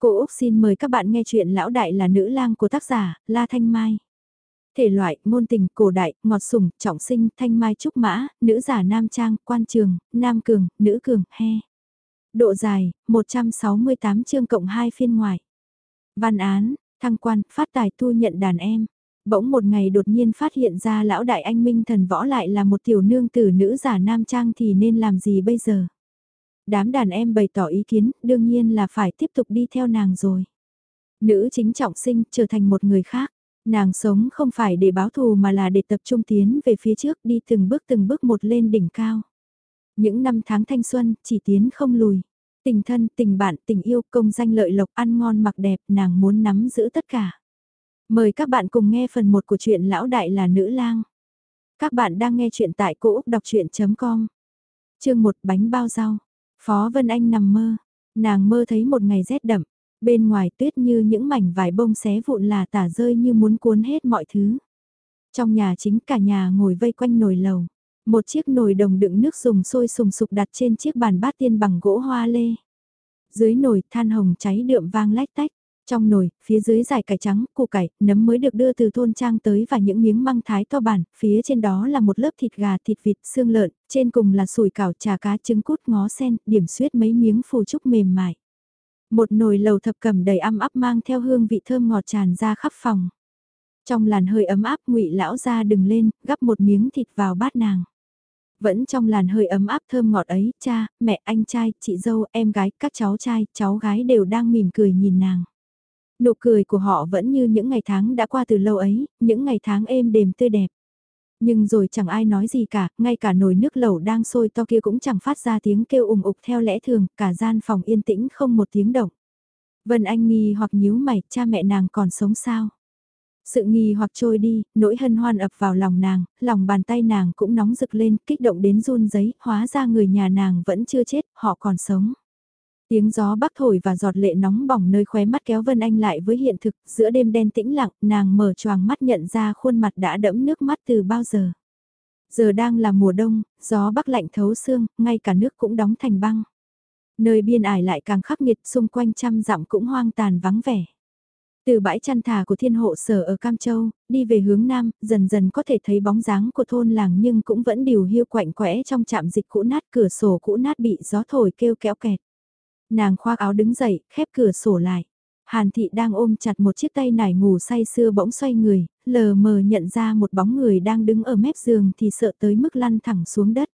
Cô Úc xin mời các bạn nghe chuyện Lão Đại là nữ lang của tác giả La Thanh Mai. Thể loại, ngôn tình, cổ đại, ngọt sủng, trọng sinh, thanh mai trúc mã, nữ giả nam trang, quan trường, nam cường, nữ cường, he. Độ dài, 168 chương cộng 2 phiên ngoài. Văn án, thăng quan, phát tài thu nhận đàn em. Bỗng một ngày đột nhiên phát hiện ra lão đại anh minh thần võ lại là một tiểu nương tử nữ giả nam trang thì nên làm gì bây giờ? Đám đàn em bày tỏ ý kiến, đương nhiên là phải tiếp tục đi theo nàng rồi. Nữ chính trọng sinh trở thành một người khác. Nàng sống không phải để báo thù mà là để tập trung tiến về phía trước đi từng bước từng bước một lên đỉnh cao. Những năm tháng thanh xuân chỉ tiến không lùi. Tình thân, tình bạn, tình yêu, công danh lợi lộc, ăn ngon mặc đẹp, nàng muốn nắm giữ tất cả. Mời các bạn cùng nghe phần 1 của truyện Lão Đại là Nữ lang. Các bạn đang nghe chuyện tại cỗ đọc chuyện.com. Chương 1 bánh bao rau. Phó Vân Anh nằm mơ. Nàng mơ thấy một ngày rét đậm. Bên ngoài tuyết như những mảnh vải bông xé vụn là tả rơi như muốn cuốn hết mọi thứ. Trong nhà chính cả nhà ngồi vây quanh nồi lầu. Một chiếc nồi đồng đựng nước dùng sôi sùng sục đặt trên chiếc bàn bát tiên bằng gỗ hoa lê. Dưới nồi than hồng cháy đượm vang lách tách. Trong nồi, phía dưới dài cải trắng, củ cải, nấm mới được đưa từ thôn trang tới và những miếng măng thái to bản, phía trên đó là một lớp thịt gà, thịt vịt, xương lợn, trên cùng là sủi cảo, trà cá, trứng cút, ngó sen, điểm xuyết mấy miếng phù trúc mềm mại. Một nồi lầu thập cẩm đầy âm áp mang theo hương vị thơm ngọt tràn ra khắp phòng. Trong làn hơi ấm áp ngụy lão ra đừng lên, gắp một miếng thịt vào bát nàng. Vẫn trong làn hơi ấm áp thơm ngọt ấy, cha, mẹ, anh trai, chị dâu, em gái, các cháu trai, cháu gái đều đang mỉm cười nhìn nàng. Nụ cười của họ vẫn như những ngày tháng đã qua từ lâu ấy, những ngày tháng êm đềm tươi đẹp. Nhưng rồi chẳng ai nói gì cả, ngay cả nồi nước lẩu đang sôi to kia cũng chẳng phát ra tiếng kêu ủng ục theo lẽ thường, cả gian phòng yên tĩnh không một tiếng động. Vân Anh nghi hoặc nhíu mày, cha mẹ nàng còn sống sao? Sự nghi hoặc trôi đi, nỗi hân hoan ập vào lòng nàng, lòng bàn tay nàng cũng nóng rực lên, kích động đến run giấy, hóa ra người nhà nàng vẫn chưa chết, họ còn sống. Tiếng gió bắc thổi và giọt lệ nóng bỏng nơi khóe mắt kéo Vân Anh lại với hiện thực, giữa đêm đen tĩnh lặng, nàng mở choàng mắt nhận ra khuôn mặt đã đẫm nước mắt từ bao giờ. Giờ đang là mùa đông, gió bắc lạnh thấu xương, ngay cả nước cũng đóng thành băng. Nơi biên ải lại càng khắc nghiệt xung quanh trăm dặm cũng hoang tàn vắng vẻ. Từ bãi chăn thả của thiên hộ sở ở Cam Châu, đi về hướng Nam, dần dần có thể thấy bóng dáng của thôn làng nhưng cũng vẫn điều hiu quạnh quẽ trong trạm dịch cũ nát cửa sổ cũ nát bị gió thổi kêu kéo kẹt. Nàng khoác áo đứng dậy, khép cửa sổ lại. Hàn thị đang ôm chặt một chiếc tay nải ngủ say sưa bỗng xoay người, lờ mờ nhận ra một bóng người đang đứng ở mép giường thì sợ tới mức lăn thẳng xuống đất.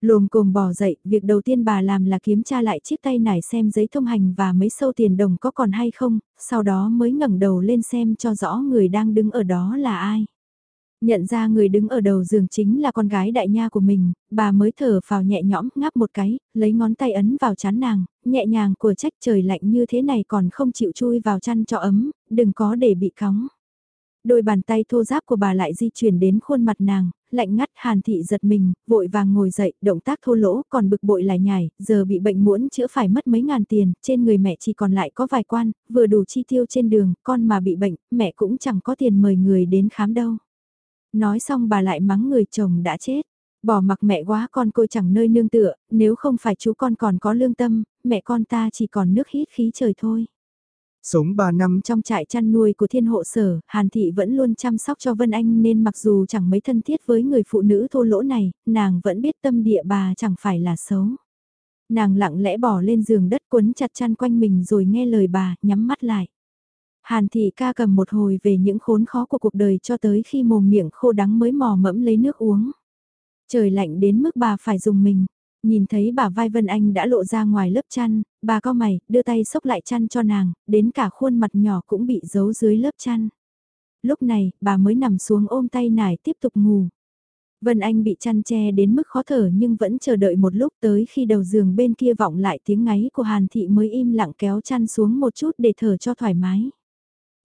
Lồm cồm bò dậy, việc đầu tiên bà làm là kiểm tra lại chiếc tay nải xem giấy thông hành và mấy sâu tiền đồng có còn hay không, sau đó mới ngẩng đầu lên xem cho rõ người đang đứng ở đó là ai. Nhận ra người đứng ở đầu giường chính là con gái đại nha của mình, bà mới thở vào nhẹ nhõm ngáp một cái, lấy ngón tay ấn vào chán nàng, nhẹ nhàng của trách trời lạnh như thế này còn không chịu chui vào chăn cho ấm, đừng có để bị cóng. Đôi bàn tay thô giáp của bà lại di chuyển đến khuôn mặt nàng, lạnh ngắt hàn thị giật mình, vội vàng ngồi dậy, động tác thô lỗ, còn bực bội lại nhảy, giờ bị bệnh muỗn chữa phải mất mấy ngàn tiền, trên người mẹ chỉ còn lại có vài quan, vừa đủ chi tiêu trên đường, con mà bị bệnh, mẹ cũng chẳng có tiền mời người đến khám đâu. Nói xong bà lại mắng người chồng đã chết. Bỏ mặc mẹ quá con cô chẳng nơi nương tựa, nếu không phải chú con còn có lương tâm, mẹ con ta chỉ còn nước hít khí trời thôi. Sống 3 năm trong trại chăn nuôi của thiên hộ sở, Hàn Thị vẫn luôn chăm sóc cho Vân Anh nên mặc dù chẳng mấy thân thiết với người phụ nữ thô lỗ này, nàng vẫn biết tâm địa bà chẳng phải là xấu. Nàng lặng lẽ bỏ lên giường đất quấn chặt chăn quanh mình rồi nghe lời bà, nhắm mắt lại. Hàn thị ca cầm một hồi về những khốn khó của cuộc đời cho tới khi mồm miệng khô đắng mới mò mẫm lấy nước uống. Trời lạnh đến mức bà phải dùng mình. Nhìn thấy bà vai Vân Anh đã lộ ra ngoài lớp chăn, bà co mày, đưa tay xốc lại chăn cho nàng, đến cả khuôn mặt nhỏ cũng bị giấu dưới lớp chăn. Lúc này, bà mới nằm xuống ôm tay nải tiếp tục ngủ. Vân Anh bị chăn che đến mức khó thở nhưng vẫn chờ đợi một lúc tới khi đầu giường bên kia vọng lại tiếng ngáy của Hàn Thị mới im lặng kéo chăn xuống một chút để thở cho thoải mái.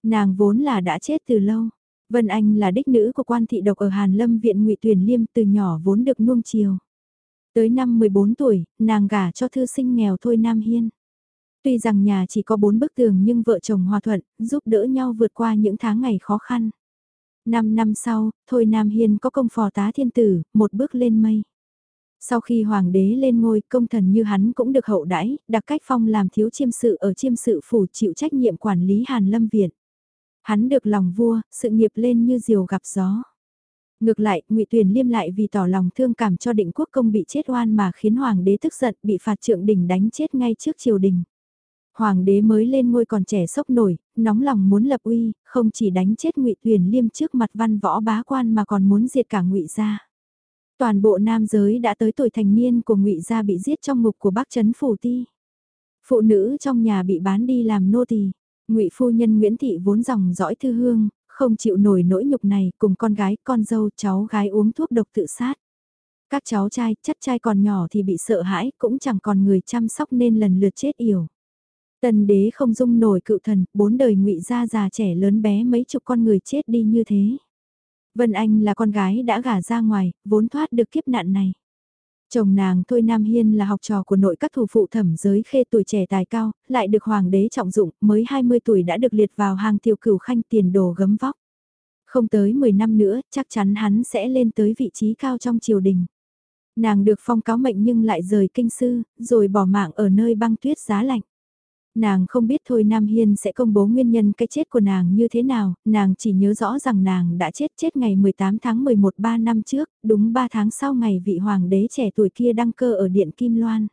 Nàng vốn là đã chết từ lâu. Vân Anh là đích nữ của quan thị độc ở Hàn Lâm viện ngụy Tuyền Liêm từ nhỏ vốn được nuông chiều. Tới năm 14 tuổi, nàng gả cho thư sinh nghèo thôi Nam Hiên. Tuy rằng nhà chỉ có bốn bức tường nhưng vợ chồng hòa thuận, giúp đỡ nhau vượt qua những tháng ngày khó khăn. Năm năm sau, Thôi Nam Hiên có công phò tá thiên tử, một bước lên mây. Sau khi hoàng đế lên ngôi, công thần như hắn cũng được hậu đãi, đặc cách phong làm thiếu chiêm sự ở chiêm sự phủ chịu trách nhiệm quản lý Hàn Lâm Viện. Hắn được lòng vua, sự nghiệp lên như diều gặp gió. Ngược lại, ngụy Tuyền Liêm lại vì tỏ lòng thương cảm cho định quốc công bị chết oan mà khiến hoàng đế tức giận bị phạt trượng đỉnh đánh chết ngay trước triều đình. Hoàng đế mới lên ngôi còn trẻ sốc nổi, nóng lòng muốn lập uy, không chỉ đánh chết ngụy Tuyền Liêm trước mặt văn võ bá quan mà còn muốn diệt cả ngụy gia. Toàn bộ nam giới đã tới tuổi thành niên của ngụy gia bị giết trong ngục của bác chấn phủ ti. Phụ nữ trong nhà bị bán đi làm nô tỳ. Ngụy phu nhân Nguyễn Thị vốn dòng dõi thư hương, không chịu nổi nỗi nhục này, cùng con gái, con dâu, cháu gái uống thuốc độc tự sát. Các cháu trai, chất trai còn nhỏ thì bị sợ hãi, cũng chẳng còn người chăm sóc nên lần lượt chết yểu. Tần đế không dung nổi cựu thần, bốn đời ngụy gia già trẻ lớn bé mấy chục con người chết đi như thế. Vân Anh là con gái đã gả ra ngoài, vốn thoát được kiếp nạn này. Chồng nàng Thôi Nam Hiên là học trò của nội các thủ phụ thẩm giới khê tuổi trẻ tài cao, lại được hoàng đế trọng dụng, mới 20 tuổi đã được liệt vào hàng tiêu cửu khanh tiền đồ gấm vóc. Không tới 10 năm nữa, chắc chắn hắn sẽ lên tới vị trí cao trong triều đình. Nàng được phong cáo mệnh nhưng lại rời kinh sư, rồi bỏ mạng ở nơi băng tuyết giá lạnh. Nàng không biết Thôi Nam Hiên sẽ công bố nguyên nhân cái chết của nàng như thế nào, nàng chỉ nhớ rõ rằng nàng đã chết chết ngày 18 tháng 11 3 năm trước, đúng 3 tháng sau ngày vị hoàng đế trẻ tuổi kia đăng cơ ở Điện Kim Loan.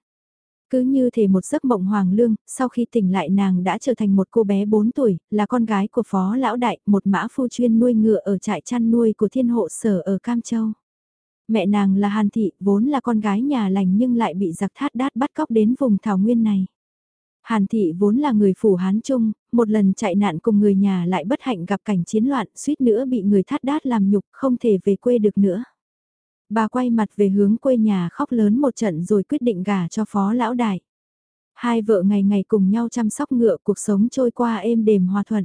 Cứ như thể một giấc mộng hoàng lương, sau khi tỉnh lại nàng đã trở thành một cô bé 4 tuổi, là con gái của phó lão đại, một mã phu chuyên nuôi ngựa ở trại chăn nuôi của thiên hộ sở ở Cam Châu. Mẹ nàng là Hàn Thị, vốn là con gái nhà lành nhưng lại bị giặc thát đát bắt cóc đến vùng thảo nguyên này. Hàn thị vốn là người phủ Hán Trung, một lần chạy nạn cùng người nhà lại bất hạnh gặp cảnh chiến loạn, suýt nữa bị người thắt đát làm nhục, không thể về quê được nữa. Bà quay mặt về hướng quê nhà khóc lớn một trận rồi quyết định gả cho phó lão đại. Hai vợ ngày ngày cùng nhau chăm sóc ngựa cuộc sống trôi qua êm đềm hòa thuận.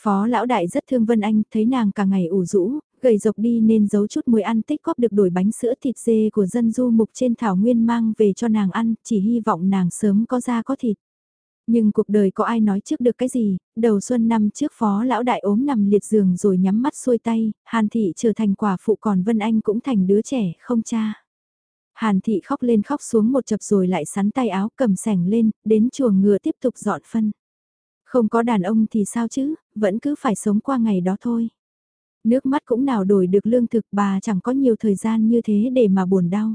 Phó lão đại rất thương Vân Anh, thấy nàng cả ngày ủ rũ, gầy dọc đi nên giấu chút muối ăn tích góp được đổi bánh sữa thịt dê của dân du mục trên thảo nguyên mang về cho nàng ăn, chỉ hy vọng nàng sớm có da có thịt. Nhưng cuộc đời có ai nói trước được cái gì, đầu xuân năm trước phó lão đại ốm nằm liệt giường rồi nhắm mắt xuôi tay, Hàn Thị trở thành quả phụ còn Vân Anh cũng thành đứa trẻ không cha. Hàn Thị khóc lên khóc xuống một chập rồi lại sắn tay áo cầm sẻng lên, đến chuồng ngựa tiếp tục dọn phân. Không có đàn ông thì sao chứ, vẫn cứ phải sống qua ngày đó thôi. Nước mắt cũng nào đổi được lương thực bà chẳng có nhiều thời gian như thế để mà buồn đau.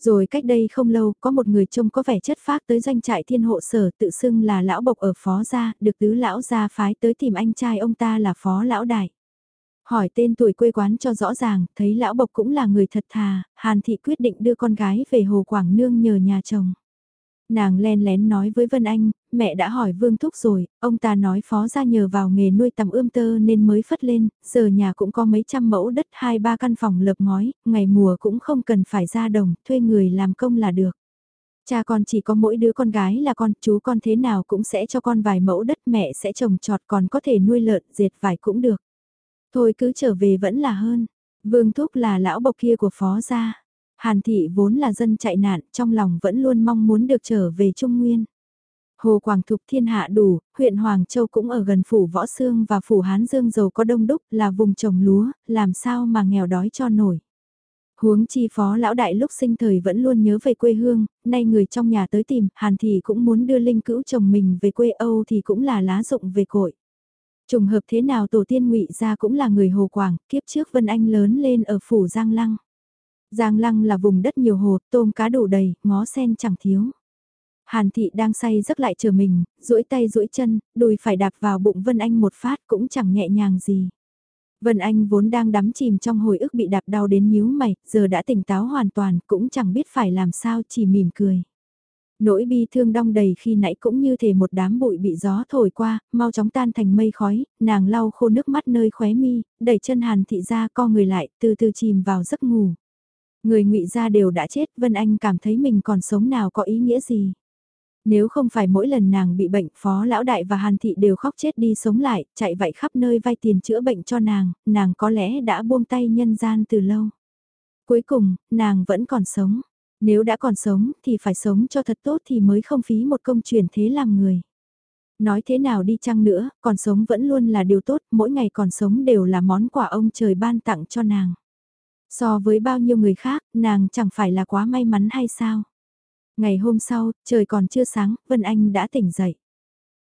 Rồi cách đây không lâu, có một người trông có vẻ chất phác tới doanh trại thiên hộ sở tự xưng là lão bộc ở phó gia, được tứ lão gia phái tới tìm anh trai ông ta là phó lão đại. Hỏi tên tuổi quê quán cho rõ ràng, thấy lão bộc cũng là người thật thà, Hàn Thị quyết định đưa con gái về Hồ Quảng Nương nhờ nhà chồng. Nàng len lén nói với Vân Anh, mẹ đã hỏi Vương Thúc rồi, ông ta nói phó ra nhờ vào nghề nuôi tầm ươm tơ nên mới phất lên, giờ nhà cũng có mấy trăm mẫu đất hai ba căn phòng lợp ngói, ngày mùa cũng không cần phải ra đồng, thuê người làm công là được. Cha con chỉ có mỗi đứa con gái là con, chú con thế nào cũng sẽ cho con vài mẫu đất mẹ sẽ trồng trọt còn có thể nuôi lợn, dệt vải cũng được. Thôi cứ trở về vẫn là hơn. Vương Thúc là lão bộc kia của phó gia. Hàn thị vốn là dân chạy nạn, trong lòng vẫn luôn mong muốn được trở về Trung Nguyên. Hồ Quảng Thục thiên hạ đủ, huyện Hoàng Châu cũng ở gần phủ Võ Sương và phủ Hán Dương giàu có đông đúc là vùng trồng lúa, làm sao mà nghèo đói cho nổi. Huống chi phó lão đại lúc sinh thời vẫn luôn nhớ về quê hương, nay người trong nhà tới tìm, Hàn thì cũng muốn đưa linh cữu chồng mình về quê Âu thì cũng là lá rụng về cội. Trùng hợp thế nào tổ tiên ngụy ra cũng là người Hồ Quảng, kiếp trước Vân Anh lớn lên ở phủ Giang Lăng. Giang Lăng là vùng đất nhiều hồ, tôm cá đủ đầy, ngó sen chẳng thiếu. Hàn thị đang say giấc lại chờ mình, duỗi tay duỗi chân, đùi phải đạp vào bụng Vân Anh một phát cũng chẳng nhẹ nhàng gì. Vân Anh vốn đang đắm chìm trong hồi ức bị đạp đau đến nhíu mày, giờ đã tỉnh táo hoàn toàn, cũng chẳng biết phải làm sao chỉ mỉm cười. Nỗi bi thương đong đầy khi nãy cũng như thể một đám bụi bị gió thổi qua, mau chóng tan thành mây khói, nàng lau khô nước mắt nơi khóe mi, đẩy chân Hàn thị ra co người lại, từ từ chìm vào giấc ngủ. Người ngụy gia đều đã chết, Vân Anh cảm thấy mình còn sống nào có ý nghĩa gì. Nếu không phải mỗi lần nàng bị bệnh, Phó Lão Đại và Hàn Thị đều khóc chết đi sống lại, chạy vậy khắp nơi vay tiền chữa bệnh cho nàng, nàng có lẽ đã buông tay nhân gian từ lâu. Cuối cùng, nàng vẫn còn sống. Nếu đã còn sống thì phải sống cho thật tốt thì mới không phí một công truyền thế làm người. Nói thế nào đi chăng nữa, còn sống vẫn luôn là điều tốt, mỗi ngày còn sống đều là món quà ông trời ban tặng cho nàng. So với bao nhiêu người khác, nàng chẳng phải là quá may mắn hay sao? Ngày hôm sau, trời còn chưa sáng, Vân Anh đã tỉnh dậy.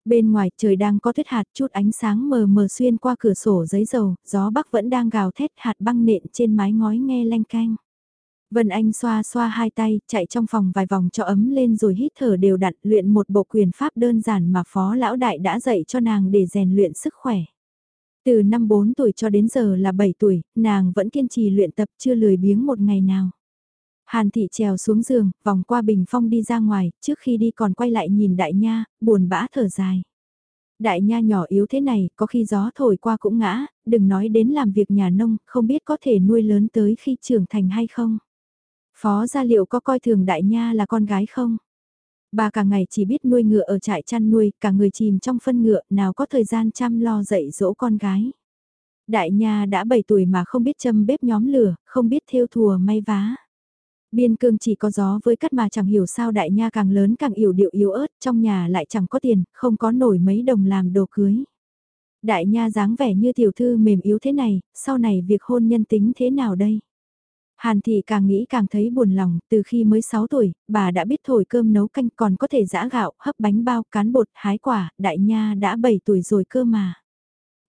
Bên ngoài trời đang có tuyết hạt chút ánh sáng mờ mờ xuyên qua cửa sổ giấy dầu, gió bắc vẫn đang gào thét hạt băng nện trên mái ngói nghe lanh canh. Vân Anh xoa xoa hai tay, chạy trong phòng vài vòng cho ấm lên rồi hít thở đều đặn luyện một bộ quyền pháp đơn giản mà phó lão đại đã dạy cho nàng để rèn luyện sức khỏe. Từ năm 4 tuổi cho đến giờ là 7 tuổi, nàng vẫn kiên trì luyện tập chưa lười biếng một ngày nào. Hàn thị trèo xuống giường, vòng qua bình phong đi ra ngoài, trước khi đi còn quay lại nhìn đại nha, buồn bã thở dài. Đại nha nhỏ yếu thế này, có khi gió thổi qua cũng ngã, đừng nói đến làm việc nhà nông, không biết có thể nuôi lớn tới khi trưởng thành hay không. Phó gia liệu có coi thường đại nha là con gái không? Bà cả ngày chỉ biết nuôi ngựa ở trại chăn nuôi, cả người chìm trong phân ngựa, nào có thời gian chăm lo dạy dỗ con gái. Đại nha đã 7 tuổi mà không biết châm bếp nhóm lửa, không biết thêu thùa may vá. Biên cương chỉ có gió với cắt mà chẳng hiểu sao đại nha càng lớn càng yểu điệu yếu ớt, trong nhà lại chẳng có tiền, không có nổi mấy đồng làm đồ cưới. Đại nha dáng vẻ như tiểu thư mềm yếu thế này, sau này việc hôn nhân tính thế nào đây? Hàn thị càng nghĩ càng thấy buồn lòng, từ khi mới 6 tuổi, bà đã biết thổi cơm nấu canh còn có thể giã gạo, hấp bánh bao, cán bột, hái quả, đại nha đã 7 tuổi rồi cơ mà.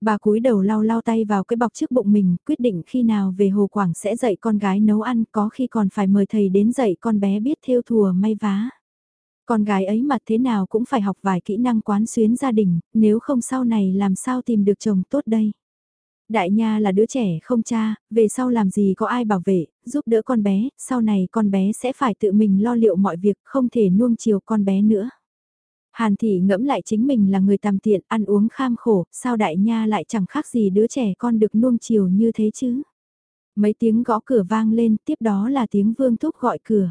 Bà cúi đầu lau lau tay vào cái bọc trước bụng mình, quyết định khi nào về Hồ Quảng sẽ dạy con gái nấu ăn, có khi còn phải mời thầy đến dạy con bé biết thêu thùa may vá. Con gái ấy mà thế nào cũng phải học vài kỹ năng quán xuyến gia đình, nếu không sau này làm sao tìm được chồng tốt đây. Đại Nha là đứa trẻ không cha, về sau làm gì có ai bảo vệ, giúp đỡ con bé, sau này con bé sẽ phải tự mình lo liệu mọi việc, không thể nuông chiều con bé nữa. Hàn thị ngẫm lại chính mình là người tầm tiện, ăn uống kham khổ, sao Đại Nha lại chẳng khác gì đứa trẻ con được nuông chiều như thế chứ. Mấy tiếng gõ cửa vang lên, tiếp đó là tiếng vương thúc gọi cửa.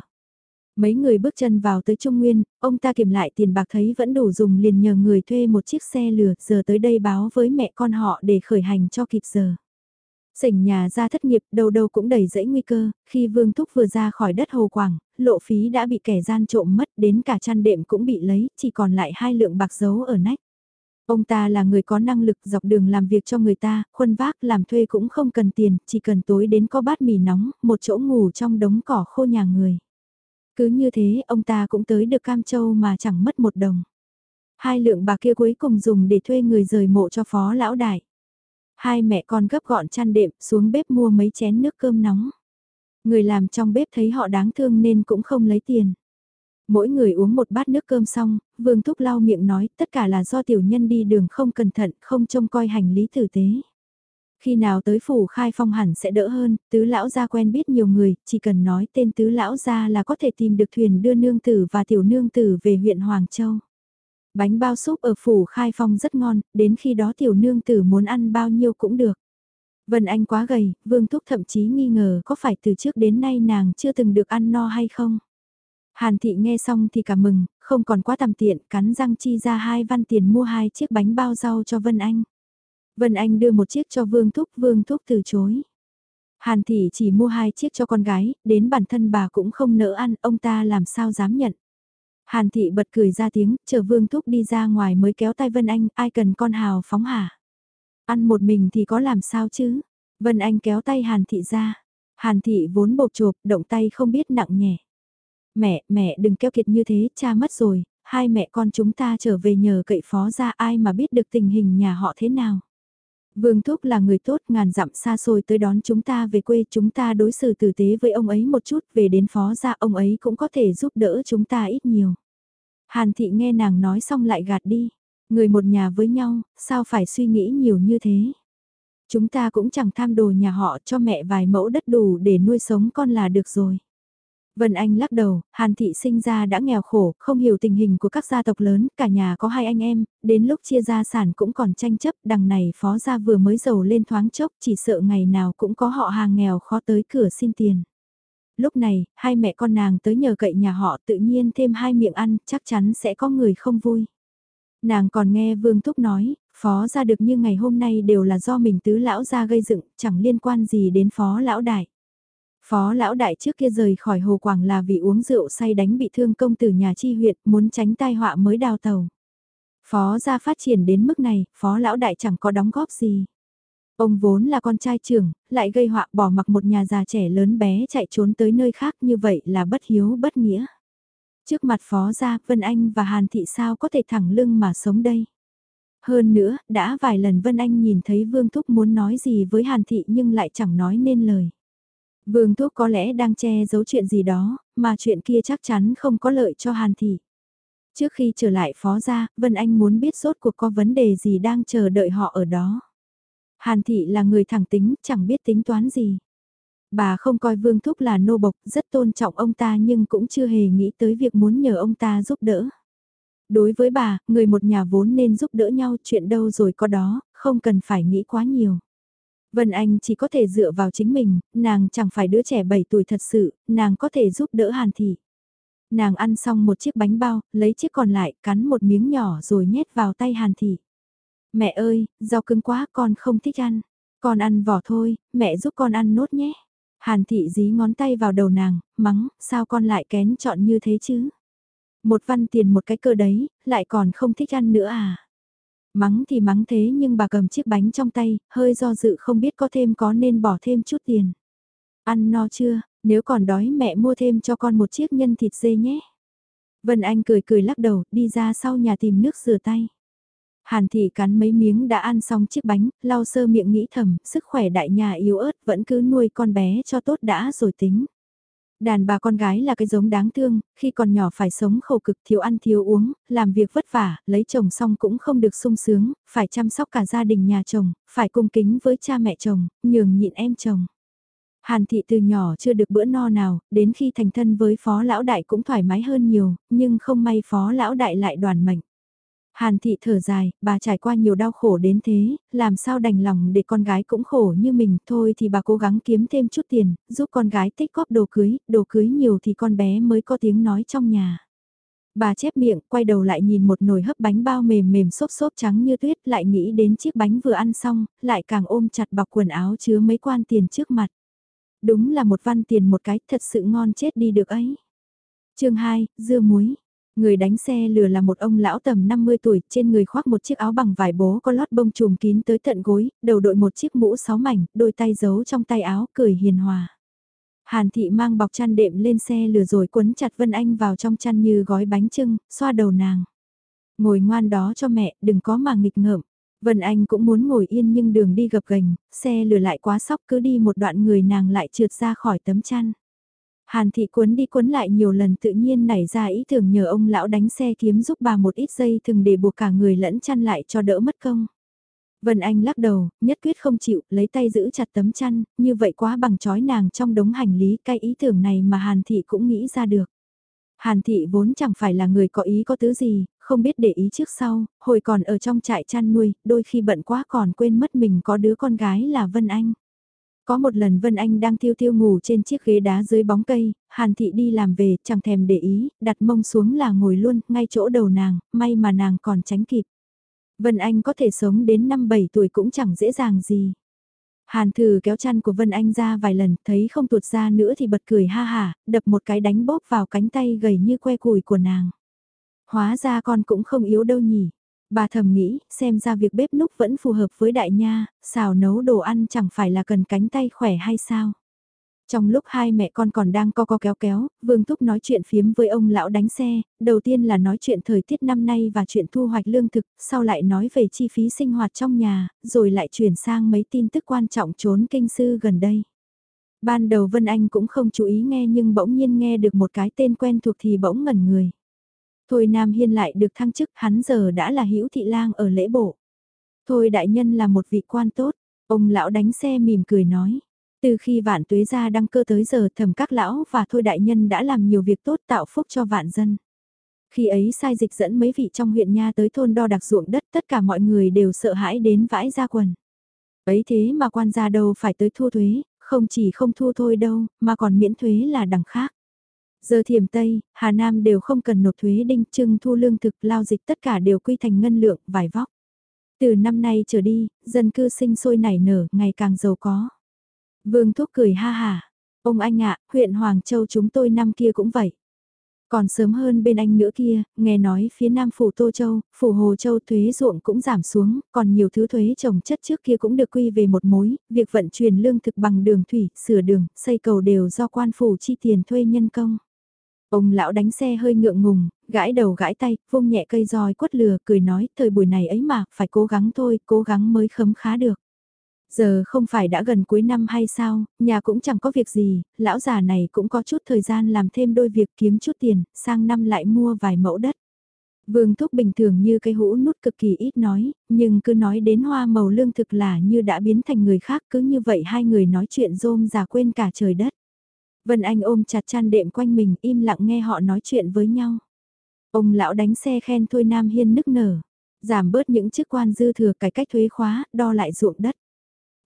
Mấy người bước chân vào tới Trung Nguyên, ông ta kiểm lại tiền bạc thấy vẫn đủ dùng liền nhờ người thuê một chiếc xe lừa giờ tới đây báo với mẹ con họ để khởi hành cho kịp giờ. Sảnh nhà ra thất nghiệp đâu đâu cũng đầy dẫy nguy cơ, khi Vương Thúc vừa ra khỏi đất Hồ Quảng, lộ phí đã bị kẻ gian trộm mất đến cả chăn đệm cũng bị lấy, chỉ còn lại hai lượng bạc giấu ở nách. Ông ta là người có năng lực dọc đường làm việc cho người ta, khuân vác làm thuê cũng không cần tiền, chỉ cần tối đến có bát mì nóng, một chỗ ngủ trong đống cỏ khô nhà người. Cứ như thế ông ta cũng tới được Cam Châu mà chẳng mất một đồng. Hai lượng bạc kia cuối cùng dùng để thuê người rời mộ cho phó lão đại. Hai mẹ con gấp gọn chăn đệm xuống bếp mua mấy chén nước cơm nóng. Người làm trong bếp thấy họ đáng thương nên cũng không lấy tiền. Mỗi người uống một bát nước cơm xong, Vương Thúc lau miệng nói tất cả là do tiểu nhân đi đường không cẩn thận, không trông coi hành lý tử tế. Khi nào tới phủ khai phong hẳn sẽ đỡ hơn, tứ lão gia quen biết nhiều người, chỉ cần nói tên tứ lão gia là có thể tìm được thuyền đưa nương tử và tiểu nương tử về huyện Hoàng Châu. Bánh bao súp ở phủ khai phong rất ngon, đến khi đó tiểu nương tử muốn ăn bao nhiêu cũng được. Vân Anh quá gầy, Vương Thúc thậm chí nghi ngờ có phải từ trước đến nay nàng chưa từng được ăn no hay không. Hàn thị nghe xong thì cả mừng, không còn quá tầm tiện, cắn răng chi ra hai văn tiền mua hai chiếc bánh bao rau cho Vân Anh. Vân Anh đưa một chiếc cho Vương Thúc, Vương Thúc từ chối. Hàn Thị chỉ mua hai chiếc cho con gái, đến bản thân bà cũng không nỡ ăn, ông ta làm sao dám nhận. Hàn Thị bật cười ra tiếng, chờ Vương Thúc đi ra ngoài mới kéo tay Vân Anh, ai cần con hào phóng hả? Ăn một mình thì có làm sao chứ? Vân Anh kéo tay Hàn Thị ra. Hàn Thị vốn bột chộp, động tay không biết nặng nhẹ. Mẹ, mẹ đừng keo kiệt như thế, cha mất rồi, hai mẹ con chúng ta trở về nhờ cậy phó ra ai mà biết được tình hình nhà họ thế nào. Vương Thúc là người tốt ngàn dặm xa xôi tới đón chúng ta về quê chúng ta đối xử tử tế với ông ấy một chút về đến phó ra ông ấy cũng có thể giúp đỡ chúng ta ít nhiều. Hàn thị nghe nàng nói xong lại gạt đi. Người một nhà với nhau, sao phải suy nghĩ nhiều như thế? Chúng ta cũng chẳng tham đồ nhà họ cho mẹ vài mẫu đất đủ để nuôi sống con là được rồi. Vân Anh lắc đầu, Hàn Thị sinh ra đã nghèo khổ, không hiểu tình hình của các gia tộc lớn, cả nhà có hai anh em, đến lúc chia gia sản cũng còn tranh chấp, đằng này phó gia vừa mới giàu lên thoáng chốc, chỉ sợ ngày nào cũng có họ hàng nghèo khó tới cửa xin tiền. Lúc này, hai mẹ con nàng tới nhờ cậy nhà họ tự nhiên thêm hai miệng ăn, chắc chắn sẽ có người không vui. Nàng còn nghe Vương Thúc nói, phó gia được như ngày hôm nay đều là do mình tứ lão gia gây dựng, chẳng liên quan gì đến phó lão đại. Phó lão đại trước kia rời khỏi Hồ Quảng là vì uống rượu say đánh bị thương công tử nhà chi huyện, muốn tránh tai họa mới đào tàu. Phó gia phát triển đến mức này, phó lão đại chẳng có đóng góp gì. Ông vốn là con trai trưởng, lại gây họa bỏ mặc một nhà già trẻ lớn bé chạy trốn tới nơi khác như vậy là bất hiếu bất nghĩa. Trước mặt phó gia, Vân Anh và Hàn Thị sao có thể thẳng lưng mà sống đây. Hơn nữa, đã vài lần Vân Anh nhìn thấy Vương Thúc muốn nói gì với Hàn Thị nhưng lại chẳng nói nên lời. Vương Thúc có lẽ đang che giấu chuyện gì đó, mà chuyện kia chắc chắn không có lợi cho Hàn Thị. Trước khi trở lại phó gia, Vân Anh muốn biết rốt cuộc có vấn đề gì đang chờ đợi họ ở đó. Hàn Thị là người thẳng tính, chẳng biết tính toán gì. Bà không coi Vương Thúc là nô bộc, rất tôn trọng ông ta nhưng cũng chưa hề nghĩ tới việc muốn nhờ ông ta giúp đỡ. Đối với bà, người một nhà vốn nên giúp đỡ nhau chuyện đâu rồi có đó, không cần phải nghĩ quá nhiều. Vân Anh chỉ có thể dựa vào chính mình, nàng chẳng phải đứa trẻ 7 tuổi thật sự, nàng có thể giúp đỡ Hàn Thị. Nàng ăn xong một chiếc bánh bao, lấy chiếc còn lại, cắn một miếng nhỏ rồi nhét vào tay Hàn Thị. Mẹ ơi, rau cứng quá con không thích ăn. Con ăn vỏ thôi, mẹ giúp con ăn nốt nhé. Hàn thị dí ngón tay vào đầu nàng, mắng, sao con lại kén chọn như thế chứ? Một văn tiền một cái cơ đấy, lại còn không thích ăn nữa à? Mắng thì mắng thế nhưng bà cầm chiếc bánh trong tay, hơi do dự không biết có thêm có nên bỏ thêm chút tiền. Ăn no chưa, nếu còn đói mẹ mua thêm cho con một chiếc nhân thịt dê nhé. Vân Anh cười cười lắc đầu, đi ra sau nhà tìm nước rửa tay. Hàn thị cắn mấy miếng đã ăn xong chiếc bánh, lau sơ miệng nghĩ thầm, sức khỏe đại nhà yếu ớt vẫn cứ nuôi con bé cho tốt đã rồi tính. Đàn bà con gái là cái giống đáng thương, khi còn nhỏ phải sống khổ cực thiếu ăn thiếu uống, làm việc vất vả, lấy chồng xong cũng không được sung sướng, phải chăm sóc cả gia đình nhà chồng, phải cung kính với cha mẹ chồng, nhường nhịn em chồng. Hàn thị từ nhỏ chưa được bữa no nào, đến khi thành thân với phó lão đại cũng thoải mái hơn nhiều, nhưng không may phó lão đại lại đoàn mệnh. Hàn thị thở dài, bà trải qua nhiều đau khổ đến thế, làm sao đành lòng để con gái cũng khổ như mình, thôi thì bà cố gắng kiếm thêm chút tiền, giúp con gái tích góp đồ cưới, đồ cưới nhiều thì con bé mới có tiếng nói trong nhà. Bà chép miệng, quay đầu lại nhìn một nồi hấp bánh bao mềm mềm xốp xốp trắng như tuyết, lại nghĩ đến chiếc bánh vừa ăn xong, lại càng ôm chặt bọc quần áo chứa mấy quan tiền trước mặt. Đúng là một văn tiền một cái, thật sự ngon chết đi được ấy. chương 2, dưa muối. Người đánh xe lừa là một ông lão tầm 50 tuổi, trên người khoác một chiếc áo bằng vải bố có lót bông trùm kín tới tận gối, đầu đội một chiếc mũ sáu mảnh, đôi tay giấu trong tay áo, cười hiền hòa. Hàn thị mang bọc chăn đệm lên xe lừa rồi quấn chặt Vân Anh vào trong chăn như gói bánh trưng, xoa đầu nàng. Ngồi ngoan đó cho mẹ, đừng có mà nghịch ngợm. Vân Anh cũng muốn ngồi yên nhưng đường đi gập ghềnh, xe lừa lại quá sóc cứ đi một đoạn người nàng lại trượt ra khỏi tấm chăn. Hàn thị cuốn đi cuốn lại nhiều lần tự nhiên nảy ra ý tưởng nhờ ông lão đánh xe kiếm giúp bà một ít dây thừng để buộc cả người lẫn chăn lại cho đỡ mất công. Vân Anh lắc đầu, nhất quyết không chịu, lấy tay giữ chặt tấm chăn, như vậy quá bằng chói nàng trong đống hành lý, cái ý tưởng này mà Hàn Thị cũng nghĩ ra được. Hàn Thị vốn chẳng phải là người có ý có tứ gì, không biết để ý trước sau, hồi còn ở trong trại chăn nuôi, đôi khi bận quá còn quên mất mình có đứa con gái là Vân Anh. Có một lần Vân Anh đang thiêu thiêu ngủ trên chiếc ghế đá dưới bóng cây, Hàn Thị đi làm về, chẳng thèm để ý, đặt mông xuống là ngồi luôn, ngay chỗ đầu nàng, may mà nàng còn tránh kịp. Vân Anh có thể sống đến năm 7 tuổi cũng chẳng dễ dàng gì. Hàn thử kéo chăn của Vân Anh ra vài lần, thấy không tuột ra nữa thì bật cười ha hả, đập một cái đánh bóp vào cánh tay gầy như que củi của nàng. Hóa ra con cũng không yếu đâu nhỉ. Bà thầm nghĩ, xem ra việc bếp núc vẫn phù hợp với đại nha, xào nấu đồ ăn chẳng phải là cần cánh tay khỏe hay sao. Trong lúc hai mẹ con còn đang co co kéo kéo, Vương Thúc nói chuyện phiếm với ông lão đánh xe, đầu tiên là nói chuyện thời tiết năm nay và chuyện thu hoạch lương thực, sau lại nói về chi phí sinh hoạt trong nhà, rồi lại chuyển sang mấy tin tức quan trọng trốn kinh sư gần đây. Ban đầu Vân Anh cũng không chú ý nghe nhưng bỗng nhiên nghe được một cái tên quen thuộc thì bỗng ngẩn người. Thôi Nam Hiên lại được thăng chức, hắn giờ đã là hữu thị lang ở lễ bộ. Thôi đại nhân là một vị quan tốt, ông lão đánh xe mỉm cười nói. Từ khi vạn tuế ra đăng cơ tới giờ thầm các lão và thôi đại nhân đã làm nhiều việc tốt tạo phúc cho vạn dân. Khi ấy sai dịch dẫn mấy vị trong huyện nha tới thôn đo đặc ruộng đất tất cả mọi người đều sợ hãi đến vãi ra quần. Ấy thế mà quan gia đâu phải tới thu thuế, không chỉ không thu thôi đâu, mà còn miễn thuế là đằng khác. Giờ thiểm Tây, Hà Nam đều không cần nộp thuế đinh trưng thu lương thực lao dịch tất cả đều quy thành ngân lượng, vải vóc. Từ năm nay trở đi, dân cư sinh sôi nảy nở, ngày càng giàu có. Vương Thúc cười ha hà. Ông anh ạ, huyện Hoàng Châu chúng tôi năm kia cũng vậy. Còn sớm hơn bên anh nữa kia, nghe nói phía Nam Phủ Tô Châu, Phủ Hồ Châu thuế ruộng cũng giảm xuống, còn nhiều thứ thuế trồng chất trước kia cũng được quy về một mối, việc vận chuyển lương thực bằng đường thủy, sửa đường, xây cầu đều do quan phủ chi tiền thuê nhân công. Ông lão đánh xe hơi ngượng ngùng, gãi đầu gãi tay, vung nhẹ cây roi quất lừa, cười nói, thời buổi này ấy mà, phải cố gắng thôi, cố gắng mới khấm khá được. Giờ không phải đã gần cuối năm hay sao, nhà cũng chẳng có việc gì, lão già này cũng có chút thời gian làm thêm đôi việc kiếm chút tiền, sang năm lại mua vài mẫu đất. Vương Thúc bình thường như cây hũ nút cực kỳ ít nói, nhưng cứ nói đến hoa màu lương thực là như đã biến thành người khác cứ như vậy hai người nói chuyện rôm già quên cả trời đất. Vân Anh ôm chặt chăn đệm quanh mình im lặng nghe họ nói chuyện với nhau. Ông lão đánh xe khen thôi Nam Hiên nức nở, giảm bớt những chức quan dư thừa cải cách thuế khóa, đo lại ruộng đất.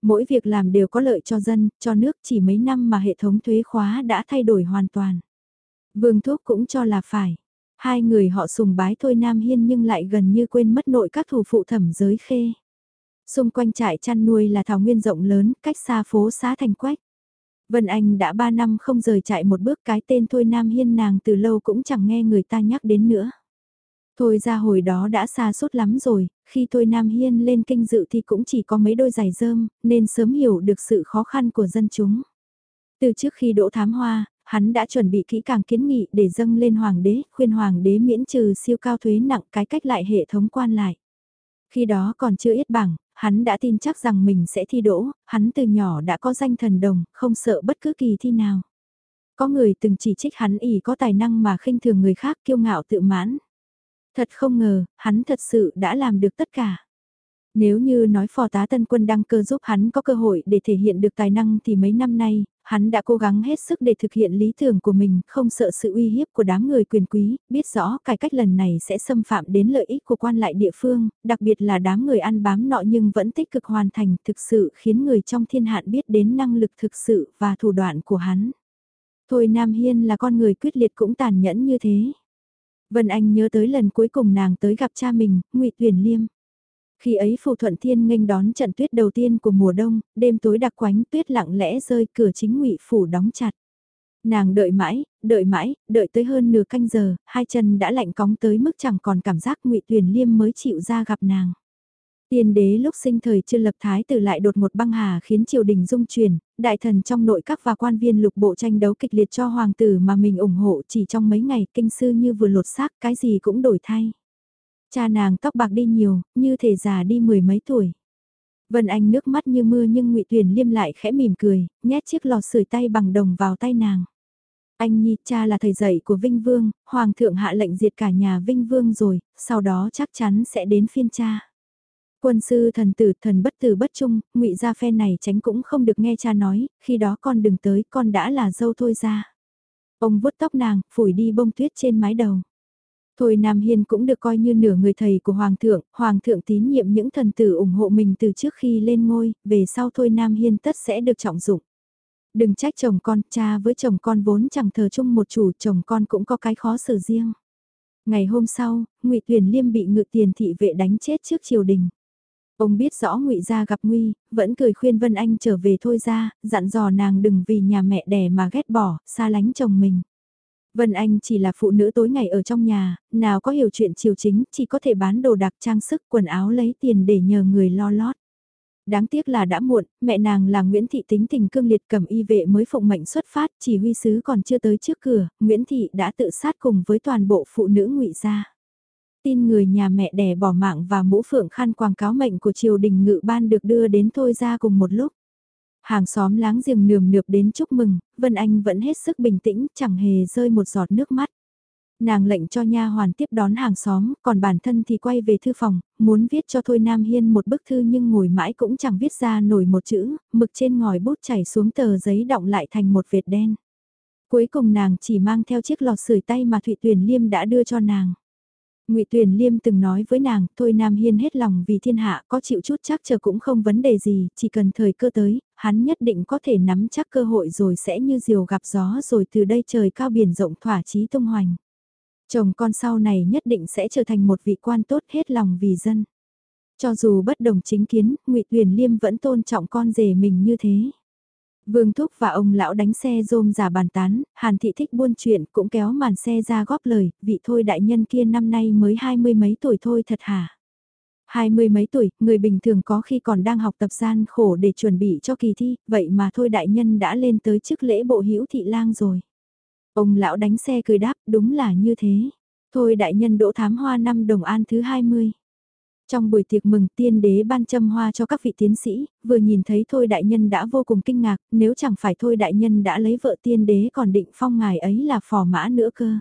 Mỗi việc làm đều có lợi cho dân, cho nước chỉ mấy năm mà hệ thống thuế khóa đã thay đổi hoàn toàn. Vương Thúc cũng cho là phải. Hai người họ sùng bái thôi Nam Hiên nhưng lại gần như quên mất nội các thủ phụ thẩm giới khê. Xung quanh trại chăn nuôi là thảo nguyên rộng lớn, cách xa phố xá thành quách. Vân Anh đã ba năm không rời chạy một bước cái tên Thôi Nam Hiên nàng từ lâu cũng chẳng nghe người ta nhắc đến nữa. Thôi ra hồi đó đã xa suốt lắm rồi, khi Thôi Nam Hiên lên kinh dự thì cũng chỉ có mấy đôi giày rơm, nên sớm hiểu được sự khó khăn của dân chúng. Từ trước khi đỗ thám hoa, hắn đã chuẩn bị kỹ càng kiến nghị để dâng lên hoàng đế, khuyên hoàng đế miễn trừ siêu cao thuế nặng cái cách lại hệ thống quan lại. Khi đó còn chưa ít bảng, hắn đã tin chắc rằng mình sẽ thi đỗ, hắn từ nhỏ đã có danh thần đồng, không sợ bất cứ kỳ thi nào. Có người từng chỉ trích hắn ỉ có tài năng mà khinh thường người khác kiêu ngạo tự mãn. Thật không ngờ, hắn thật sự đã làm được tất cả. Nếu như nói phò tá tân quân đăng cơ giúp hắn có cơ hội để thể hiện được tài năng thì mấy năm nay, hắn đã cố gắng hết sức để thực hiện lý tưởng của mình, không sợ sự uy hiếp của đám người quyền quý, biết rõ cải cách lần này sẽ xâm phạm đến lợi ích của quan lại địa phương, đặc biệt là đám người ăn bám nọ nhưng vẫn tích cực hoàn thành thực sự khiến người trong thiên hạn biết đến năng lực thực sự và thủ đoạn của hắn. Thôi Nam Hiên là con người quyết liệt cũng tàn nhẫn như thế. Vân Anh nhớ tới lần cuối cùng nàng tới gặp cha mình, ngụy Tuyền Liêm. Khi ấy Phù Thuận Thiên nghênh đón trận tuyết đầu tiên của mùa đông, đêm tối đặc quánh tuyết lặng lẽ rơi cửa chính ngụy phủ đóng chặt. Nàng đợi mãi, đợi mãi, đợi tới hơn nửa canh giờ, hai chân đã lạnh cóng tới mức chẳng còn cảm giác ngụy tuyển Liêm mới chịu ra gặp nàng. Tiên đế lúc sinh thời chưa lập thái tử lại đột một băng hà khiến triều đình rung chuyển, đại thần trong nội các và quan viên lục bộ tranh đấu kịch liệt cho hoàng tử mà mình ủng hộ chỉ trong mấy ngày kinh sư như vừa lột xác cái gì cũng đổi thay. Cha nàng tóc bạc đi nhiều, như thể già đi mười mấy tuổi. Vân Anh nước mắt như mưa nhưng ngụy Tuyền liêm lại khẽ mỉm cười, nhét chiếc lò sưởi tay bằng đồng vào tay nàng. Anh Nhi cha là thầy dạy của Vinh Vương, Hoàng thượng hạ lệnh diệt cả nhà Vinh Vương rồi, sau đó chắc chắn sẽ đến phiên cha. Quân sư thần tử thần bất tử bất trung, ngụy gia phe này tránh cũng không được nghe cha nói, khi đó con đừng tới, con đã là dâu thôi ra. Ông vuốt tóc nàng, phủi đi bông tuyết trên mái đầu. Thôi Nam Hiên cũng được coi như nửa người thầy của Hoàng thượng, Hoàng thượng tín nhiệm những thần tử ủng hộ mình từ trước khi lên ngôi, về sau Thôi Nam Hiên tất sẽ được trọng dụng. Đừng trách chồng con, cha với chồng con vốn chẳng thờ chung một chủ, chồng con cũng có cái khó xử riêng. Ngày hôm sau, ngụy Tuyền Liêm bị ngự tiền thị vệ đánh chết trước triều đình. Ông biết rõ ngụy gia gặp nguy, vẫn cười khuyên Vân Anh trở về thôi ra, dặn dò nàng đừng vì nhà mẹ đẻ mà ghét bỏ, xa lánh chồng mình. Vân Anh chỉ là phụ nữ tối ngày ở trong nhà, nào có hiểu chuyện chiều chính, chỉ có thể bán đồ đặc trang sức quần áo lấy tiền để nhờ người lo lót. Đáng tiếc là đã muộn, mẹ nàng là Nguyễn Thị tính tình cương liệt cầm y vệ mới phụng mệnh xuất phát, chỉ huy sứ còn chưa tới trước cửa, Nguyễn Thị đã tự sát cùng với toàn bộ phụ nữ ngụy gia. Tin người nhà mẹ đẻ bỏ mạng và mũ phượng khăn quảng cáo mệnh của triều đình ngự ban được đưa đến thôi ra cùng một lúc. Hàng xóm láng giềng nườm nượp đến chúc mừng, Vân Anh vẫn hết sức bình tĩnh, chẳng hề rơi một giọt nước mắt. Nàng lệnh cho nha hoàn tiếp đón hàng xóm, còn bản thân thì quay về thư phòng, muốn viết cho Thôi Nam Hiên một bức thư nhưng ngồi mãi cũng chẳng viết ra nổi một chữ, mực trên ngòi bút chảy xuống tờ giấy động lại thành một vệt đen. Cuối cùng nàng chỉ mang theo chiếc lọt sưởi tay mà Thụy Tuyền Liêm đã đưa cho nàng. Ngụy Tuyền Liêm từng nói với nàng, thôi Nam Hiên hết lòng vì thiên hạ, có chịu chút chắc chờ cũng không vấn đề gì, chỉ cần thời cơ tới, hắn nhất định có thể nắm chắc cơ hội rồi sẽ như diều gặp gió rồi từ đây trời cao biển rộng thỏa chí tung hoành. Chồng con sau này nhất định sẽ trở thành một vị quan tốt hết lòng vì dân. Cho dù bất đồng chính kiến, Ngụy Tuyền Liêm vẫn tôn trọng con rể mình như thế. Vương Thúc và ông lão đánh xe rôm giả bàn tán, Hàn Thị thích buôn chuyện cũng kéo màn xe ra góp lời, vị thôi đại nhân kia năm nay mới hai mươi mấy tuổi thôi thật hả? Hai mươi mấy tuổi, người bình thường có khi còn đang học tập gian khổ để chuẩn bị cho kỳ thi, vậy mà thôi đại nhân đã lên tới chức lễ bộ hữu thị lang rồi. Ông lão đánh xe cười đáp, đúng là như thế. Thôi đại nhân đỗ thám hoa năm đồng an thứ 20. Trong buổi tiệc mừng tiên đế ban châm hoa cho các vị tiến sĩ, vừa nhìn thấy Thôi Đại Nhân đã vô cùng kinh ngạc, nếu chẳng phải Thôi Đại Nhân đã lấy vợ tiên đế còn định phong ngài ấy là phò mã nữa cơ.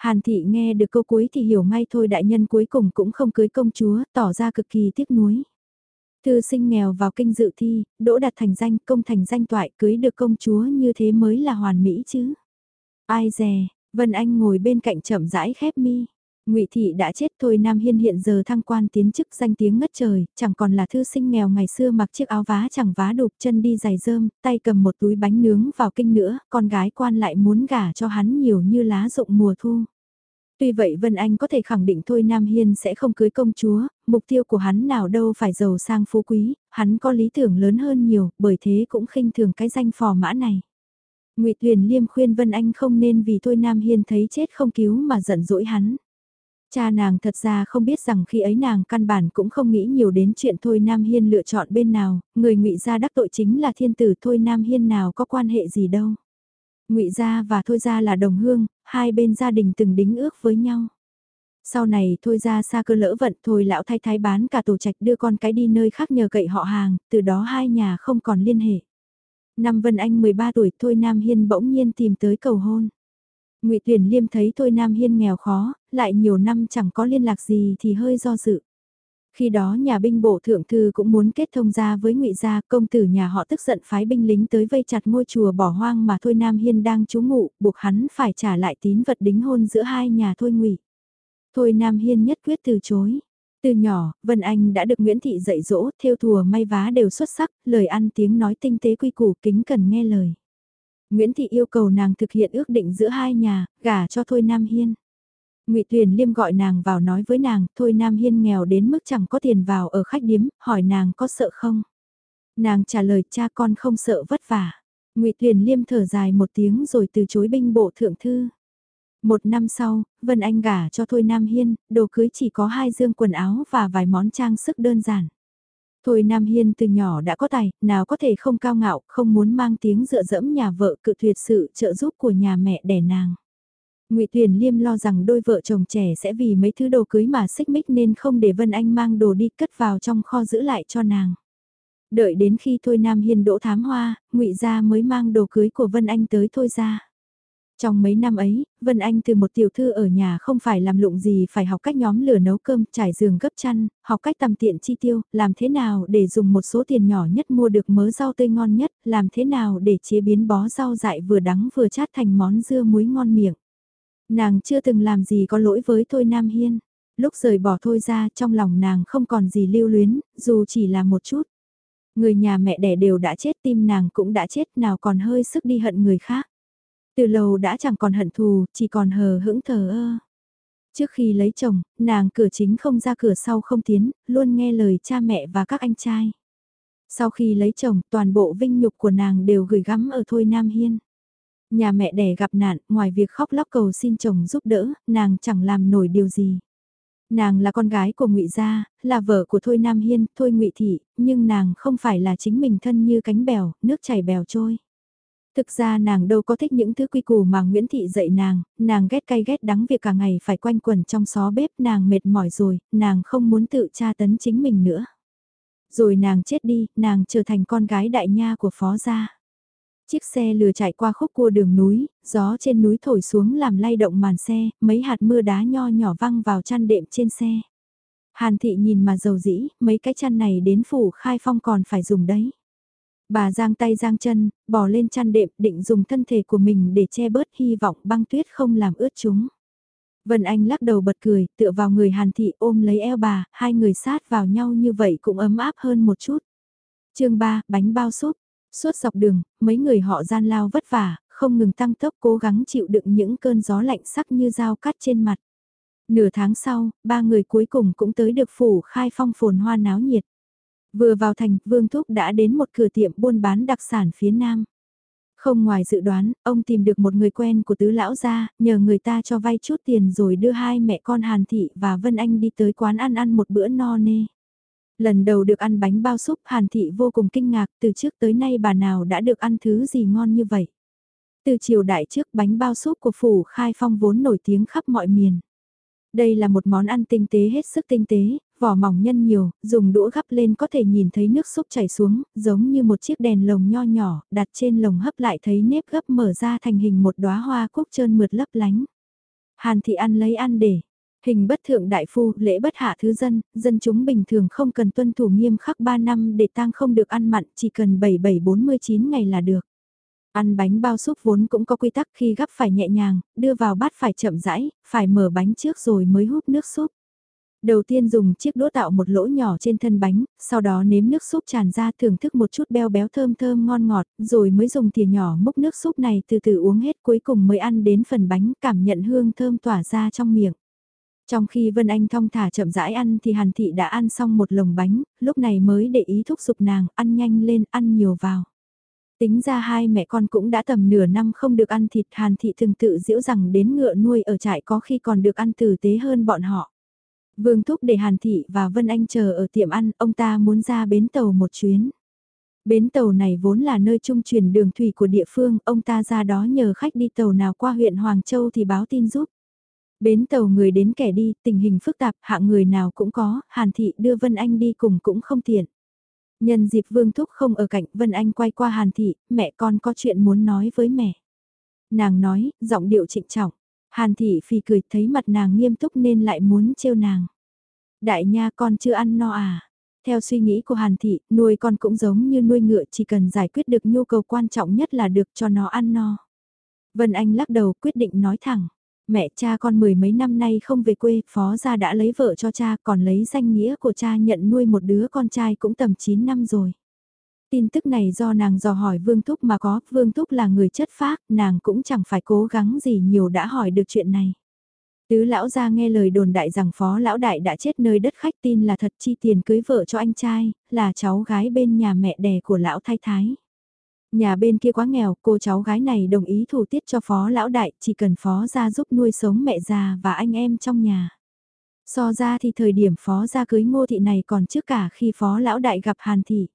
Hàn thị nghe được câu cuối thì hiểu ngay Thôi Đại Nhân cuối cùng cũng không cưới công chúa, tỏ ra cực kỳ tiếc nuối. Thư sinh nghèo vào kinh dự thi, đỗ đạt thành danh, công thành danh toại, cưới được công chúa như thế mới là hoàn mỹ chứ. Ai dè, Vân Anh ngồi bên cạnh chậm rãi khép mi. Ngụy thị đã chết thôi Nam Hiên hiện giờ thăng quan tiến chức danh tiếng ngất trời, chẳng còn là thư sinh nghèo ngày xưa mặc chiếc áo vá chẳng vá đục chân đi giày rơm, tay cầm một túi bánh nướng vào kinh nữa, con gái quan lại muốn gả cho hắn nhiều như lá rụng mùa thu. Tuy vậy Vân Anh có thể khẳng định thôi Nam Hiên sẽ không cưới công chúa, mục tiêu của hắn nào đâu phải giàu sang phú quý, hắn có lý tưởng lớn hơn nhiều, bởi thế cũng khinh thường cái danh phò mã này. Ngụy Tuyền Liêm khuyên Vân Anh không nên vì thôi Nam Hiên thấy chết không cứu mà giận dỗi hắn. Cha nàng thật ra không biết rằng khi ấy nàng căn bản cũng không nghĩ nhiều đến chuyện Thôi Nam Hiên lựa chọn bên nào, người ngụy gia đắc tội chính là thiên tử Thôi Nam Hiên nào có quan hệ gì đâu. ngụy gia và Thôi gia là đồng hương, hai bên gia đình từng đính ước với nhau. Sau này Thôi gia xa cơ lỡ vận Thôi lão thái thái bán cả tổ trạch đưa con cái đi nơi khác nhờ cậy họ hàng, từ đó hai nhà không còn liên hệ. Năm Vân Anh 13 tuổi Thôi Nam Hiên bỗng nhiên tìm tới cầu hôn. Ngụy Tuyền Liêm thấy Thôi Nam Hiên nghèo khó, lại nhiều năm chẳng có liên lạc gì thì hơi do dự. Khi đó nhà binh bộ thượng thư cũng muốn kết thông gia với ngụy gia, công tử nhà họ tức giận phái binh lính tới vây chặt ngôi chùa bỏ hoang mà Thôi Nam Hiên đang trú ngụ, buộc hắn phải trả lại tín vật đính hôn giữa hai nhà Thôi ngụy. Thôi Nam Hiên nhất quyết từ chối. Từ nhỏ, Vân Anh đã được Nguyễn Thị dạy dỗ, theo thùa may vá đều xuất sắc, lời ăn tiếng nói tinh tế quy củ kính cần nghe lời. Nguyễn Thị yêu cầu nàng thực hiện ước định giữa hai nhà, gả cho Thôi Nam Hiên. Ngụy Tuyền Liêm gọi nàng vào nói với nàng, Thôi Nam Hiên nghèo đến mức chẳng có tiền vào ở khách điếm, hỏi nàng có sợ không? Nàng trả lời cha con không sợ vất vả. Ngụy Tuyền Liêm thở dài một tiếng rồi từ chối binh bộ thượng thư. Một năm sau, Vân Anh gả cho Thôi Nam Hiên, đồ cưới chỉ có hai dương quần áo và vài món trang sức đơn giản. Thôi Nam Hiên từ nhỏ đã có tài, nào có thể không cao ngạo, không muốn mang tiếng dựa dẫm nhà vợ cự tuyệt sự trợ giúp của nhà mẹ đẻ nàng. Ngụy Tuyền Liêm lo rằng đôi vợ chồng trẻ sẽ vì mấy thứ đồ cưới mà xích mích nên không để Vân Anh mang đồ đi cất vào trong kho giữ lại cho nàng. Đợi đến khi Thôi Nam Hiên đỗ thám hoa, Ngụy gia mới mang đồ cưới của Vân Anh tới Thôi gia. Trong mấy năm ấy, Vân Anh từ một tiểu thư ở nhà không phải làm lụng gì phải học cách nhóm lửa nấu cơm, trải giường gấp chăn, học cách tầm tiện chi tiêu, làm thế nào để dùng một số tiền nhỏ nhất mua được mớ rau tươi ngon nhất, làm thế nào để chế biến bó rau dại vừa đắng vừa chát thành món dưa muối ngon miệng. Nàng chưa từng làm gì có lỗi với Thôi Nam Hiên. Lúc rời bỏ Thôi ra trong lòng nàng không còn gì lưu luyến, dù chỉ là một chút. Người nhà mẹ đẻ đều đã chết tim nàng cũng đã chết nào còn hơi sức đi hận người khác. Từ lâu đã chẳng còn hận thù, chỉ còn hờ hững thờ ơ. Trước khi lấy chồng, nàng cửa chính không ra cửa sau không tiến, luôn nghe lời cha mẹ và các anh trai. Sau khi lấy chồng, toàn bộ vinh nhục của nàng đều gửi gắm ở Thôi Nam Hiên. Nhà mẹ đẻ gặp nạn, ngoài việc khóc lóc cầu xin chồng giúp đỡ, nàng chẳng làm nổi điều gì. Nàng là con gái của ngụy Gia, là vợ của Thôi Nam Hiên, Thôi ngụy Thị, nhưng nàng không phải là chính mình thân như cánh bèo, nước chảy bèo trôi. Thực ra nàng đâu có thích những thứ quy củ mà Nguyễn Thị dạy nàng, nàng ghét cay ghét đắng việc cả ngày phải quanh quẩn trong xó bếp nàng mệt mỏi rồi, nàng không muốn tự tra tấn chính mình nữa. Rồi nàng chết đi, nàng trở thành con gái đại nha của phó gia. Chiếc xe lừa chạy qua khúc cua đường núi, gió trên núi thổi xuống làm lay động màn xe, mấy hạt mưa đá nho nhỏ văng vào chăn đệm trên xe. Hàn thị nhìn mà dầu dĩ, mấy cái chăn này đến phủ khai phong còn phải dùng đấy. Bà giang tay giang chân, bò lên chăn đệm định dùng thân thể của mình để che bớt hy vọng băng tuyết không làm ướt chúng. Vân Anh lắc đầu bật cười, tựa vào người Hàn Thị ôm lấy eo bà, hai người sát vào nhau như vậy cũng ấm áp hơn một chút. chương 3, bánh bao súp. Suốt dọc đường, mấy người họ gian lao vất vả, không ngừng tăng tốc cố gắng chịu đựng những cơn gió lạnh sắc như dao cắt trên mặt. Nửa tháng sau, ba người cuối cùng cũng tới được phủ khai phong phồn hoa náo nhiệt. Vừa vào thành, Vương Thúc đã đến một cửa tiệm buôn bán đặc sản phía nam. Không ngoài dự đoán, ông tìm được một người quen của tứ lão gia, nhờ người ta cho vay chút tiền rồi đưa hai mẹ con Hàn Thị và Vân Anh đi tới quán ăn ăn một bữa no nê. Lần đầu được ăn bánh bao súp Hàn Thị vô cùng kinh ngạc, từ trước tới nay bà nào đã được ăn thứ gì ngon như vậy. Từ triều đại trước bánh bao súp của phủ khai phong vốn nổi tiếng khắp mọi miền. Đây là một món ăn tinh tế hết sức tinh tế, vỏ mỏng nhân nhiều, dùng đũa gắp lên có thể nhìn thấy nước súp chảy xuống, giống như một chiếc đèn lồng nho nhỏ, đặt trên lồng hấp lại thấy nếp gấp mở ra thành hình một đóa hoa cúc trơn mượt lấp lánh. Hàn thị ăn lấy ăn để, hình bất thượng đại phu, lễ bất hạ thứ dân, dân chúng bình thường không cần tuân thủ nghiêm khắc 3 năm để tang không được ăn mặn, chỉ cần 7749 ngày là được. Ăn bánh bao súp vốn cũng có quy tắc khi gắp phải nhẹ nhàng, đưa vào bát phải chậm rãi, phải mở bánh trước rồi mới hút nước súp. Đầu tiên dùng chiếc đũa tạo một lỗ nhỏ trên thân bánh, sau đó nếm nước súp tràn ra thưởng thức một chút beo béo thơm thơm ngon ngọt, rồi mới dùng thìa nhỏ múc nước súp này từ từ uống hết cuối cùng mới ăn đến phần bánh cảm nhận hương thơm tỏa ra trong miệng. Trong khi Vân Anh thong thả chậm rãi ăn thì Hàn Thị đã ăn xong một lồng bánh, lúc này mới để ý thúc giục nàng ăn nhanh lên ăn nhiều vào. Tính ra hai mẹ con cũng đã tầm nửa năm không được ăn thịt Hàn Thị thường tự diễu rằng đến ngựa nuôi ở trại có khi còn được ăn tử tế hơn bọn họ. Vương Thúc để Hàn Thị và Vân Anh chờ ở tiệm ăn, ông ta muốn ra bến tàu một chuyến. Bến tàu này vốn là nơi trung chuyển đường thủy của địa phương, ông ta ra đó nhờ khách đi tàu nào qua huyện Hoàng Châu thì báo tin giúp. Bến tàu người đến kẻ đi, tình hình phức tạp, hạng người nào cũng có, Hàn Thị đưa Vân Anh đi cùng cũng không tiện. Nhân dịp Vương Thúc không ở cạnh Vân Anh quay qua Hàn Thị, mẹ con có chuyện muốn nói với mẹ. Nàng nói, giọng điệu trịnh trọng. Hàn Thị phì cười thấy mặt nàng nghiêm túc nên lại muốn trêu nàng. Đại nha con chưa ăn no à? Theo suy nghĩ của Hàn Thị, nuôi con cũng giống như nuôi ngựa chỉ cần giải quyết được nhu cầu quan trọng nhất là được cho nó ăn no. Vân Anh lắc đầu quyết định nói thẳng. Mẹ cha con mười mấy năm nay không về quê, phó gia đã lấy vợ cho cha còn lấy danh nghĩa của cha nhận nuôi một đứa con trai cũng tầm 9 năm rồi. Tin tức này do nàng dò hỏi Vương Thúc mà có, Vương Thúc là người chất phác, nàng cũng chẳng phải cố gắng gì nhiều đã hỏi được chuyện này. Tứ lão ra nghe lời đồn đại rằng phó lão đại đã chết nơi đất khách tin là thật chi tiền cưới vợ cho anh trai, là cháu gái bên nhà mẹ đẻ của lão thái thái. Nhà bên kia quá nghèo, cô cháu gái này đồng ý thủ tiết cho phó lão đại, chỉ cần phó ra giúp nuôi sống mẹ già và anh em trong nhà. So ra thì thời điểm phó ra cưới ngô thị này còn trước cả khi phó lão đại gặp Hàn thị.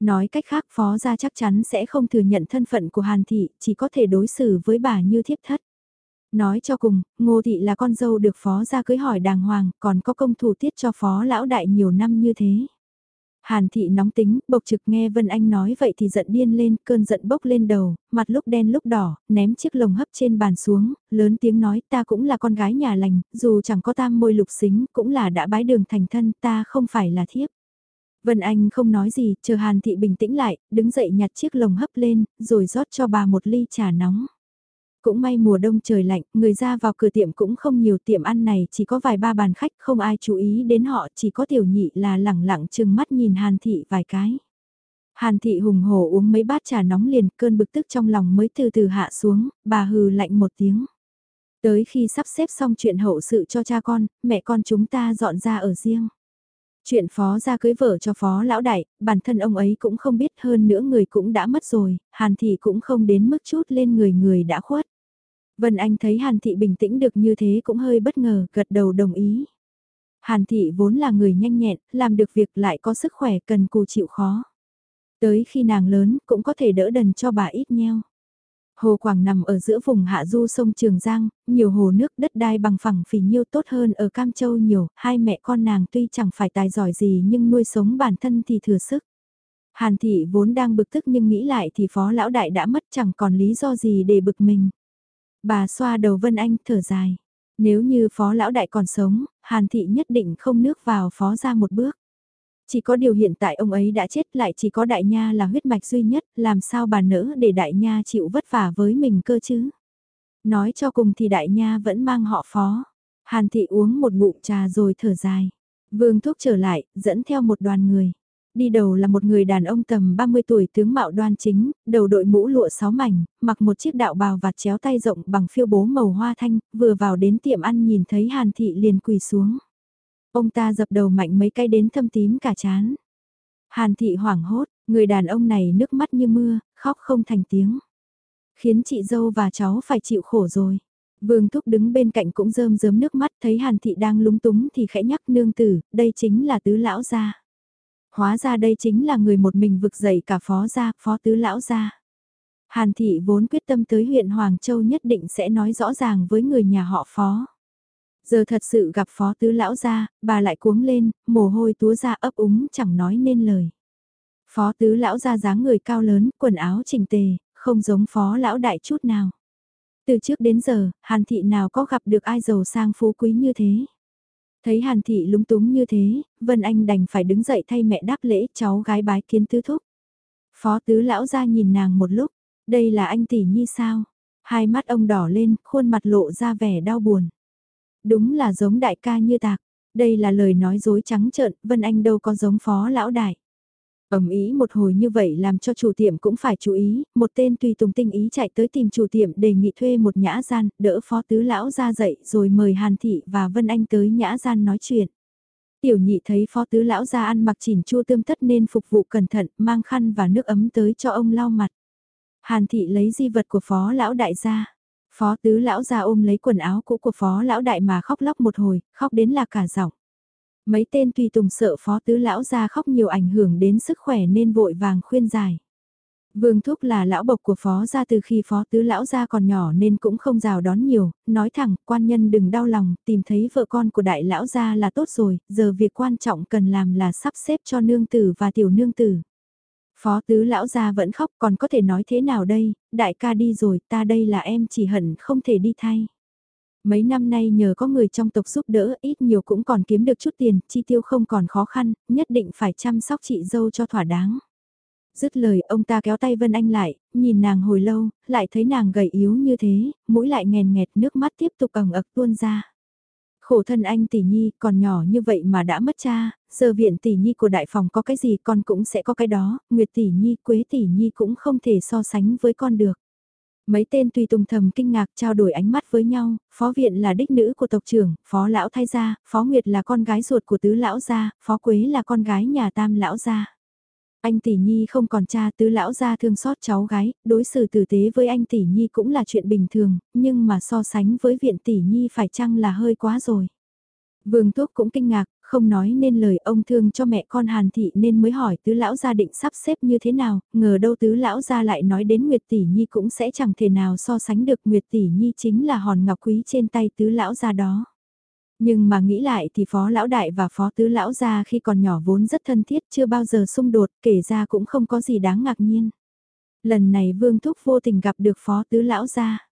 Nói cách khác phó gia chắc chắn sẽ không thừa nhận thân phận của Hàn Thị, chỉ có thể đối xử với bà như thiếp thất. Nói cho cùng, Ngô Thị là con dâu được phó gia cưới hỏi đàng hoàng, còn có công thủ tiết cho phó lão đại nhiều năm như thế. Hàn Thị nóng tính, bộc trực nghe Vân Anh nói vậy thì giận điên lên, cơn giận bốc lên đầu, mặt lúc đen lúc đỏ, ném chiếc lồng hấp trên bàn xuống, lớn tiếng nói ta cũng là con gái nhà lành, dù chẳng có tam môi lục xính, cũng là đã bái đường thành thân, ta không phải là thiếp. Vân Anh không nói gì, chờ Hàn Thị bình tĩnh lại, đứng dậy nhặt chiếc lồng hấp lên, rồi rót cho bà một ly trà nóng. Cũng may mùa đông trời lạnh, người ra vào cửa tiệm cũng không nhiều tiệm ăn này chỉ có vài ba bàn khách không ai chú ý đến họ chỉ có tiểu nhị là lẳng lặng chừng mắt nhìn Hàn Thị vài cái. Hàn Thị hùng hổ uống mấy bát trà nóng liền cơn bực tức trong lòng mới từ từ hạ xuống, bà hừ lạnh một tiếng. Tới khi sắp xếp xong chuyện hậu sự cho cha con, mẹ con chúng ta dọn ra ở riêng. Chuyện phó ra cưới vợ cho phó lão đại, bản thân ông ấy cũng không biết hơn nữa người cũng đã mất rồi, Hàn Thị cũng không đến mức chút lên người người đã khuất. Vân Anh thấy Hàn Thị bình tĩnh được như thế cũng hơi bất ngờ, gật đầu đồng ý. Hàn Thị vốn là người nhanh nhẹn, làm được việc lại có sức khỏe cần cù chịu khó. Tới khi nàng lớn cũng có thể đỡ đần cho bà ít nheo. Hồ Quảng nằm ở giữa vùng hạ du sông Trường Giang, nhiều hồ nước đất đai bằng phẳng phì nhiêu tốt hơn ở Cam Châu nhiều, hai mẹ con nàng tuy chẳng phải tài giỏi gì nhưng nuôi sống bản thân thì thừa sức. Hàn thị vốn đang bực tức nhưng nghĩ lại thì phó lão đại đã mất chẳng còn lý do gì để bực mình. Bà xoa đầu Vân Anh thở dài. Nếu như phó lão đại còn sống, Hàn thị nhất định không nước vào phó ra một bước. Chỉ có điều hiện tại ông ấy đã chết lại chỉ có đại nha là huyết mạch duy nhất, làm sao bà nỡ để đại nha chịu vất vả với mình cơ chứ. Nói cho cùng thì đại nha vẫn mang họ phó. Hàn thị uống một ngụm trà rồi thở dài. Vương thúc trở lại, dẫn theo một đoàn người. Đi đầu là một người đàn ông tầm 30 tuổi tướng mạo đoan chính, đầu đội mũ lụa sáu mảnh, mặc một chiếc đạo bào vạt chéo tay rộng bằng phiêu bố màu hoa thanh, vừa vào đến tiệm ăn nhìn thấy Hàn thị liền quỳ xuống. Ông ta dập đầu mạnh mấy cái đến thâm tím cả chán. Hàn thị hoảng hốt, người đàn ông này nước mắt như mưa, khóc không thành tiếng. Khiến chị dâu và cháu phải chịu khổ rồi. Vương Thúc đứng bên cạnh cũng rơm rớm nước mắt thấy Hàn Thị đang lúng túng thì khẽ nhắc nương tử, đây chính là tứ lão gia. Hóa ra đây chính là người một mình vực dậy cả phó gia, phó tứ lão gia. Hàn Thị vốn quyết tâm tới huyện Hoàng Châu nhất định sẽ nói rõ ràng với người nhà họ phó. Giờ thật sự gặp phó tứ lão gia, bà lại cuống lên, mồ hôi túa ra ấp úng chẳng nói nên lời. Phó tứ lão gia dáng người cao lớn, quần áo chỉnh tề, không giống phó lão đại chút nào. Từ trước đến giờ, Hàn Thị nào có gặp được ai giàu sang phú quý như thế. Thấy Hàn Thị lúng túng như thế, Vân Anh đành phải đứng dậy thay mẹ đáp lễ cháu gái bái kiến tứ thúc. Phó tứ lão ra nhìn nàng một lúc, đây là anh tỷ nhi sao? Hai mắt ông đỏ lên, khuôn mặt lộ ra vẻ đau buồn. Đúng là giống đại ca như tạc, đây là lời nói dối trắng trợn, Vân Anh đâu có giống phó lão đại ầm ý một hồi như vậy làm cho chủ tiệm cũng phải chú ý, một tên tùy tùng tinh ý chạy tới tìm chủ tiệm đề nghị thuê một nhã gian, đỡ phó tứ lão ra dậy rồi mời Hàn Thị và Vân Anh tới nhã gian nói chuyện. Tiểu nhị thấy phó tứ lão ra ăn mặc chỉn chua tươm tất nên phục vụ cẩn thận, mang khăn và nước ấm tới cho ông lau mặt. Hàn Thị lấy di vật của phó lão đại ra. Phó tứ lão ra ôm lấy quần áo cũ của phó lão đại mà khóc lóc một hồi, khóc đến là cả giọng. Mấy tên tùy tùng sợ phó tứ lão ra khóc nhiều ảnh hưởng đến sức khỏe nên vội vàng khuyên giải. Vương Thúc là lão bộc của phó gia từ khi phó tứ lão gia còn nhỏ nên cũng không rào đón nhiều, nói thẳng, quan nhân đừng đau lòng, tìm thấy vợ con của đại lão gia là tốt rồi, giờ việc quan trọng cần làm là sắp xếp cho nương tử và tiểu nương tử. Phó tứ lão gia vẫn khóc còn có thể nói thế nào đây, đại ca đi rồi, ta đây là em chỉ hận không thể đi thay. Mấy năm nay nhờ có người trong tộc giúp đỡ ít nhiều cũng còn kiếm được chút tiền, chi tiêu không còn khó khăn, nhất định phải chăm sóc chị dâu cho thỏa đáng. Dứt lời ông ta kéo tay Vân Anh lại, nhìn nàng hồi lâu, lại thấy nàng gầy yếu như thế, mũi lại nghèn nghẹt nước mắt tiếp tục ẩn ực tuôn ra. Khổ thân anh tỷ nhi còn nhỏ như vậy mà đã mất cha, giờ viện tỷ nhi của đại phòng có cái gì con cũng sẽ có cái đó, Nguyệt tỷ nhi, Quế tỷ nhi cũng không thể so sánh với con được. Mấy tên tùy tùng thầm kinh ngạc trao đổi ánh mắt với nhau, phó viện là đích nữ của tộc trưởng, phó lão thay gia, phó nguyệt là con gái ruột của tứ lão gia, phó quế là con gái nhà tam lão gia. Anh tỷ nhi không còn cha tứ lão gia thương xót cháu gái, đối xử tử tế với anh tỷ nhi cũng là chuyện bình thường, nhưng mà so sánh với viện tỷ nhi phải chăng là hơi quá rồi. Vương Thúc cũng kinh ngạc, không nói nên lời ông thương cho mẹ con Hàn Thị nên mới hỏi tứ lão gia định sắp xếp như thế nào, ngờ đâu tứ lão gia lại nói đến Nguyệt Tỷ Nhi cũng sẽ chẳng thể nào so sánh được Nguyệt Tỷ Nhi chính là hòn ngọc quý trên tay tứ lão gia đó. Nhưng mà nghĩ lại thì phó lão đại và phó tứ lão gia khi còn nhỏ vốn rất thân thiết chưa bao giờ xung đột kể ra cũng không có gì đáng ngạc nhiên. Lần này Vương Thúc vô tình gặp được phó tứ lão gia.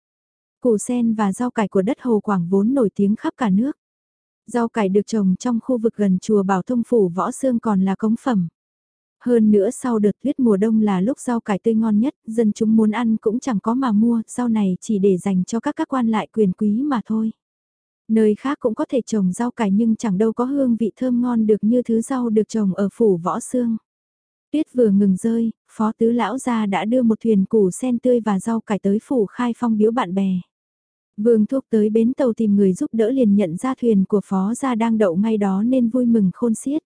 Củ sen và rau cải của đất Hồ Quảng vốn nổi tiếng khắp cả nước. Rau cải được trồng trong khu vực gần chùa Bảo Thông Phủ Võ Sương còn là cống phẩm. Hơn nữa sau đợt tuyết mùa đông là lúc rau cải tươi ngon nhất, dân chúng muốn ăn cũng chẳng có mà mua, rau này chỉ để dành cho các các quan lại quyền quý mà thôi. Nơi khác cũng có thể trồng rau cải nhưng chẳng đâu có hương vị thơm ngon được như thứ rau được trồng ở phủ võ xương. Tuyết vừa ngừng rơi, phó tứ lão gia đã đưa một thuyền củ sen tươi và rau cải tới phủ khai phong biếu bạn bè. Vương Thúc tới bến tàu tìm người giúp đỡ liền nhận ra thuyền của Phó Gia đang đậu ngay đó nên vui mừng khôn xiết.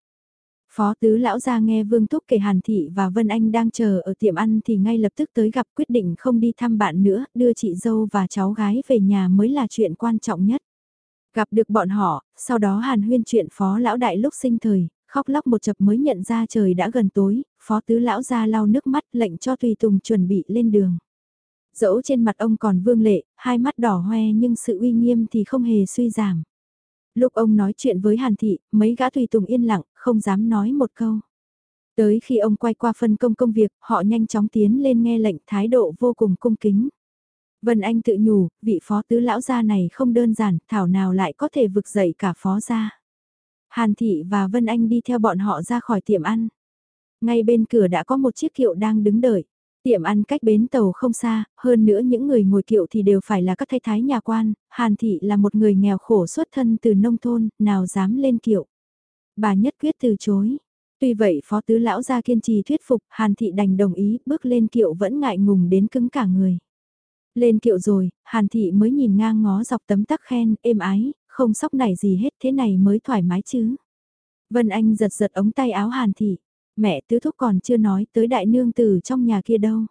Phó Tứ Lão Gia nghe Vương Thúc kể Hàn Thị và Vân Anh đang chờ ở tiệm ăn thì ngay lập tức tới gặp quyết định không đi thăm bạn nữa, đưa chị dâu và cháu gái về nhà mới là chuyện quan trọng nhất. Gặp được bọn họ, sau đó Hàn huyên chuyện Phó Lão Đại lúc sinh thời, khóc lóc một chập mới nhận ra trời đã gần tối, Phó Tứ Lão ra lau nước mắt lệnh cho Tùy Tùng chuẩn bị lên đường dẫu trên mặt ông còn vương lệ, hai mắt đỏ hoe nhưng sự uy nghiêm thì không hề suy giảm. Lúc ông nói chuyện với Hàn Thị, mấy gã tùy tùng yên lặng, không dám nói một câu. Tới khi ông quay qua phân công công việc, họ nhanh chóng tiến lên nghe lệnh thái độ vô cùng cung kính. Vân Anh tự nhủ, vị phó tứ lão gia này không đơn giản, thảo nào lại có thể vực dậy cả phó gia. Hàn Thị và Vân Anh đi theo bọn họ ra khỏi tiệm ăn. Ngay bên cửa đã có một chiếc kiệu đang đứng đợi. Tiệm ăn cách bến tàu không xa, hơn nữa những người ngồi kiệu thì đều phải là các thái thái nhà quan, Hàn Thị là một người nghèo khổ xuất thân từ nông thôn, nào dám lên kiệu. Bà nhất quyết từ chối. Tuy vậy phó tứ lão gia kiên trì thuyết phục, Hàn Thị đành đồng ý, bước lên kiệu vẫn ngại ngùng đến cứng cả người. Lên kiệu rồi, Hàn Thị mới nhìn ngang ngó dọc tấm tắc khen, êm ái, không sóc nảy gì hết thế này mới thoải mái chứ. Vân Anh giật giật ống tay áo Hàn Thị. Mẹ tứ thúc còn chưa nói tới đại nương từ trong nhà kia đâu.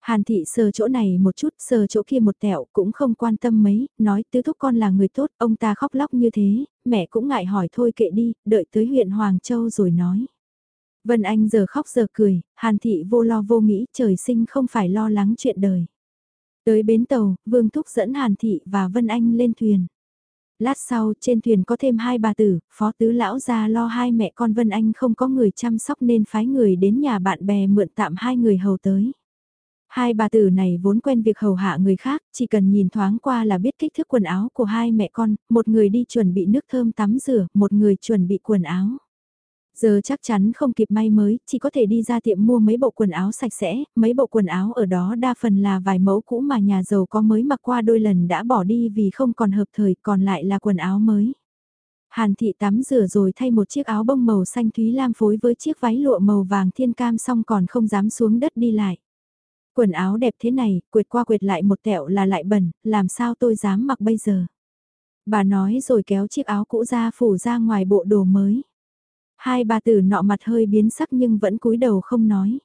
Hàn thị sờ chỗ này một chút, sờ chỗ kia một tẹo, cũng không quan tâm mấy, nói tứ thúc con là người tốt, ông ta khóc lóc như thế, mẹ cũng ngại hỏi thôi kệ đi, đợi tới huyện Hoàng Châu rồi nói. Vân Anh giờ khóc giờ cười, Hàn thị vô lo vô nghĩ, trời sinh không phải lo lắng chuyện đời. Tới bến tàu, Vương Thúc dẫn Hàn thị và Vân Anh lên thuyền. Lát sau, trên thuyền có thêm hai bà tử, phó tứ lão ra lo hai mẹ con Vân Anh không có người chăm sóc nên phái người đến nhà bạn bè mượn tạm hai người hầu tới. Hai bà tử này vốn quen việc hầu hạ người khác, chỉ cần nhìn thoáng qua là biết kích thước quần áo của hai mẹ con, một người đi chuẩn bị nước thơm tắm rửa, một người chuẩn bị quần áo. Giờ chắc chắn không kịp may mới, chỉ có thể đi ra tiệm mua mấy bộ quần áo sạch sẽ, mấy bộ quần áo ở đó đa phần là vài mẫu cũ mà nhà giàu có mới mặc qua đôi lần đã bỏ đi vì không còn hợp thời, còn lại là quần áo mới. Hàn thị tắm rửa rồi thay một chiếc áo bông màu xanh thúy lam phối với chiếc váy lụa màu vàng thiên cam xong còn không dám xuống đất đi lại. Quần áo đẹp thế này, quệt qua quệt lại một tẹo là lại bẩn, làm sao tôi dám mặc bây giờ. Bà nói rồi kéo chiếc áo cũ ra phủ ra ngoài bộ đồ mới. Hai bà tử nọ mặt hơi biến sắc nhưng vẫn cúi đầu không nói.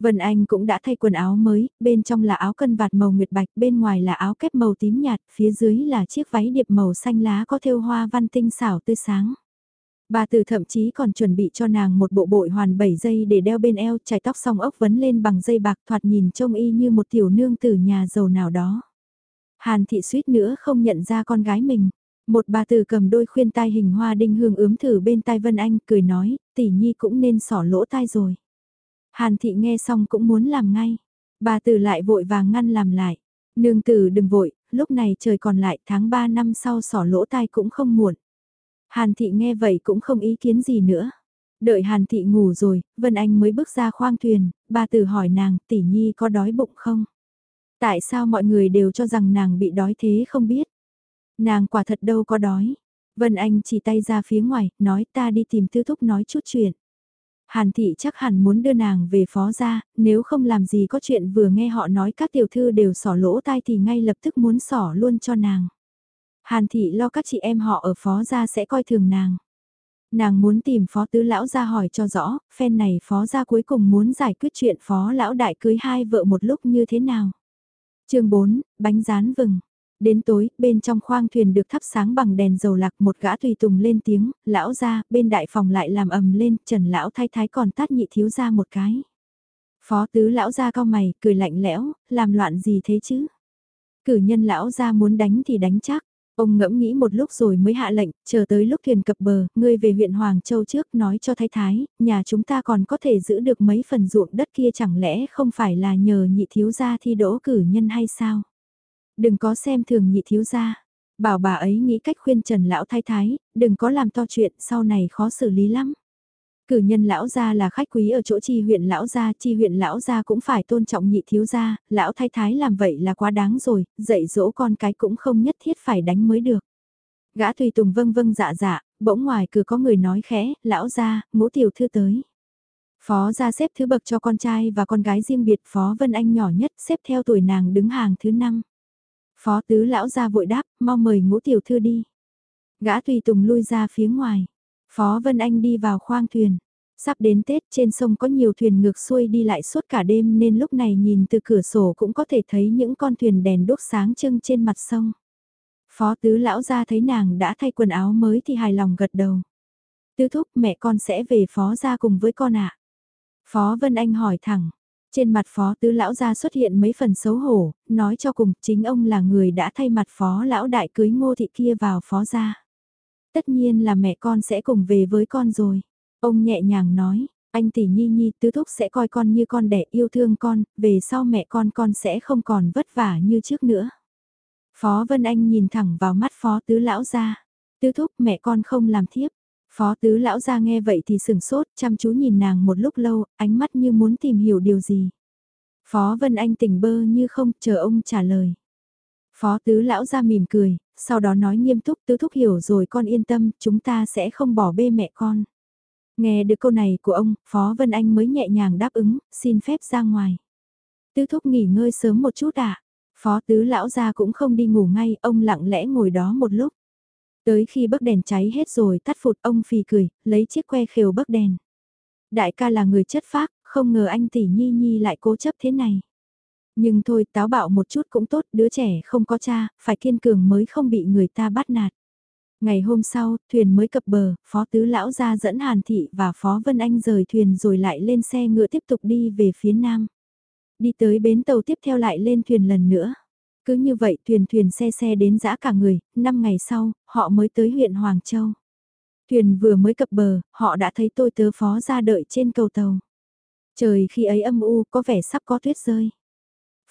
Vân Anh cũng đã thay quần áo mới, bên trong là áo cân vạt màu nguyệt bạch, bên ngoài là áo kép màu tím nhạt, phía dưới là chiếc váy điệp màu xanh lá có thêu hoa văn tinh xảo tươi sáng. Bà tử thậm chí còn chuẩn bị cho nàng một bộ bội hoàn 7 dây để đeo bên eo, chải tóc xong ốc vấn lên bằng dây bạc thoạt nhìn trông y như một tiểu nương tử nhà giàu nào đó. Hàn thị suýt nữa không nhận ra con gái mình. Một bà tử cầm đôi khuyên tai hình hoa đinh hương ướm thử bên tai Vân Anh cười nói, tỷ nhi cũng nên sỏ lỗ tai rồi. Hàn thị nghe xong cũng muốn làm ngay. Bà tử lại vội vàng ngăn làm lại. Nương tử đừng vội, lúc này trời còn lại tháng 3 năm sau sỏ lỗ tai cũng không muộn. Hàn thị nghe vậy cũng không ý kiến gì nữa. Đợi Hàn thị ngủ rồi, Vân Anh mới bước ra khoang thuyền, bà tử hỏi nàng tỷ nhi có đói bụng không? Tại sao mọi người đều cho rằng nàng bị đói thế không biết? Nàng quả thật đâu có đói. Vân Anh chỉ tay ra phía ngoài, nói ta đi tìm tư thúc nói chút chuyện. Hàn thị chắc hẳn muốn đưa nàng về phó ra, nếu không làm gì có chuyện vừa nghe họ nói các tiểu thư đều sỏ lỗ tai thì ngay lập tức muốn sỏ luôn cho nàng. Hàn thị lo các chị em họ ở phó gia sẽ coi thường nàng. Nàng muốn tìm phó tứ lão ra hỏi cho rõ, phen này phó gia cuối cùng muốn giải quyết chuyện phó lão đại cưới hai vợ một lúc như thế nào. chương 4, bánh rán vừng. Đến tối, bên trong khoang thuyền được thắp sáng bằng đèn dầu lạc một gã tùy tùng lên tiếng, lão ra, bên đại phòng lại làm ầm lên, trần lão thái thái còn tát nhị thiếu ra một cái. Phó tứ lão ra cao mày, cười lạnh lẽo, làm loạn gì thế chứ? Cử nhân lão ra muốn đánh thì đánh chắc. Ông ngẫm nghĩ một lúc rồi mới hạ lệnh, chờ tới lúc thuyền cập bờ, ngươi về huyện Hoàng Châu trước nói cho thái thái, nhà chúng ta còn có thể giữ được mấy phần ruộng đất kia chẳng lẽ không phải là nhờ nhị thiếu gia thi đỗ cử nhân hay sao? Đừng có xem thường nhị thiếu gia. Bảo bà ấy nghĩ cách khuyên Trần Lão Thái Thái, đừng có làm to chuyện sau này khó xử lý lắm. Cử nhân lão gia là khách quý ở chỗ chi huyện lão gia, chi huyện lão gia cũng phải tôn trọng nhị thiếu gia, lão thái thái làm vậy là quá đáng rồi, dạy dỗ con cái cũng không nhất thiết phải đánh mới được. Gã tùy tùng vâng vâng dạ dạ, bỗng ngoài cửa có người nói khẽ, lão gia, ngũ tiểu thư tới. Phó gia xếp thứ bậc cho con trai và con gái riêng biệt Phó Vân Anh nhỏ nhất xếp theo tuổi nàng đứng hàng thứ năm. Phó tứ lão ra vội đáp, mau mời ngũ tiểu thư đi. Gã tùy tùng lui ra phía ngoài. Phó Vân Anh đi vào khoang thuyền. Sắp đến Tết trên sông có nhiều thuyền ngược xuôi đi lại suốt cả đêm nên lúc này nhìn từ cửa sổ cũng có thể thấy những con thuyền đèn đốt sáng trưng trên mặt sông. Phó tứ lão ra thấy nàng đã thay quần áo mới thì hài lòng gật đầu. Tứ thúc mẹ con sẽ về phó ra cùng với con ạ. Phó Vân Anh hỏi thẳng, trên mặt phó tứ lão gia xuất hiện mấy phần xấu hổ, nói cho cùng chính ông là người đã thay mặt phó lão đại cưới ngô thị kia vào phó gia. Tất nhiên là mẹ con sẽ cùng về với con rồi. Ông nhẹ nhàng nói, anh tỷ nhi nhi tứ thúc sẽ coi con như con đẻ yêu thương con, về sau mẹ con con sẽ không còn vất vả như trước nữa. Phó Vân Anh nhìn thẳng vào mắt phó tứ lão gia. Tứ thúc mẹ con không làm thiếp. Phó tứ lão ra nghe vậy thì sừng sốt, chăm chú nhìn nàng một lúc lâu, ánh mắt như muốn tìm hiểu điều gì. Phó Vân Anh tỉnh bơ như không, chờ ông trả lời. Phó tứ lão ra mỉm cười, sau đó nói nghiêm túc tứ thúc hiểu rồi con yên tâm, chúng ta sẽ không bỏ bê mẹ con. Nghe được câu này của ông, Phó Vân Anh mới nhẹ nhàng đáp ứng, xin phép ra ngoài. Tứ thúc nghỉ ngơi sớm một chút ạ. À? Phó tứ lão ra cũng không đi ngủ ngay, ông lặng lẽ ngồi đó một lúc. Tới khi bấc đèn cháy hết rồi tắt phụt ông phì cười, lấy chiếc que khều bấc đèn. Đại ca là người chất phác, không ngờ anh tỷ nhi nhi lại cố chấp thế này. Nhưng thôi táo bạo một chút cũng tốt, đứa trẻ không có cha, phải kiên cường mới không bị người ta bắt nạt. Ngày hôm sau, thuyền mới cập bờ, Phó Tứ Lão ra dẫn Hàn Thị và Phó Vân Anh rời thuyền rồi lại lên xe ngựa tiếp tục đi về phía nam. Đi tới bến tàu tiếp theo lại lên thuyền lần nữa. Cứ như vậy thuyền thuyền xe xe đến dã cả người, 5 ngày sau, họ mới tới huyện Hoàng Châu. Thuyền vừa mới cập bờ, họ đã thấy tôi tớ phó ra đợi trên cầu tàu. Trời khi ấy âm u có vẻ sắp có tuyết rơi.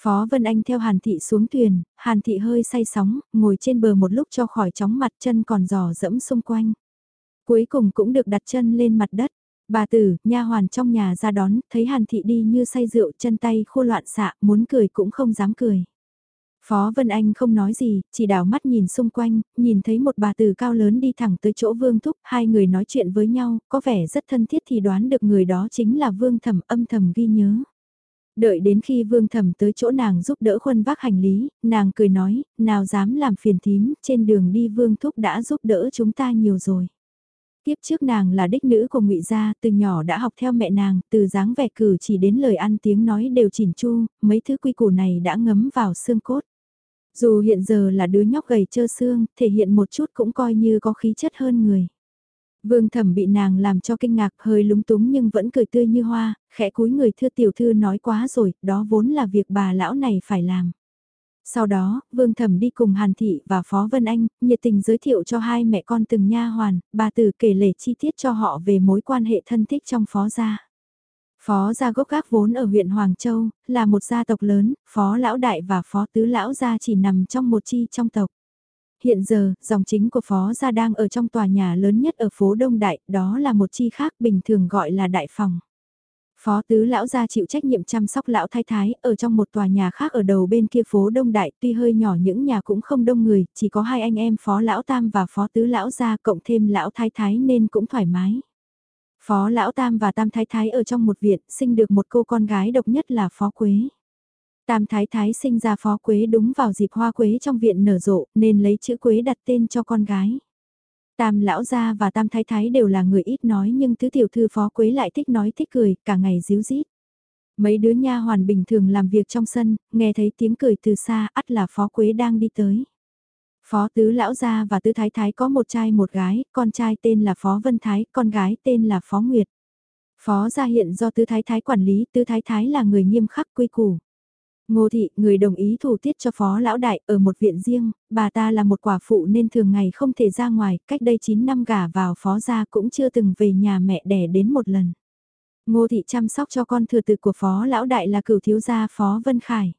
Phó Vân Anh theo Hàn Thị xuống thuyền, Hàn Thị hơi say sóng, ngồi trên bờ một lúc cho khỏi chóng mặt chân còn giò dẫm xung quanh. Cuối cùng cũng được đặt chân lên mặt đất. Bà tử, nha hoàn trong nhà ra đón, thấy Hàn Thị đi như say rượu chân tay khô loạn xạ, muốn cười cũng không dám cười. Phó Vân Anh không nói gì, chỉ đảo mắt nhìn xung quanh, nhìn thấy một bà tử cao lớn đi thẳng tới chỗ Vương Thúc, hai người nói chuyện với nhau, có vẻ rất thân thiết thì đoán được người đó chính là Vương Thẩm âm thầm ghi nhớ. Đợi đến khi Vương Thẩm tới chỗ nàng giúp đỡ khuân vác hành lý, nàng cười nói, nào dám làm phiền thím, trên đường đi Vương Thúc đã giúp đỡ chúng ta nhiều rồi. Tiếp trước nàng là đích nữ của ngụy Gia, từ nhỏ đã học theo mẹ nàng, từ dáng vẻ cử chỉ đến lời ăn tiếng nói đều chỉnh chu, mấy thứ quy củ này đã ngấm vào xương cốt. Dù hiện giờ là đứa nhóc gầy trơ xương, thể hiện một chút cũng coi như có khí chất hơn người. Vương thẩm bị nàng làm cho kinh ngạc hơi lúng túng nhưng vẫn cười tươi như hoa, khẽ cúi người thưa tiểu thư nói quá rồi, đó vốn là việc bà lão này phải làm. Sau đó, Vương Thẩm đi cùng Hàn Thị và Phó Vân Anh, nhiệt tình giới thiệu cho hai mẹ con từng nha hoàn, bà tử kể lể chi tiết cho họ về mối quan hệ thân thích trong Phó gia. Phó gia gốc gác vốn ở huyện Hoàng Châu, là một gia tộc lớn, Phó Lão Đại và Phó Tứ Lão gia chỉ nằm trong một chi trong tộc. Hiện giờ, dòng chính của Phó gia đang ở trong tòa nhà lớn nhất ở phố Đông Đại, đó là một chi khác bình thường gọi là Đại Phòng. Phó tứ lão gia chịu trách nhiệm chăm sóc lão thái thái ở trong một tòa nhà khác ở đầu bên kia phố Đông Đại tuy hơi nhỏ những nhà cũng không đông người, chỉ có hai anh em phó lão tam và phó tứ lão gia cộng thêm lão thái thái nên cũng thoải mái. Phó lão tam và tam thái thái ở trong một viện sinh được một cô con gái độc nhất là phó quế. Tam thái thái sinh ra phó quế đúng vào dịp hoa quế trong viện nở rộ nên lấy chữ quế đặt tên cho con gái. Tam lão gia và tam thái thái đều là người ít nói nhưng tứ tiểu thư phó quế lại thích nói thích cười, cả ngày díu dít. Mấy đứa nha hoàn bình thường làm việc trong sân, nghe thấy tiếng cười từ xa, ắt là phó quế đang đi tới. Phó tứ lão gia và tứ thái thái có một trai một gái, con trai tên là Phó Vân Thái, con gái tên là Phó Nguyệt. Phó gia hiện do tứ thái thái quản lý, tứ thái thái là người nghiêm khắc quy củ. Ngô thị, người đồng ý thủ tiết cho phó lão đại ở một viện riêng, bà ta là một quả phụ nên thường ngày không thể ra ngoài, cách đây 9 năm gả vào phó gia cũng chưa từng về nhà mẹ đẻ đến một lần. Ngô thị chăm sóc cho con thừa tự của phó lão đại là cửu thiếu gia phó Vân Khải.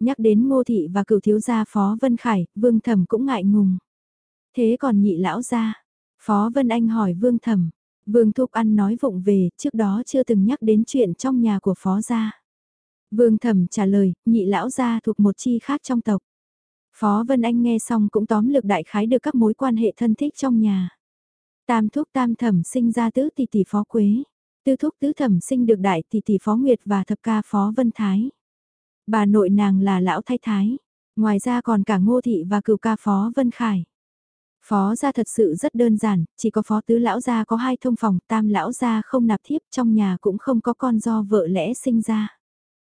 Nhắc đến ngô thị và cửu thiếu gia phó Vân Khải, vương thẩm cũng ngại ngùng. Thế còn nhị lão gia, phó Vân Anh hỏi vương thẩm, vương thúc ăn nói vụng về, trước đó chưa từng nhắc đến chuyện trong nhà của phó gia. Vương thẩm trả lời, nhị lão gia thuộc một chi khác trong tộc. Phó Vân Anh nghe xong cũng tóm lược đại khái được các mối quan hệ thân thích trong nhà. Tam thúc tam thẩm sinh ra tứ tỷ tỷ phó quế. Tư thúc tứ thẩm sinh được đại tỷ tỷ phó nguyệt và thập ca phó vân thái. Bà nội nàng là lão thái thái. Ngoài ra còn cả ngô thị và cựu ca phó vân khải. Phó gia thật sự rất đơn giản, chỉ có phó tứ lão gia có hai thông phòng, tam lão gia không nạp thiếp trong nhà cũng không có con do vợ lẽ sinh ra.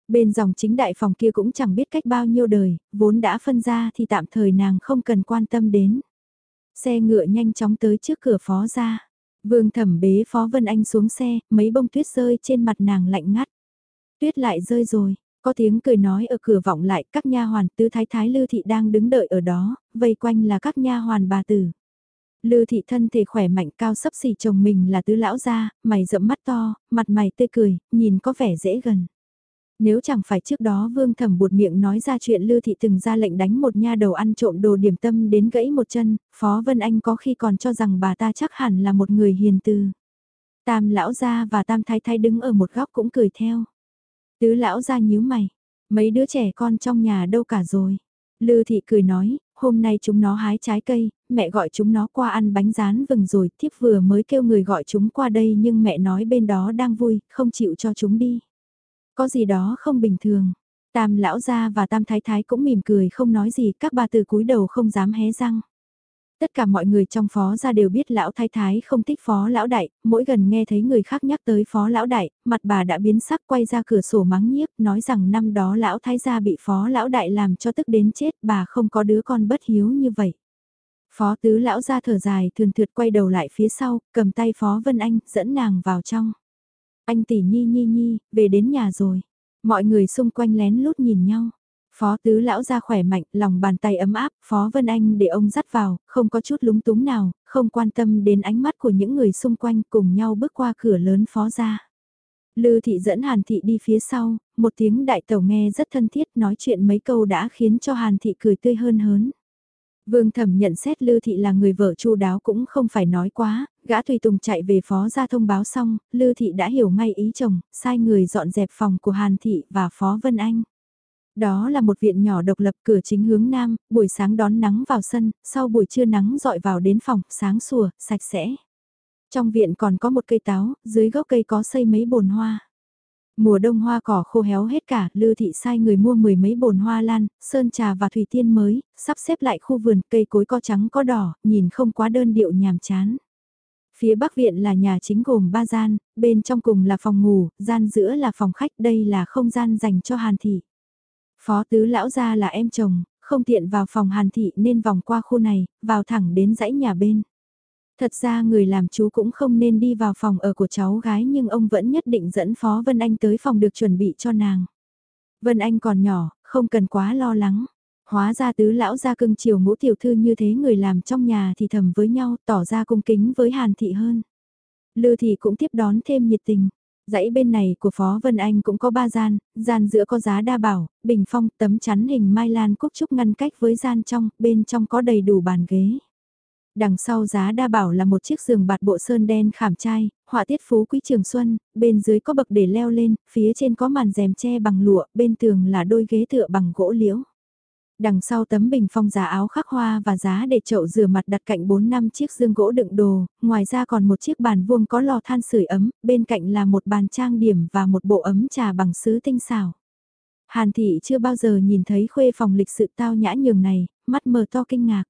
Bên dòng chính đại phòng kia cũng chẳng biết cách bao nhiêu đời, vốn đã phân ra thì tạm thời nàng không cần quan tâm đến. Xe ngựa nhanh chóng tới trước cửa phó gia, Vương thẩm bế phó Vân Anh xuống xe, mấy bông tuyết rơi trên mặt nàng lạnh ngắt. Tuyết lại rơi rồi, có tiếng cười nói ở cửa vọng lại các nha hoàn tứ thái thái lư thị đang đứng đợi ở đó, vây quanh là các nha hoàn bà tử. Lư thị thân thể khỏe mạnh cao sấp xỉ chồng mình là tứ lão gia, mày rậm mắt to, mặt mày tươi cười, nhìn có vẻ dễ gần. Nếu chẳng phải trước đó vương thẩm buột miệng nói ra chuyện Lư Thị từng ra lệnh đánh một nha đầu ăn trộm đồ điểm tâm đến gãy một chân, Phó Vân Anh có khi còn cho rằng bà ta chắc hẳn là một người hiền từ. Tam lão gia và tam thái thái đứng ở một góc cũng cười theo. Tứ lão gia nhíu mày, mấy đứa trẻ con trong nhà đâu cả rồi. Lư Thị cười nói, hôm nay chúng nó hái trái cây, mẹ gọi chúng nó qua ăn bánh rán vừng rồi, thiếp vừa mới kêu người gọi chúng qua đây nhưng mẹ nói bên đó đang vui, không chịu cho chúng đi. Có gì đó không bình thường. Tam lão gia và tam thái thái cũng mỉm cười không nói gì, các bà từ cúi đầu không dám hé răng. Tất cả mọi người trong phó gia đều biết lão thái thái không thích phó lão đại, mỗi gần nghe thấy người khác nhắc tới phó lão đại, mặt bà đã biến sắc quay ra cửa sổ mắng nhiếc, nói rằng năm đó lão thái gia bị phó lão đại làm cho tức đến chết, bà không có đứa con bất hiếu như vậy. Phó tứ lão ra thở dài thường thượt quay đầu lại phía sau, cầm tay phó Vân Anh, dẫn nàng vào trong. Anh tỷ nhi nhi nhi, về đến nhà rồi. Mọi người xung quanh lén lút nhìn nhau. Phó tứ lão ra khỏe mạnh, lòng bàn tay ấm áp, Phó Vân Anh để ông dắt vào, không có chút lúng túng nào, không quan tâm đến ánh mắt của những người xung quanh cùng nhau bước qua cửa lớn Phó ra. Lư thị dẫn Hàn thị đi phía sau, một tiếng đại tẩu nghe rất thân thiết nói chuyện mấy câu đã khiến cho Hàn thị cười tươi hơn hớn. Vương thẩm nhận xét Lư Thị là người vợ chu đáo cũng không phải nói quá, gã tùy tùng chạy về phó ra thông báo xong, Lư Thị đã hiểu ngay ý chồng, sai người dọn dẹp phòng của Hàn Thị và Phó Vân Anh. Đó là một viện nhỏ độc lập cửa chính hướng nam, buổi sáng đón nắng vào sân, sau buổi trưa nắng dọi vào đến phòng, sáng sủa, sạch sẽ. Trong viện còn có một cây táo, dưới gốc cây có xây mấy bồn hoa. Mùa đông hoa cỏ khô héo hết cả, Lư Thị sai người mua mười mấy bồn hoa lan, sơn trà và thủy tiên mới, sắp xếp lại khu vườn cây cối có trắng có đỏ, nhìn không quá đơn điệu nhàm chán. Phía bắc viện là nhà chính gồm ba gian, bên trong cùng là phòng ngủ, gian giữa là phòng khách, đây là không gian dành cho Hàn Thị. Phó tứ lão gia là em chồng, không tiện vào phòng Hàn Thị nên vòng qua khu này, vào thẳng đến dãy nhà bên. Thật ra người làm chú cũng không nên đi vào phòng ở của cháu gái nhưng ông vẫn nhất định dẫn Phó Vân Anh tới phòng được chuẩn bị cho nàng. Vân Anh còn nhỏ, không cần quá lo lắng. Hóa ra tứ lão gia cưng chiều ngũ tiểu thư như thế người làm trong nhà thì thầm với nhau tỏ ra cung kính với Hàn Thị hơn. Lư Thị cũng tiếp đón thêm nhiệt tình. Dãy bên này của Phó Vân Anh cũng có ba gian, gian giữa có giá đa bảo, bình phong, tấm chắn hình mai lan cúc trúc ngăn cách với gian trong, bên trong có đầy đủ bàn ghế. Đằng sau giá đa bảo là một chiếc giường bạt bộ sơn đen khảm trai, họa tiết phú quý trường xuân, bên dưới có bậc để leo lên, phía trên có màn rèm che bằng lụa, bên tường là đôi ghế tựa bằng gỗ liễu. Đằng sau tấm bình phong giá áo khắc hoa và giá để chậu rửa mặt đặt cạnh 4 năm chiếc dương gỗ đựng đồ, ngoài ra còn một chiếc bàn vuông có lò than sưởi ấm, bên cạnh là một bàn trang điểm và một bộ ấm trà bằng sứ tinh xảo. Hàn thị chưa bao giờ nhìn thấy khuê phòng lịch sự tao nhã nhường này, mắt mờ to kinh ngạc.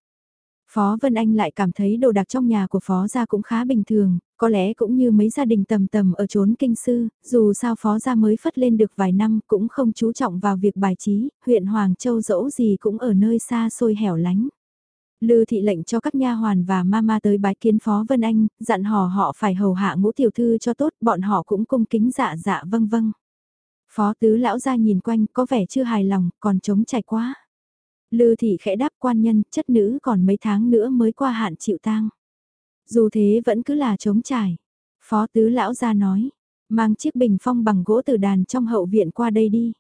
Phó Vân Anh lại cảm thấy đồ đạc trong nhà của Phó gia cũng khá bình thường, có lẽ cũng như mấy gia đình tầm tầm ở chốn kinh sư, dù sao Phó gia mới phất lên được vài năm cũng không chú trọng vào việc bài trí, huyện Hoàng Châu dẫu gì cũng ở nơi xa xôi hẻo lánh. Lư thị lệnh cho các nha hoàn và mama tới bái kiến Phó Vân Anh, dặn hò họ phải hầu hạ ngũ tiểu thư cho tốt, bọn họ cũng cung kính dạ dạ vâng vâng. Phó tứ lão ra nhìn quanh có vẻ chưa hài lòng, còn chống chảy quá. Lư thị khẽ đáp quan nhân, chất nữ còn mấy tháng nữa mới qua hạn chịu tang. Dù thế vẫn cứ là chống trải. Phó tứ lão ra nói, mang chiếc bình phong bằng gỗ từ đàn trong hậu viện qua đây đi.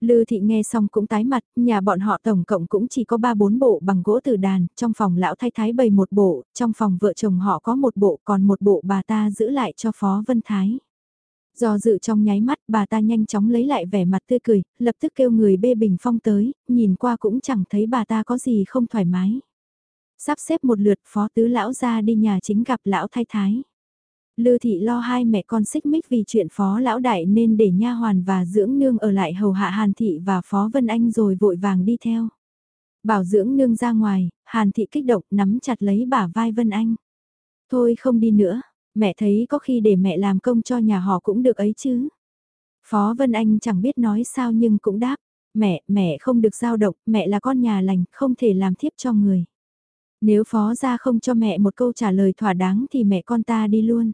Lư thị nghe xong cũng tái mặt, nhà bọn họ tổng cộng cũng chỉ có 3-4 bộ bằng gỗ từ đàn, trong phòng lão thái thái bày một bộ, trong phòng vợ chồng họ có một bộ còn một bộ bà ta giữ lại cho Phó Vân Thái. Do dự trong nháy mắt bà ta nhanh chóng lấy lại vẻ mặt tươi cười, lập tức kêu người bê bình phong tới, nhìn qua cũng chẳng thấy bà ta có gì không thoải mái. Sắp xếp một lượt phó tứ lão ra đi nhà chính gặp lão thái thái. Lư thị lo hai mẹ con xích mích vì chuyện phó lão đại nên để nha hoàn và dưỡng nương ở lại hầu hạ Hàn thị và phó Vân Anh rồi vội vàng đi theo. Bảo dưỡng nương ra ngoài, Hàn thị kích động nắm chặt lấy bả vai Vân Anh. Thôi không đi nữa, Mẹ thấy có khi để mẹ làm công cho nhà họ cũng được ấy chứ. Phó Vân Anh chẳng biết nói sao nhưng cũng đáp. Mẹ, mẹ không được giao động, mẹ là con nhà lành, không thể làm thiếp cho người. Nếu phó ra không cho mẹ một câu trả lời thỏa đáng thì mẹ con ta đi luôn.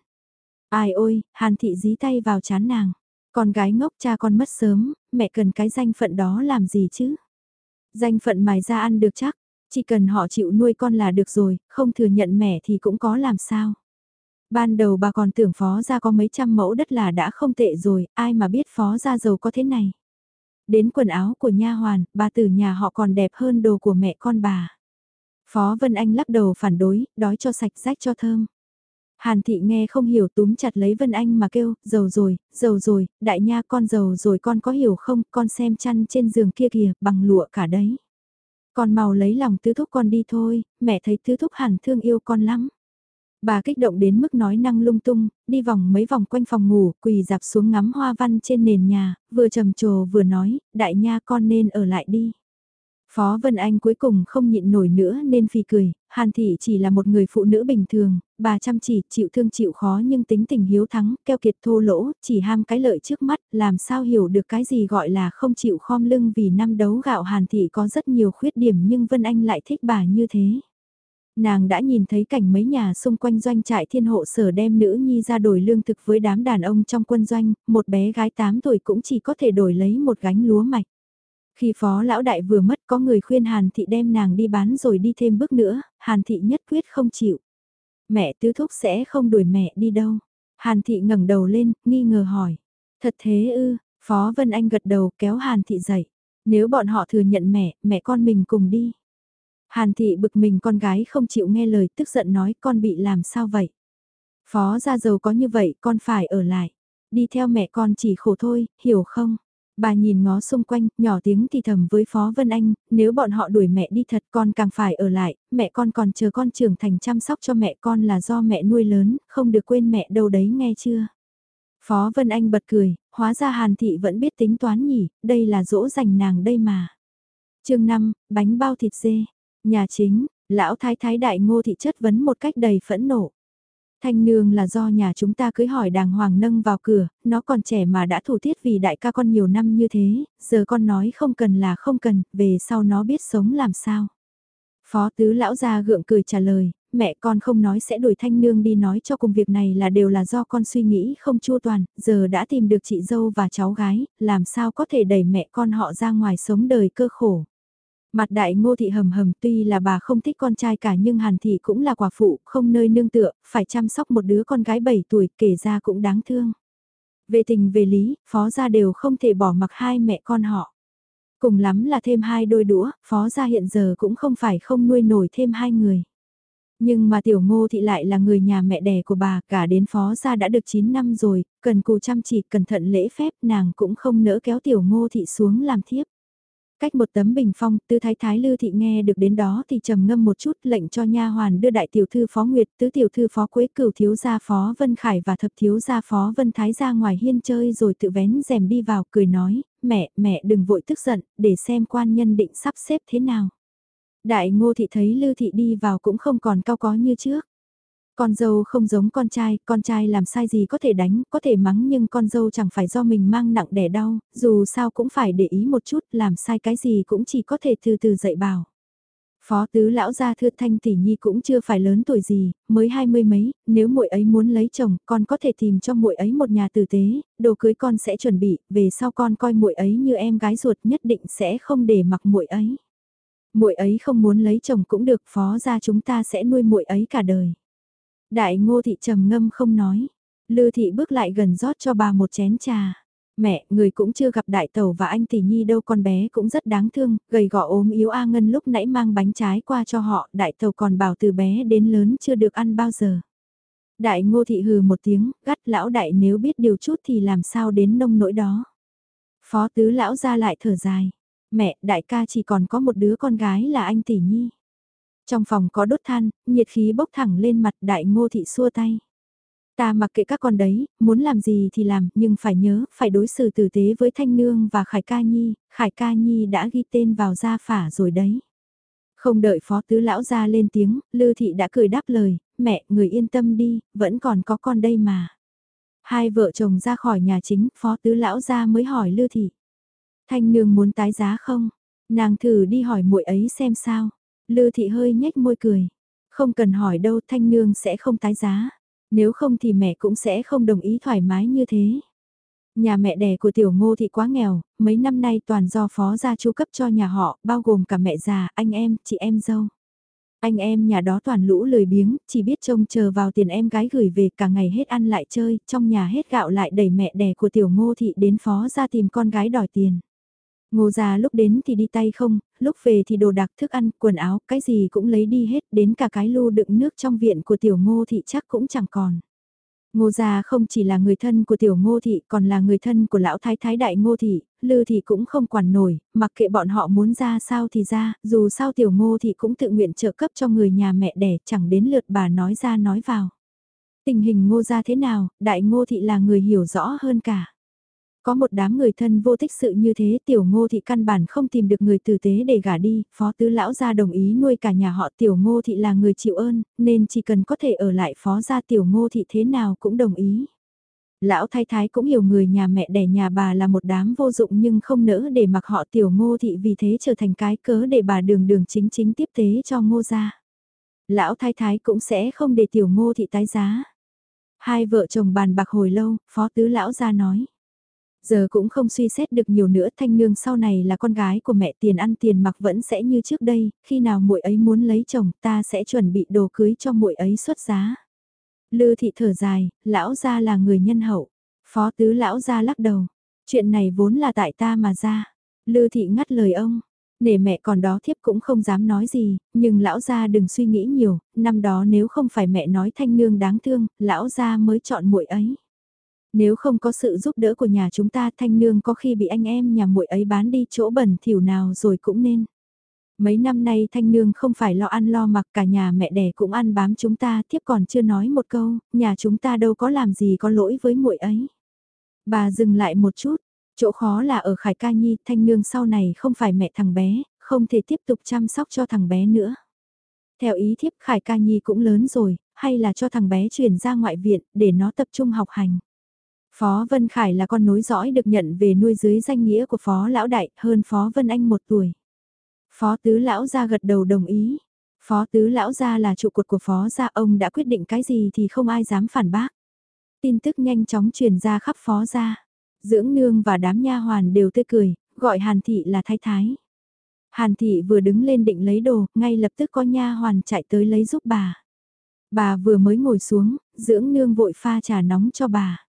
Ai ôi, Hàn Thị dí tay vào chán nàng. Con gái ngốc cha con mất sớm, mẹ cần cái danh phận đó làm gì chứ? Danh phận mài ra ăn được chắc, chỉ cần họ chịu nuôi con là được rồi, không thừa nhận mẹ thì cũng có làm sao. Ban đầu bà còn tưởng phó gia có mấy trăm mẫu đất là đã không tệ rồi, ai mà biết phó gia giàu có thế này. Đến quần áo của nha hoàn, bà từ nhà họ còn đẹp hơn đồ của mẹ con bà. Phó Vân Anh lắc đầu phản đối, đói cho sạch rách cho thơm. Hàn thị nghe không hiểu túm chặt lấy Vân Anh mà kêu, giàu rồi, giàu rồi, đại nha con giàu rồi con có hiểu không, con xem chăn trên giường kia kìa, bằng lụa cả đấy. Con mau lấy lòng tứ thúc con đi thôi, mẹ thấy tứ thúc hẳn thương yêu con lắm. Bà kích động đến mức nói năng lung tung, đi vòng mấy vòng quanh phòng ngủ, quỳ dạp xuống ngắm hoa văn trên nền nhà, vừa trầm trồ vừa nói, đại nha con nên ở lại đi. Phó Vân Anh cuối cùng không nhịn nổi nữa nên phì cười, Hàn Thị chỉ là một người phụ nữ bình thường, bà chăm chỉ, chịu thương chịu khó nhưng tính tình hiếu thắng, keo kiệt thô lỗ, chỉ ham cái lợi trước mắt, làm sao hiểu được cái gì gọi là không chịu khom lưng vì năm đấu gạo Hàn Thị có rất nhiều khuyết điểm nhưng Vân Anh lại thích bà như thế. Nàng đã nhìn thấy cảnh mấy nhà xung quanh doanh trại thiên hộ sở đem nữ nhi ra đổi lương thực với đám đàn ông trong quân doanh, một bé gái 8 tuổi cũng chỉ có thể đổi lấy một gánh lúa mạch. Khi phó lão đại vừa mất có người khuyên Hàn Thị đem nàng đi bán rồi đi thêm bước nữa, Hàn Thị nhất quyết không chịu. Mẹ tứ thúc sẽ không đuổi mẹ đi đâu. Hàn Thị ngẩng đầu lên, nghi ngờ hỏi. Thật thế ư, Phó Vân Anh gật đầu kéo Hàn Thị dậy. Nếu bọn họ thừa nhận mẹ, mẹ con mình cùng đi. Hàn Thị bực mình con gái không chịu nghe lời tức giận nói con bị làm sao vậy. Phó gia giàu có như vậy con phải ở lại. Đi theo mẹ con chỉ khổ thôi, hiểu không? Bà nhìn ngó xung quanh, nhỏ tiếng thì thầm với Phó Vân Anh, nếu bọn họ đuổi mẹ đi thật con càng phải ở lại, mẹ con còn chờ con trưởng thành chăm sóc cho mẹ con là do mẹ nuôi lớn, không được quên mẹ đâu đấy nghe chưa. Phó Vân Anh bật cười, hóa ra Hàn Thị vẫn biết tính toán nhỉ, đây là dỗ dành nàng đây mà. chương 5, bánh bao thịt dê, nhà chính, lão thái thái đại ngô thị chất vấn một cách đầy phẫn nộ. Thanh nương là do nhà chúng ta cưới hỏi đàng hoàng nâng vào cửa, nó còn trẻ mà đã thủ tiết vì đại ca con nhiều năm như thế, giờ con nói không cần là không cần, về sau nó biết sống làm sao. Phó tứ lão gia gượng cười trả lời, mẹ con không nói sẽ đuổi thanh nương đi nói cho cùng việc này là đều là do con suy nghĩ không chua toàn, giờ đã tìm được chị dâu và cháu gái, làm sao có thể đẩy mẹ con họ ra ngoài sống đời cơ khổ. Mặt đại ngô thị hầm hầm tuy là bà không thích con trai cả nhưng hàn thị cũng là quả phụ, không nơi nương tựa, phải chăm sóc một đứa con gái 7 tuổi kể ra cũng đáng thương. Về tình về lý, phó gia đều không thể bỏ mặc hai mẹ con họ. Cùng lắm là thêm hai đôi đũa, phó gia hiện giờ cũng không phải không nuôi nổi thêm hai người. Nhưng mà tiểu ngô thị lại là người nhà mẹ đẻ của bà, cả đến phó gia đã được 9 năm rồi, cần cù chăm chỉ, cẩn thận lễ phép, nàng cũng không nỡ kéo tiểu ngô thị xuống làm thiếp. Cách một tấm bình phong, tư thái thái lư thị nghe được đến đó thì trầm ngâm một chút lệnh cho nha hoàn đưa đại tiểu thư phó nguyệt, tứ tiểu thư phó quế cửu thiếu gia phó vân khải và thập thiếu gia phó vân thái ra ngoài hiên chơi rồi tự vén rèm đi vào cười nói, mẹ, mẹ đừng vội tức giận, để xem quan nhân định sắp xếp thế nào. Đại ngô thị thấy lư thị đi vào cũng không còn cao có như trước. Con dâu không giống con trai, con trai làm sai gì có thể đánh, có thể mắng nhưng con dâu chẳng phải do mình mang nặng đẻ đau, dù sao cũng phải để ý một chút, làm sai cái gì cũng chỉ có thể từ từ dạy bảo. Phó tứ lão gia thưa thanh tỷ nhi cũng chưa phải lớn tuổi gì, mới hai mươi mấy, nếu muội ấy muốn lấy chồng, con có thể tìm cho muội ấy một nhà tử tế, đồ cưới con sẽ chuẩn bị, về sau con coi muội ấy như em gái ruột nhất định sẽ không để mặc muội ấy. Muội ấy không muốn lấy chồng cũng được, phó gia chúng ta sẽ nuôi muội ấy cả đời. Đại ngô thị trầm ngâm không nói. Lư thị bước lại gần rót cho bà một chén trà. Mẹ, người cũng chưa gặp đại tàu và anh tỷ nhi đâu con bé cũng rất đáng thương, gầy gò ốm yếu A Ngân lúc nãy mang bánh trái qua cho họ, đại tàu còn bảo từ bé đến lớn chưa được ăn bao giờ. Đại ngô thị hừ một tiếng, gắt lão đại nếu biết điều chút thì làm sao đến nông nỗi đó. Phó tứ lão ra lại thở dài. Mẹ, đại ca chỉ còn có một đứa con gái là anh tỷ nhi. Trong phòng có đốt than, nhiệt khí bốc thẳng lên mặt đại ngô thị xua tay. Ta mặc kệ các con đấy, muốn làm gì thì làm, nhưng phải nhớ, phải đối xử tử tế với Thanh Nương và Khải Ca Nhi, Khải Ca Nhi đã ghi tên vào gia phả rồi đấy. Không đợi phó tứ lão ra lên tiếng, Lư Thị đã cười đáp lời, mẹ, người yên tâm đi, vẫn còn có con đây mà. Hai vợ chồng ra khỏi nhà chính, phó tứ lão ra mới hỏi Lư Thị. Thanh Nương muốn tái giá không? Nàng thử đi hỏi muội ấy xem sao. Lư thị hơi nhếch môi cười. Không cần hỏi đâu thanh nương sẽ không tái giá. Nếu không thì mẹ cũng sẽ không đồng ý thoải mái như thế. Nhà mẹ đẻ của tiểu ngô thị quá nghèo, mấy năm nay toàn do phó gia chu cấp cho nhà họ, bao gồm cả mẹ già, anh em, chị em dâu. Anh em nhà đó toàn lũ lười biếng, chỉ biết trông chờ vào tiền em gái gửi về cả ngày hết ăn lại chơi, trong nhà hết gạo lại đẩy mẹ đẻ của tiểu ngô thị đến phó ra tìm con gái đòi tiền. Ngô già lúc đến thì đi tay không, lúc về thì đồ đạc thức ăn, quần áo, cái gì cũng lấy đi hết, đến cả cái lu đựng nước trong viện của tiểu ngô thị chắc cũng chẳng còn. Ngô gia không chỉ là người thân của tiểu ngô thị còn là người thân của lão thái thái đại ngô thị, lư thị cũng không quản nổi, mặc kệ bọn họ muốn ra sao thì ra, dù sao tiểu ngô thị cũng tự nguyện trợ cấp cho người nhà mẹ đẻ chẳng đến lượt bà nói ra nói vào. Tình hình ngô gia thế nào, đại ngô thị là người hiểu rõ hơn cả. Có một đám người thân vô tích sự như thế tiểu ngô thị căn bản không tìm được người tử tế để gả đi, phó tứ lão gia đồng ý nuôi cả nhà họ tiểu ngô thị là người chịu ơn, nên chỉ cần có thể ở lại phó gia tiểu ngô thị thế nào cũng đồng ý. Lão thái thái cũng hiểu người nhà mẹ đẻ nhà bà là một đám vô dụng nhưng không nỡ để mặc họ tiểu ngô thị vì thế trở thành cái cớ để bà đường đường chính chính tiếp tế cho ngô gia. Lão thái thái cũng sẽ không để tiểu ngô thị tái giá. Hai vợ chồng bàn bạc hồi lâu, phó tứ lão gia nói. Giờ cũng không suy xét được nhiều nữa thanh nương sau này là con gái của mẹ tiền ăn tiền mặc vẫn sẽ như trước đây, khi nào muội ấy muốn lấy chồng ta sẽ chuẩn bị đồ cưới cho muội ấy xuất giá. Lư thị thở dài, lão gia là người nhân hậu. Phó tứ lão gia lắc đầu. Chuyện này vốn là tại ta mà ra. Lư thị ngắt lời ông. Nể mẹ còn đó thiếp cũng không dám nói gì, nhưng lão gia đừng suy nghĩ nhiều, năm đó nếu không phải mẹ nói thanh nương đáng thương, lão gia mới chọn muội ấy. Nếu không có sự giúp đỡ của nhà chúng ta thanh nương có khi bị anh em nhà muội ấy bán đi chỗ bẩn thỉu nào rồi cũng nên. Mấy năm nay thanh nương không phải lo ăn lo mặc cả nhà mẹ đẻ cũng ăn bám chúng ta thiếp còn chưa nói một câu, nhà chúng ta đâu có làm gì có lỗi với muội ấy. Bà dừng lại một chút, chỗ khó là ở Khải Ca Nhi, thanh nương sau này không phải mẹ thằng bé, không thể tiếp tục chăm sóc cho thằng bé nữa. Theo ý thiếp Khải Ca Nhi cũng lớn rồi, hay là cho thằng bé chuyển ra ngoại viện để nó tập trung học hành. Phó Vân Khải là con nối dõi được nhận về nuôi dưới danh nghĩa của Phó Lão Đại hơn Phó Vân Anh một tuổi. Phó Tứ Lão gia gật đầu đồng ý. Phó Tứ Lão gia là trụ cột của Phó gia ông đã quyết định cái gì thì không ai dám phản bác. Tin tức nhanh chóng truyền ra khắp Phó gia. Dưỡng nương và đám nha hoàn đều tươi cười, gọi Hàn Thị là thái thái. Hàn Thị vừa đứng lên định lấy đồ, ngay lập tức có nha hoàn chạy tới lấy giúp bà. Bà vừa mới ngồi xuống, dưỡng nương vội pha trà nóng cho bà.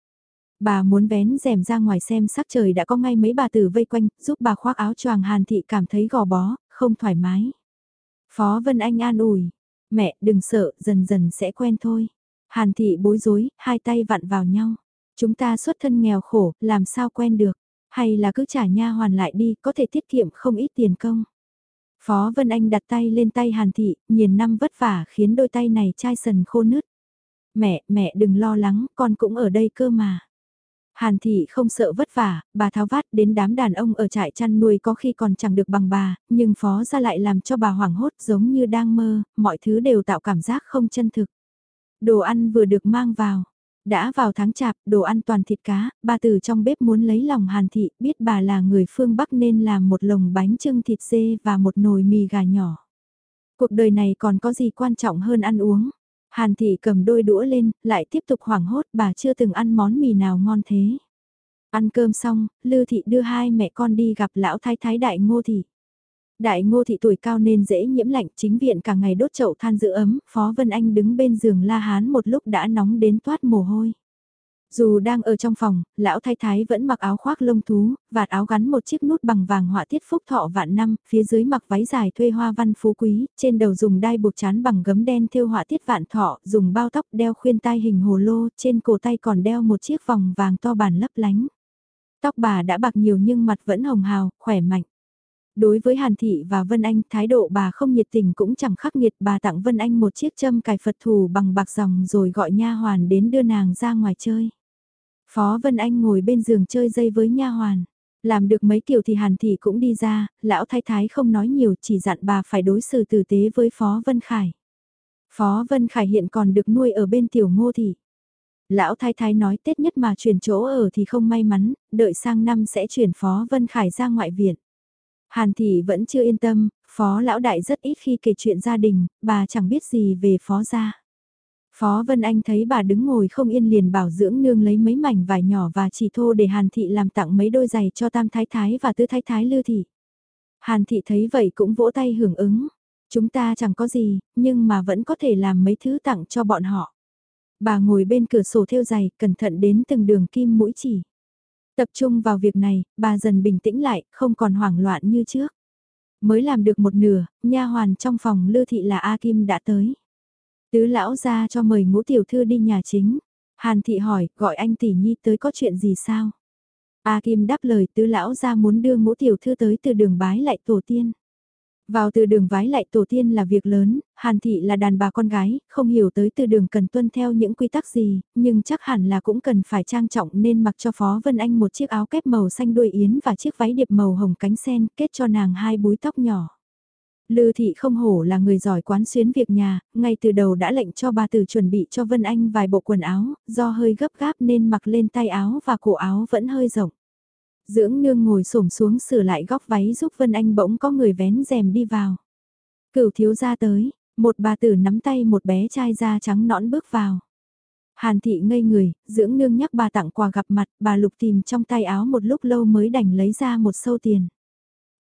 Bà muốn vén rèm ra ngoài xem sắc trời đã có ngay mấy bà tử vây quanh, giúp bà khoác áo choàng Hàn Thị cảm thấy gò bó, không thoải mái. Phó Vân Anh an ủi, mẹ đừng sợ, dần dần sẽ quen thôi. Hàn Thị bối rối, hai tay vặn vào nhau. Chúng ta xuất thân nghèo khổ, làm sao quen được, hay là cứ trả nha hoàn lại đi, có thể tiết kiệm không ít tiền công. Phó Vân Anh đặt tay lên tay Hàn Thị, nhìn năm vất vả khiến đôi tay này chai sần khô nứt. Mẹ, mẹ đừng lo lắng, con cũng ở đây cơ mà. Hàn thị không sợ vất vả, bà tháo vát đến đám đàn ông ở trại chăn nuôi có khi còn chẳng được bằng bà, nhưng phó ra lại làm cho bà hoảng hốt giống như đang mơ, mọi thứ đều tạo cảm giác không chân thực. Đồ ăn vừa được mang vào. Đã vào tháng chạp, đồ ăn toàn thịt cá, bà từ trong bếp muốn lấy lòng Hàn thị, biết bà là người phương Bắc nên làm một lồng bánh trưng thịt dê và một nồi mì gà nhỏ. Cuộc đời này còn có gì quan trọng hơn ăn uống. Hàn thị cầm đôi đũa lên, lại tiếp tục hoảng hốt bà chưa từng ăn món mì nào ngon thế. Ăn cơm xong, Lư thị đưa hai mẹ con đi gặp lão thái thái đại ngô thị. Đại ngô thị tuổi cao nên dễ nhiễm lạnh chính viện cả ngày đốt chậu than giữ ấm, Phó Vân Anh đứng bên giường la hán một lúc đã nóng đến toát mồ hôi. Dù đang ở trong phòng, lão thái thái vẫn mặc áo khoác lông thú, vạt áo gắn một chiếc nút bằng vàng họa tiết phúc thọ vạn năm, phía dưới mặc váy dài thuê hoa văn phú quý, trên đầu dùng đai buộc chán bằng gấm đen thêu họa tiết vạn thọ, dùng bao tóc đeo khuyên tai hình hồ lô, trên cổ tay còn đeo một chiếc vòng vàng to bản lấp lánh. Tóc bà đã bạc nhiều nhưng mặt vẫn hồng hào, khỏe mạnh. Đối với Hàn Thị và Vân Anh, thái độ bà không nhiệt tình cũng chẳng khắc nghiệt bà tặng Vân Anh một chiếc châm cài Phật thù bằng bạc dòng rồi gọi nha hoàn đến đưa nàng ra ngoài chơi. Phó Vân Anh ngồi bên giường chơi dây với nha hoàn. Làm được mấy kiểu thì Hàn Thị cũng đi ra, lão thái thái không nói nhiều chỉ dặn bà phải đối xử tử tế với Phó Vân Khải. Phó Vân Khải hiện còn được nuôi ở bên tiểu ngô thị. Lão thái thái nói Tết nhất mà chuyển chỗ ở thì không may mắn, đợi sang năm sẽ chuyển Phó Vân Khải ra ngoại viện. Hàn Thị vẫn chưa yên tâm, Phó Lão Đại rất ít khi kể chuyện gia đình, bà chẳng biết gì về Phó gia. Phó Vân Anh thấy bà đứng ngồi không yên liền bảo dưỡng nương lấy mấy mảnh vải nhỏ và chỉ thô để Hàn Thị làm tặng mấy đôi giày cho Tam Thái Thái và Tư Thái Thái Lư Thị. Hàn Thị thấy vậy cũng vỗ tay hưởng ứng. Chúng ta chẳng có gì, nhưng mà vẫn có thể làm mấy thứ tặng cho bọn họ. Bà ngồi bên cửa sổ theo giày, cẩn thận đến từng đường kim mũi chỉ. Tập trung vào việc này, bà dần bình tĩnh lại, không còn hoảng loạn như trước. Mới làm được một nửa, nha hoàn trong phòng Lư Thị là A Kim đã tới. Tứ lão ra cho mời ngũ tiểu thư đi nhà chính. Hàn thị hỏi, gọi anh tỷ nhi tới có chuyện gì sao? A Kim đáp lời tứ lão ra muốn đưa ngũ tiểu thư tới từ đường bái lại tổ tiên. Vào từ đường vái lại tổ tiên là việc lớn, Hàn Thị là đàn bà con gái, không hiểu tới từ đường cần tuân theo những quy tắc gì, nhưng chắc hẳn là cũng cần phải trang trọng nên mặc cho Phó Vân Anh một chiếc áo kép màu xanh đuôi yến và chiếc váy điệp màu hồng cánh sen kết cho nàng hai búi tóc nhỏ. Lư Thị không hổ là người giỏi quán xuyến việc nhà, ngay từ đầu đã lệnh cho bà tử chuẩn bị cho Vân Anh vài bộ quần áo, do hơi gấp gáp nên mặc lên tay áo và cổ áo vẫn hơi rộng. Dưỡng nương ngồi xổm xuống sửa lại góc váy giúp Vân Anh bỗng có người vén rèm đi vào. Cửu thiếu ra tới, một bà tử nắm tay một bé trai da trắng nõn bước vào. Hàn thị ngây người, dưỡng nương nhắc bà tặng quà gặp mặt, bà lục tìm trong tay áo một lúc lâu mới đành lấy ra một sâu tiền.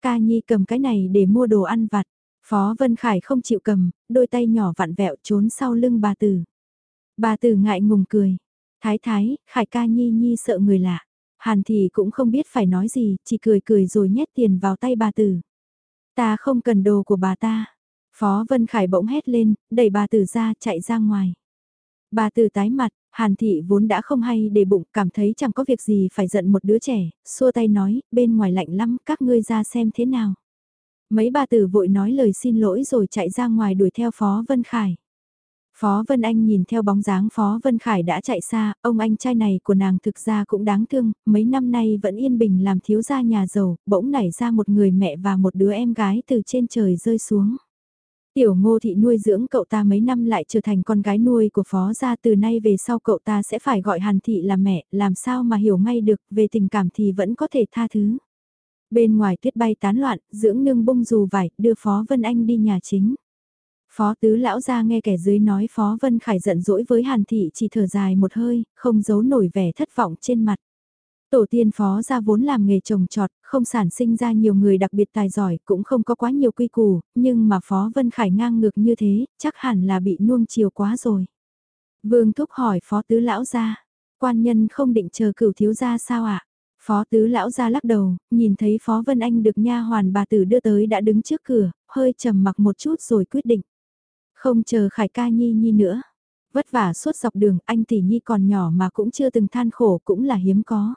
Ca Nhi cầm cái này để mua đồ ăn vặt. Phó Vân Khải không chịu cầm, đôi tay nhỏ vặn vẹo trốn sau lưng bà tử. Bà tử ngại ngùng cười. Thái thái, Khải ca Nhi Nhi sợ người lạ. Hàn thì cũng không biết phải nói gì, chỉ cười cười rồi nhét tiền vào tay bà tử. Ta không cần đồ của bà ta. Phó Vân Khải bỗng hét lên, đẩy bà tử ra, chạy ra ngoài. Bà tử tái mặt, Hàn thị vốn đã không hay để bụng, cảm thấy chẳng có việc gì phải giận một đứa trẻ, xua tay nói, bên ngoài lạnh lắm, các ngươi ra xem thế nào. Mấy bà tử vội nói lời xin lỗi rồi chạy ra ngoài đuổi theo Phó Vân Khải. Phó Vân Anh nhìn theo bóng dáng Phó Vân Khải đã chạy xa, ông anh trai này của nàng thực ra cũng đáng thương, mấy năm nay vẫn yên bình làm thiếu gia nhà giàu, bỗng nảy ra một người mẹ và một đứa em gái từ trên trời rơi xuống. Tiểu ngô thị nuôi dưỡng cậu ta mấy năm lại trở thành con gái nuôi của phó gia từ nay về sau cậu ta sẽ phải gọi hàn thị là mẹ, làm sao mà hiểu ngay được, về tình cảm thì vẫn có thể tha thứ. Bên ngoài tuyết bay tán loạn, dưỡng nương bung dù vải, đưa Phó Vân Anh đi nhà chính. Phó tứ lão ra nghe kẻ dưới nói Phó Vân Khải giận dỗi với Hàn Thị chỉ thở dài một hơi, không giấu nổi vẻ thất vọng trên mặt. Tổ tiên phó ra vốn làm nghề trồng trọt, không sản sinh ra nhiều người đặc biệt tài giỏi, cũng không có quá nhiều quy củ, nhưng mà phó Vân Khải ngang ngược như thế, chắc hẳn là bị nuông chiều quá rồi. Vương Thúc hỏi phó tứ lão ra, quan nhân không định chờ cửu thiếu gia sao ạ? Phó tứ lão ra lắc đầu, nhìn thấy phó Vân Anh được nha hoàn bà tử đưa tới đã đứng trước cửa, hơi trầm mặc một chút rồi quyết định. Không chờ Khải ca nhi nhi nữa. Vất vả suốt dọc đường, anh tỷ nhi còn nhỏ mà cũng chưa từng than khổ cũng là hiếm có.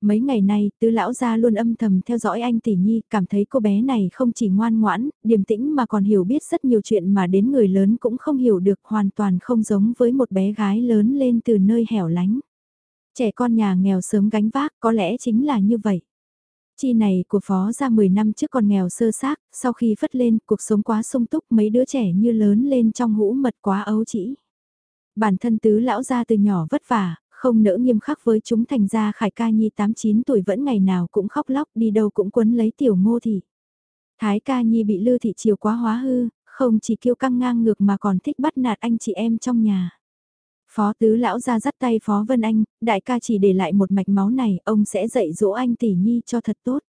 Mấy ngày nay, tứ lão gia luôn âm thầm theo dõi anh tỷ nhi, cảm thấy cô bé này không chỉ ngoan ngoãn, điềm tĩnh mà còn hiểu biết rất nhiều chuyện mà đến người lớn cũng không hiểu được hoàn toàn không giống với một bé gái lớn lên từ nơi hẻo lánh. Trẻ con nhà nghèo sớm gánh vác có lẽ chính là như vậy. Chi này của phó ra 10 năm trước còn nghèo sơ xác, sau khi phất lên cuộc sống quá sung túc mấy đứa trẻ như lớn lên trong hũ mật quá ấu chỉ. Bản thân tứ lão ra từ nhỏ vất vả, không nỡ nghiêm khắc với chúng thành ra khải ca nhi 8-9 tuổi vẫn ngày nào cũng khóc lóc đi đâu cũng quấn lấy tiểu ngô thị. Thái ca nhi bị lư thị chiều quá hóa hư, không chỉ kiêu căng ngang ngược mà còn thích bắt nạt anh chị em trong nhà. Phó tứ lão ra dắt tay Phó Vân Anh, đại ca chỉ để lại một mạch máu này, ông sẽ dạy dỗ anh tỷ nhi cho thật tốt.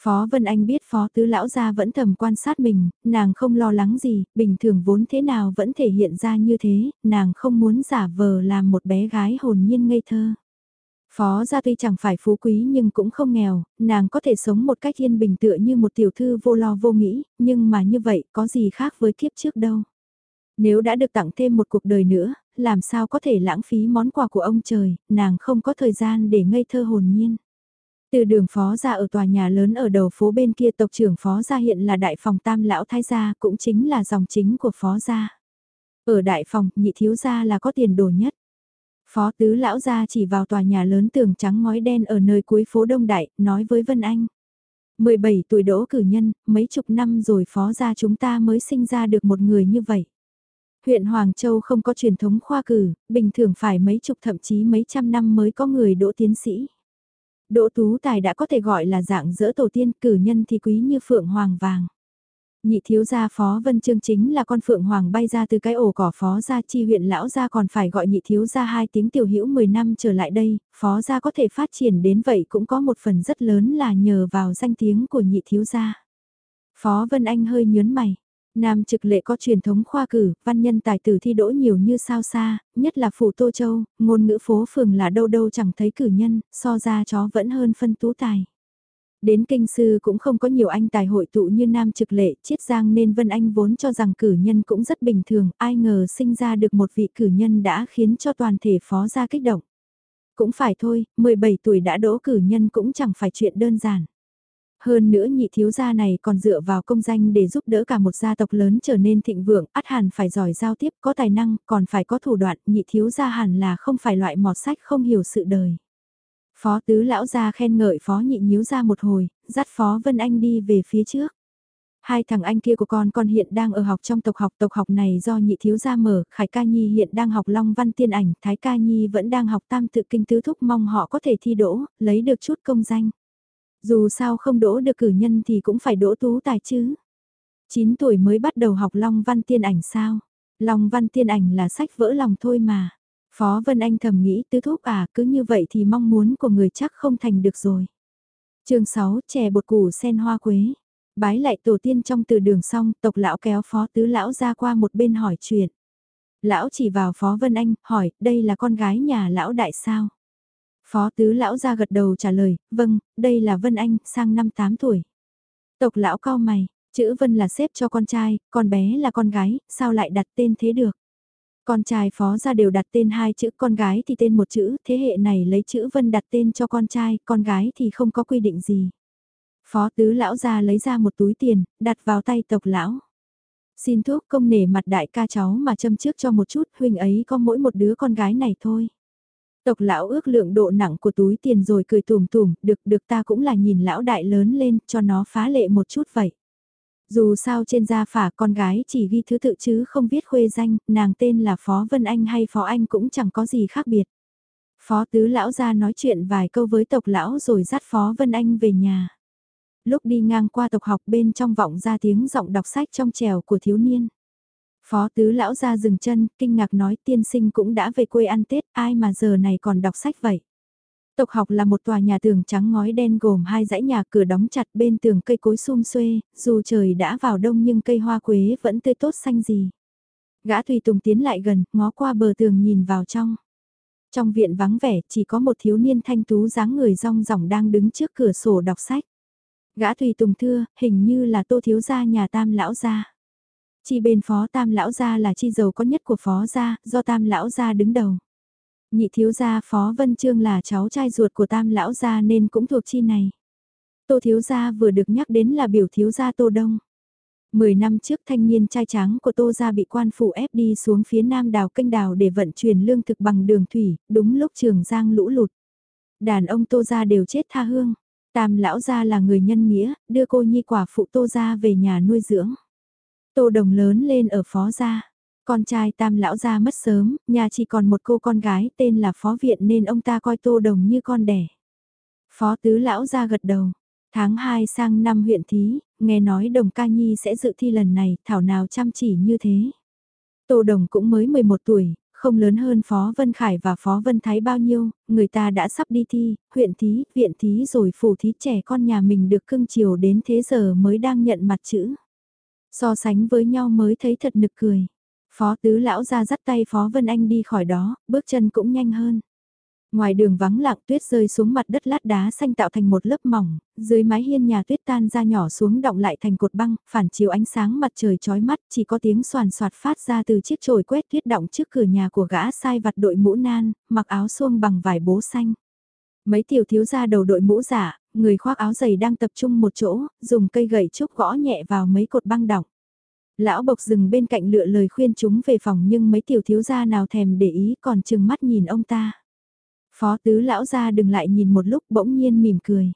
Phó Vân Anh biết Phó Tứ Lão Gia vẫn thầm quan sát mình, nàng không lo lắng gì, bình thường vốn thế nào vẫn thể hiện ra như thế, nàng không muốn giả vờ làm một bé gái hồn nhiên ngây thơ. Phó Gia tuy chẳng phải phú quý nhưng cũng không nghèo, nàng có thể sống một cách yên bình tựa như một tiểu thư vô lo vô nghĩ, nhưng mà như vậy có gì khác với kiếp trước đâu. Nếu đã được tặng thêm một cuộc đời nữa, làm sao có thể lãng phí món quà của ông trời, nàng không có thời gian để ngây thơ hồn nhiên. Từ đường phó ra ở tòa nhà lớn ở đầu phố bên kia tộc trưởng phó gia hiện là đại phòng tam lão thái gia cũng chính là dòng chính của phó gia. Ở đại phòng, nhị thiếu gia là có tiền đồ nhất. Phó tứ lão gia chỉ vào tòa nhà lớn tường trắng ngói đen ở nơi cuối phố Đông Đại, nói với Vân Anh. 17 tuổi đỗ cử nhân, mấy chục năm rồi phó gia chúng ta mới sinh ra được một người như vậy. Huyện Hoàng Châu không có truyền thống khoa cử, bình thường phải mấy chục thậm chí mấy trăm năm mới có người đỗ tiến sĩ. Đỗ Tú Tài đã có thể gọi là dạng dỡ tổ tiên cử nhân thì quý như phượng hoàng vàng. Nhị thiếu gia phó vân trương chính là con phượng hoàng bay ra từ cái ổ cỏ phó gia chi huyện lão gia còn phải gọi nhị thiếu gia hai tiếng tiểu hữu 10 năm trở lại đây, phó gia có thể phát triển đến vậy cũng có một phần rất lớn là nhờ vào danh tiếng của nhị thiếu gia. Phó Vân Anh hơi nhớn mày, Nam trực lệ có truyền thống khoa cử, văn nhân tài tử thi đỗ nhiều như sao xa, nhất là phủ Tô Châu, ngôn ngữ phố phường là đâu đâu chẳng thấy cử nhân, so ra chó vẫn hơn phân tú tài. Đến kinh sư cũng không có nhiều anh tài hội tụ như nam trực lệ, chiết giang nên Vân Anh vốn cho rằng cử nhân cũng rất bình thường, ai ngờ sinh ra được một vị cử nhân đã khiến cho toàn thể phó gia kích động. Cũng phải thôi, 17 tuổi đã đỗ cử nhân cũng chẳng phải chuyện đơn giản. Hơn nữa nhị thiếu gia này còn dựa vào công danh để giúp đỡ cả một gia tộc lớn trở nên thịnh vượng, át hẳn phải giỏi giao tiếp, có tài năng, còn phải có thủ đoạn, nhị thiếu gia hẳn là không phải loại mọt sách không hiểu sự đời. Phó tứ lão gia khen ngợi phó nhị nhíu ra một hồi, dắt phó Vân Anh đi về phía trước. Hai thằng anh kia của con con hiện đang ở học trong tộc học tộc học này do nhị thiếu gia mở, Khải Ca Nhi hiện đang học Long Văn Tiên Ảnh, Thái Ca Nhi vẫn đang học Tam Tự Kinh Tứ Thúc mong họ có thể thi đỗ, lấy được chút công danh. Dù sao không đỗ được cử nhân thì cũng phải đỗ tú tài chứ. 9 tuổi mới bắt đầu học Long Văn Tiên Ảnh sao? Long Văn Tiên Ảnh là sách vỡ lòng thôi mà. Phó Vân Anh thầm nghĩ, tứ thúc à cứ như vậy thì mong muốn của người chắc không thành được rồi. chương 6 chè bột củ sen hoa quế. Bái lại tổ tiên trong từ đường xong, tộc lão kéo phó tứ lão ra qua một bên hỏi chuyện. Lão chỉ vào phó Vân Anh, hỏi, đây là con gái nhà lão đại sao? Phó tứ lão ra gật đầu trả lời, vâng, đây là Vân Anh, sang năm 8 tuổi. Tộc lão cao mày, chữ Vân là xếp cho con trai, con bé là con gái, sao lại đặt tên thế được? Con trai phó ra đều đặt tên hai chữ, con gái thì tên một chữ, thế hệ này lấy chữ Vân đặt tên cho con trai, con gái thì không có quy định gì. Phó tứ lão ra lấy ra một túi tiền, đặt vào tay tộc lão. Xin thuốc công nể mặt đại ca cháu mà châm trước cho một chút, huynh ấy có mỗi một đứa con gái này thôi. Tộc lão ước lượng độ nặng của túi tiền rồi cười tùm tùm, được được ta cũng là nhìn lão đại lớn lên cho nó phá lệ một chút vậy. Dù sao trên gia phả con gái chỉ ghi thứ tự chứ không viết khuê danh, nàng tên là Phó Vân Anh hay Phó Anh cũng chẳng có gì khác biệt. Phó tứ lão ra nói chuyện vài câu với tộc lão rồi dắt Phó Vân Anh về nhà. Lúc đi ngang qua tộc học bên trong vọng ra tiếng giọng đọc sách trong trèo của thiếu niên. Phó tứ lão ra dừng chân, kinh ngạc nói tiên sinh cũng đã về quê ăn Tết, ai mà giờ này còn đọc sách vậy. Tộc học là một tòa nhà tường trắng ngói đen gồm hai dãy nhà cửa đóng chặt bên tường cây cối sum xuê, dù trời đã vào đông nhưng cây hoa quế vẫn tươi tốt xanh gì. Gã tùy tùng tiến lại gần, ngó qua bờ tường nhìn vào trong. Trong viện vắng vẻ, chỉ có một thiếu niên thanh tú dáng người rong ròng đang đứng trước cửa sổ đọc sách. Gã tùy tùng thưa, hình như là tô thiếu gia nhà tam lão gia. Chi bên phó tam lão gia là chi giàu có nhất của phó gia, do tam lão gia đứng đầu. Nhị thiếu gia phó vân trương là cháu trai ruột của tam lão gia nên cũng thuộc chi này. Tô thiếu gia vừa được nhắc đến là biểu thiếu gia tô đông. Mười năm trước thanh niên trai tráng của Tô Gia bị quan phủ ép đi xuống phía nam đào kênh đào để vận chuyển lương thực bằng đường thủy, đúng lúc trường giang lũ lụt. Đàn ông Tô Gia đều chết tha hương. Tam lão gia là người nhân nghĩa, đưa cô nhi quả phụ Tô Gia về nhà nuôi dưỡng. Tô Đồng lớn lên ở phó gia. Con trai tam lão gia mất sớm, nhà chỉ còn một cô con gái tên là phó viện nên ông ta coi Tô Đồng như con đẻ. Phó tứ lão gia gật đầu. Tháng 2 sang năm huyện thí, nghe nói đồng ca nhi sẽ dự thi lần này, thảo nào chăm chỉ như thế. Tô Đồng cũng mới 11 tuổi, không lớn hơn Phó Vân Khải và Phó Vân Thái bao nhiêu, người ta đã sắp đi thi, huyện thí, viện thí rồi phủ thí trẻ con nhà mình được cưng chiều đến thế giờ mới đang nhận mặt chữ. So sánh với nhau mới thấy thật nực cười. Phó tứ lão ra dắt tay Phó Vân Anh đi khỏi đó, bước chân cũng nhanh hơn. Ngoài đường vắng lặng tuyết rơi xuống mặt đất lát đá xanh tạo thành một lớp mỏng, dưới mái hiên nhà tuyết tan ra nhỏ xuống động lại thành cột băng, phản chiếu ánh sáng mặt trời chói mắt, chỉ có tiếng soàn soạt phát ra từ chiếc chổi quét tuyết động trước cửa nhà của gã sai vặt đội mũ nan, mặc áo xuông bằng vải bố xanh. Mấy tiểu thiếu gia đầu đội mũ giả, người khoác áo dày đang tập trung một chỗ, dùng cây gậy trúc gõ nhẹ vào mấy cột băng động. Lão bộc dừng bên cạnh lựa lời khuyên chúng về phòng nhưng mấy tiểu thiếu gia nào thèm để ý còn chừng mắt nhìn ông ta. Phó tứ lão ra đừng lại nhìn một lúc bỗng nhiên mỉm cười.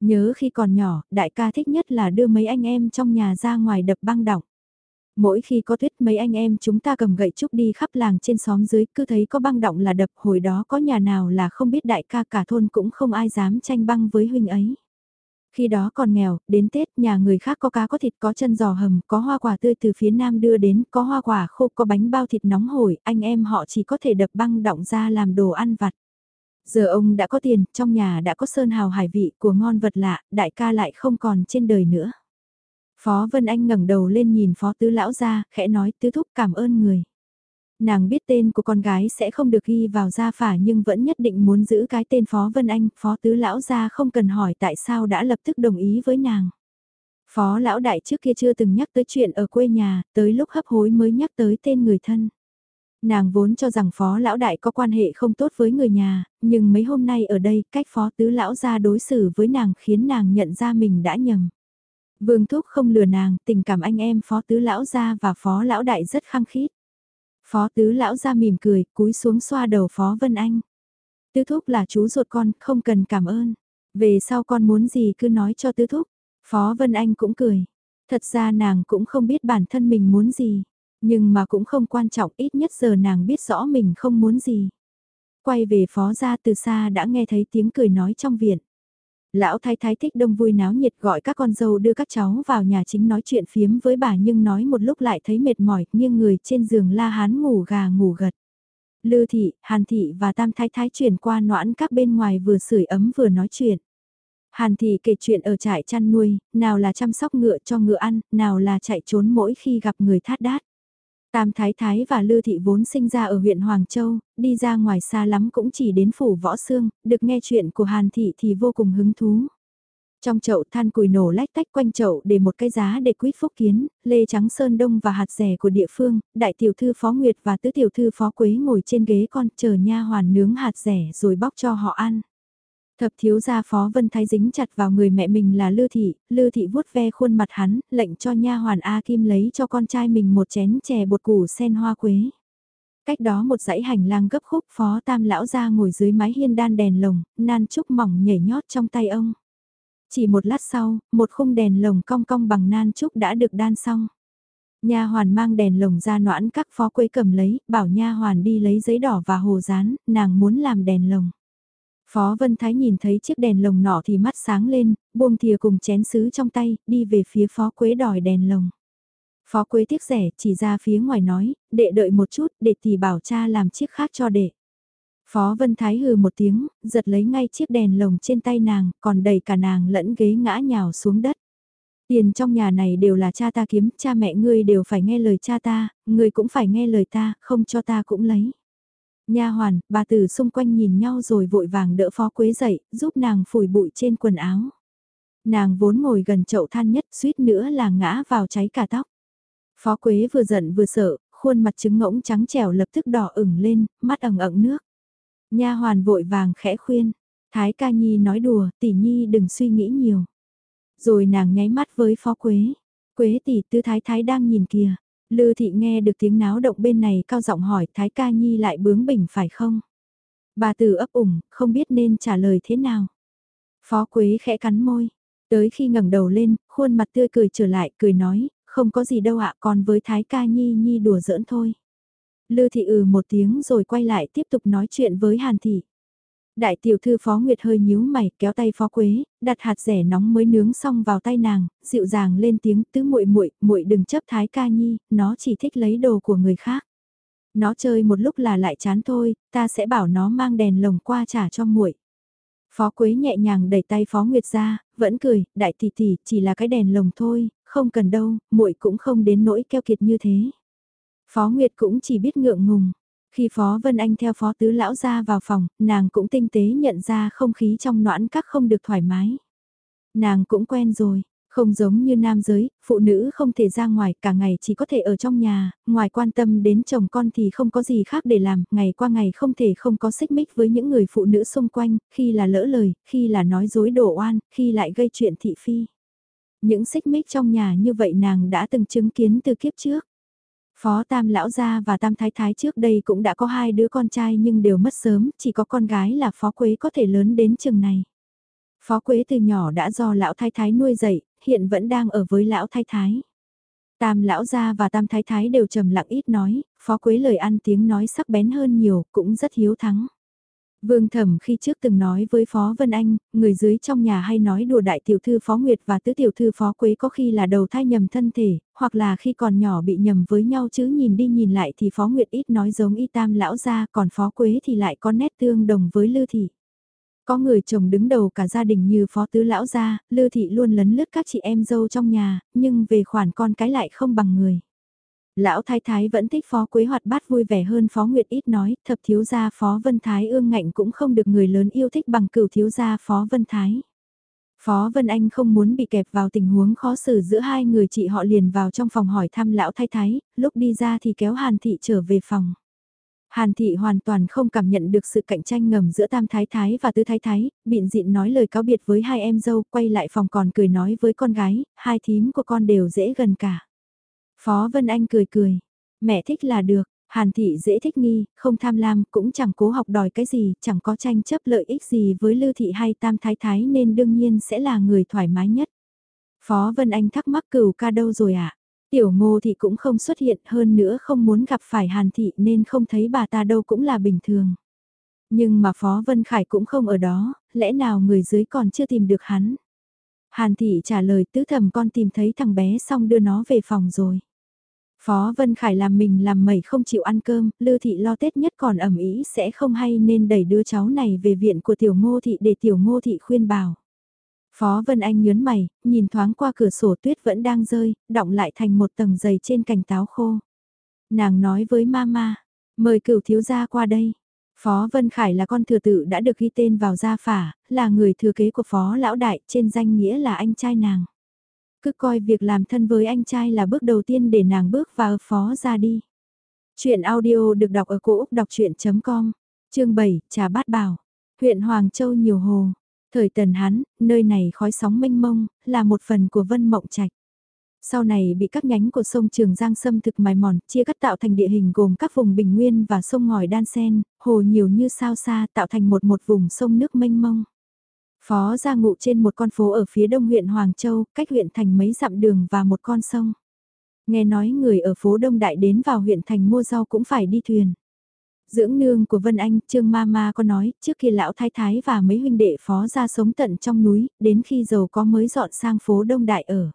Nhớ khi còn nhỏ, đại ca thích nhất là đưa mấy anh em trong nhà ra ngoài đập băng đọng. Mỗi khi có tuyết mấy anh em chúng ta cầm gậy trúc đi khắp làng trên xóm dưới cứ thấy có băng động là đập hồi đó có nhà nào là không biết đại ca cả thôn cũng không ai dám tranh băng với huynh ấy. Khi đó còn nghèo, đến Tết nhà người khác có cá có thịt có chân giò hầm, có hoa quả tươi từ phía nam đưa đến, có hoa quả khô có bánh bao thịt nóng hổi, anh em họ chỉ có thể đập băng động ra làm đồ ăn vặt. Giờ ông đã có tiền, trong nhà đã có sơn hào hải vị của ngon vật lạ, đại ca lại không còn trên đời nữa. Phó Vân Anh ngẩng đầu lên nhìn Phó Tứ Lão ra, khẽ nói tứ thúc cảm ơn người. Nàng biết tên của con gái sẽ không được ghi vào gia phả nhưng vẫn nhất định muốn giữ cái tên Phó Vân Anh, Phó Tứ Lão ra không cần hỏi tại sao đã lập tức đồng ý với nàng. Phó Lão Đại trước kia chưa từng nhắc tới chuyện ở quê nhà, tới lúc hấp hối mới nhắc tới tên người thân. Nàng vốn cho rằng phó lão đại có quan hệ không tốt với người nhà, nhưng mấy hôm nay ở đây cách phó tứ lão ra đối xử với nàng khiến nàng nhận ra mình đã nhầm. Vương Thúc không lừa nàng, tình cảm anh em phó tứ lão gia và phó lão đại rất khăng khít. Phó tứ lão gia mỉm cười, cúi xuống xoa đầu phó Vân Anh. Tứ thúc là chú ruột con, không cần cảm ơn. Về sau con muốn gì cứ nói cho tứ thúc. Phó Vân Anh cũng cười. Thật ra nàng cũng không biết bản thân mình muốn gì. Nhưng mà cũng không quan trọng ít nhất giờ nàng biết rõ mình không muốn gì. Quay về phó gia từ xa đã nghe thấy tiếng cười nói trong viện. Lão thái thái thích đông vui náo nhiệt gọi các con dâu đưa các cháu vào nhà chính nói chuyện phiếm với bà nhưng nói một lúc lại thấy mệt mỏi nhưng người trên giường la hán ngủ gà ngủ gật. Lư thị, hàn thị và tam thái thái chuyển qua noãn các bên ngoài vừa sưởi ấm vừa nói chuyện. Hàn thị kể chuyện ở trại chăn nuôi, nào là chăm sóc ngựa cho ngựa ăn, nào là chạy trốn mỗi khi gặp người thát đát. Tam Thái Thái và Lư Thị vốn sinh ra ở huyện Hoàng Châu, đi ra ngoài xa lắm cũng chỉ đến phủ võ xương, được nghe chuyện của Hàn Thị thì vô cùng hứng thú. Trong chậu than củi nổ lách tách quanh chậu để một cái giá để quýt phúc kiến, lê trắng sơn đông và hạt rẻ của địa phương, đại tiểu thư phó Nguyệt và tứ tiểu thư phó Quế ngồi trên ghế con chờ nha hoàn nướng hạt rẻ rồi bóc cho họ ăn. Thập thiếu gia phó Vân Thái dính chặt vào người mẹ mình là Lư Thị, Lư Thị vuốt ve khuôn mặt hắn, lệnh cho nha hoàn A Kim lấy cho con trai mình một chén chè bột củ sen hoa quế. Cách đó một dãy hành lang gấp khúc phó tam lão ra ngồi dưới mái hiên đan đèn lồng, nan trúc mỏng nhảy nhót trong tay ông. Chỉ một lát sau, một khung đèn lồng cong cong bằng nan trúc đã được đan xong. Nha hoàn mang đèn lồng ra noãn các phó quế cầm lấy, bảo nha hoàn đi lấy giấy đỏ và hồ dán, nàng muốn làm đèn lồng. Phó Vân Thái nhìn thấy chiếc đèn lồng nọ thì mắt sáng lên, buông thìa cùng chén sứ trong tay, đi về phía Phó Quế đòi đèn lồng. Phó Quế tiếc rẻ, chỉ ra phía ngoài nói, đệ đợi một chút, để tỷ bảo cha làm chiếc khác cho đệ. Phó Vân Thái hừ một tiếng, giật lấy ngay chiếc đèn lồng trên tay nàng, còn đẩy cả nàng lẫn ghế ngã nhào xuống đất. Tiền trong nhà này đều là cha ta kiếm, cha mẹ ngươi đều phải nghe lời cha ta, ngươi cũng phải nghe lời ta, không cho ta cũng lấy. Nha hoàn, bà tử xung quanh nhìn nhau rồi vội vàng đỡ phó quế dậy, giúp nàng phủi bụi trên quần áo. Nàng vốn ngồi gần chậu than nhất suýt nữa là ngã vào cháy cả tóc. Phó quế vừa giận vừa sợ, khuôn mặt trứng ngỗng trắng trẻo lập tức đỏ ửng lên, mắt ẩn ẩn nước. Nha hoàn vội vàng khẽ khuyên, Thái ca nhi nói đùa, tỷ nhi đừng suy nghĩ nhiều. Rồi nàng nháy mắt với phó quế, quế tỷ tư thái thái đang nhìn kìa, Lư thị nghe được tiếng náo động bên này cao giọng hỏi Thái ca nhi lại bướng bỉnh phải không? Bà Từ ấp ủng, không biết nên trả lời thế nào. Phó Quế khẽ cắn môi. Tới khi ngẩng đầu lên, khuôn mặt tươi cười trở lại, cười nói, không có gì đâu ạ, còn với Thái ca nhi nhi đùa giỡn thôi. Lư thị ừ một tiếng rồi quay lại tiếp tục nói chuyện với Hàn thị. Đại tiểu thư Phó Nguyệt hơi nhíu mày, kéo tay Phó Quế, đặt hạt rẻ nóng mới nướng xong vào tay nàng, dịu dàng lên tiếng, "Tứ muội muội, muội đừng chấp Thái ca nhi, nó chỉ thích lấy đồ của người khác. Nó chơi một lúc là lại chán thôi, ta sẽ bảo nó mang đèn lồng qua trả cho muội." Phó Quế nhẹ nhàng đẩy tay Phó Nguyệt ra, vẫn cười, "Đại tỷ tỷ, chỉ là cái đèn lồng thôi, không cần đâu, muội cũng không đến nỗi keo kiệt như thế." Phó Nguyệt cũng chỉ biết ngượng ngùng. Khi Phó Vân Anh theo Phó Tứ Lão ra vào phòng, nàng cũng tinh tế nhận ra không khí trong noãn các không được thoải mái. Nàng cũng quen rồi, không giống như nam giới, phụ nữ không thể ra ngoài cả ngày chỉ có thể ở trong nhà, ngoài quan tâm đến chồng con thì không có gì khác để làm, ngày qua ngày không thể không có xích mích với những người phụ nữ xung quanh, khi là lỡ lời, khi là nói dối đổ oan, khi lại gây chuyện thị phi. Những xích mích trong nhà như vậy nàng đã từng chứng kiến từ kiếp trước. Phó Tam Lão Gia và Tam Thái Thái trước đây cũng đã có hai đứa con trai nhưng đều mất sớm, chỉ có con gái là Phó Quế có thể lớn đến chừng này. Phó Quế từ nhỏ đã do Lão Thái Thái nuôi dạy, hiện vẫn đang ở với Lão Thái Thái. Tam Lão Gia và Tam Thái Thái đều trầm lặng ít nói, Phó Quế lời ăn tiếng nói sắc bén hơn nhiều, cũng rất hiếu thắng. Vương Thẩm khi trước từng nói với Phó Vân Anh, người dưới trong nhà hay nói đùa đại tiểu thư Phó Nguyệt và tứ tiểu thư Phó Quế có khi là đầu thai nhầm thân thể, hoặc là khi còn nhỏ bị nhầm với nhau chứ nhìn đi nhìn lại thì Phó Nguyệt ít nói giống y tam lão gia còn Phó Quế thì lại có nét tương đồng với Lư Thị. Có người chồng đứng đầu cả gia đình như Phó Tứ Lão gia, Lư Thị luôn lấn lướt các chị em dâu trong nhà, nhưng về khoản con cái lại không bằng người. Lão thái thái vẫn thích phó quế hoạt bát vui vẻ hơn phó nguyệt ít nói, thập thiếu gia phó vân thái ương ngạnh cũng không được người lớn yêu thích bằng cửu thiếu gia phó vân thái. Phó Vân Anh không muốn bị kẹp vào tình huống khó xử giữa hai người chị họ liền vào trong phòng hỏi thăm lão thái thái, lúc đi ra thì kéo Hàn Thị trở về phòng. Hàn thị hoàn toàn không cảm nhận được sự cạnh tranh ngầm giữa tam thái thái và tứ thái thái, biện diện nói lời cáo biệt với hai em dâu, quay lại phòng còn cười nói với con gái, hai thím của con đều dễ gần cả. Phó Vân Anh cười cười, mẹ thích là được, Hàn thị dễ thích nghi, không tham lam, cũng chẳng cố học đòi cái gì, chẳng có tranh chấp lợi ích gì với lưu thị hay Tam Thái Thái nên đương nhiên sẽ là người thoải mái nhất. Phó Vân Anh thắc mắc cửu ca đâu rồi ạ? À? Tiểu ngô thị cũng không xuất hiện hơn nữa không muốn gặp phải Hàn thị nên không thấy bà ta đâu cũng là bình thường. Nhưng mà Phó Vân Khải cũng không ở đó, lẽ nào người dưới còn chưa tìm được hắn? Hàn thị trả lời tứ thầm con tìm thấy thằng bé xong đưa nó về phòng rồi. Phó Vân Khải làm mình làm mẩy không chịu ăn cơm, Lư Thị lo Tết nhất còn ẩm ý sẽ không hay nên đẩy đứa cháu này về viện của Tiểu Ngô Thị để Tiểu Ngô Thị khuyên bảo. Phó Vân Anh nhớn mày, nhìn thoáng qua cửa sổ tuyết vẫn đang rơi, đọng lại thành một tầng dày trên cành táo khô. Nàng nói với mama, mời cửu thiếu gia qua đây. Phó Vân Khải là con thừa tự đã được ghi tên vào gia phả, là người thừa kế của Phó Lão Đại trên danh nghĩa là anh trai nàng. Cứ coi việc làm thân với anh trai là bước đầu tiên để nàng bước vào phó ra đi. Chuyện audio được đọc ở cổ Úc đọc chuyện.com, chương 7, trà bát bảo, huyện Hoàng Châu nhiều hồ. Thời tần hán, nơi này khói sóng mênh mông, là một phần của vân mộng trạch. Sau này bị các nhánh của sông Trường Giang xâm thực mài mòn, chia cắt tạo thành địa hình gồm các vùng bình nguyên và sông ngòi đan sen, hồ nhiều như sao xa tạo thành một một vùng sông nước mênh mông. Phó gia ngụ trên một con phố ở phía đông huyện Hoàng Châu, cách huyện thành mấy dặm đường và một con sông. Nghe nói người ở phố Đông Đại đến vào huyện thành mua rau cũng phải đi thuyền. Dưỡng nương của Vân Anh, Trương Mama có nói, trước khi lão thái thái và mấy huynh đệ phó gia sống tận trong núi, đến khi giàu có mới dọn sang phố Đông Đại ở.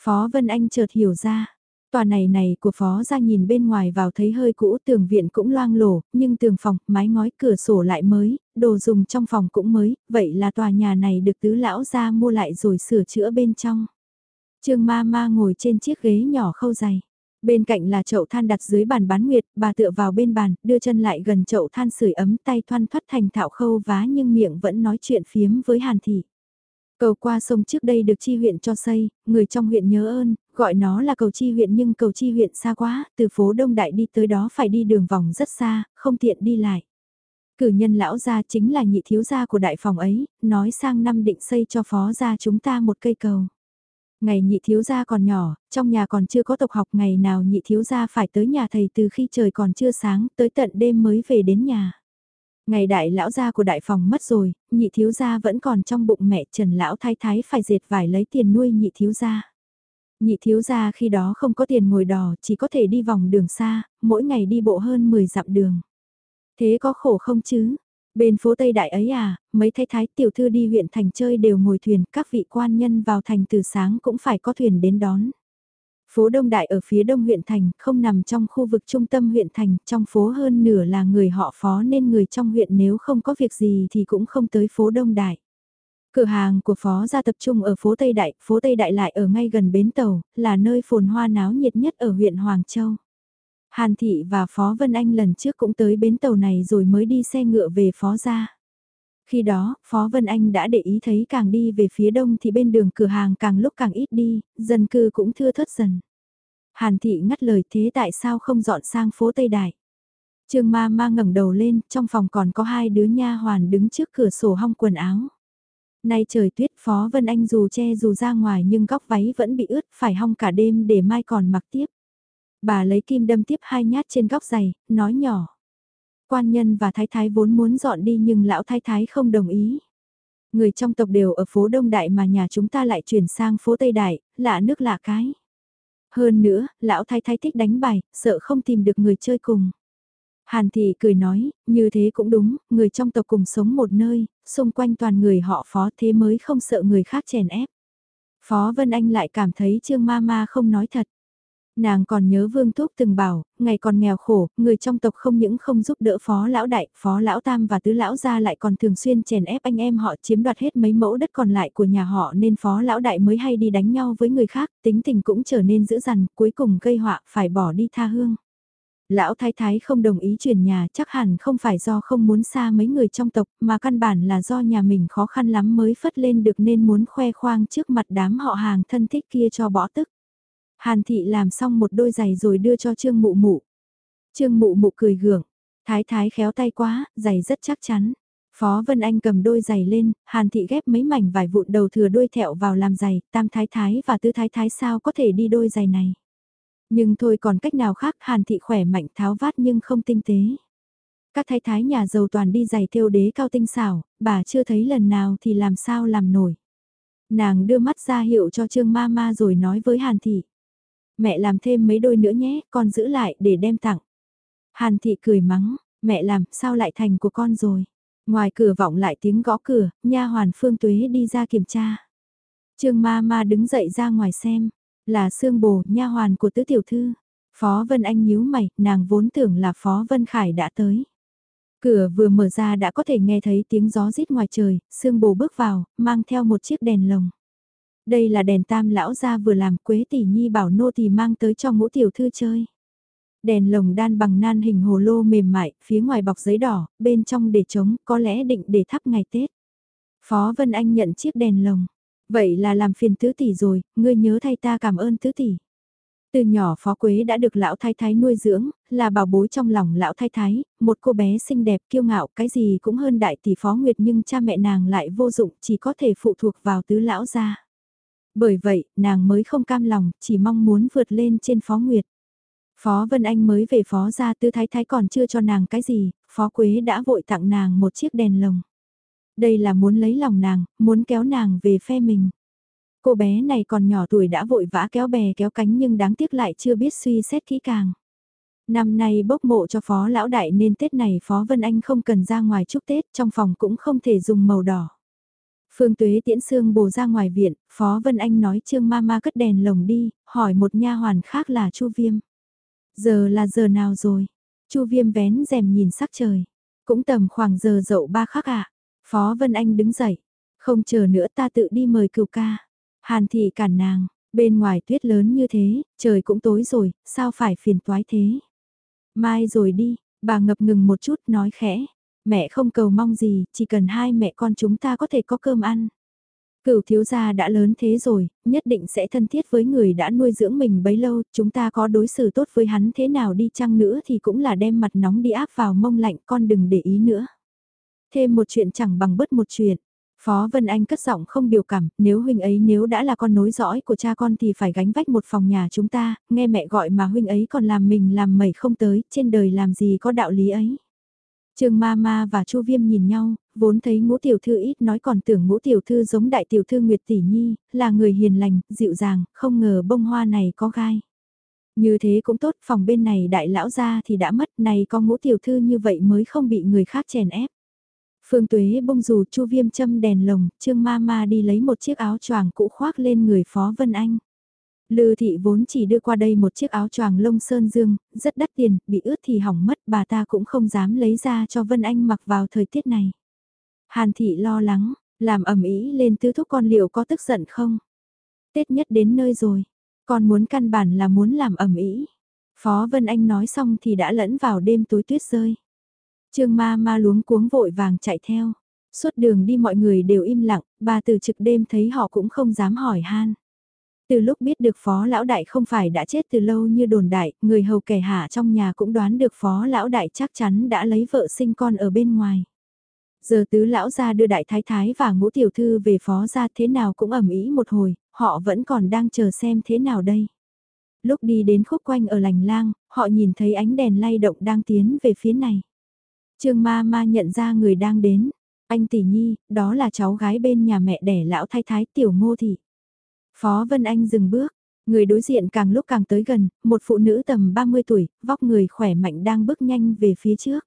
Phó Vân Anh chợt hiểu ra, Tòa này này của phó ra nhìn bên ngoài vào thấy hơi cũ tường viện cũng loang lổ, nhưng tường phòng, mái ngói cửa sổ lại mới, đồ dùng trong phòng cũng mới, vậy là tòa nhà này được tứ lão ra mua lại rồi sửa chữa bên trong. Trương ma ma ngồi trên chiếc ghế nhỏ khâu dày. Bên cạnh là chậu than đặt dưới bàn bán nguyệt, bà tựa vào bên bàn, đưa chân lại gần chậu than sưởi ấm tay thoăn thoắt thành thạo khâu vá nhưng miệng vẫn nói chuyện phiếm với Hàn Thị. Cầu qua sông trước đây được chi huyện cho xây, người trong huyện nhớ ơn, gọi nó là cầu chi huyện nhưng cầu chi huyện xa quá, từ phố Đông Đại đi tới đó phải đi đường vòng rất xa, không tiện đi lại. Cử nhân lão gia chính là nhị thiếu gia của đại phòng ấy, nói sang năm định xây cho phó gia chúng ta một cây cầu. Ngày nhị thiếu gia còn nhỏ, trong nhà còn chưa có tộc học ngày nào nhị thiếu gia phải tới nhà thầy từ khi trời còn chưa sáng tới tận đêm mới về đến nhà. Ngày đại lão gia của đại phòng mất rồi, nhị thiếu gia vẫn còn trong bụng mẹ Trần lão thái thái phải dệt vải lấy tiền nuôi nhị thiếu gia. Nhị thiếu gia khi đó không có tiền ngồi đò, chỉ có thể đi vòng đường xa, mỗi ngày đi bộ hơn 10 dặm đường. Thế có khổ không chứ? Bên phố Tây Đại ấy à, mấy thái thái tiểu thư đi huyện thành chơi đều ngồi thuyền, các vị quan nhân vào thành từ sáng cũng phải có thuyền đến đón. Phố Đông Đại ở phía đông huyện thành, không nằm trong khu vực trung tâm huyện thành, trong phố hơn nửa là người họ phó nên người trong huyện nếu không có việc gì thì cũng không tới phố Đông Đại. Cửa hàng của phó gia tập trung ở phố Tây Đại, phố Tây Đại lại ở ngay gần bến tàu, là nơi phồn hoa náo nhiệt nhất ở huyện Hoàng Châu. Hàn Thị và Phó Vân Anh lần trước cũng tới bến tàu này rồi mới đi xe ngựa về phó gia. Khi đó, Phó Vân Anh đã để ý thấy càng đi về phía đông thì bên đường cửa hàng càng lúc càng ít đi, dân cư cũng thưa thớt dần. Hàn Thị ngắt lời thế tại sao không dọn sang phố Tây Đại. Trương ma ma ngẩng đầu lên, trong phòng còn có hai đứa nha hoàn đứng trước cửa sổ hong quần áo. Nay trời tuyết Phó Vân Anh dù che dù ra ngoài nhưng góc váy vẫn bị ướt phải hong cả đêm để mai còn mặc tiếp. Bà lấy kim đâm tiếp hai nhát trên góc giày, nói nhỏ. Quan nhân và thái thái vốn muốn dọn đi nhưng lão thái thái không đồng ý. Người trong tộc đều ở phố Đông Đại mà nhà chúng ta lại chuyển sang phố Tây Đại, lạ nước lạ cái. Hơn nữa, lão thái thái thích đánh bài, sợ không tìm được người chơi cùng. Hàn thị cười nói, như thế cũng đúng, người trong tộc cùng sống một nơi, xung quanh toàn người họ phó thế mới không sợ người khác chèn ép. Phó Vân Anh lại cảm thấy Trương Ma Ma không nói thật. Nàng còn nhớ Vương Thúc từng bảo, ngày còn nghèo khổ, người trong tộc không những không giúp đỡ phó lão đại, phó lão tam và tứ lão gia lại còn thường xuyên chèn ép anh em họ chiếm đoạt hết mấy mẫu đất còn lại của nhà họ nên phó lão đại mới hay đi đánh nhau với người khác, tính tình cũng trở nên dữ dằn, cuối cùng gây họa phải bỏ đi tha hương. Lão thái thái không đồng ý chuyển nhà chắc hẳn không phải do không muốn xa mấy người trong tộc mà căn bản là do nhà mình khó khăn lắm mới phất lên được nên muốn khoe khoang trước mặt đám họ hàng thân thích kia cho bỏ tức. Hàn thị làm xong một đôi giày rồi đưa cho Trương Mụ Mụ. Trương Mụ Mụ cười gượng. Thái thái khéo tay quá, giày rất chắc chắn. Phó Vân Anh cầm đôi giày lên, Hàn Thị ghép mấy mảnh vải vụn đầu thừa đuôi thẹo vào làm giày, Tam Thái Thái và tứ Thái Thái sao có thể đi đôi giày này. Nhưng thôi còn cách nào khác Hàn Thị khỏe mạnh tháo vát nhưng không tinh tế. Các thái thái nhà giàu toàn đi giày thêu đế cao tinh xảo, bà chưa thấy lần nào thì làm sao làm nổi. Nàng đưa mắt ra hiệu cho Trương Ma Ma rồi nói với Hàn Thị. Mẹ làm thêm mấy đôi nữa nhé, con giữ lại để đem tặng. Hàn Thị cười mắng, mẹ làm sao lại thành của con rồi. Ngoài cửa vọng lại tiếng gõ cửa, nha hoàn Phương Tuế đi ra kiểm tra. Trương Ma Ma đứng dậy ra ngoài xem, là Sương Bồ, nha hoàn của tứ tiểu thư. Phó Vân Anh nhíu mày, nàng vốn tưởng là Phó Vân Khải đã tới. Cửa vừa mở ra đã có thể nghe thấy tiếng gió rít ngoài trời, Sương Bồ bước vào, mang theo một chiếc đèn lồng. Đây là đèn tam lão gia vừa làm Quế tỷ nhi bảo nô tỳ mang tới cho ngũ tiểu thư chơi. Đèn lồng đan bằng nan hình hồ lô mềm mại, phía ngoài bọc giấy đỏ, bên trong để trống, có lẽ định để thắp ngày Tết. Phó Vân Anh nhận chiếc đèn lồng. Vậy là làm phiền tứ tỷ rồi, ngươi nhớ thay ta cảm ơn tứ tỷ. Từ nhỏ Phó Quế đã được lão thái thái nuôi dưỡng, là bảo bối trong lòng lão thái thái, một cô bé xinh đẹp kiêu ngạo cái gì cũng hơn đại tỷ Phó Nguyệt nhưng cha mẹ nàng lại vô dụng chỉ có thể phụ thuộc vào tứ lão gia. Bởi vậy, nàng mới không cam lòng, chỉ mong muốn vượt lên trên Phó Nguyệt. Phó Vân Anh mới về Phó ra tư thái thái còn chưa cho nàng cái gì, Phó Quế đã vội tặng nàng một chiếc đèn lồng. Đây là muốn lấy lòng nàng, muốn kéo nàng về phe mình. Cô bé này còn nhỏ tuổi đã vội vã kéo bè kéo cánh nhưng đáng tiếc lại chưa biết suy xét kỹ càng. Năm nay bốc mộ cho Phó Lão Đại nên Tết này Phó Vân Anh không cần ra ngoài chúc Tết, trong phòng cũng không thể dùng màu đỏ. Phương Tuế tiễn xương bồ ra ngoài viện, Phó Vân Anh nói Trương Mama cất đèn lồng đi, hỏi một nha hoàn khác là Chu Viêm. Giờ là giờ nào rồi? Chu Viêm vén rèm nhìn sắc trời. Cũng tầm khoảng giờ dậu ba khắc ạ. Phó Vân Anh đứng dậy. Không chờ nữa ta tự đi mời cửu ca. Hàn thị cản nàng, bên ngoài tuyết lớn như thế, trời cũng tối rồi, sao phải phiền toái thế? Mai rồi đi, bà ngập ngừng một chút nói khẽ. Mẹ không cầu mong gì, chỉ cần hai mẹ con chúng ta có thể có cơm ăn. Cửu thiếu gia đã lớn thế rồi, nhất định sẽ thân thiết với người đã nuôi dưỡng mình bấy lâu, chúng ta có đối xử tốt với hắn thế nào đi chăng nữa thì cũng là đem mặt nóng đi áp vào mông lạnh con đừng để ý nữa. Thêm một chuyện chẳng bằng bớt một chuyện. Phó Vân Anh cất giọng không biểu cảm, nếu huynh ấy nếu đã là con nối dõi của cha con thì phải gánh vách một phòng nhà chúng ta, nghe mẹ gọi mà huynh ấy còn làm mình làm mẩy không tới, trên đời làm gì có đạo lý ấy. Trương Ma Ma và Chu Viêm nhìn nhau, vốn thấy ngũ tiểu thư ít nói còn tưởng ngũ tiểu thư giống đại tiểu thư Nguyệt Tỷ Nhi, là người hiền lành, dịu dàng, không ngờ bông hoa này có gai. Như thế cũng tốt, phòng bên này đại lão gia thì đã mất, này có ngũ tiểu thư như vậy mới không bị người khác chèn ép. Phương Tuế bông dù Chu Viêm châm đèn lồng, Trương Ma Ma đi lấy một chiếc áo choàng cũ khoác lên người Phó Vân Anh. Lư thị vốn chỉ đưa qua đây một chiếc áo choàng lông sơn dương, rất đắt tiền, bị ướt thì hỏng mất bà ta cũng không dám lấy ra cho Vân Anh mặc vào thời tiết này. Hàn thị lo lắng, làm ẩm ý lên tứ thúc con liệu có tức giận không? Tết nhất đến nơi rồi, con muốn căn bản là muốn làm ẩm ý. Phó Vân Anh nói xong thì đã lẫn vào đêm tối tuyết rơi. Trương ma ma luống cuống vội vàng chạy theo. Suốt đường đi mọi người đều im lặng, bà từ trực đêm thấy họ cũng không dám hỏi han. Từ lúc biết được phó lão đại không phải đã chết từ lâu như đồn đại, người hầu kẻ hạ trong nhà cũng đoán được phó lão đại chắc chắn đã lấy vợ sinh con ở bên ngoài. Giờ tứ lão ra đưa đại thái thái và ngũ tiểu thư về phó ra thế nào cũng ẩm ý một hồi, họ vẫn còn đang chờ xem thế nào đây. Lúc đi đến khúc quanh ở lành lang, họ nhìn thấy ánh đèn lay động đang tiến về phía này. Trương ma ma nhận ra người đang đến. Anh tỷ nhi, đó là cháu gái bên nhà mẹ đẻ lão thái thái tiểu ngô thị. Phó Vân Anh dừng bước, người đối diện càng lúc càng tới gần, một phụ nữ tầm 30 tuổi, vóc người khỏe mạnh đang bước nhanh về phía trước.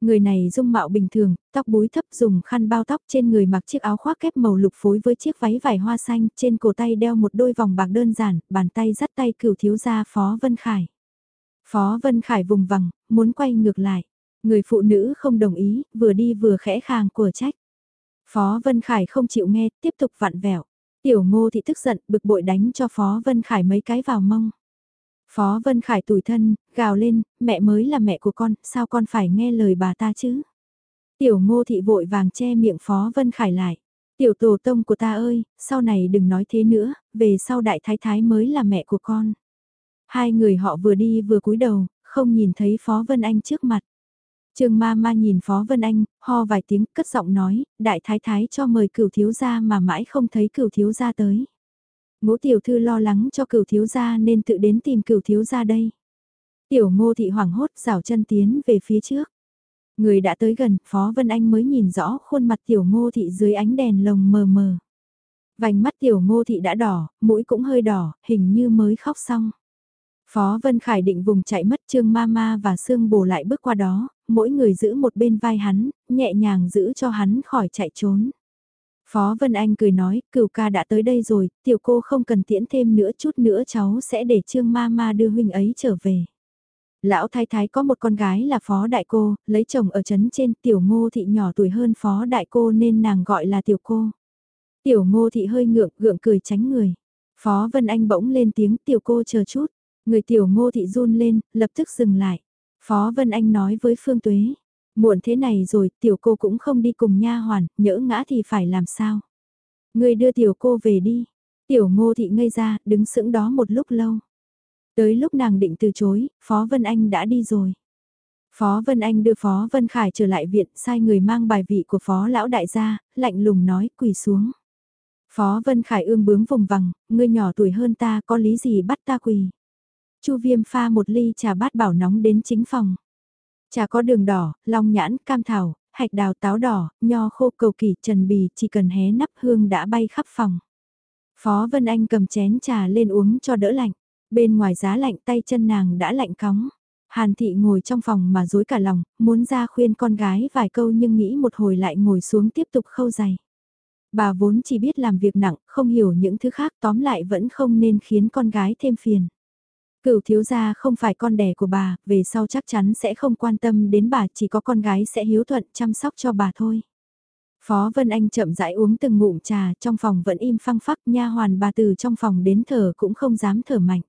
Người này dung mạo bình thường, tóc búi thấp dùng khăn bao tóc trên người mặc chiếc áo khoác kép màu lục phối với chiếc váy vải hoa xanh, trên cổ tay đeo một đôi vòng bạc đơn giản, bàn tay dắt tay cửu thiếu gia Phó Vân Khải. Phó Vân Khải vùng vằng, muốn quay ngược lại. Người phụ nữ không đồng ý, vừa đi vừa khẽ khàng của trách. Phó Vân Khải không chịu nghe, tiếp tục vặn vẹo. Tiểu ngô thị tức giận, bực bội đánh cho Phó Vân Khải mấy cái vào mông. Phó Vân Khải tủi thân, gào lên, mẹ mới là mẹ của con, sao con phải nghe lời bà ta chứ? Tiểu ngô thị vội vàng che miệng Phó Vân Khải lại. Tiểu tổ tông của ta ơi, sau này đừng nói thế nữa, về sau đại thái thái mới là mẹ của con. Hai người họ vừa đi vừa cúi đầu, không nhìn thấy Phó Vân Anh trước mặt. Trương ma ma nhìn Phó Vân Anh, ho vài tiếng, cất giọng nói, đại thái thái cho mời cửu thiếu gia mà mãi không thấy cửu thiếu gia tới. Ngũ tiểu thư lo lắng cho cửu thiếu gia nên tự đến tìm cửu thiếu gia đây. Tiểu ngô thị hoảng hốt rảo chân tiến về phía trước. Người đã tới gần, Phó Vân Anh mới nhìn rõ khuôn mặt tiểu ngô thị dưới ánh đèn lồng mờ mờ. Vành mắt tiểu ngô thị đã đỏ, mũi cũng hơi đỏ, hình như mới khóc xong. Phó Vân Khải định vùng chạy mất Trương Ma Ma và Sương Bồ lại bước qua đó, mỗi người giữ một bên vai hắn, nhẹ nhàng giữ cho hắn khỏi chạy trốn. Phó Vân Anh cười nói, cửu ca đã tới đây rồi, tiểu cô không cần tiễn thêm nữa chút nữa cháu sẽ để Trương Ma Ma đưa huynh ấy trở về. Lão thái thái có một con gái là phó đại cô, lấy chồng ở trấn trên tiểu ngô thị nhỏ tuổi hơn phó đại cô nên nàng gọi là tiểu cô. Tiểu ngô thị hơi ngượng gượng cười tránh người. Phó Vân Anh bỗng lên tiếng tiểu cô chờ chút. Người tiểu ngô thị run lên, lập tức dừng lại. Phó Vân Anh nói với Phương Tuế. Muộn thế này rồi, tiểu cô cũng không đi cùng nha hoàn, nhỡ ngã thì phải làm sao? Người đưa tiểu cô về đi. Tiểu ngô thị ngây ra, đứng sững đó một lúc lâu. Tới lúc nàng định từ chối, Phó Vân Anh đã đi rồi. Phó Vân Anh đưa Phó Vân Khải trở lại viện, sai người mang bài vị của Phó Lão Đại gia, lạnh lùng nói, quỳ xuống. Phó Vân Khải ương bướng vùng vằng, ngươi nhỏ tuổi hơn ta có lý gì bắt ta quỳ. Chu Viêm pha một ly trà bát bảo nóng đến chính phòng. Trà có đường đỏ, long nhãn, cam thảo, hạch đào táo đỏ, nho khô cầu kỳ, trần bì, chỉ cần hé nắp hương đã bay khắp phòng. Phó Vân Anh cầm chén trà lên uống cho đỡ lạnh. Bên ngoài giá lạnh tay chân nàng đã lạnh cóng. Hàn thị ngồi trong phòng mà dối cả lòng, muốn ra khuyên con gái vài câu nhưng nghĩ một hồi lại ngồi xuống tiếp tục khâu giày. Bà vốn chỉ biết làm việc nặng, không hiểu những thứ khác tóm lại vẫn không nên khiến con gái thêm phiền. Cửu thiếu gia không phải con đẻ của bà, về sau chắc chắn sẽ không quan tâm đến bà, chỉ có con gái sẽ hiếu thuận chăm sóc cho bà thôi. Phó Vân Anh chậm rãi uống từng ngụm trà, trong phòng vẫn im phăng phắc, nha hoàn bà từ trong phòng đến thở cũng không dám thở mạnh.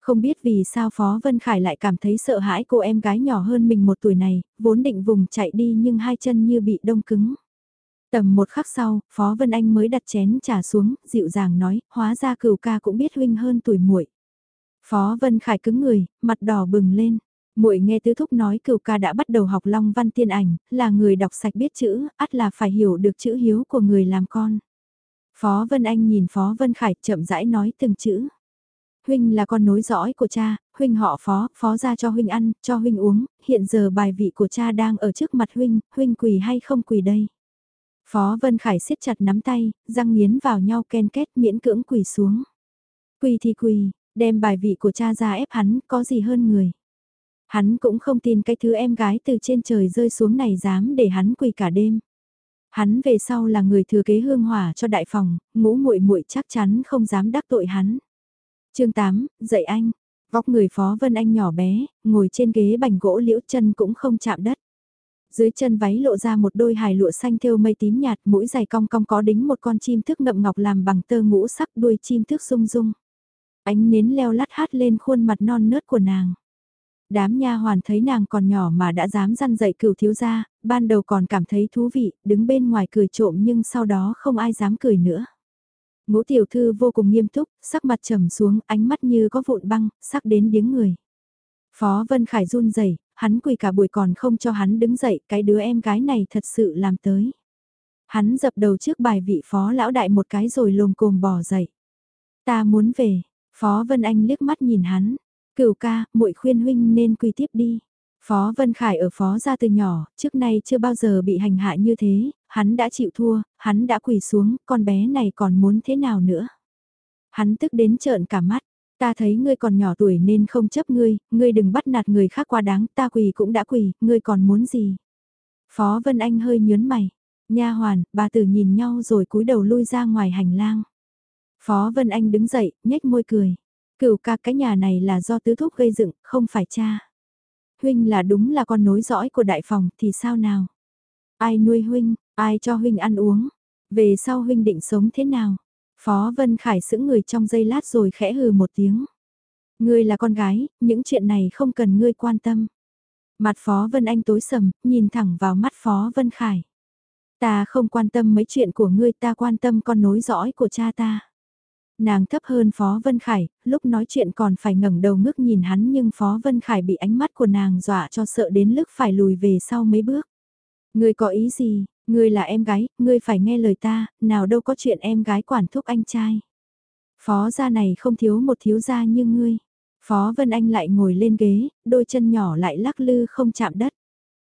Không biết vì sao Phó Vân Khải lại cảm thấy sợ hãi cô em gái nhỏ hơn mình một tuổi này, vốn định vùng chạy đi nhưng hai chân như bị đông cứng. Tầm một khắc sau, Phó Vân Anh mới đặt chén trà xuống, dịu dàng nói, hóa ra cửu ca cũng biết huynh hơn tuổi muội. Phó Vân Khải cứng người, mặt đỏ bừng lên. Muội nghe tứ thúc nói cửu ca đã bắt đầu học long văn tiên ảnh, là người đọc sạch biết chữ, ắt là phải hiểu được chữ hiếu của người làm con. Phó Vân Anh nhìn Phó Vân Khải chậm rãi nói từng chữ. Huynh là con nối dõi của cha, huynh họ phó, phó ra cho huynh ăn, cho huynh uống, hiện giờ bài vị của cha đang ở trước mặt huynh, huynh quỳ hay không quỳ đây. Phó Vân Khải siết chặt nắm tay, răng nghiến vào nhau ken kết miễn cưỡng quỳ xuống. Quỳ thì quỳ, đem bài vị của cha ra ép hắn, có gì hơn người. Hắn cũng không tin cái thứ em gái từ trên trời rơi xuống này dám để hắn quỳ cả đêm. Hắn về sau là người thừa kế hương hỏa cho đại phòng, ngũ muội muội chắc chắn không dám đắc tội hắn chương 8, dậy anh. Vóc người Phó Vân Anh nhỏ bé, ngồi trên ghế bành gỗ liễu chân cũng không chạm đất. Dưới chân váy lộ ra một đôi hài lụa xanh thêu mây tím nhạt, mũi dài cong cong có đính một con chim thức ngậm ngọc làm bằng tơ ngũ sắc đuôi chim thức rung rung. Ánh nến leo lắt hát lên khuôn mặt non nớt của nàng. Đám nha hoàn thấy nàng còn nhỏ mà đã dám răn dậy cửu thiếu gia, ban đầu còn cảm thấy thú vị, đứng bên ngoài cười trộm nhưng sau đó không ai dám cười nữa. Ngũ tiểu thư vô cùng nghiêm túc, sắc mặt trầm xuống, ánh mắt như có vụn băng, sắc đến điếng người. Phó Vân Khải run rẩy, hắn quỳ cả buổi còn không cho hắn đứng dậy, cái đứa em gái này thật sự làm tới. Hắn dập đầu trước bài vị phó lão đại một cái rồi lồm cồm bỏ dậy. Ta muốn về, Phó Vân Anh liếc mắt nhìn hắn, cửu ca, muội khuyên huynh nên quy tiếp đi. Phó Vân Khải ở phó gia từ nhỏ, trước nay chưa bao giờ bị hành hạ như thế, hắn đã chịu thua, hắn đã quỳ xuống, con bé này còn muốn thế nào nữa. Hắn tức đến trợn cả mắt, ta thấy ngươi còn nhỏ tuổi nên không chấp ngươi, ngươi đừng bắt nạt người khác quá đáng, ta quỳ cũng đã quỳ, ngươi còn muốn gì. Phó Vân Anh hơi nhớn mày, nha hoàn, bà tử nhìn nhau rồi cúi đầu lui ra ngoài hành lang. Phó Vân Anh đứng dậy, nhếch môi cười. Cửu ca cái nhà này là do tứ thúc gây dựng, không phải cha. Huynh là đúng là con nối dõi của đại phòng thì sao nào? Ai nuôi huynh, ai cho huynh ăn uống? Về sau huynh định sống thế nào? Phó Vân Khải sững người trong giây lát rồi khẽ hừ một tiếng. Ngươi là con gái, những chuyện này không cần ngươi quan tâm. Mặt Phó Vân Anh tối sầm, nhìn thẳng vào mắt Phó Vân Khải. Ta không quan tâm mấy chuyện của ngươi ta quan tâm con nối dõi của cha ta. Nàng thấp hơn Phó Vân Khải, lúc nói chuyện còn phải ngẩng đầu ngước nhìn hắn nhưng Phó Vân Khải bị ánh mắt của nàng dọa cho sợ đến lúc phải lùi về sau mấy bước. Ngươi có ý gì, ngươi là em gái, ngươi phải nghe lời ta, nào đâu có chuyện em gái quản thúc anh trai. Phó gia này không thiếu một thiếu gia như ngươi. Phó Vân Anh lại ngồi lên ghế, đôi chân nhỏ lại lắc lư không chạm đất.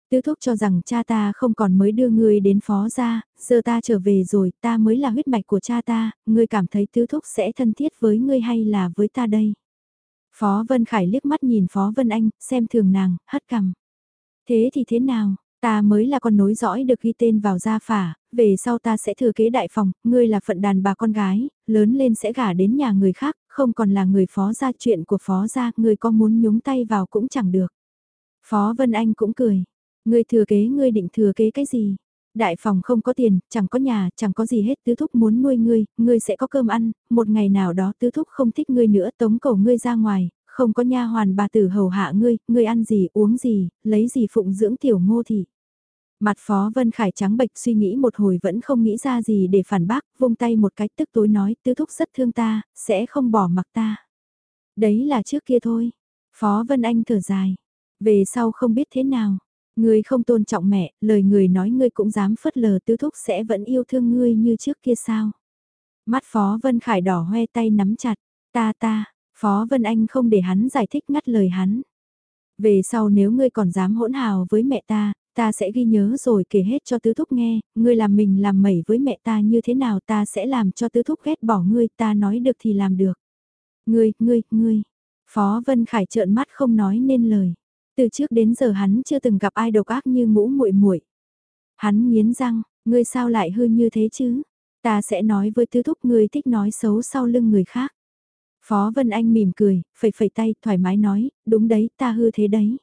Tứ thúc cho rằng cha ta không còn mới đưa ngươi đến phó gia, giờ ta trở về rồi, ta mới là huyết mạch của cha ta, ngươi cảm thấy tứ thúc sẽ thân thiết với ngươi hay là với ta đây? Phó Vân Khải liếc mắt nhìn Phó Vân Anh, xem thường nàng, hất cằm. Thế thì thế nào, ta mới là con nối dõi được ghi tên vào gia phả, về sau ta sẽ thừa kế đại phòng, ngươi là phận đàn bà con gái, lớn lên sẽ gả đến nhà người khác, không còn là người phó gia chuyện của phó gia, ngươi có muốn nhúng tay vào cũng chẳng được. Phó Vân Anh cũng cười, Ngươi thừa kế ngươi định thừa kế cái gì? Đại phòng không có tiền, chẳng có nhà, chẳng có gì hết, tứ thúc muốn nuôi ngươi, ngươi sẽ có cơm ăn, một ngày nào đó tứ thúc không thích ngươi nữa tống cầu ngươi ra ngoài, không có nha hoàn bà tử hầu hạ ngươi, ngươi ăn gì, uống gì, lấy gì phụng dưỡng tiểu ngô thị. Mặt phó Vân Khải trắng bệch suy nghĩ một hồi vẫn không nghĩ ra gì để phản bác, vung tay một cái tức tối nói tứ thúc rất thương ta, sẽ không bỏ mặc ta. Đấy là trước kia thôi. Phó Vân Anh thở dài. Về sau không biết thế nào. Ngươi không tôn trọng mẹ, lời người nói ngươi cũng dám phớt lờ tứ thúc sẽ vẫn yêu thương ngươi như trước kia sao. Mắt Phó Vân Khải đỏ hoe tay nắm chặt, ta ta, Phó Vân Anh không để hắn giải thích ngắt lời hắn. Về sau nếu ngươi còn dám hỗn hào với mẹ ta, ta sẽ ghi nhớ rồi kể hết cho tứ thúc nghe, ngươi làm mình làm mẩy với mẹ ta như thế nào ta sẽ làm cho tứ thúc ghét bỏ ngươi ta nói được thì làm được. Ngươi, ngươi, ngươi. Phó Vân Khải trợn mắt không nói nên lời. Từ trước đến giờ hắn chưa từng gặp ai độc ác như ngũ muội muội. Hắn nghiến răng, ngươi sao lại hư như thế chứ? Ta sẽ nói với tứ thúc ngươi thích nói xấu sau lưng người khác. Phó Vân Anh mỉm cười, phẩy phẩy tay, thoải mái nói, đúng đấy, ta hư thế đấy.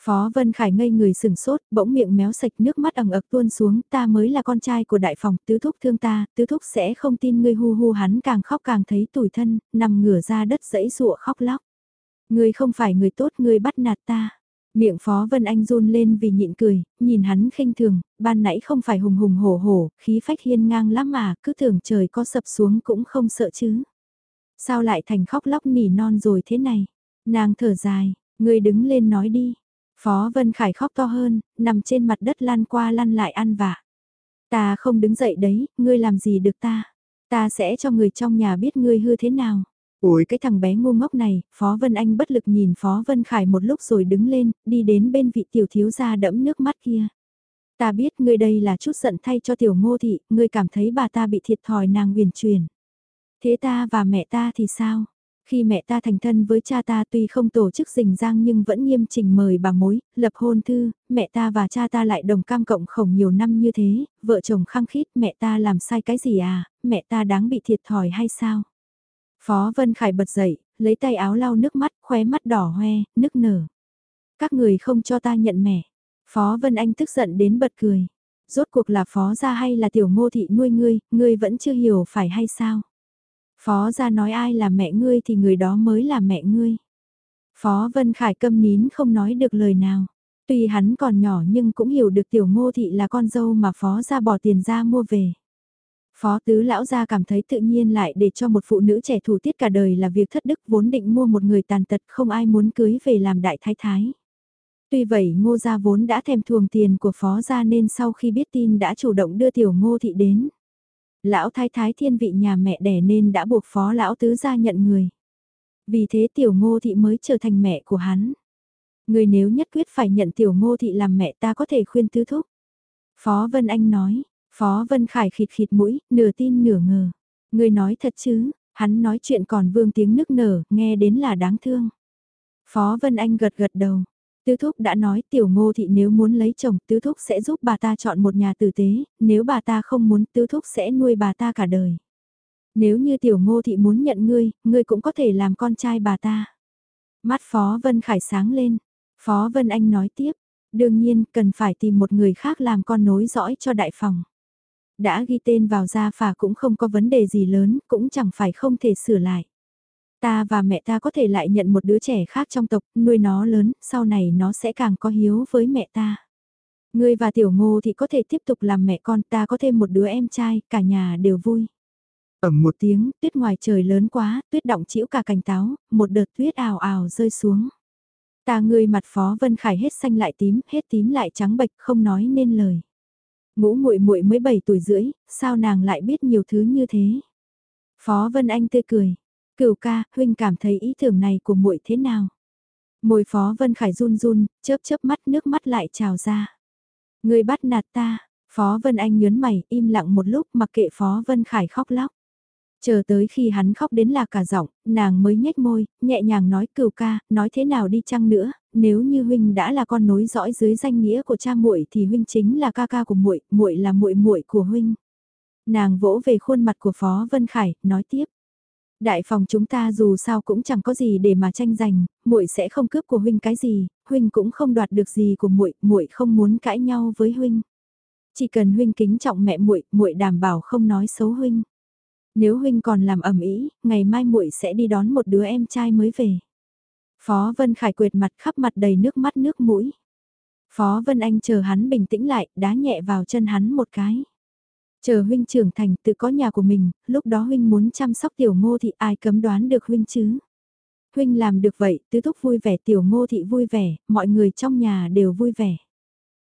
Phó Vân Khải ngây người sừng sốt, bỗng miệng méo sạch nước mắt ẩn ực tuôn xuống, ta mới là con trai của đại phòng, tứ thúc thương ta, tứ thúc sẽ không tin ngươi hu hu hắn càng khóc càng thấy tủi thân, nằm ngửa ra đất dẫy rụa khóc lóc. Ngươi không phải người tốt, ngươi bắt nạt ta. Miệng Phó Vân Anh run lên vì nhịn cười, nhìn hắn khinh thường, ban nãy không phải hùng hùng hổ hổ, khí phách hiên ngang lắm mà, cứ tưởng trời có sập xuống cũng không sợ chứ. Sao lại thành khóc lóc nỉ non rồi thế này? Nàng thở dài, ngươi đứng lên nói đi. Phó Vân Khải khóc to hơn, nằm trên mặt đất lăn qua lăn lại ăn vạ. Ta không đứng dậy đấy, ngươi làm gì được ta? Ta sẽ cho người trong nhà biết ngươi hư thế nào. Ủi cái thằng bé ngu ngốc này, Phó Vân Anh bất lực nhìn Phó Vân Khải một lúc rồi đứng lên, đi đến bên vị tiểu thiếu gia đẫm nước mắt kia. Ta biết ngươi đây là chút giận thay cho tiểu ngô thị, ngươi cảm thấy bà ta bị thiệt thòi nàng huyền truyền. Thế ta và mẹ ta thì sao? Khi mẹ ta thành thân với cha ta tuy không tổ chức rình rang nhưng vẫn nghiêm chỉnh mời bà mối, lập hôn thư, mẹ ta và cha ta lại đồng cam cộng khổng nhiều năm như thế, vợ chồng khăng khít mẹ ta làm sai cái gì à, mẹ ta đáng bị thiệt thòi hay sao? Phó Vân Khải bật dậy, lấy tay áo lau nước mắt, khóe mắt đỏ hoe, nức nở. Các người không cho ta nhận mẹ. Phó Vân Anh tức giận đến bật cười. Rốt cuộc là phó gia hay là tiểu ngô thị nuôi ngươi, ngươi vẫn chưa hiểu phải hay sao? Phó gia nói ai là mẹ ngươi thì người đó mới là mẹ ngươi. Phó Vân Khải câm nín không nói được lời nào. Tuy hắn còn nhỏ nhưng cũng hiểu được tiểu ngô thị là con dâu mà phó gia bỏ tiền ra mua về. Phó tứ lão gia cảm thấy tự nhiên lại để cho một phụ nữ trẻ thủ tiết cả đời là việc thất đức vốn định mua một người tàn tật không ai muốn cưới về làm đại thái thái. Tuy vậy ngô gia vốn đã thèm thuồng tiền của phó gia nên sau khi biết tin đã chủ động đưa tiểu ngô thị đến. Lão thái thái thiên vị nhà mẹ đẻ nên đã buộc phó lão tứ gia nhận người. Vì thế tiểu ngô thị mới trở thành mẹ của hắn. Người nếu nhất quyết phải nhận tiểu ngô thị làm mẹ ta có thể khuyên tứ thúc. Phó Vân Anh nói, Phó Vân Khải khịt khịt mũi, nửa tin nửa ngờ. Người nói thật chứ, hắn nói chuyện còn vương tiếng nức nở, nghe đến là đáng thương. Phó Vân Anh gật gật đầu. Tứ Thúc đã nói tiểu ngô thị nếu muốn lấy chồng Tứ Thúc sẽ giúp bà ta chọn một nhà tử tế, nếu bà ta không muốn Tứ Thúc sẽ nuôi bà ta cả đời. Nếu như tiểu ngô thị muốn nhận ngươi, ngươi cũng có thể làm con trai bà ta. Mắt Phó Vân Khải sáng lên. Phó Vân Anh nói tiếp, đương nhiên cần phải tìm một người khác làm con nối dõi cho đại phòng. Đã ghi tên vào gia phả cũng không có vấn đề gì lớn, cũng chẳng phải không thể sửa lại. Ta và mẹ ta có thể lại nhận một đứa trẻ khác trong tộc, nuôi nó lớn, sau này nó sẽ càng có hiếu với mẹ ta. Ngươi và tiểu ngô thì có thể tiếp tục làm mẹ con ta có thêm một đứa em trai, cả nhà đều vui. ầm một tiếng, tuyết ngoài trời lớn quá, tuyết động chĩu cả cành táo, một đợt tuyết ào ào rơi xuống. Ta ngươi mặt Phó Vân Khải hết xanh lại tím, hết tím lại trắng bệch, không nói nên lời. Ngũ muội muội mới 7 tuổi rưỡi, sao nàng lại biết nhiều thứ như thế? Phó Vân Anh tươi cười, "Cửu ca, huynh cảm thấy ý tưởng này của muội thế nào?" Môi Phó Vân Khải run run, chớp chớp mắt nước mắt lại trào ra. "Ngươi bắt nạt ta?" Phó Vân Anh nhớn mày, im lặng một lúc mặc kệ Phó Vân Khải khóc lóc. Chờ tới khi hắn khóc đến là cả giọng, nàng mới nhếch môi, nhẹ nhàng nói cừu ca, nói thế nào đi chăng nữa, nếu như huynh đã là con nối dõi dưới danh nghĩa của cha muội thì huynh chính là ca ca của muội, muội là muội muội của huynh. Nàng vỗ về khuôn mặt của Phó Vân Khải, nói tiếp. Đại phòng chúng ta dù sao cũng chẳng có gì để mà tranh giành, muội sẽ không cướp của huynh cái gì, huynh cũng không đoạt được gì của muội, muội không muốn cãi nhau với huynh. Chỉ cần huynh kính trọng mẹ muội, muội đảm bảo không nói xấu huynh. Nếu huynh còn làm ẩm ý, ngày mai muội sẽ đi đón một đứa em trai mới về. Phó Vân Khải quệt mặt khắp mặt đầy nước mắt nước mũi. Phó Vân Anh chờ hắn bình tĩnh lại, đá nhẹ vào chân hắn một cái. Chờ huynh trưởng thành tự có nhà của mình, lúc đó huynh muốn chăm sóc tiểu ngô thì ai cấm đoán được huynh chứ. Huynh làm được vậy, tứ thúc vui vẻ tiểu ngô thị vui vẻ, mọi người trong nhà đều vui vẻ.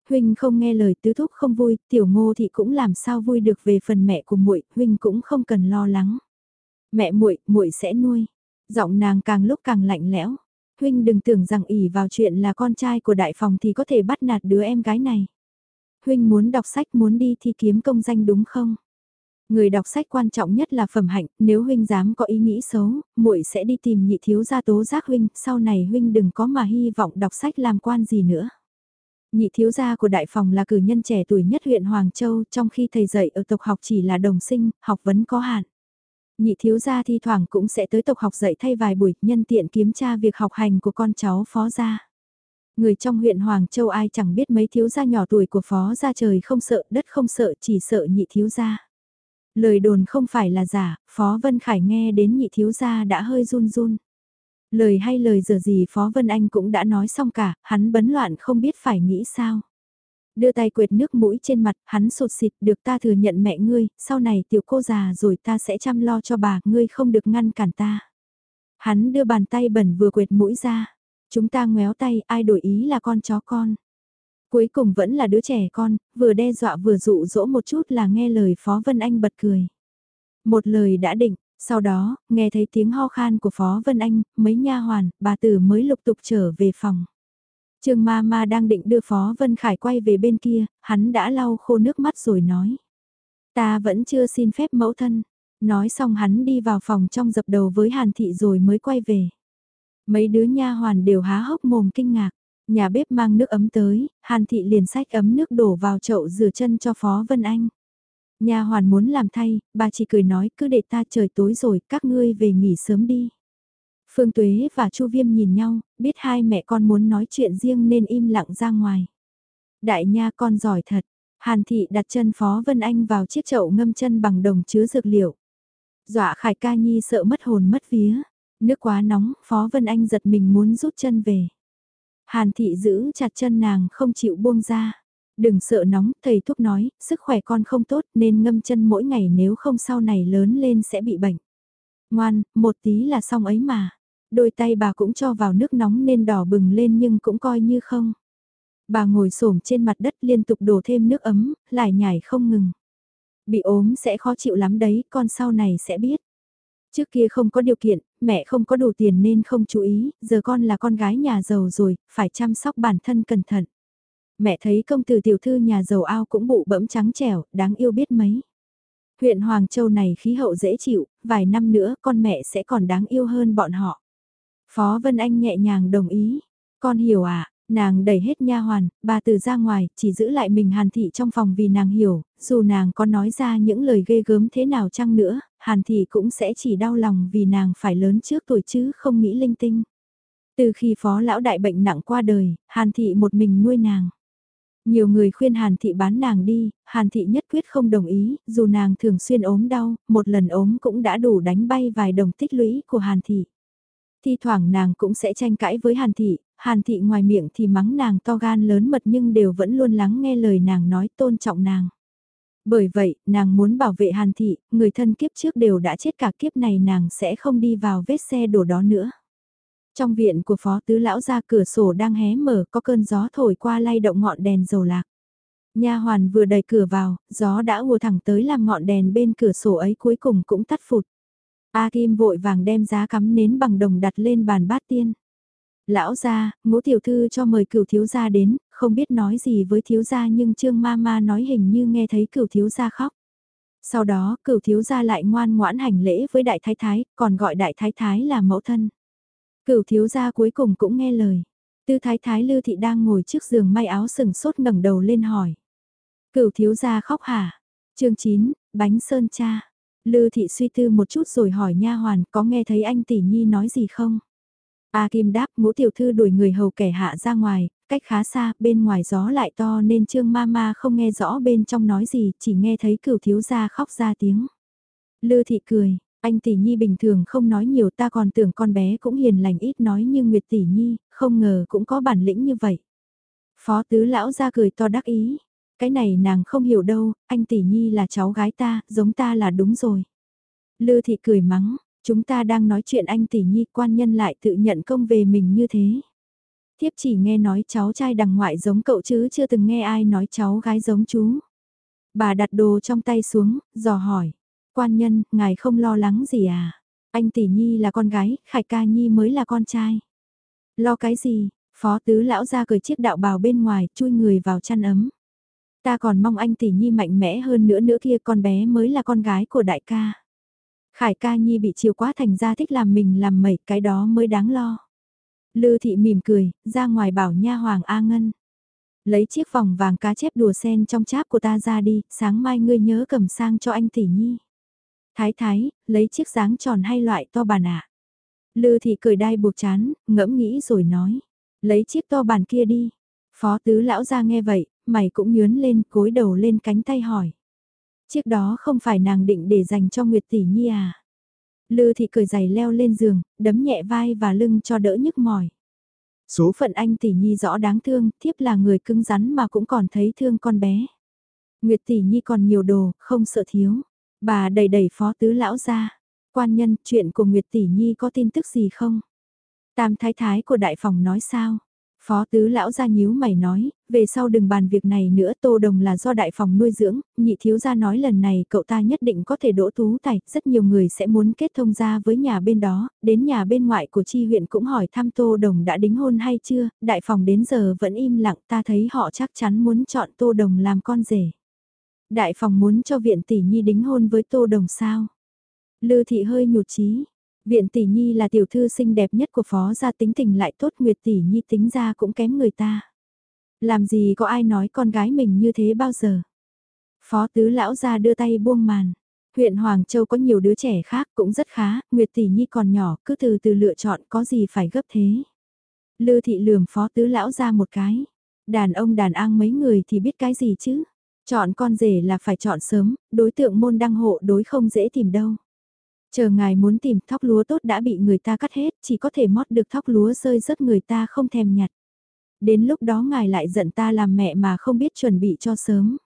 Huynh không nghe lời tứ thúc không vui, tiểu ngô thị cũng làm sao vui được về phần mẹ của muội, huynh cũng không cần lo lắng. Mẹ muội, muội sẽ nuôi. Giọng nàng càng lúc càng lạnh lẽo. Huynh đừng tưởng rằng ỉ vào chuyện là con trai của đại phòng thì có thể bắt nạt đứa em gái này. Huynh muốn đọc sách muốn đi thi kiếm công danh đúng không? Người đọc sách quan trọng nhất là phẩm hạnh, nếu huynh dám có ý nghĩ xấu, muội sẽ đi tìm nhị thiếu gia tố giác huynh, sau này huynh đừng có mà hy vọng đọc sách làm quan gì nữa. Nhị thiếu gia của đại phòng là cử nhân trẻ tuổi nhất huyện Hoàng Châu trong khi thầy dạy ở tộc học chỉ là đồng sinh, học vấn có hạn. Nhị thiếu gia thi thoảng cũng sẽ tới tộc học dạy thay vài buổi nhân tiện kiểm tra việc học hành của con cháu phó gia. Người trong huyện Hoàng Châu ai chẳng biết mấy thiếu gia nhỏ tuổi của phó gia trời không sợ đất không sợ chỉ sợ nhị thiếu gia. Lời đồn không phải là giả, Phó Vân Khải nghe đến nhị thiếu gia đã hơi run run. Lời hay lời giờ gì Phó Vân Anh cũng đã nói xong cả, hắn bấn loạn không biết phải nghĩ sao. Đưa tay quệt nước mũi trên mặt, hắn sụt xịt được ta thừa nhận mẹ ngươi, sau này tiểu cô già rồi ta sẽ chăm lo cho bà, ngươi không được ngăn cản ta. Hắn đưa bàn tay bẩn vừa quệt mũi ra, chúng ta ngoéo tay, ai đổi ý là con chó con. Cuối cùng vẫn là đứa trẻ con, vừa đe dọa vừa dụ dỗ một chút là nghe lời Phó Vân Anh bật cười. Một lời đã định, sau đó, nghe thấy tiếng ho khan của Phó Vân Anh, mấy nha hoàn, bà tử mới lục tục trở về phòng. Trương ma ma đang định đưa Phó Vân Khải quay về bên kia, hắn đã lau khô nước mắt rồi nói. Ta vẫn chưa xin phép mẫu thân. Nói xong hắn đi vào phòng trong dập đầu với Hàn Thị rồi mới quay về. Mấy đứa nha hoàn đều há hốc mồm kinh ngạc. Nhà bếp mang nước ấm tới, Hàn Thị liền sách ấm nước đổ vào chậu rửa chân cho Phó Vân Anh. Nhà hoàn muốn làm thay, bà chỉ cười nói cứ để ta trời tối rồi, các ngươi về nghỉ sớm đi. Phương Tuế và Chu Viêm nhìn nhau, biết hai mẹ con muốn nói chuyện riêng nên im lặng ra ngoài. Đại nha con giỏi thật, Hàn Thị đặt chân Phó Vân Anh vào chiếc chậu ngâm chân bằng đồng chứa dược liệu. Dọa Khải Ca Nhi sợ mất hồn mất vía. Nước quá nóng, Phó Vân Anh giật mình muốn rút chân về. Hàn Thị giữ chặt chân nàng không chịu buông ra. Đừng sợ nóng, thầy thuốc nói, sức khỏe con không tốt nên ngâm chân mỗi ngày nếu không sau này lớn lên sẽ bị bệnh. Ngoan, một tí là xong ấy mà. Đôi tay bà cũng cho vào nước nóng nên đỏ bừng lên nhưng cũng coi như không. Bà ngồi xổm trên mặt đất liên tục đổ thêm nước ấm, lại nhảy không ngừng. Bị ốm sẽ khó chịu lắm đấy, con sau này sẽ biết. Trước kia không có điều kiện, mẹ không có đủ tiền nên không chú ý, giờ con là con gái nhà giàu rồi, phải chăm sóc bản thân cẩn thận. Mẹ thấy công tử tiểu thư nhà giàu ao cũng bụ bẫm trắng trẻo, đáng yêu biết mấy. Huyện Hoàng Châu này khí hậu dễ chịu, vài năm nữa con mẹ sẽ còn đáng yêu hơn bọn họ. Phó Vân Anh nhẹ nhàng đồng ý. Con hiểu à, nàng đẩy hết nha hoàn, bà từ ra ngoài, chỉ giữ lại mình Hàn Thị trong phòng vì nàng hiểu, dù nàng có nói ra những lời ghê gớm thế nào chăng nữa, Hàn Thị cũng sẽ chỉ đau lòng vì nàng phải lớn trước tuổi chứ không nghĩ linh tinh. Từ khi phó lão đại bệnh nặng qua đời, Hàn Thị một mình nuôi nàng. Nhiều người khuyên Hàn Thị bán nàng đi, Hàn Thị nhất quyết không đồng ý, dù nàng thường xuyên ốm đau, một lần ốm cũng đã đủ đánh bay vài đồng tích lũy của Hàn Thị. Thi thoảng nàng cũng sẽ tranh cãi với Hàn Thị, Hàn Thị ngoài miệng thì mắng nàng to gan lớn mật nhưng đều vẫn luôn lắng nghe lời nàng nói tôn trọng nàng. Bởi vậy, nàng muốn bảo vệ Hàn Thị, người thân kiếp trước đều đã chết cả kiếp này nàng sẽ không đi vào vết xe đổ đó nữa. Trong viện của phó tứ lão ra cửa sổ đang hé mở có cơn gió thổi qua lay động ngọn đèn dầu lạc. Nha hoàn vừa đẩy cửa vào, gió đã ùa thẳng tới làm ngọn đèn bên cửa sổ ấy cuối cùng cũng tắt phụt. A Kim vội vàng đem giá cắm nến bằng đồng đặt lên bàn bát tiên. Lão gia, ngũ tiểu thư cho mời cửu thiếu gia đến, không biết nói gì với thiếu gia nhưng trương ma ma nói hình như nghe thấy cửu thiếu gia khóc. Sau đó, cửu thiếu gia lại ngoan ngoãn hành lễ với đại thái thái, còn gọi đại thái thái là mẫu thân. Cửu thiếu gia cuối cùng cũng nghe lời. Tư thái thái lư thị đang ngồi trước giường may áo sừng sốt ngẩng đầu lên hỏi. Cửu thiếu gia khóc hả? chương 9, bánh sơn cha. Lư thị suy tư một chút rồi hỏi nha hoàn có nghe thấy anh tỷ nhi nói gì không? A Kim đáp ngũ tiểu thư đuổi người hầu kẻ hạ ra ngoài, cách khá xa, bên ngoài gió lại to nên trương ma ma không nghe rõ bên trong nói gì, chỉ nghe thấy cửu thiếu gia khóc ra tiếng. Lư thị cười, anh tỷ nhi bình thường không nói nhiều ta còn tưởng con bé cũng hiền lành ít nói như Nguyệt tỷ nhi, không ngờ cũng có bản lĩnh như vậy. Phó tứ lão ra cười to đắc ý, cái này nàng không hiểu đâu, anh tỷ nhi là cháu gái ta, giống ta là đúng rồi. Lư thị cười mắng, chúng ta đang nói chuyện anh tỷ nhi quan nhân lại tự nhận công về mình như thế. Thiếp chỉ nghe nói cháu trai đằng ngoại giống cậu chứ chưa từng nghe ai nói cháu gái giống chú. Bà đặt đồ trong tay xuống, dò hỏi. Quan nhân, ngài không lo lắng gì à? Anh tỷ nhi là con gái, khải ca nhi mới là con trai. Lo cái gì? Phó tứ lão ra cởi chiếc đạo bào bên ngoài, chui người vào chăn ấm. Ta còn mong anh tỷ nhi mạnh mẽ hơn nữa nữa kia con bé mới là con gái của đại ca. Khải ca nhi bị chiều quá thành ra thích làm mình làm mẩy cái đó mới đáng lo. Lư thị mỉm cười, ra ngoài bảo nha hoàng A Ngân. Lấy chiếc vòng vàng cá chép đùa sen trong cháp của ta ra đi, sáng mai ngươi nhớ cầm sang cho anh tỷ nhi. Thái thái, lấy chiếc dáng tròn hay loại to bàn ạ. À. Lư thị cười đai buộc chán, ngẫm nghĩ rồi nói. Lấy chiếc to bàn kia đi. Phó tứ lão ra nghe vậy, mày cũng nhướn lên cối đầu lên cánh tay hỏi. Chiếc đó không phải nàng định để dành cho Nguyệt tỷ nhi à? Lư thị cười giày leo lên giường, đấm nhẹ vai và lưng cho đỡ nhức mỏi. Số phận anh tỷ nhi rõ đáng thương, thiếp là người cứng rắn mà cũng còn thấy thương con bé. Nguyệt tỷ nhi còn nhiều đồ, không sợ thiếu. Bà đầy đẩy phó tứ lão ra. Quan nhân, chuyện của Nguyệt tỷ nhi có tin tức gì không? Tam thái thái của đại phòng nói sao? Phó tứ lão ra nhíu mày nói, về sau đừng bàn việc này nữa tô đồng là do đại phòng nuôi dưỡng, nhị thiếu gia nói lần này cậu ta nhất định có thể đỗ tú tài, rất nhiều người sẽ muốn kết thông ra với nhà bên đó, đến nhà bên ngoại của chi huyện cũng hỏi thăm tô đồng đã đính hôn hay chưa, đại phòng đến giờ vẫn im lặng ta thấy họ chắc chắn muốn chọn tô đồng làm con rể. Đại phòng muốn cho viện tỷ nhi đính hôn với tô đồng sao? Lư thị hơi nhụt chí Viện tỷ nhi là tiểu thư xinh đẹp nhất của phó gia tính tình lại tốt Nguyệt tỷ nhi tính ra cũng kém người ta. Làm gì có ai nói con gái mình như thế bao giờ. Phó tứ lão ra đưa tay buông màn. Huyện Hoàng Châu có nhiều đứa trẻ khác cũng rất khá, Nguyệt tỷ nhi còn nhỏ cứ từ từ lựa chọn có gì phải gấp thế. Lư thị lườm phó tứ lão ra một cái. Đàn ông đàn an mấy người thì biết cái gì chứ. Chọn con rể là phải chọn sớm, đối tượng môn đăng hộ đối không dễ tìm đâu. Chờ ngài muốn tìm thóc lúa tốt đã bị người ta cắt hết, chỉ có thể mót được thóc lúa rơi rớt người ta không thèm nhặt. Đến lúc đó ngài lại giận ta làm mẹ mà không biết chuẩn bị cho sớm.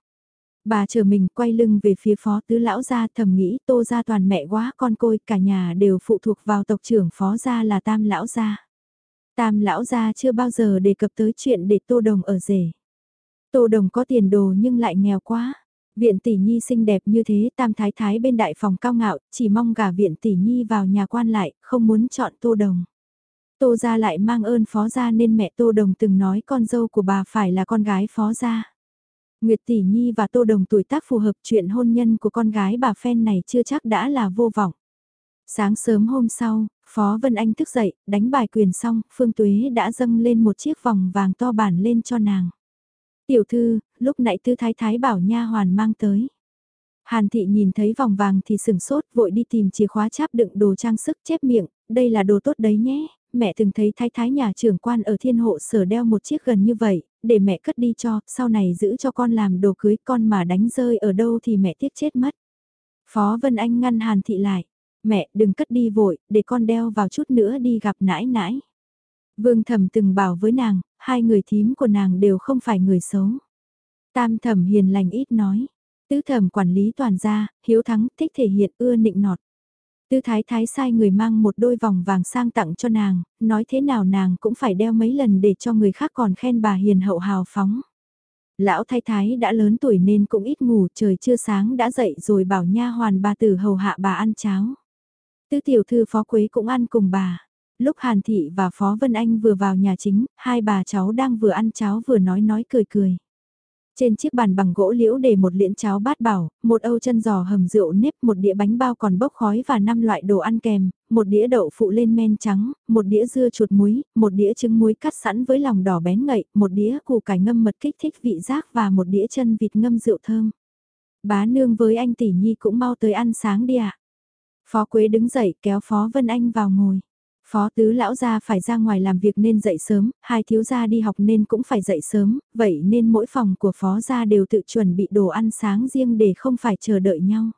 Bà chờ mình quay lưng về phía phó tứ lão gia thầm nghĩ tô gia toàn mẹ quá con côi cả nhà đều phụ thuộc vào tộc trưởng phó gia là tam lão gia. Tam lão gia chưa bao giờ đề cập tới chuyện để tô đồng ở rể. Tô đồng có tiền đồ nhưng lại nghèo quá. Viện tỷ nhi xinh đẹp như thế tam thái thái bên đại phòng cao ngạo, chỉ mong gả viện tỷ nhi vào nhà quan lại, không muốn chọn tô đồng. Tô gia lại mang ơn phó gia nên mẹ tô đồng từng nói con dâu của bà phải là con gái phó gia. Nguyệt tỷ nhi và tô đồng tuổi tác phù hợp chuyện hôn nhân của con gái bà phen này chưa chắc đã là vô vọng. Sáng sớm hôm sau, Phó Vân Anh thức dậy, đánh bài quyền xong, Phương Tuế đã dâng lên một chiếc vòng vàng to bản lên cho nàng. Tiểu thư, lúc nãy tư thái thái bảo nha hoàn mang tới. Hàn thị nhìn thấy vòng vàng thì sừng sốt vội đi tìm chìa khóa cháp đựng đồ trang sức chép miệng, đây là đồ tốt đấy nhé, mẹ từng thấy thái thái nhà trưởng quan ở thiên hộ sở đeo một chiếc gần như vậy, để mẹ cất đi cho, sau này giữ cho con làm đồ cưới con mà đánh rơi ở đâu thì mẹ tiếc chết mất. Phó Vân Anh ngăn Hàn thị lại, mẹ đừng cất đi vội, để con đeo vào chút nữa đi gặp nãi nãi. Vương thẩm từng bảo với nàng, hai người thím của nàng đều không phải người xấu. Tam thẩm hiền lành ít nói. Tứ thẩm quản lý toàn gia, hiếu thắng, thích thể hiện ưa nịnh nọt. Tư thái thái sai người mang một đôi vòng vàng sang tặng cho nàng, nói thế nào nàng cũng phải đeo mấy lần để cho người khác còn khen bà hiền hậu hào phóng. Lão thái thái đã lớn tuổi nên cũng ít ngủ trời chưa sáng đã dậy rồi bảo nha hoàn bà tử hầu hạ bà ăn cháo. Tư tiểu thư phó quế cũng ăn cùng bà. Lúc Hàn Thị và Phó Vân Anh vừa vào nhà chính, hai bà cháu đang vừa ăn cháo vừa nói nói cười cười. Trên chiếc bàn bằng gỗ liễu để một liễn cháo bát bảo, một âu chân giò hầm rượu nếp, một đĩa bánh bao còn bốc khói và năm loại đồ ăn kèm, một đĩa đậu phụ lên men trắng, một đĩa dưa chuột muối, một đĩa trứng muối cắt sẵn với lòng đỏ bén ngậy, một đĩa củ cải ngâm mật kích thích vị giác và một đĩa chân vịt ngâm rượu thơm. Bá nương với anh tỷ nhi cũng mau tới ăn sáng đi ạ. Phó Quế đứng dậy kéo Phó Vân Anh vào ngồi. Phó tứ lão gia phải ra ngoài làm việc nên dậy sớm, hai thiếu gia đi học nên cũng phải dậy sớm, vậy nên mỗi phòng của phó gia đều tự chuẩn bị đồ ăn sáng riêng để không phải chờ đợi nhau.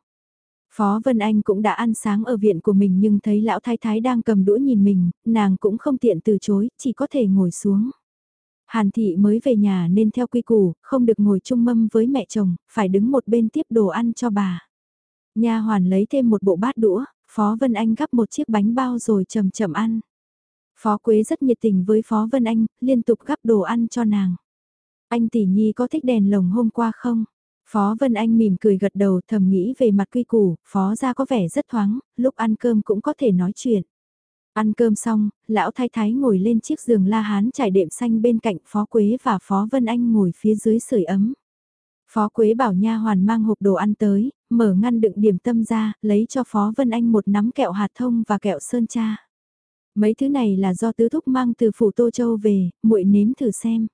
Phó Vân Anh cũng đã ăn sáng ở viện của mình nhưng thấy lão thái thái đang cầm đũa nhìn mình, nàng cũng không tiện từ chối, chỉ có thể ngồi xuống. Hàn thị mới về nhà nên theo quy củ, không được ngồi chung mâm với mẹ chồng, phải đứng một bên tiếp đồ ăn cho bà. Nha hoàn lấy thêm một bộ bát đũa, Phó Vân Anh gắp một chiếc bánh bao rồi chậm chậm ăn. Phó Quế rất nhiệt tình với Phó Vân Anh, liên tục gắp đồ ăn cho nàng. Anh tỷ nhi có thích đèn lồng hôm qua không? Phó Vân Anh mỉm cười gật đầu thầm nghĩ về mặt quy củ, Phó ra có vẻ rất thoáng, lúc ăn cơm cũng có thể nói chuyện. Ăn cơm xong, lão thái thái ngồi lên chiếc giường la hán trải đệm xanh bên cạnh Phó Quế và Phó Vân Anh ngồi phía dưới sưởi ấm. Phó Quế bảo nha hoàn mang hộp đồ ăn tới, mở ngăn đựng điểm tâm ra, lấy cho Phó Vân Anh một nắm kẹo hạt thông và kẹo sơn cha. Mấy thứ này là do tứ thúc mang từ phủ Tô Châu về, muội nếm thử xem.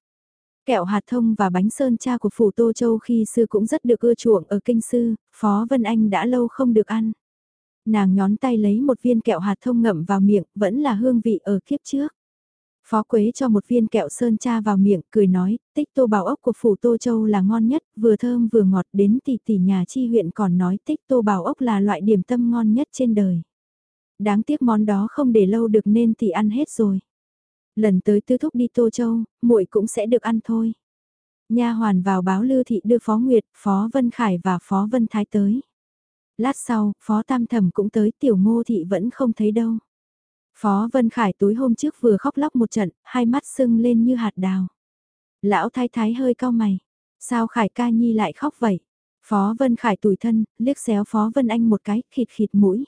Kẹo hạt thông và bánh sơn cha của phủ Tô Châu khi xưa cũng rất được ưa chuộng ở kinh sư, Phó Vân Anh đã lâu không được ăn. Nàng nhón tay lấy một viên kẹo hạt thông ngậm vào miệng, vẫn là hương vị ở kiếp trước. Phó Quế cho một viên kẹo sơn cha vào miệng, cười nói, tích tô bào ốc của phủ Tô Châu là ngon nhất, vừa thơm vừa ngọt đến tỷ tỷ nhà chi huyện còn nói tích tô bào ốc là loại điểm tâm ngon nhất trên đời. Đáng tiếc món đó không để lâu được nên tỷ ăn hết rồi. Lần tới tư thúc đi Tô Châu, muội cũng sẽ được ăn thôi. Nha hoàn vào báo Lư thị đưa Phó Nguyệt, Phó Vân Khải và Phó Vân Thái tới. Lát sau, Phó Tam Thẩm cũng tới, Tiểu Ngô thị vẫn không thấy đâu. Phó Vân Khải tối hôm trước vừa khóc lóc một trận, hai mắt sưng lên như hạt đào. Lão thái thái hơi cau mày. Sao Khải ca nhi lại khóc vậy? Phó Vân Khải tủi thân, liếc xéo Phó Vân Anh một cái, khịt khịt mũi.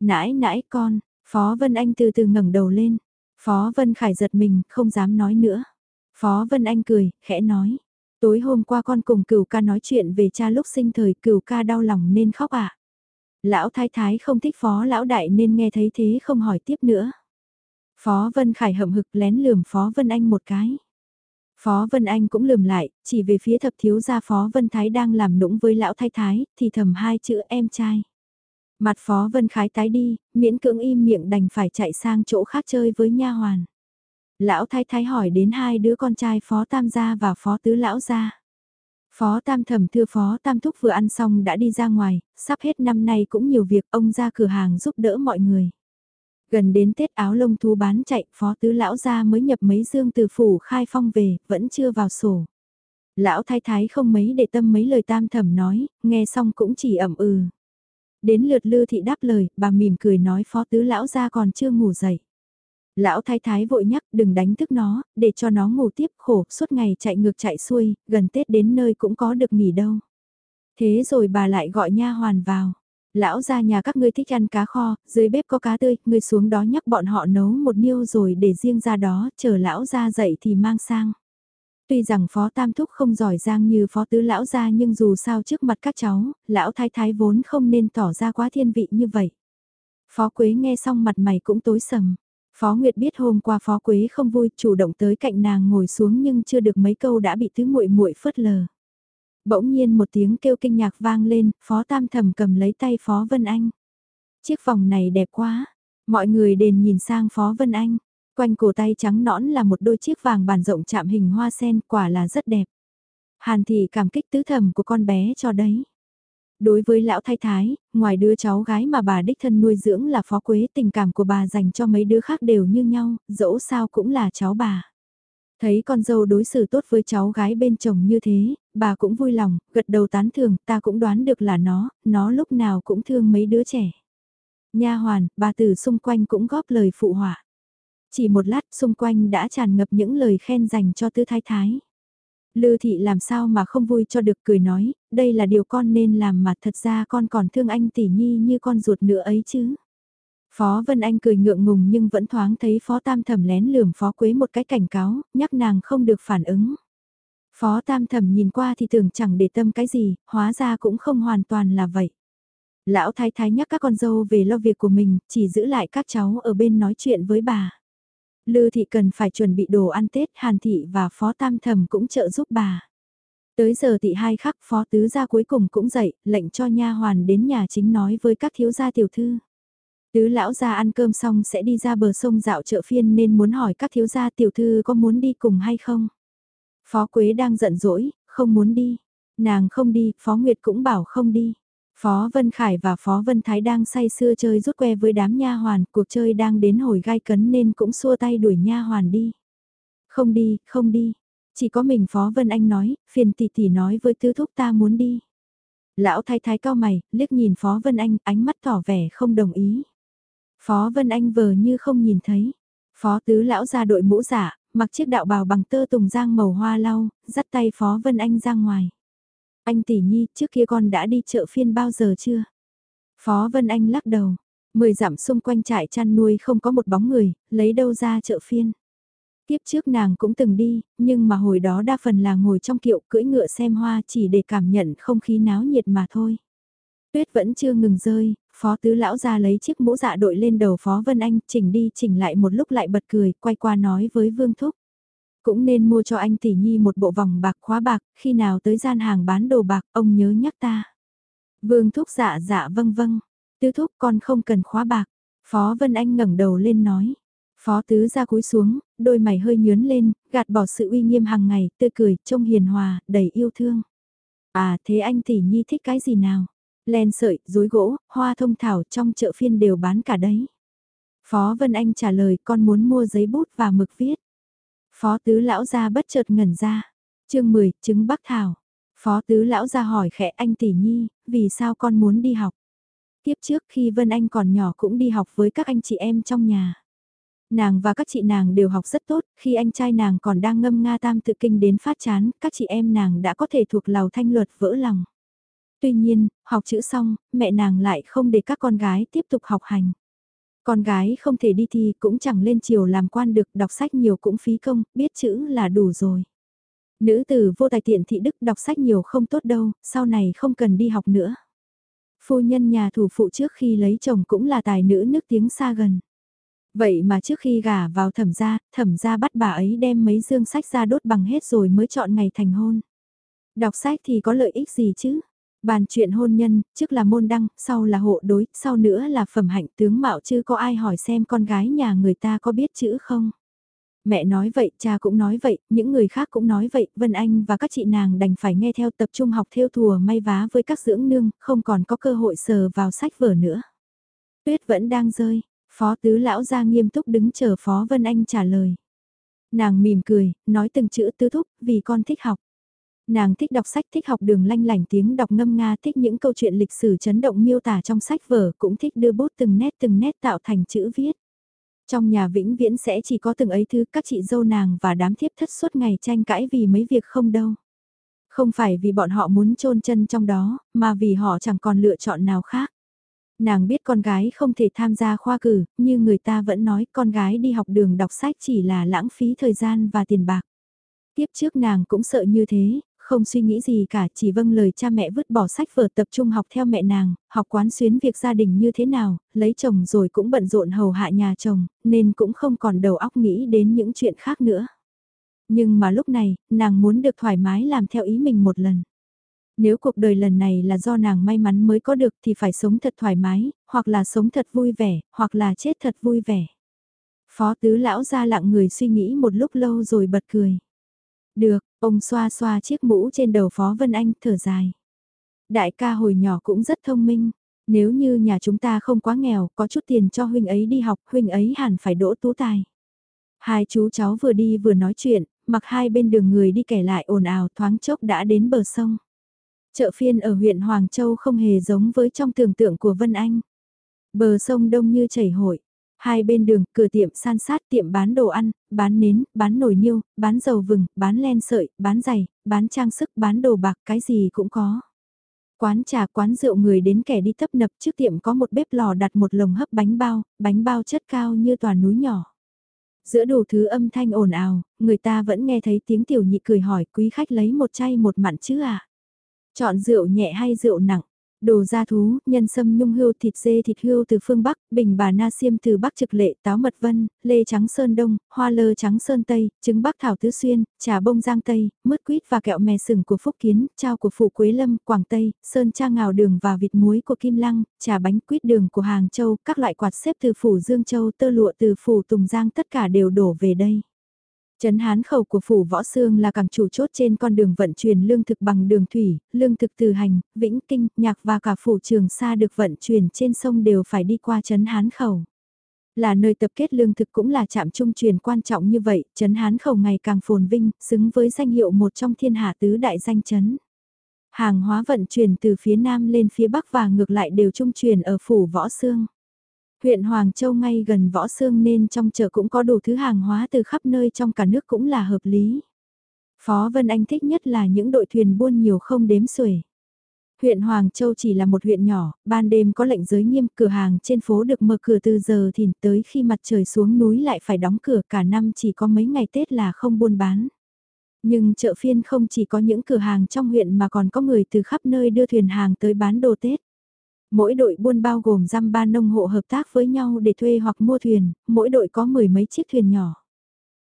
Nãi nãi con, Phó Vân Anh từ từ ngẩng đầu lên. Phó Vân Khải giật mình, không dám nói nữa. Phó Vân Anh cười, khẽ nói. Tối hôm qua con cùng cửu ca nói chuyện về cha lúc sinh thời cửu ca đau lòng nên khóc ạ. À? Lão thái thái không thích phó lão đại nên nghe thấy thế không hỏi tiếp nữa. Phó Vân Khải hậm hực lén lườm Phó Vân Anh một cái. Phó Vân Anh cũng lườm lại, chỉ về phía thập thiếu gia Phó Vân Thái đang làm nũng với lão thái thái, thì thầm hai chữ em trai. Mặt Phó Vân Khái tái đi, miễn cưỡng im miệng đành phải chạy sang chỗ khác chơi với nha hoàn. Lão thái thái hỏi đến hai đứa con trai Phó Tam gia và Phó Tứ lão gia. Phó Tam Thẩm thưa Phó Tam Thúc vừa ăn xong đã đi ra ngoài, sắp hết năm nay cũng nhiều việc ông ra cửa hàng giúp đỡ mọi người. Gần đến Tết áo lông thú bán chạy, Phó Tứ Lão ra mới nhập mấy dương từ phủ khai phong về, vẫn chưa vào sổ. Lão thái thái không mấy để tâm mấy lời Tam Thẩm nói, nghe xong cũng chỉ ẩm ừ. Đến lượt lư thị đáp lời, bà mỉm cười nói Phó Tứ Lão ra còn chưa ngủ dậy. Lão thái thái vội nhắc đừng đánh thức nó, để cho nó ngủ tiếp khổ, suốt ngày chạy ngược chạy xuôi, gần Tết đến nơi cũng có được nghỉ đâu. Thế rồi bà lại gọi nha hoàn vào. Lão ra nhà các ngươi thích ăn cá kho, dưới bếp có cá tươi, ngươi xuống đó nhắc bọn họ nấu một niêu rồi để riêng ra đó, chờ lão ra dậy thì mang sang. Tuy rằng phó tam thúc không giỏi giang như phó tứ lão ra nhưng dù sao trước mặt các cháu, lão thái thái vốn không nên tỏ ra quá thiên vị như vậy. Phó Quế nghe xong mặt mày cũng tối sầm. Phó Nguyệt biết hôm qua Phó Quế không vui, chủ động tới cạnh nàng ngồi xuống nhưng chưa được mấy câu đã bị tứ muội muội phớt lờ. Bỗng nhiên một tiếng kêu kinh nhạc vang lên, Phó Tam Thẩm cầm lấy tay Phó Vân Anh. Chiếc vòng này đẹp quá. Mọi người đền nhìn sang Phó Vân Anh. Quanh cổ tay trắng nõn là một đôi chiếc vàng bàn rộng chạm hình hoa sen, quả là rất đẹp. Hàn thị cảm kích tứ thẩm của con bé cho đấy. Đối với lão thái thái, ngoài đứa cháu gái mà bà đích thân nuôi dưỡng là phó quế tình cảm của bà dành cho mấy đứa khác đều như nhau, dẫu sao cũng là cháu bà. Thấy con dâu đối xử tốt với cháu gái bên chồng như thế, bà cũng vui lòng, gật đầu tán thường, ta cũng đoán được là nó, nó lúc nào cũng thương mấy đứa trẻ. Nha hoàn, bà tử xung quanh cũng góp lời phụ họa. Chỉ một lát xung quanh đã tràn ngập những lời khen dành cho tư thái thái. Lư thị làm sao mà không vui cho được cười nói, đây là điều con nên làm mà thật ra con còn thương anh tỷ nhi như con ruột nữa ấy chứ. Phó Vân Anh cười ngượng ngùng nhưng vẫn thoáng thấy Phó Tam Thẩm lén lườm Phó Quế một cái cảnh cáo, nhắc nàng không được phản ứng. Phó Tam Thẩm nhìn qua thì tưởng chẳng để tâm cái gì, hóa ra cũng không hoàn toàn là vậy. Lão thái thái nhắc các con dâu về lo việc của mình, chỉ giữ lại các cháu ở bên nói chuyện với bà. Lư thị cần phải chuẩn bị đồ ăn Tết, Hàn thị và Phó Tam Thẩm cũng trợ giúp bà. Tới giờ thị hai khắc Phó Tứ gia cuối cùng cũng dậy, lệnh cho nha hoàn đến nhà chính nói với các thiếu gia tiểu thư. Tứ lão gia ăn cơm xong sẽ đi ra bờ sông dạo chợ phiên nên muốn hỏi các thiếu gia tiểu thư có muốn đi cùng hay không. Phó Quế đang giận dỗi, không muốn đi. Nàng không đi, Phó Nguyệt cũng bảo không đi. Phó Vân Khải và Phó Vân Thái đang say sưa chơi rút que với đám nha hoàn, cuộc chơi đang đến hồi gai cấn nên cũng xua tay đuổi nha hoàn đi. Không đi, không đi. Chỉ có mình Phó Vân Anh nói, phiền tỷ tỷ nói với tứ thúc ta muốn đi. Lão thái thái cao mày, liếc nhìn Phó Vân Anh, ánh mắt tỏ vẻ không đồng ý. Phó Vân Anh vờ như không nhìn thấy. Phó tứ lão ra đội mũ giả, mặc chiếc đạo bào bằng tơ tùng giang màu hoa lau, dắt tay Phó Vân Anh ra ngoài. Anh tỷ nhi, trước kia con đã đi chợ phiên bao giờ chưa? Phó Vân Anh lắc đầu. Mười dặm xung quanh trại chăn nuôi không có một bóng người, lấy đâu ra chợ phiên. Tiếp trước nàng cũng từng đi, nhưng mà hồi đó đa phần là ngồi trong kiệu cưỡi ngựa xem hoa chỉ để cảm nhận không khí náo nhiệt mà thôi. Tuyết vẫn chưa ngừng rơi, Phó tứ lão ra lấy chiếc mũ dạ đội lên đầu Phó Vân Anh, chỉnh đi chỉnh lại một lúc lại bật cười, quay qua nói với Vương Thúc. Cũng nên mua cho anh tỷ nhi một bộ vòng bạc khóa bạc, khi nào tới gian hàng bán đồ bạc, ông nhớ nhắc ta. Vương Thúc dạ dạ vâng vâng, tứ thúc con không cần khóa bạc. Phó Vân Anh ngẩng đầu lên nói. Phó tứ ra cúi xuống, đôi mày hơi nhướn lên, gạt bỏ sự uy nghiêm hàng ngày, tươi cười, trông hiền hòa, đầy yêu thương. À thế anh tỷ nhi thích cái gì nào? Len sợi, rối gỗ, hoa thông thảo trong chợ phiên đều bán cả đấy. Phó Vân Anh trả lời con muốn mua giấy bút và mực viết. Phó tứ lão ra bất chợt ngẩn ra. chương 10, chứng bắc thảo. Phó tứ lão ra hỏi khẽ anh tỷ nhi, vì sao con muốn đi học? Tiếp trước khi Vân Anh còn nhỏ cũng đi học với các anh chị em trong nhà. Nàng và các chị nàng đều học rất tốt, khi anh trai nàng còn đang ngâm Nga tam tự kinh đến phát chán, các chị em nàng đã có thể thuộc lầu thanh luật vỡ lòng. Tuy nhiên, học chữ xong, mẹ nàng lại không để các con gái tiếp tục học hành. Con gái không thể đi thi cũng chẳng lên chiều làm quan được, đọc sách nhiều cũng phí công, biết chữ là đủ rồi. Nữ tử vô tài tiện thị đức đọc sách nhiều không tốt đâu, sau này không cần đi học nữa. Phu nhân nhà thủ phụ trước khi lấy chồng cũng là tài nữ nước tiếng xa gần. Vậy mà trước khi gả vào thẩm gia, thẩm gia bắt bà ấy đem mấy dương sách ra đốt bằng hết rồi mới chọn ngày thành hôn. Đọc sách thì có lợi ích gì chứ? Bàn chuyện hôn nhân, trước là môn đăng, sau là hộ đối, sau nữa là phẩm hạnh tướng mạo chứ có ai hỏi xem con gái nhà người ta có biết chữ không. Mẹ nói vậy, cha cũng nói vậy, những người khác cũng nói vậy, Vân Anh và các chị nàng đành phải nghe theo tập trung học theo thùa may vá với các dưỡng nương, không còn có cơ hội sờ vào sách vở nữa. Tuyết vẫn đang rơi, Phó Tứ Lão ra nghiêm túc đứng chờ Phó Vân Anh trả lời. Nàng mỉm cười, nói từng chữ tứ thúc, vì con thích học. Nàng thích đọc sách, thích học đường lanh lảnh tiếng đọc ngâm nga, thích những câu chuyện lịch sử chấn động miêu tả trong sách vở, cũng thích đưa bút từng nét từng nét tạo thành chữ viết. Trong nhà vĩnh viễn sẽ chỉ có từng ấy thứ các chị dâu nàng và đám thiếp thất suốt ngày tranh cãi vì mấy việc không đâu. Không phải vì bọn họ muốn chôn chân trong đó, mà vì họ chẳng còn lựa chọn nào khác. Nàng biết con gái không thể tham gia khoa cử, nhưng người ta vẫn nói con gái đi học đường đọc sách chỉ là lãng phí thời gian và tiền bạc. Tiếp trước nàng cũng sợ như thế, không suy nghĩ gì cả chỉ vâng lời cha mẹ vứt bỏ sách vở tập trung học theo mẹ nàng, học quán xuyến việc gia đình như thế nào, lấy chồng rồi cũng bận rộn hầu hạ nhà chồng, nên cũng không còn đầu óc nghĩ đến những chuyện khác nữa. Nhưng mà lúc này, nàng muốn được thoải mái làm theo ý mình một lần. Nếu cuộc đời lần này là do nàng may mắn mới có được thì phải sống thật thoải mái, hoặc là sống thật vui vẻ, hoặc là chết thật vui vẻ. Phó tứ lão ra lặng người suy nghĩ một lúc lâu rồi bật cười. Được, ông xoa xoa chiếc mũ trên đầu Phó Vân Anh thở dài. Đại ca hồi nhỏ cũng rất thông minh. Nếu như nhà chúng ta không quá nghèo, có chút tiền cho huynh ấy đi học, huynh ấy hẳn phải đỗ tú tài. Hai chú cháu vừa đi vừa nói chuyện, mặc hai bên đường người đi kẻ lại ồn ào thoáng chốc đã đến bờ sông. Chợ phiên ở huyện Hoàng Châu không hề giống với trong tưởng tượng của Vân Anh. Bờ sông đông như chảy hội, hai bên đường cửa tiệm san sát tiệm bán đồ ăn, bán nến, bán nồi niêu, bán dầu vừng, bán len sợi, bán giày, bán trang sức, bán đồ bạc, cái gì cũng có. Quán trà quán rượu người đến kẻ đi tấp nập trước tiệm có một bếp lò đặt một lồng hấp bánh bao, bánh bao chất cao như tòa núi nhỏ. Giữa đủ thứ âm thanh ồn ào, người ta vẫn nghe thấy tiếng tiểu nhị cười hỏi quý khách lấy một chai một mặn chứ à? Chọn rượu nhẹ hay rượu nặng? Đồ gia thú, nhân sâm nhung hưu thịt dê thịt hưu từ phương Bắc, bình bà na xiêm từ Bắc trực lệ, táo mật vân, lê trắng sơn đông, hoa lơ trắng sơn tây, trứng bắc thảo tứ xuyên, trà bông giang tây, mứt quýt và kẹo mè sừng của Phúc Kiến, trao của Phụ Quế Lâm, Quảng Tây, sơn cha ngào đường và vịt muối của Kim Lăng, trà bánh quýt đường của Hàng Châu, các loại quạt xếp từ Phủ Dương Châu, tơ lụa từ Phủ Tùng Giang tất cả đều đổ về đây. Trấn Hán khẩu của phủ Võ Sương là cảng chủ chốt trên con đường vận chuyển lương thực bằng đường thủy, lương thực từ hành, Vĩnh Kinh, Nhạc và cả phủ Trường Sa được vận chuyển trên sông đều phải đi qua Trấn Hán khẩu. Là nơi tập kết lương thực cũng là trạm trung truyền quan trọng như vậy, Trấn Hán khẩu ngày càng phồn vinh, xứng với danh hiệu một trong thiên hạ tứ đại danh chấn. Hàng hóa vận chuyển từ phía Nam lên phía Bắc và ngược lại đều trung truyền ở phủ Võ Sương. Huyện Hoàng Châu ngay gần Võ Sương nên trong chợ cũng có đủ thứ hàng hóa từ khắp nơi trong cả nước cũng là hợp lý. Phó Vân Anh thích nhất là những đội thuyền buôn nhiều không đếm xuể. Huyện Hoàng Châu chỉ là một huyện nhỏ, ban đêm có lệnh giới nghiêm, cửa hàng trên phố được mở cửa từ giờ thìn tới khi mặt trời xuống núi lại phải đóng cửa cả năm chỉ có mấy ngày Tết là không buôn bán. Nhưng chợ phiên không chỉ có những cửa hàng trong huyện mà còn có người từ khắp nơi đưa thuyền hàng tới bán đồ Tết. Mỗi đội buôn bao gồm răm ba nông hộ hợp tác với nhau để thuê hoặc mua thuyền, mỗi đội có mười mấy chiếc thuyền nhỏ.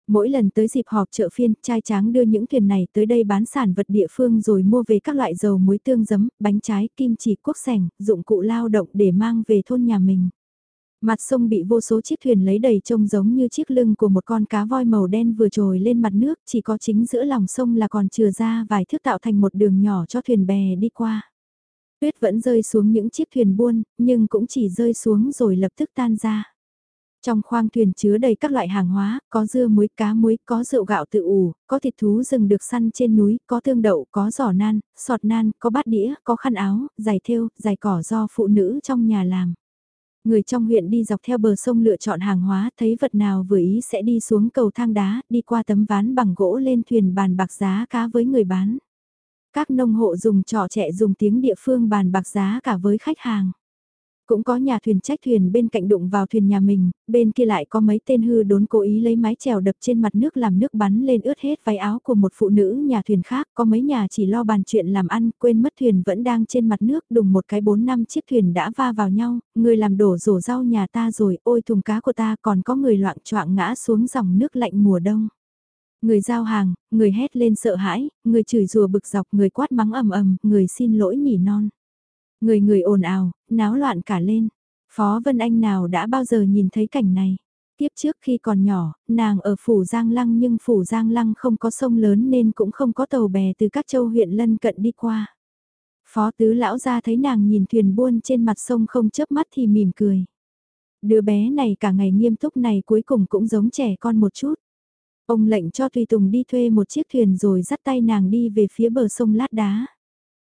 Mỗi lần tới dịp họp chợ phiên, trai tráng đưa những thuyền này tới đây bán sản vật địa phương rồi mua về các loại dầu muối tương giấm, bánh trái, kim chỉ, quốc sẻng, dụng cụ lao động để mang về thôn nhà mình. Mặt sông bị vô số chiếc thuyền lấy đầy trông giống như chiếc lưng của một con cá voi màu đen vừa trồi lên mặt nước, chỉ có chính giữa lòng sông là còn chừa ra vài thước tạo thành một đường nhỏ cho thuyền bè đi qua. Tuyết vẫn rơi xuống những chiếc thuyền buôn, nhưng cũng chỉ rơi xuống rồi lập tức tan ra. Trong khoang thuyền chứa đầy các loại hàng hóa, có dưa muối, cá muối, có rượu gạo tự ủ, có thịt thú rừng được săn trên núi, có tương đậu, có giỏ nan, sọt nan, có bát đĩa, có khăn áo, giày thêu, giày cỏ do phụ nữ trong nhà làm. Người trong huyện đi dọc theo bờ sông lựa chọn hàng hóa, thấy vật nào vừa ý sẽ đi xuống cầu thang đá, đi qua tấm ván bằng gỗ lên thuyền bàn bạc giá cá với người bán. Các nông hộ dùng trò trẻ dùng tiếng địa phương bàn bạc giá cả với khách hàng. Cũng có nhà thuyền trách thuyền bên cạnh đụng vào thuyền nhà mình, bên kia lại có mấy tên hư đốn cố ý lấy mái chèo đập trên mặt nước làm nước bắn lên ướt hết váy áo của một phụ nữ nhà thuyền khác, có mấy nhà chỉ lo bàn chuyện làm ăn, quên mất thuyền vẫn đang trên mặt nước, đùng một cái bốn năm chiếc thuyền đã va vào nhau, người làm đổ rổ rau nhà ta rồi, ôi thùng cá của ta còn có người loạn choạng ngã xuống dòng nước lạnh mùa đông. Người giao hàng, người hét lên sợ hãi, người chửi rùa bực dọc, người quát mắng ầm ầm, người xin lỗi nhỉ non. Người người ồn ào, náo loạn cả lên. Phó Vân Anh nào đã bao giờ nhìn thấy cảnh này? Tiếp trước khi còn nhỏ, nàng ở Phủ Giang Lăng nhưng Phủ Giang Lăng không có sông lớn nên cũng không có tàu bè từ các châu huyện lân cận đi qua. Phó tứ lão ra thấy nàng nhìn thuyền buôn trên mặt sông không chớp mắt thì mỉm cười. Đứa bé này cả ngày nghiêm túc này cuối cùng cũng giống trẻ con một chút. Ông lệnh cho Tùy Tùng đi thuê một chiếc thuyền rồi dắt tay nàng đi về phía bờ sông lát đá.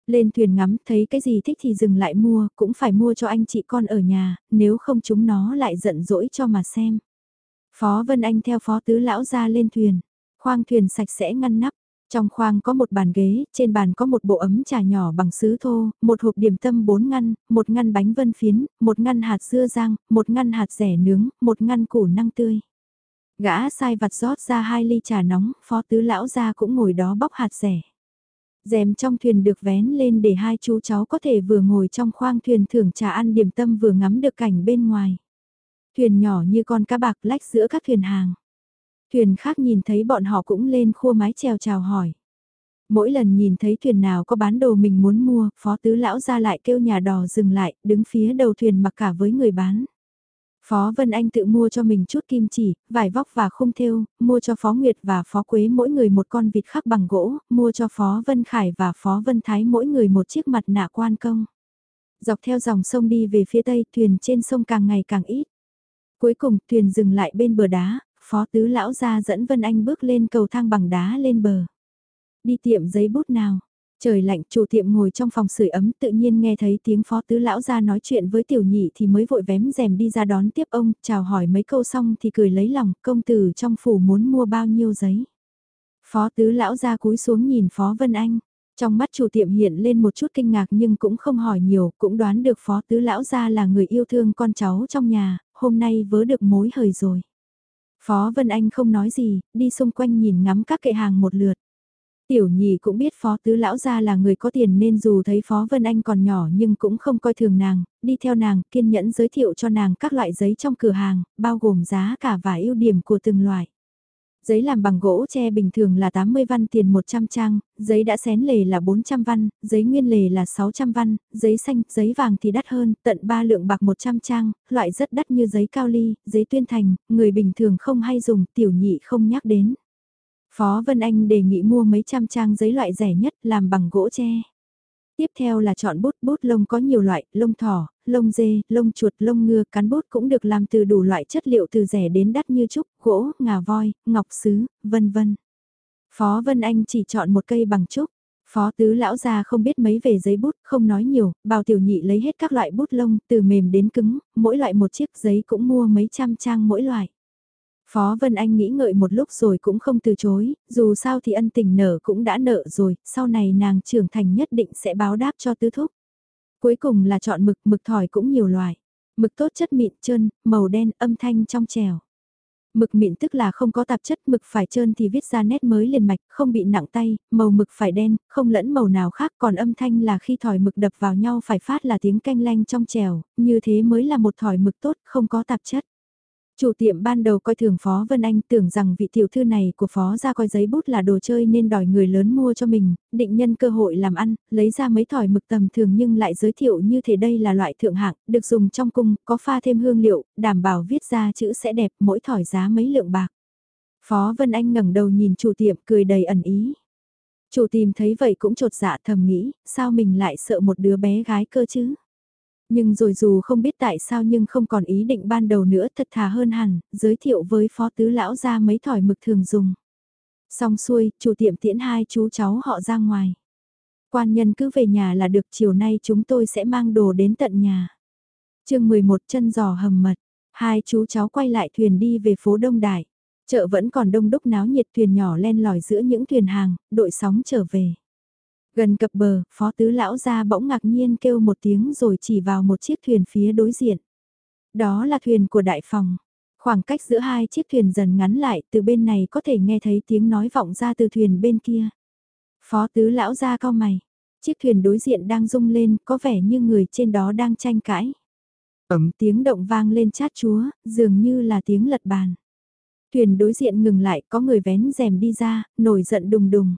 Lên thuyền ngắm thấy cái gì thích thì dừng lại mua, cũng phải mua cho anh chị con ở nhà, nếu không chúng nó lại giận dỗi cho mà xem. Phó Vân Anh theo phó tứ lão ra lên thuyền, khoang thuyền sạch sẽ ngăn nắp. Trong khoang có một bàn ghế, trên bàn có một bộ ấm trà nhỏ bằng sứ thô, một hộp điểm tâm bốn ngăn, một ngăn bánh vân phiến, một ngăn hạt dưa rang, một ngăn hạt rẻ nướng, một ngăn củ năng tươi. Gã sai vặt rót ra hai ly trà nóng, phó tứ lão ra cũng ngồi đó bóc hạt rẻ. Dèm trong thuyền được vén lên để hai chú cháu có thể vừa ngồi trong khoang thuyền thưởng trà ăn điểm tâm vừa ngắm được cảnh bên ngoài. Thuyền nhỏ như con cá bạc lách giữa các thuyền hàng. Thuyền khác nhìn thấy bọn họ cũng lên khua mái chèo chào hỏi. Mỗi lần nhìn thấy thuyền nào có bán đồ mình muốn mua, phó tứ lão ra lại kêu nhà đò dừng lại, đứng phía đầu thuyền mặc cả với người bán. Phó Vân Anh tự mua cho mình chút kim chỉ, vải vóc và khung thêu, mua cho Phó Nguyệt và Phó Quế mỗi người một con vịt khắc bằng gỗ, mua cho Phó Vân Khải và Phó Vân Thái mỗi người một chiếc mặt nạ quan công. Dọc theo dòng sông đi về phía tây, thuyền trên sông càng ngày càng ít. Cuối cùng, thuyền dừng lại bên bờ đá, phó tứ lão ra dẫn Vân Anh bước lên cầu thang bằng đá lên bờ. Đi tiệm giấy bút nào. Trời lạnh, chủ tiệm ngồi trong phòng sưởi ấm tự nhiên nghe thấy tiếng phó tứ lão ra nói chuyện với tiểu nhị thì mới vội vém rèm đi ra đón tiếp ông, chào hỏi mấy câu xong thì cười lấy lòng, công tử trong phủ muốn mua bao nhiêu giấy. Phó tứ lão ra cúi xuống nhìn phó Vân Anh. Trong mắt chủ tiệm hiện lên một chút kinh ngạc nhưng cũng không hỏi nhiều, cũng đoán được phó tứ lão ra là người yêu thương con cháu trong nhà, hôm nay vớ được mối hời rồi. Phó Vân Anh không nói gì, đi xung quanh nhìn ngắm các kệ hàng một lượt. Tiểu nhì cũng biết phó tứ lão gia là người có tiền nên dù thấy phó Vân Anh còn nhỏ nhưng cũng không coi thường nàng, đi theo nàng, kiên nhẫn giới thiệu cho nàng các loại giấy trong cửa hàng, bao gồm giá cả và ưu điểm của từng loại. Giấy làm bằng gỗ tre bình thường là 80 văn tiền 100 trang, giấy đã xén lề là 400 văn, giấy nguyên lề là 600 văn, giấy xanh, giấy vàng thì đắt hơn, tận 3 lượng bạc 100 trang, loại rất đắt như giấy cao ly, giấy tuyên thành, người bình thường không hay dùng, tiểu nhị không nhắc đến. Phó Vân Anh đề nghị mua mấy trăm trang giấy loại rẻ nhất làm bằng gỗ tre. Tiếp theo là chọn bút, bút lông có nhiều loại, lông thỏ, lông dê, lông chuột, lông ngựa, cán bút cũng được làm từ đủ loại chất liệu từ rẻ đến đắt như trúc, gỗ, ngà voi, ngọc sứ, vân vân. Phó Vân Anh chỉ chọn một cây bằng trúc. Phó tứ lão già không biết mấy về giấy bút, không nói nhiều, bào tiểu nhị lấy hết các loại bút lông, từ mềm đến cứng, mỗi loại một chiếc giấy cũng mua mấy trăm trang mỗi loại. Phó Vân Anh nghĩ ngợi một lúc rồi cũng không từ chối, dù sao thì ân tình nở cũng đã nợ rồi, sau này nàng trưởng thành nhất định sẽ báo đáp cho tứ thúc. Cuối cùng là chọn mực, mực thỏi cũng nhiều loại. Mực tốt chất mịn trơn, màu đen, âm thanh trong trèo. Mực mịn tức là không có tạp chất, mực phải trơn thì viết ra nét mới liền mạch, không bị nặng tay, màu mực phải đen, không lẫn màu nào khác, còn âm thanh là khi thỏi mực đập vào nhau phải phát là tiếng canh lanh trong trèo, như thế mới là một thỏi mực tốt, không có tạp chất. Chủ tiệm ban đầu coi thường Phó Vân Anh tưởng rằng vị tiểu thư này của Phó ra coi giấy bút là đồ chơi nên đòi người lớn mua cho mình, định nhân cơ hội làm ăn, lấy ra mấy thỏi mực tầm thường nhưng lại giới thiệu như thế đây là loại thượng hạng, được dùng trong cung, có pha thêm hương liệu, đảm bảo viết ra chữ sẽ đẹp, mỗi thỏi giá mấy lượng bạc. Phó Vân Anh ngẩng đầu nhìn chủ tiệm cười đầy ẩn ý. Chủ tìm thấy vậy cũng trột dạ thầm nghĩ, sao mình lại sợ một đứa bé gái cơ chứ? Nhưng rồi dù không biết tại sao nhưng không còn ý định ban đầu nữa thật thà hơn hẳn, giới thiệu với phó tứ lão ra mấy thỏi mực thường dùng. Xong xuôi, chủ tiệm tiễn hai chú cháu họ ra ngoài. Quan nhân cứ về nhà là được chiều nay chúng tôi sẽ mang đồ đến tận nhà. chương 11 chân giò hầm mật, hai chú cháu quay lại thuyền đi về phố Đông Đại. Chợ vẫn còn đông đúc náo nhiệt thuyền nhỏ len lỏi giữa những thuyền hàng, đội sóng trở về. Gần cập bờ, phó tứ lão ra bỗng ngạc nhiên kêu một tiếng rồi chỉ vào một chiếc thuyền phía đối diện. Đó là thuyền của đại phòng. Khoảng cách giữa hai chiếc thuyền dần ngắn lại, từ bên này có thể nghe thấy tiếng nói vọng ra từ thuyền bên kia. Phó tứ lão ra cao mày. Chiếc thuyền đối diện đang rung lên, có vẻ như người trên đó đang tranh cãi. Ấm tiếng động vang lên chát chúa, dường như là tiếng lật bàn. Thuyền đối diện ngừng lại, có người vén rèm đi ra, nổi giận đùng đùng.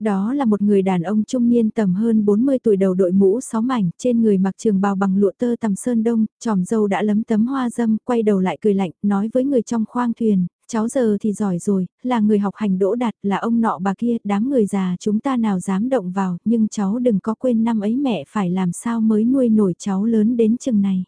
Đó là một người đàn ông trung niên tầm hơn 40 tuổi đầu đội mũ sáu mảnh, trên người mặc trường bào bằng lụa tơ tầm sơn đông, tròm dâu đã lấm tấm hoa dâm, quay đầu lại cười lạnh, nói với người trong khoang thuyền, cháu giờ thì giỏi rồi, là người học hành đỗ đạt, là ông nọ bà kia, đám người già chúng ta nào dám động vào, nhưng cháu đừng có quên năm ấy mẹ phải làm sao mới nuôi nổi cháu lớn đến chừng này.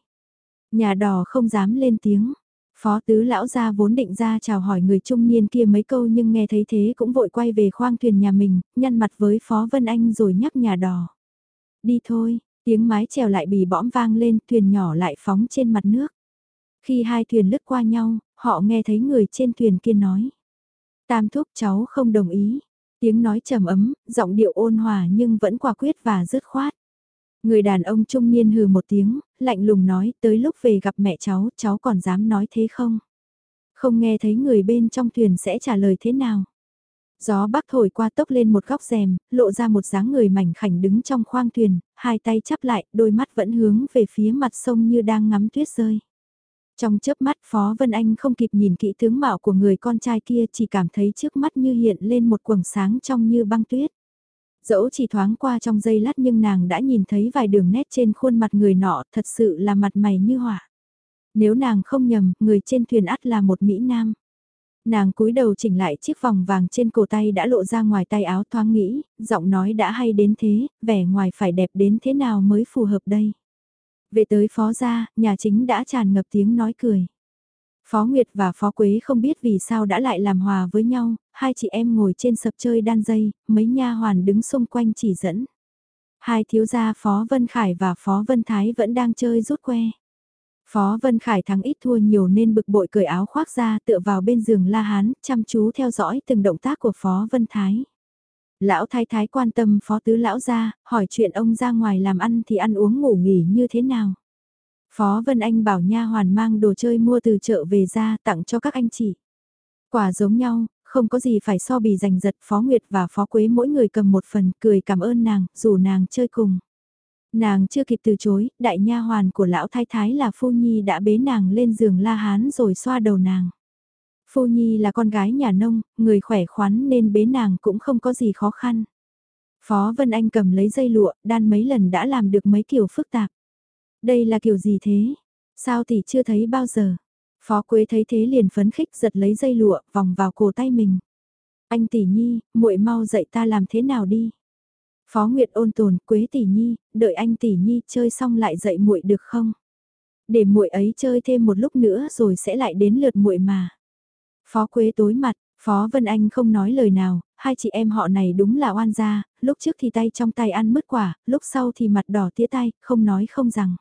Nhà đò không dám lên tiếng, Phó tứ lão gia vốn định ra chào hỏi người trung niên kia mấy câu nhưng nghe thấy thế cũng vội quay về khoang thuyền nhà mình, nhăn mặt với Phó Vân Anh rồi nhắc nhà đò. Đi thôi, tiếng mái chèo lại bì bõm vang lên, thuyền nhỏ lại phóng trên mặt nước. Khi hai thuyền lướt qua nhau, họ nghe thấy người trên thuyền kia nói. Tam thúc cháu không đồng ý. Tiếng nói trầm ấm, giọng điệu ôn hòa nhưng vẫn quả quyết và dứt khoát. Người đàn ông trung niên hừ một tiếng, lạnh lùng nói tới lúc về gặp mẹ cháu, cháu còn dám nói thế không? Không nghe thấy người bên trong thuyền sẽ trả lời thế nào? Gió bắc thổi qua tốc lên một góc rèm, lộ ra một dáng người mảnh khảnh đứng trong khoang thuyền, hai tay chắp lại, đôi mắt vẫn hướng về phía mặt sông như đang ngắm tuyết rơi. Trong chớp mắt Phó Vân Anh không kịp nhìn kỹ tướng mạo của người con trai kia chỉ cảm thấy trước mắt như hiện lên một quầng sáng trong như băng tuyết. Dẫu chỉ thoáng qua trong giây lát nhưng nàng đã nhìn thấy vài đường nét trên khuôn mặt người nọ thật sự là mặt mày như họa. Nếu nàng không nhầm, người trên thuyền ắt là một Mỹ Nam. Nàng cúi đầu chỉnh lại chiếc vòng vàng trên cổ tay đã lộ ra ngoài tay áo thoáng nghĩ, giọng nói đã hay đến thế, vẻ ngoài phải đẹp đến thế nào mới phù hợp đây. Về tới phó gia, nhà chính đã tràn ngập tiếng nói cười. Phó Nguyệt và Phó Quế không biết vì sao đã lại làm hòa với nhau, hai chị em ngồi trên sập chơi đan dây, mấy nha hoàn đứng xung quanh chỉ dẫn. Hai thiếu gia Phó Vân Khải và Phó Vân Thái vẫn đang chơi rút que. Phó Vân Khải thắng ít thua nhiều nên bực bội cởi áo khoác ra tựa vào bên giường La Hán, chăm chú theo dõi từng động tác của Phó Vân Thái. Lão thái thái quan tâm phó tứ lão ra, hỏi chuyện ông ra ngoài làm ăn thì ăn uống ngủ nghỉ như thế nào. Phó Vân Anh bảo nha hoàn mang đồ chơi mua từ chợ về ra tặng cho các anh chị. Quả giống nhau, không có gì phải so bì giành giật Phó Nguyệt và Phó Quế mỗi người cầm một phần cười cảm ơn nàng, rủ nàng chơi cùng. Nàng chưa kịp từ chối, đại nha hoàn của lão thái thái là Phu Nhi đã bế nàng lên giường la hán rồi xoa đầu nàng. Phu Nhi là con gái nhà nông, người khỏe khoắn nên bế nàng cũng không có gì khó khăn. Phó Vân Anh cầm lấy dây lụa, đan mấy lần đã làm được mấy kiểu phức tạp. Đây là kiểu gì thế? Sao tỷ chưa thấy bao giờ? Phó Quế thấy thế liền phấn khích giật lấy dây lụa, vòng vào cổ tay mình. Anh tỷ nhi, muội mau dạy ta làm thế nào đi. Phó Nguyệt ôn tồn, Quế tỷ nhi, đợi anh tỷ nhi chơi xong lại dạy muội được không? Để muội ấy chơi thêm một lúc nữa rồi sẽ lại đến lượt muội mà. Phó Quế tối mặt, Phó Vân Anh không nói lời nào, hai chị em họ này đúng là oan gia, lúc trước thì tay trong tay ăn mứt quả, lúc sau thì mặt đỏ tía tay, không nói không rằng.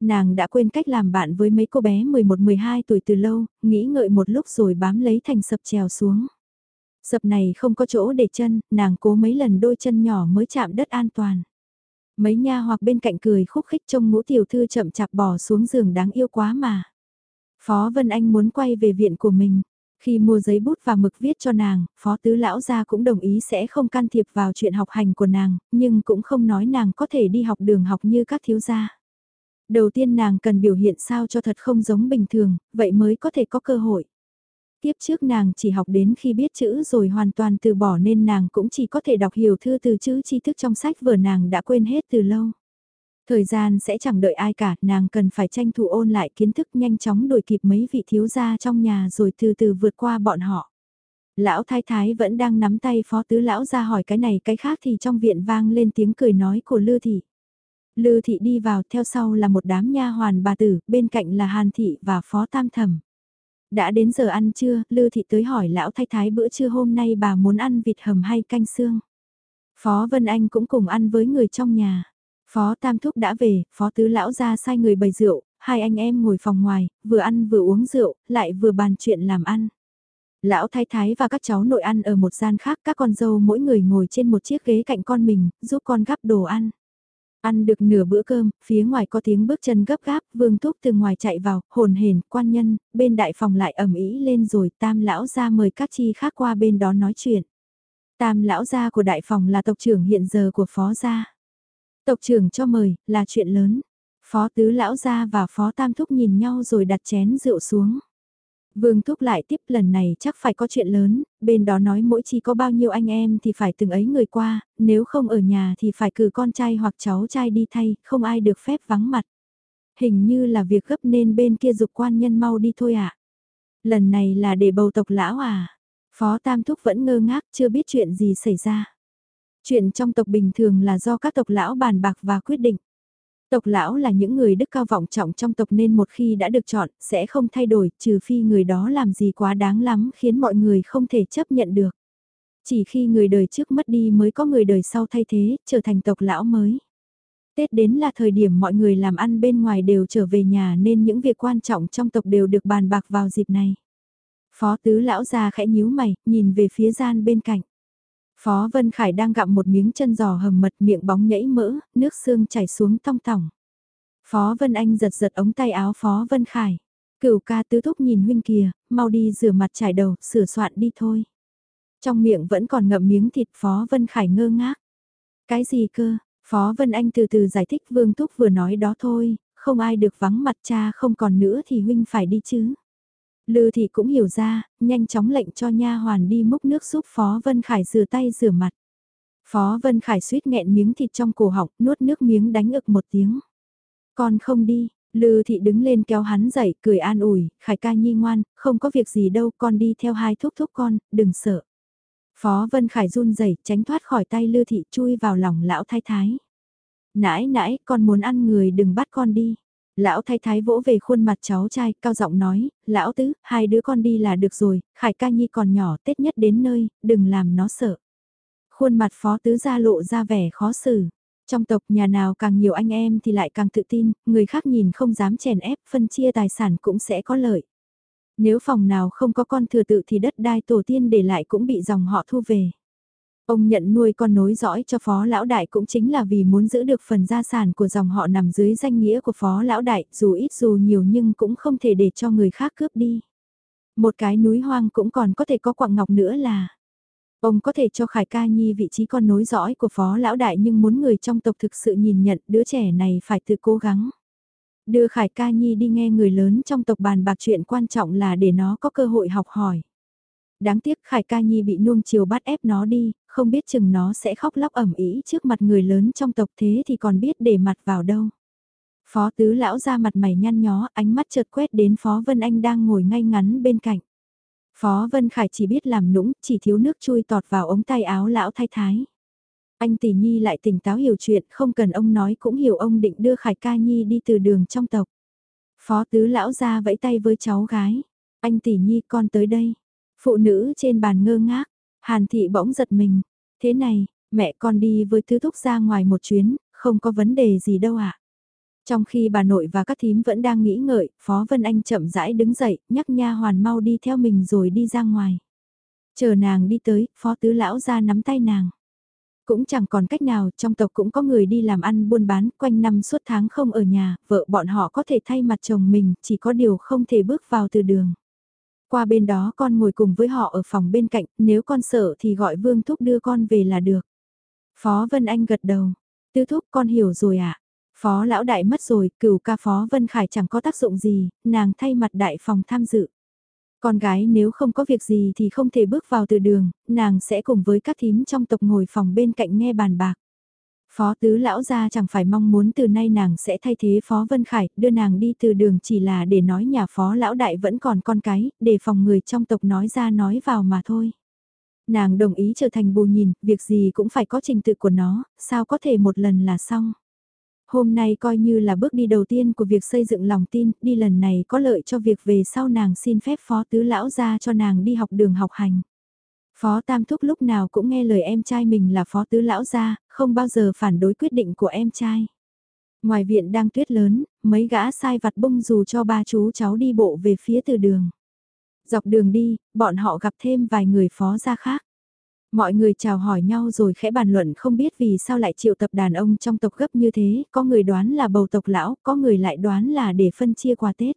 Nàng đã quên cách làm bạn với mấy cô bé 11-12 tuổi từ lâu, nghĩ ngợi một lúc rồi bám lấy thành sập trèo xuống. Sập này không có chỗ để chân, nàng cố mấy lần đôi chân nhỏ mới chạm đất an toàn. Mấy nha hoặc bên cạnh cười khúc khích trông ngũ tiểu thư chậm chạp bỏ xuống giường đáng yêu quá mà. Phó Vân Anh muốn quay về viện của mình. Khi mua giấy bút và mực viết cho nàng, Phó Tứ Lão gia cũng đồng ý sẽ không can thiệp vào chuyện học hành của nàng, nhưng cũng không nói nàng có thể đi học đường học như các thiếu gia. Đầu tiên nàng cần biểu hiện sao cho thật không giống bình thường, vậy mới có thể có cơ hội. Tiếp trước nàng chỉ học đến khi biết chữ rồi hoàn toàn từ bỏ nên nàng cũng chỉ có thể đọc hiểu thư từ chữ tri thức trong sách vừa nàng đã quên hết từ lâu. Thời gian sẽ chẳng đợi ai cả, nàng cần phải tranh thủ ôn lại kiến thức nhanh chóng đuổi kịp mấy vị thiếu gia trong nhà rồi từ từ vượt qua bọn họ. Lão thái thái vẫn đang nắm tay phó tứ lão ra hỏi cái này cái khác thì trong viện vang lên tiếng cười nói của Lư Thị. Lư Thị đi vào theo sau là một đám nha hoàn bà tử, bên cạnh là Hàn Thị và phó tam thẩm. Đã đến giờ ăn trưa, Lư Thị tới hỏi lão thái thái bữa trưa hôm nay bà muốn ăn vịt hầm hay canh xương. Phó Vân Anh cũng cùng ăn với người trong nhà. Phó Tam Thúc đã về, Phó Tứ Lão ra sai người bày rượu, hai anh em ngồi phòng ngoài, vừa ăn vừa uống rượu, lại vừa bàn chuyện làm ăn. Lão thái thái và các cháu nội ăn ở một gian khác, các con dâu mỗi người ngồi trên một chiếc ghế cạnh con mình, giúp con gắp đồ ăn. Ăn được nửa bữa cơm, phía ngoài có tiếng bước chân gấp gáp, vương thúc từ ngoài chạy vào, hồn hển, quan nhân, bên đại phòng lại ẩm ý lên rồi tam lão ra mời các chi khác qua bên đó nói chuyện. Tam lão gia của đại phòng là tộc trưởng hiện giờ của phó gia. Tộc trưởng cho mời, là chuyện lớn. Phó tứ lão gia và phó tam thúc nhìn nhau rồi đặt chén rượu xuống. Vương thúc lại tiếp lần này chắc phải có chuyện lớn, bên đó nói mỗi chi có bao nhiêu anh em thì phải từng ấy người qua, nếu không ở nhà thì phải cử con trai hoặc cháu trai đi thay, không ai được phép vắng mặt. Hình như là việc gấp nên bên kia dục quan nhân mau đi thôi ạ. À? Lần này là để bầu tộc lão à? Phó Tam Thúc vẫn ngơ ngác chưa biết chuyện gì xảy ra. Chuyện trong tộc bình thường là do các tộc lão bàn bạc và quyết định. Tộc lão là những người đức cao vọng trọng trong tộc nên một khi đã được chọn, sẽ không thay đổi, trừ phi người đó làm gì quá đáng lắm khiến mọi người không thể chấp nhận được. Chỉ khi người đời trước mất đi mới có người đời sau thay thế, trở thành tộc lão mới. Tết đến là thời điểm mọi người làm ăn bên ngoài đều trở về nhà nên những việc quan trọng trong tộc đều được bàn bạc vào dịp này. Phó tứ lão già khẽ nhíu mày, nhìn về phía gian bên cạnh. Phó Vân Khải đang gặm một miếng chân giò hầm mật miệng bóng nhảy mỡ, nước xương chảy xuống tong tỏng. Phó Vân Anh giật giật ống tay áo Phó Vân Khải. Cửu ca tứ thúc nhìn huynh kìa, mau đi rửa mặt trải đầu, sửa soạn đi thôi. Trong miệng vẫn còn ngậm miếng thịt Phó Vân Khải ngơ ngác. Cái gì cơ? Phó Vân Anh từ từ giải thích Vương Thúc vừa nói đó thôi, không ai được vắng mặt cha không còn nữa thì huynh phải đi chứ. Lư thị cũng hiểu ra, nhanh chóng lệnh cho nha hoàn đi múc nước giúp Phó Vân Khải rửa tay rửa mặt. Phó Vân Khải suýt nghẹn miếng thịt trong cổ họng, nuốt nước miếng đánh ực một tiếng. Con không đi, Lư thị đứng lên kéo hắn dậy, cười an ủi, Khải ca nhi ngoan, không có việc gì đâu, con đi theo hai thúc thúc con, đừng sợ. Phó Vân Khải run rẩy tránh thoát khỏi tay Lư thị chui vào lòng lão thái thái. Nãi nãi, con muốn ăn người đừng bắt con đi. Lão thái thái vỗ về khuôn mặt cháu trai, cao giọng nói, lão tứ, hai đứa con đi là được rồi, Khải ca nhi còn nhỏ, Tết nhất đến nơi, đừng làm nó sợ. Khuôn mặt phó tứ ra lộ ra vẻ khó xử. Trong tộc nhà nào càng nhiều anh em thì lại càng tự tin, người khác nhìn không dám chèn ép, phân chia tài sản cũng sẽ có lợi. Nếu phòng nào không có con thừa tự thì đất đai tổ tiên để lại cũng bị dòng họ thu về. Ông nhận nuôi con nối dõi cho phó lão đại cũng chính là vì muốn giữ được phần gia sản của dòng họ nằm dưới danh nghĩa của phó lão đại, dù ít dù nhiều nhưng cũng không thể để cho người khác cướp đi. Một cái núi hoang cũng còn có thể có quặng ngọc nữa là Ông có thể cho Khải Ca Nhi vị trí con nối dõi của phó lão đại nhưng muốn người trong tộc thực sự nhìn nhận đứa trẻ này phải tự cố gắng. Đưa Khải Ca Nhi đi nghe người lớn trong tộc bàn bạc chuyện quan trọng là để nó có cơ hội học hỏi. Đáng tiếc Khải Ca Nhi bị nuông chiều bắt ép nó đi, không biết chừng nó sẽ khóc lóc ẩm ý trước mặt người lớn trong tộc thế thì còn biết để mặt vào đâu. Phó tứ lão ra mặt mày nhăn nhó, ánh mắt chợt quét đến Phó Vân Anh đang ngồi ngay ngắn bên cạnh. Phó Vân Khải chỉ biết làm nũng, chỉ thiếu nước chui tọt vào ống tay áo lão thái thái. Anh tỷ nhi lại tỉnh táo hiểu chuyện, không cần ông nói cũng hiểu ông định đưa Khải ca nhi đi từ đường trong tộc. Phó tứ lão ra vẫy tay với cháu gái. Anh tỷ nhi con tới đây. Phụ nữ trên bàn ngơ ngác. Hàn thị bỗng giật mình. Thế này, mẹ con đi với thứ thúc ra ngoài một chuyến, không có vấn đề gì đâu ạ. À? Trong khi bà nội và các thím vẫn đang nghĩ ngợi, Phó Vân Anh chậm rãi đứng dậy, nhắc nha hoàn mau đi theo mình rồi đi ra ngoài. Chờ nàng đi tới, Phó Tứ Lão ra nắm tay nàng. Cũng chẳng còn cách nào, trong tộc cũng có người đi làm ăn buôn bán, quanh năm suốt tháng không ở nhà, vợ bọn họ có thể thay mặt chồng mình, chỉ có điều không thể bước vào từ đường. Qua bên đó con ngồi cùng với họ ở phòng bên cạnh, nếu con sợ thì gọi Vương Thúc đưa con về là được. Phó Vân Anh gật đầu. Tư Thúc con hiểu rồi ạ. À? Phó lão đại mất rồi, cửu ca Phó Vân Khải chẳng có tác dụng gì, nàng thay mặt đại phòng tham dự. Con gái nếu không có việc gì thì không thể bước vào từ đường, nàng sẽ cùng với các thím trong tộc ngồi phòng bên cạnh nghe bàn bạc. Phó tứ lão gia chẳng phải mong muốn từ nay nàng sẽ thay thế Phó Vân Khải, đưa nàng đi từ đường chỉ là để nói nhà Phó lão đại vẫn còn con cái, để phòng người trong tộc nói ra nói vào mà thôi. Nàng đồng ý trở thành bù nhìn, việc gì cũng phải có trình tự của nó, sao có thể một lần là xong. Hôm nay coi như là bước đi đầu tiên của việc xây dựng lòng tin, đi lần này có lợi cho việc về sau nàng xin phép phó tứ lão ra cho nàng đi học đường học hành. Phó Tam Thúc lúc nào cũng nghe lời em trai mình là phó tứ lão ra, không bao giờ phản đối quyết định của em trai. Ngoài viện đang tuyết lớn, mấy gã sai vặt bung dù cho ba chú cháu đi bộ về phía từ đường. Dọc đường đi, bọn họ gặp thêm vài người phó gia khác. Mọi người chào hỏi nhau rồi khẽ bàn luận không biết vì sao lại triệu tập đàn ông trong tộc gấp như thế, có người đoán là bầu tộc lão, có người lại đoán là để phân chia quà Tết.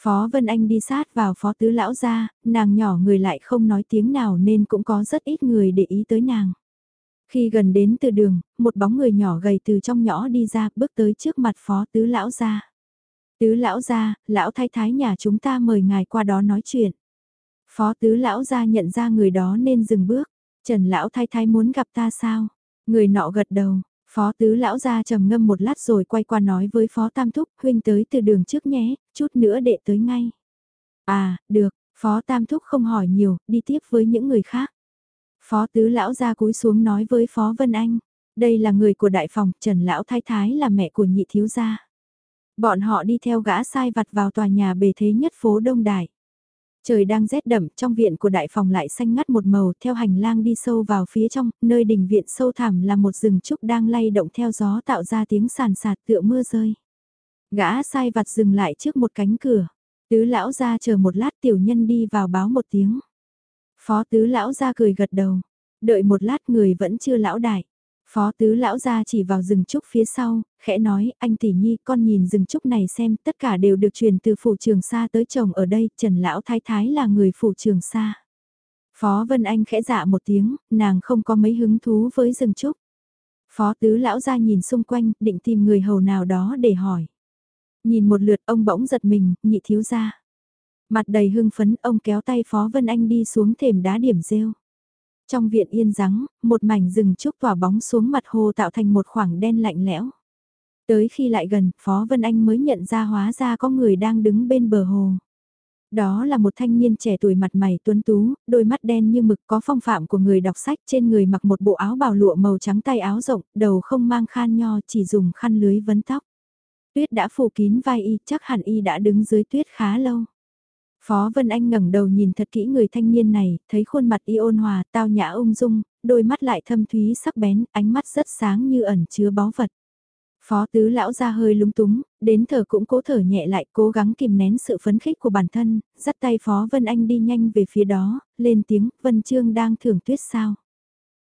Phó Vân Anh đi sát vào phó tứ lão ra, nàng nhỏ người lại không nói tiếng nào nên cũng có rất ít người để ý tới nàng. Khi gần đến từ đường, một bóng người nhỏ gầy từ trong nhỏ đi ra bước tới trước mặt phó tứ lão ra. Tứ lão ra, lão thái thái nhà chúng ta mời ngài qua đó nói chuyện. Phó tứ lão ra nhận ra người đó nên dừng bước. Trần lão thái thái muốn gặp ta sao? Người nọ gật đầu, phó tứ lão ra trầm ngâm một lát rồi quay qua nói với phó tam thúc, huynh tới từ đường trước nhé, chút nữa đệ tới ngay. À, được, phó tam thúc không hỏi nhiều, đi tiếp với những người khác. Phó tứ lão ra cúi xuống nói với phó Vân Anh, đây là người của đại phòng, Trần lão thái thái là mẹ của nhị thiếu gia. Bọn họ đi theo gã sai vặt vào tòa nhà bề thế nhất phố Đông Đại. Trời đang rét đậm, trong viện của đại phòng lại xanh ngắt một màu, theo hành lang đi sâu vào phía trong, nơi đỉnh viện sâu thẳm là một rừng trúc đang lay động theo gió tạo ra tiếng sàn sạt tựa mưa rơi. Gã sai vặt dừng lại trước một cánh cửa. Tứ lão ra chờ một lát tiểu nhân đi vào báo một tiếng. Phó tứ lão ra cười gật đầu. Đợi một lát người vẫn chưa lão đại. Phó tứ lão ra chỉ vào rừng trúc phía sau, khẽ nói, anh tỷ nhi, con nhìn rừng trúc này xem, tất cả đều được truyền từ phủ trường xa tới chồng ở đây, Trần lão thái thái là người phủ trường xa. Phó Vân Anh khẽ dạ một tiếng, nàng không có mấy hứng thú với rừng trúc. Phó tứ lão ra nhìn xung quanh, định tìm người hầu nào đó để hỏi. Nhìn một lượt ông bỗng giật mình, nhị thiếu ra. Mặt đầy hưng phấn, ông kéo tay Phó Vân Anh đi xuống thềm đá điểm rêu. Trong viện yên rắng, một mảnh rừng trúc tỏa bóng xuống mặt hồ tạo thành một khoảng đen lạnh lẽo. Tới khi lại gần, Phó Vân Anh mới nhận ra hóa ra có người đang đứng bên bờ hồ. Đó là một thanh niên trẻ tuổi mặt mày tuấn tú, đôi mắt đen như mực có phong phạm của người đọc sách trên người mặc một bộ áo bào lụa màu trắng tay áo rộng, đầu không mang khan nho chỉ dùng khăn lưới vấn tóc. Tuyết đã phủ kín vai y, chắc hẳn y đã đứng dưới tuyết khá lâu. Phó Vân Anh ngẩng đầu nhìn thật kỹ người thanh niên này, thấy khuôn mặt y ôn hòa, tao nhã ung dung, đôi mắt lại thâm thúy sắc bén, ánh mắt rất sáng như ẩn chứa báu vật. Phó tứ lão ra hơi lúng túng, đến thở cũng cố thở nhẹ lại cố gắng kìm nén sự phấn khích của bản thân, dắt tay Phó Vân Anh đi nhanh về phía đó, lên tiếng, Vân Trương đang thưởng tuyết sao.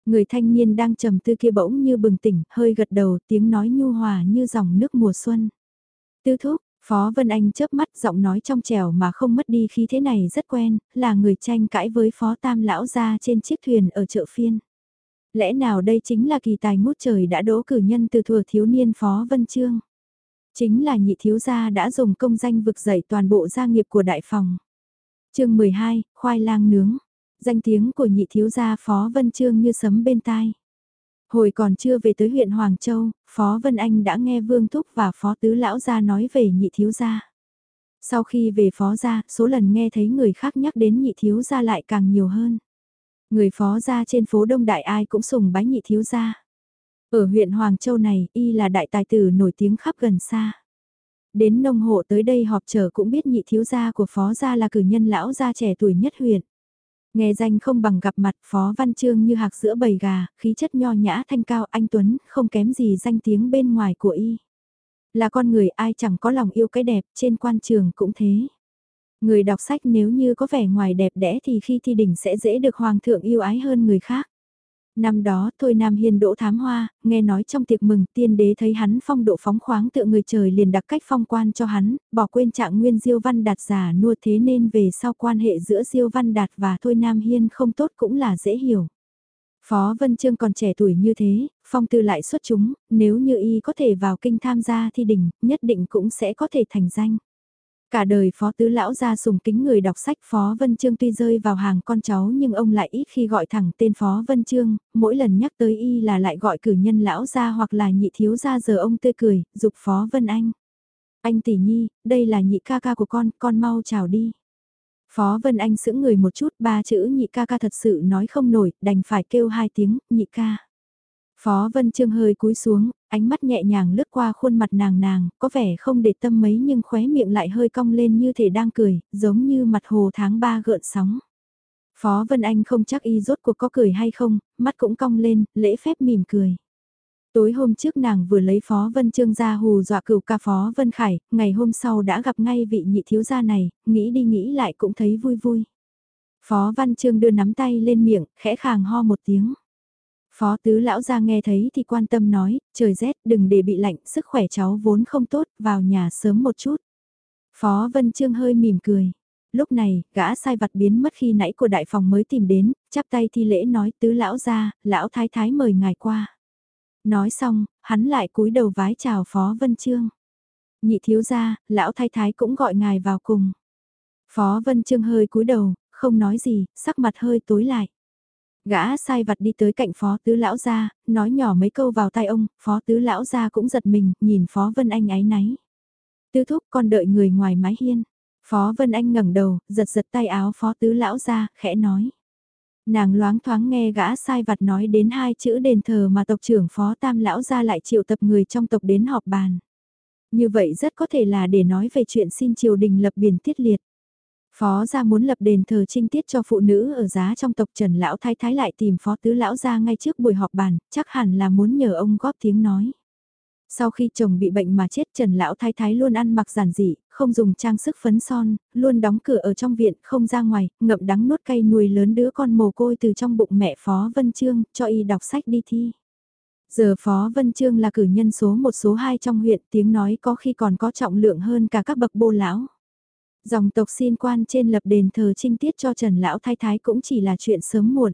Người thanh niên đang trầm tư kia bỗng như bừng tỉnh, hơi gật đầu, tiếng nói nhu hòa như dòng nước mùa xuân. Tư thúc, Phó Vân Anh chớp mắt giọng nói trong trèo mà không mất đi khí thế này rất quen, là người tranh cãi với Phó Tam Lão ra trên chiếc thuyền ở chợ phiên. Lẽ nào đây chính là kỳ tài ngút trời đã đỗ cử nhân từ thừa thiếu niên Phó Vân Trương? Chính là nhị thiếu gia đã dùng công danh vực dậy toàn bộ gia nghiệp của đại phòng. chương 12, khoai lang nướng. Danh tiếng của nhị thiếu gia Phó Vân Trương như sấm bên tai. Hồi còn chưa về tới huyện Hoàng Châu, Phó Vân Anh đã nghe Vương Thúc và Phó Tứ Lão gia nói về nhị thiếu gia. Sau khi về Phó gia, số lần nghe thấy người khác nhắc đến nhị thiếu gia lại càng nhiều hơn. Người Phó gia trên phố Đông Đại ai cũng sùng bái nhị thiếu gia. Ở huyện Hoàng Châu này, y là đại tài tử nổi tiếng khắp gần xa. Đến nông hộ tới đây họp chờ cũng biết nhị thiếu gia của Phó gia là cử nhân lão gia trẻ tuổi nhất huyện. Nghe danh không bằng gặp mặt Phó Văn Trương như hạc giữa bầy gà, khí chất nho nhã thanh cao anh Tuấn, không kém gì danh tiếng bên ngoài của y. Là con người ai chẳng có lòng yêu cái đẹp, trên quan trường cũng thế. Người đọc sách nếu như có vẻ ngoài đẹp đẽ thì khi thi đỉnh sẽ dễ được hoàng thượng yêu ái hơn người khác. Năm đó, Thôi Nam Hiên đỗ thám hoa, nghe nói trong tiệc mừng tiên đế thấy hắn phong độ phóng khoáng tựa người trời liền đặt cách phong quan cho hắn, bỏ quên trạng nguyên Diêu Văn Đạt giả nua thế nên về sau quan hệ giữa Diêu Văn Đạt và Thôi Nam Hiên không tốt cũng là dễ hiểu. Phó Vân Trương còn trẻ tuổi như thế, phong tư lại xuất chúng, nếu như y có thể vào kinh tham gia thi đỉnh, nhất định cũng sẽ có thể thành danh. Cả đời phó tứ lão ra sùng kính người đọc sách phó Vân Trương tuy rơi vào hàng con cháu nhưng ông lại ít khi gọi thẳng tên phó Vân Trương, mỗi lần nhắc tới y là lại gọi cử nhân lão ra hoặc là nhị thiếu ra giờ ông tươi cười, dục phó Vân Anh. Anh tỷ nhi, đây là nhị ca ca của con, con mau chào đi. Phó Vân Anh sững người một chút, ba chữ nhị ca ca thật sự nói không nổi, đành phải kêu hai tiếng, nhị ca. Phó Vân Trương hơi cúi xuống, ánh mắt nhẹ nhàng lướt qua khuôn mặt nàng nàng, có vẻ không để tâm mấy nhưng khóe miệng lại hơi cong lên như thể đang cười, giống như mặt hồ tháng ba gợn sóng. Phó Vân Anh không chắc y rốt cuộc có cười hay không, mắt cũng cong lên, lễ phép mỉm cười. Tối hôm trước nàng vừa lấy Phó Vân Trương ra hù dọa cửu ca Phó Vân Khải, ngày hôm sau đã gặp ngay vị nhị thiếu gia này, nghĩ đi nghĩ lại cũng thấy vui vui. Phó Văn Trương đưa nắm tay lên miệng, khẽ khàng ho một tiếng. Phó tứ lão ra nghe thấy thì quan tâm nói, trời rét đừng để bị lạnh, sức khỏe cháu vốn không tốt, vào nhà sớm một chút. Phó Vân Trương hơi mỉm cười. Lúc này, gã sai vặt biến mất khi nãy của đại phòng mới tìm đến, chắp tay thi lễ nói tứ lão ra, lão thái thái mời ngài qua. Nói xong, hắn lại cúi đầu vái chào Phó Vân Trương. Nhị thiếu gia, lão thái thái cũng gọi ngài vào cùng. Phó Vân Trương hơi cúi đầu, không nói gì, sắc mặt hơi tối lại. Gã sai vặt đi tới cạnh phó tứ lão gia, nói nhỏ mấy câu vào tai ông, phó tứ lão gia cũng giật mình, nhìn phó Vân Anh áy náy. Tứ thúc con đợi người ngoài mái hiên. Phó Vân Anh ngẩng đầu, giật giật tay áo phó tứ lão gia, khẽ nói. Nàng loáng thoáng nghe gã sai vặt nói đến hai chữ đền thờ mà tộc trưởng phó tam lão gia lại triệu tập người trong tộc đến họp bàn. Như vậy rất có thể là để nói về chuyện xin triều đình lập biển tiết liệt. Phó gia muốn lập đền thờ trinh tiết cho phụ nữ ở giá trong tộc Trần Lão Thái Thái lại tìm Phó Tứ Lão ra ngay trước buổi họp bàn, chắc hẳn là muốn nhờ ông góp tiếng nói. Sau khi chồng bị bệnh mà chết Trần Lão Thái Thái luôn ăn mặc giản dị, không dùng trang sức phấn son, luôn đóng cửa ở trong viện, không ra ngoài, ngậm đắng nuốt cay nuôi lớn đứa con mồ côi từ trong bụng mẹ Phó Vân Trương, cho y đọc sách đi thi. Giờ Phó Vân Trương là cử nhân số một số hai trong huyện, tiếng nói có khi còn có trọng lượng hơn cả các bậc bô lão. Dòng tộc xin quan trên lập đền thờ trinh tiết cho Trần Lão Thái Thái cũng chỉ là chuyện sớm muộn.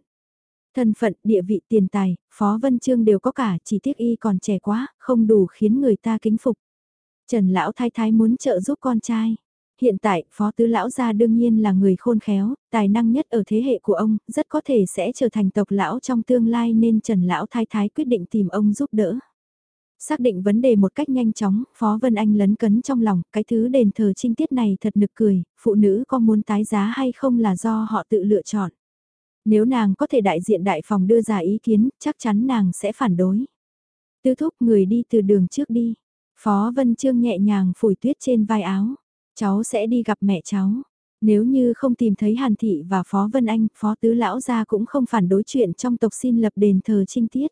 Thân phận, địa vị, tiền tài, Phó Vân Trương đều có cả, chỉ tiếc y còn trẻ quá, không đủ khiến người ta kính phục. Trần Lão Thái Thái muốn trợ giúp con trai. Hiện tại, Phó Tứ Lão gia đương nhiên là người khôn khéo, tài năng nhất ở thế hệ của ông, rất có thể sẽ trở thành tộc lão trong tương lai nên Trần Lão Thái Thái quyết định tìm ông giúp đỡ. Xác định vấn đề một cách nhanh chóng, Phó Vân Anh lấn cấn trong lòng, cái thứ đền thờ trinh tiết này thật nực cười, phụ nữ có muốn tái giá hay không là do họ tự lựa chọn. Nếu nàng có thể đại diện đại phòng đưa ra ý kiến, chắc chắn nàng sẽ phản đối. Tư thúc người đi từ đường trước đi. Phó Vân Trương nhẹ nhàng phủi tuyết trên vai áo. Cháu sẽ đi gặp mẹ cháu. Nếu như không tìm thấy Hàn Thị và Phó Vân Anh, Phó Tứ Lão gia cũng không phản đối chuyện trong tộc xin lập đền thờ trinh tiết.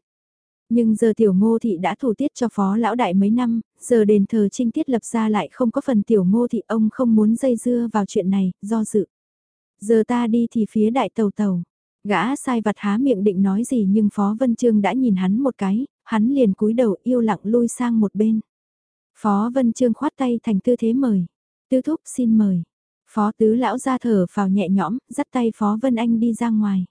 Nhưng giờ tiểu ngô thị đã thủ tiết cho phó lão đại mấy năm, giờ đền thờ trinh tiết lập ra lại không có phần tiểu ngô thị ông không muốn dây dưa vào chuyện này, do dự. Giờ ta đi thì phía đại tàu tàu, gã sai vặt há miệng định nói gì nhưng phó vân trương đã nhìn hắn một cái, hắn liền cúi đầu yêu lặng lui sang một bên. Phó vân trương khoát tay thành tư thế mời, tư thúc xin mời. Phó tứ lão ra thở vào nhẹ nhõm, dắt tay phó vân anh đi ra ngoài.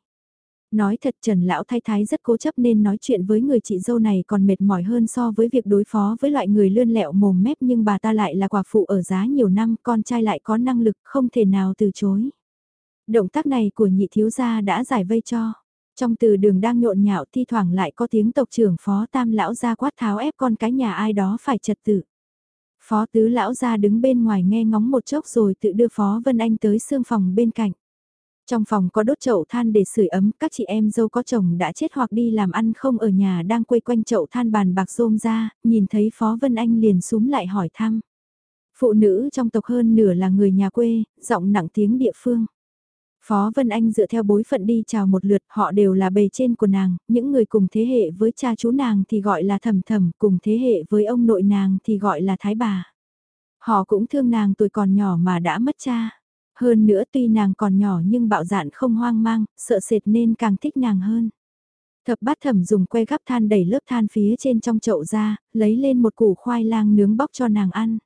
Nói thật Trần Lão Thái Thái rất cố chấp nên nói chuyện với người chị dâu này còn mệt mỏi hơn so với việc đối phó với loại người lươn lẹo mồm mép nhưng bà ta lại là quả phụ ở giá nhiều năm, con trai lại có năng lực không thể nào từ chối. Động tác này của nhị thiếu gia đã giải vây cho. Trong từ đường đang nhộn nhạo thi thoảng lại có tiếng tộc trưởng phó tam lão gia quát tháo ép con cái nhà ai đó phải trật tự. Phó tứ lão gia đứng bên ngoài nghe ngóng một chốc rồi tự đưa phó Vân Anh tới xương phòng bên cạnh. Trong phòng có đốt chậu than để sưởi ấm, các chị em dâu có chồng đã chết hoặc đi làm ăn không ở nhà đang quây quanh chậu than bàn bạc rôm ra, nhìn thấy Phó Vân Anh liền súm lại hỏi thăm. Phụ nữ trong tộc hơn nửa là người nhà quê, giọng nặng tiếng địa phương. Phó Vân Anh dựa theo bối phận đi chào một lượt, họ đều là bề trên của nàng, những người cùng thế hệ với cha chú nàng thì gọi là thầm thầm, cùng thế hệ với ông nội nàng thì gọi là thái bà. Họ cũng thương nàng tuổi còn nhỏ mà đã mất cha. Hơn nữa tuy nàng còn nhỏ nhưng bạo dạn không hoang mang, sợ sệt nên càng thích nàng hơn. Thập bát thẩm dùng que gắp than đẩy lớp than phía trên trong chậu ra, lấy lên một củ khoai lang nướng bóc cho nàng ăn.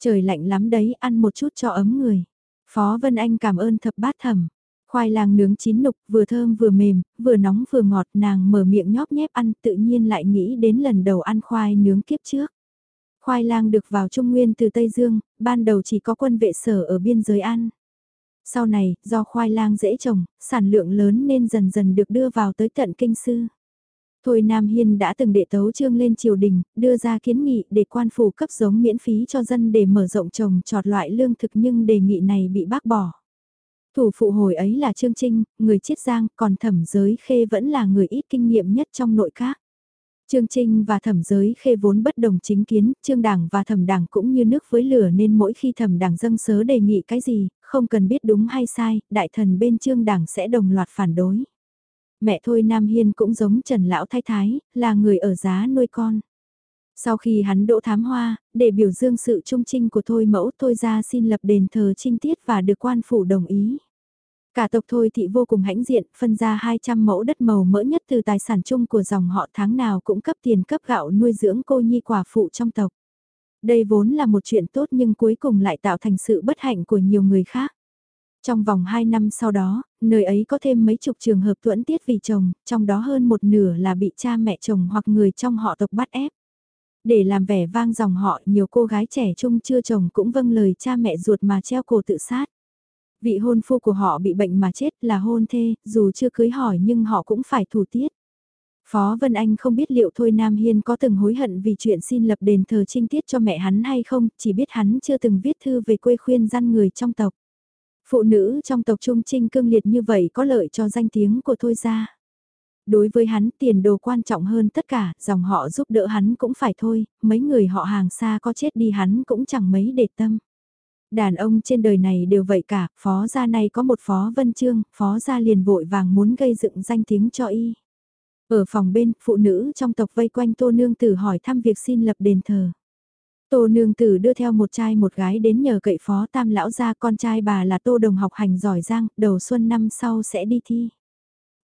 Trời lạnh lắm đấy, ăn một chút cho ấm người. Phó Vân Anh cảm ơn thập bát thẩm. Khoai lang nướng chín nục, vừa thơm vừa mềm, vừa nóng vừa ngọt, nàng mở miệng nhóp nhép ăn, tự nhiên lại nghĩ đến lần đầu ăn khoai nướng kiếp trước. Khoai lang được vào Trung Nguyên từ Tây Dương, ban đầu chỉ có quân vệ sở ở biên giới ăn. Sau này, do khoai lang dễ trồng, sản lượng lớn nên dần dần được đưa vào tới tận kinh sư. Thôi Nam Hiên đã từng đệ tấu trương lên triều đình, đưa ra kiến nghị để quan phủ cấp giống miễn phí cho dân để mở rộng trồng trọt loại lương thực nhưng đề nghị này bị bác bỏ. Thủ phụ hồi ấy là Trương Trinh, người chiết giang, còn thẩm giới khê vẫn là người ít kinh nghiệm nhất trong nội các. Trương Trinh và thẩm giới khê vốn bất đồng chính kiến, trương đảng và thẩm đảng cũng như nước với lửa nên mỗi khi thẩm đảng dâng sớ đề nghị cái gì, không cần biết đúng hay sai, đại thần bên trương đảng sẽ đồng loạt phản đối. Mẹ thôi Nam Hiên cũng giống Trần Lão Thái Thái, là người ở giá nuôi con. Sau khi hắn đỗ thám hoa, để biểu dương sự trung trinh của Thôi Mẫu Thôi ra xin lập đền thờ trinh tiết và được quan phủ đồng ý. Cả tộc Thôi thị vô cùng hãnh diện, phân ra 200 mẫu đất màu mỡ nhất từ tài sản chung của dòng họ tháng nào cũng cấp tiền cấp gạo nuôi dưỡng cô nhi quả phụ trong tộc. Đây vốn là một chuyện tốt nhưng cuối cùng lại tạo thành sự bất hạnh của nhiều người khác. Trong vòng 2 năm sau đó, nơi ấy có thêm mấy chục trường hợp tuẫn tiết vì chồng, trong đó hơn một nửa là bị cha mẹ chồng hoặc người trong họ tộc bắt ép. Để làm vẻ vang dòng họ, nhiều cô gái trẻ chung chưa chồng cũng vâng lời cha mẹ ruột mà treo cổ tự sát. Vị hôn phu của họ bị bệnh mà chết là hôn thê, dù chưa cưới hỏi nhưng họ cũng phải thủ tiết. Phó Vân Anh không biết liệu Thôi Nam Hiên có từng hối hận vì chuyện xin lập đền thờ trinh tiết cho mẹ hắn hay không, chỉ biết hắn chưa từng viết thư về quê khuyên dân người trong tộc. Phụ nữ trong tộc Trung Trinh cương liệt như vậy có lợi cho danh tiếng của Thôi ra. Đối với hắn tiền đồ quan trọng hơn tất cả, dòng họ giúp đỡ hắn cũng phải thôi, mấy người họ hàng xa có chết đi hắn cũng chẳng mấy để tâm. Đàn ông trên đời này đều vậy cả, phó gia này có một phó vân trương, phó gia liền vội vàng muốn gây dựng danh tiếng cho y. Ở phòng bên, phụ nữ trong tộc vây quanh tô nương tử hỏi thăm việc xin lập đền thờ. Tô nương tử đưa theo một trai một gái đến nhờ cậy phó tam lão gia con trai bà là tô đồng học hành giỏi giang, đầu xuân năm sau sẽ đi thi.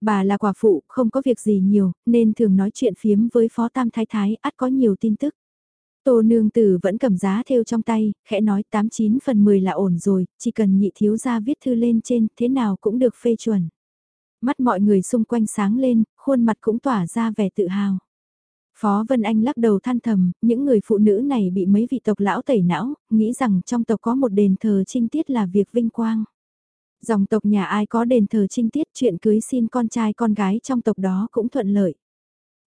Bà là quả phụ, không có việc gì nhiều, nên thường nói chuyện phiếm với phó tam thái thái, ắt có nhiều tin tức. Tô nương tử vẫn cầm giá theo trong tay, khẽ nói 89 phần 10 là ổn rồi, chỉ cần nhị thiếu gia viết thư lên trên, thế nào cũng được phê chuẩn. Mắt mọi người xung quanh sáng lên, khuôn mặt cũng tỏa ra vẻ tự hào. Phó Vân Anh lắc đầu than thầm, những người phụ nữ này bị mấy vị tộc lão tẩy não, nghĩ rằng trong tộc có một đền thờ trinh tiết là việc vinh quang. Dòng tộc nhà ai có đền thờ trinh tiết chuyện cưới xin con trai con gái trong tộc đó cũng thuận lợi.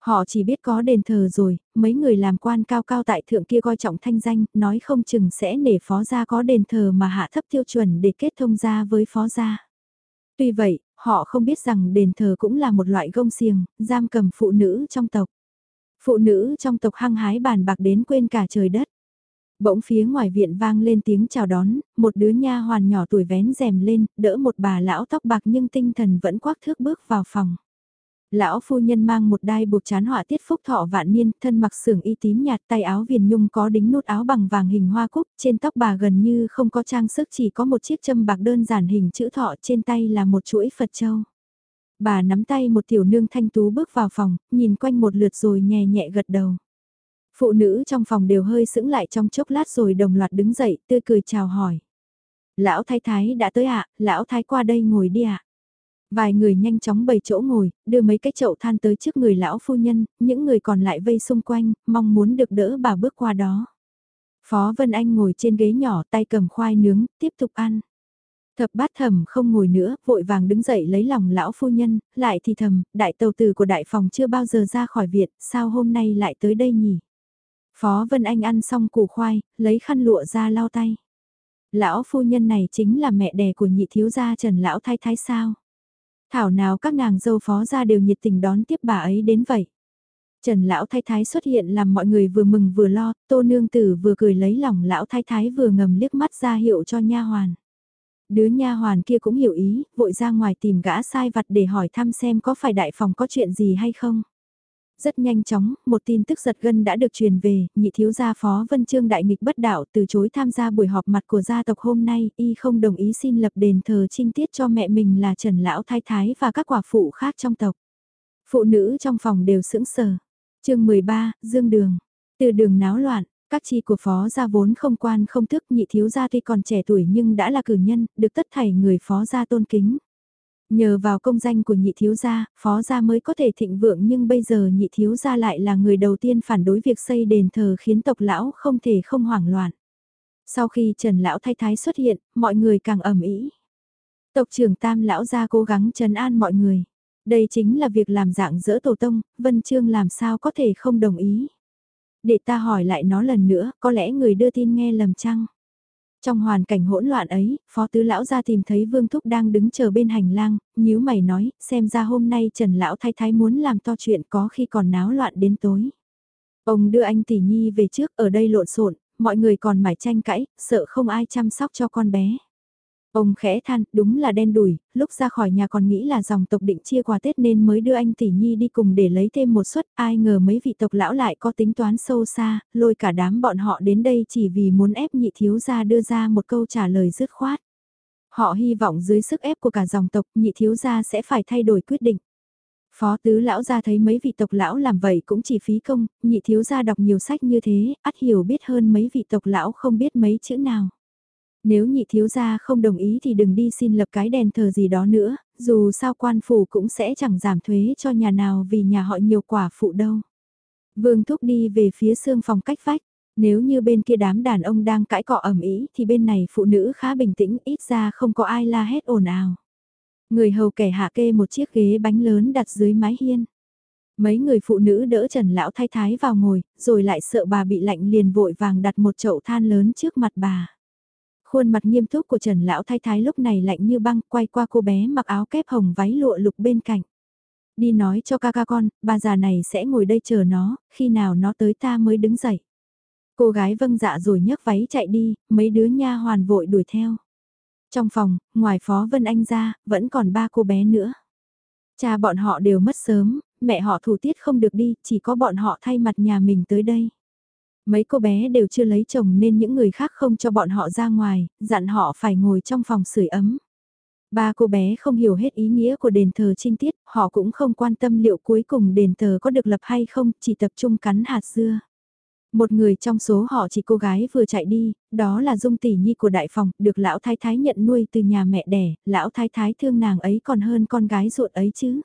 Họ chỉ biết có đền thờ rồi, mấy người làm quan cao cao tại thượng kia coi trọng thanh danh, nói không chừng sẽ nể phó gia có đền thờ mà hạ thấp tiêu chuẩn để kết thông gia với phó gia. Tuy vậy, họ không biết rằng đền thờ cũng là một loại gông xiềng, giam cầm phụ nữ trong tộc. Phụ nữ trong tộc hăng hái bàn bạc đến quên cả trời đất. Bỗng phía ngoài viện vang lên tiếng chào đón, một đứa nha hoàn nhỏ tuổi vén rèm lên, đỡ một bà lão tóc bạc nhưng tinh thần vẫn quắc thước bước vào phòng. Lão phu nhân mang một đai buộc chán họa tiết phúc thọ vạn niên, thân mặc sưởng y tím nhạt tay áo viền nhung có đính nút áo bằng vàng hình hoa cúc, trên tóc bà gần như không có trang sức chỉ có một chiếc châm bạc đơn giản hình chữ thọ trên tay là một chuỗi Phật châu. Bà nắm tay một tiểu nương thanh tú bước vào phòng, nhìn quanh một lượt rồi nhẹ nhẹ gật đầu. Phụ nữ trong phòng đều hơi sững lại trong chốc lát rồi đồng loạt đứng dậy, tươi cười chào hỏi. Lão thái thái đã tới ạ, lão thái qua đây ngồi đi ạ. Vài người nhanh chóng bày chỗ ngồi, đưa mấy cái chậu than tới trước người lão phu nhân, những người còn lại vây xung quanh, mong muốn được đỡ bà bước qua đó. Phó Vân Anh ngồi trên ghế nhỏ tay cầm khoai nướng, tiếp tục ăn. Thập bát thầm không ngồi nữa, vội vàng đứng dậy lấy lòng lão phu nhân, lại thì thầm, đại tàu tử của đại phòng chưa bao giờ ra khỏi viện, sao hôm nay lại tới đây nhỉ? Phó Vân Anh ăn xong củ khoai, lấy khăn lụa ra lau tay. Lão phu nhân này chính là mẹ đẻ của nhị thiếu gia Trần Lão Thái Thái sao? Thảo nào các nàng dâu phó ra đều nhiệt tình đón tiếp bà ấy đến vậy. Trần Lão Thái Thái xuất hiện làm mọi người vừa mừng vừa lo, tô nương tử vừa cười lấy lòng Lão Thái Thái vừa ngầm liếc mắt ra hiệu cho nha hoàn. Đứa nha hoàn kia cũng hiểu ý, vội ra ngoài tìm gã sai vặt để hỏi thăm xem có phải đại phòng có chuyện gì hay không. Rất nhanh chóng, một tin tức giật gân đã được truyền về, nhị thiếu gia phó vân trương đại nghịch bất đạo từ chối tham gia buổi họp mặt của gia tộc hôm nay, y không đồng ý xin lập đền thờ trinh tiết cho mẹ mình là Trần Lão Thái Thái và các quả phụ khác trong tộc. Phụ nữ trong phòng đều sững sờ. chương 13, Dương Đường. Từ đường náo loạn, các chi của phó gia vốn không quan không thức nhị thiếu gia tuy còn trẻ tuổi nhưng đã là cử nhân, được tất thảy người phó gia tôn kính. Nhờ vào công danh của nhị thiếu gia, phó gia mới có thể thịnh vượng nhưng bây giờ nhị thiếu gia lại là người đầu tiên phản đối việc xây đền thờ khiến tộc lão không thể không hoảng loạn. Sau khi Trần lão thay thái xuất hiện, mọi người càng ầm ĩ. Tộc trưởng Tam lão gia cố gắng trấn an mọi người. Đây chính là việc làm dạng dỡ tổ tông, Vân Trương làm sao có thể không đồng ý. Để ta hỏi lại nó lần nữa, có lẽ người đưa tin nghe lầm chăng? Trong hoàn cảnh hỗn loạn ấy, phó tứ lão ra tìm thấy Vương Thúc đang đứng chờ bên hành lang, nhíu mày nói, xem ra hôm nay Trần lão thái thái muốn làm to chuyện có khi còn náo loạn đến tối. Ông đưa anh tỷ nhi về trước ở đây lộn xộn, mọi người còn mải tranh cãi, sợ không ai chăm sóc cho con bé. Ông khẽ than, đúng là đen đủi, lúc ra khỏi nhà còn nghĩ là dòng tộc định chia quà Tết nên mới đưa anh tỷ nhi đi cùng để lấy thêm một suất, ai ngờ mấy vị tộc lão lại có tính toán sâu xa, lôi cả đám bọn họ đến đây chỉ vì muốn ép nhị thiếu gia đưa ra một câu trả lời dứt khoát. Họ hy vọng dưới sức ép của cả dòng tộc nhị thiếu gia sẽ phải thay đổi quyết định. Phó tứ lão gia thấy mấy vị tộc lão làm vậy cũng chỉ phí công, nhị thiếu gia đọc nhiều sách như thế, ắt hiểu biết hơn mấy vị tộc lão không biết mấy chữ nào. Nếu nhị thiếu gia không đồng ý thì đừng đi xin lập cái đèn thờ gì đó nữa, dù sao quan phủ cũng sẽ chẳng giảm thuế cho nhà nào vì nhà họ nhiều quả phụ đâu. Vương Thúc đi về phía xương phòng cách vách. Nếu như bên kia đám đàn ông đang cãi cọ ẩm ý thì bên này phụ nữ khá bình tĩnh ít ra không có ai la hét ồn ào. Người hầu kẻ hạ kê một chiếc ghế bánh lớn đặt dưới mái hiên. Mấy người phụ nữ đỡ Trần Lão Thái Thái vào ngồi, rồi lại sợ bà bị lạnh liền vội vàng đặt một chậu than lớn trước mặt bà. Khuôn mặt nghiêm túc của Trần Lão Thái Thái lúc này lạnh như băng quay qua cô bé mặc áo kép hồng váy lụa lục bên cạnh. Đi nói cho ca ca con, bà già này sẽ ngồi đây chờ nó, khi nào nó tới ta mới đứng dậy. Cô gái vâng dạ rồi nhấc váy chạy đi, mấy đứa nha hoàn vội đuổi theo. Trong phòng, ngoài Phó Vân Anh ra, vẫn còn ba cô bé nữa. Cha bọn họ đều mất sớm, mẹ họ thủ tiết không được đi, chỉ có bọn họ thay mặt nhà mình tới đây. Mấy cô bé đều chưa lấy chồng nên những người khác không cho bọn họ ra ngoài, dặn họ phải ngồi trong phòng sưởi ấm. Ba cô bé không hiểu hết ý nghĩa của đền thờ trinh tiết, họ cũng không quan tâm liệu cuối cùng đền thờ có được lập hay không, chỉ tập trung cắn hạt dưa. Một người trong số họ chỉ cô gái vừa chạy đi, đó là Dung Tỷ Nhi của đại phòng, được lão thái thái nhận nuôi từ nhà mẹ đẻ, lão thái thái thương nàng ấy còn hơn con gái ruột ấy chứ.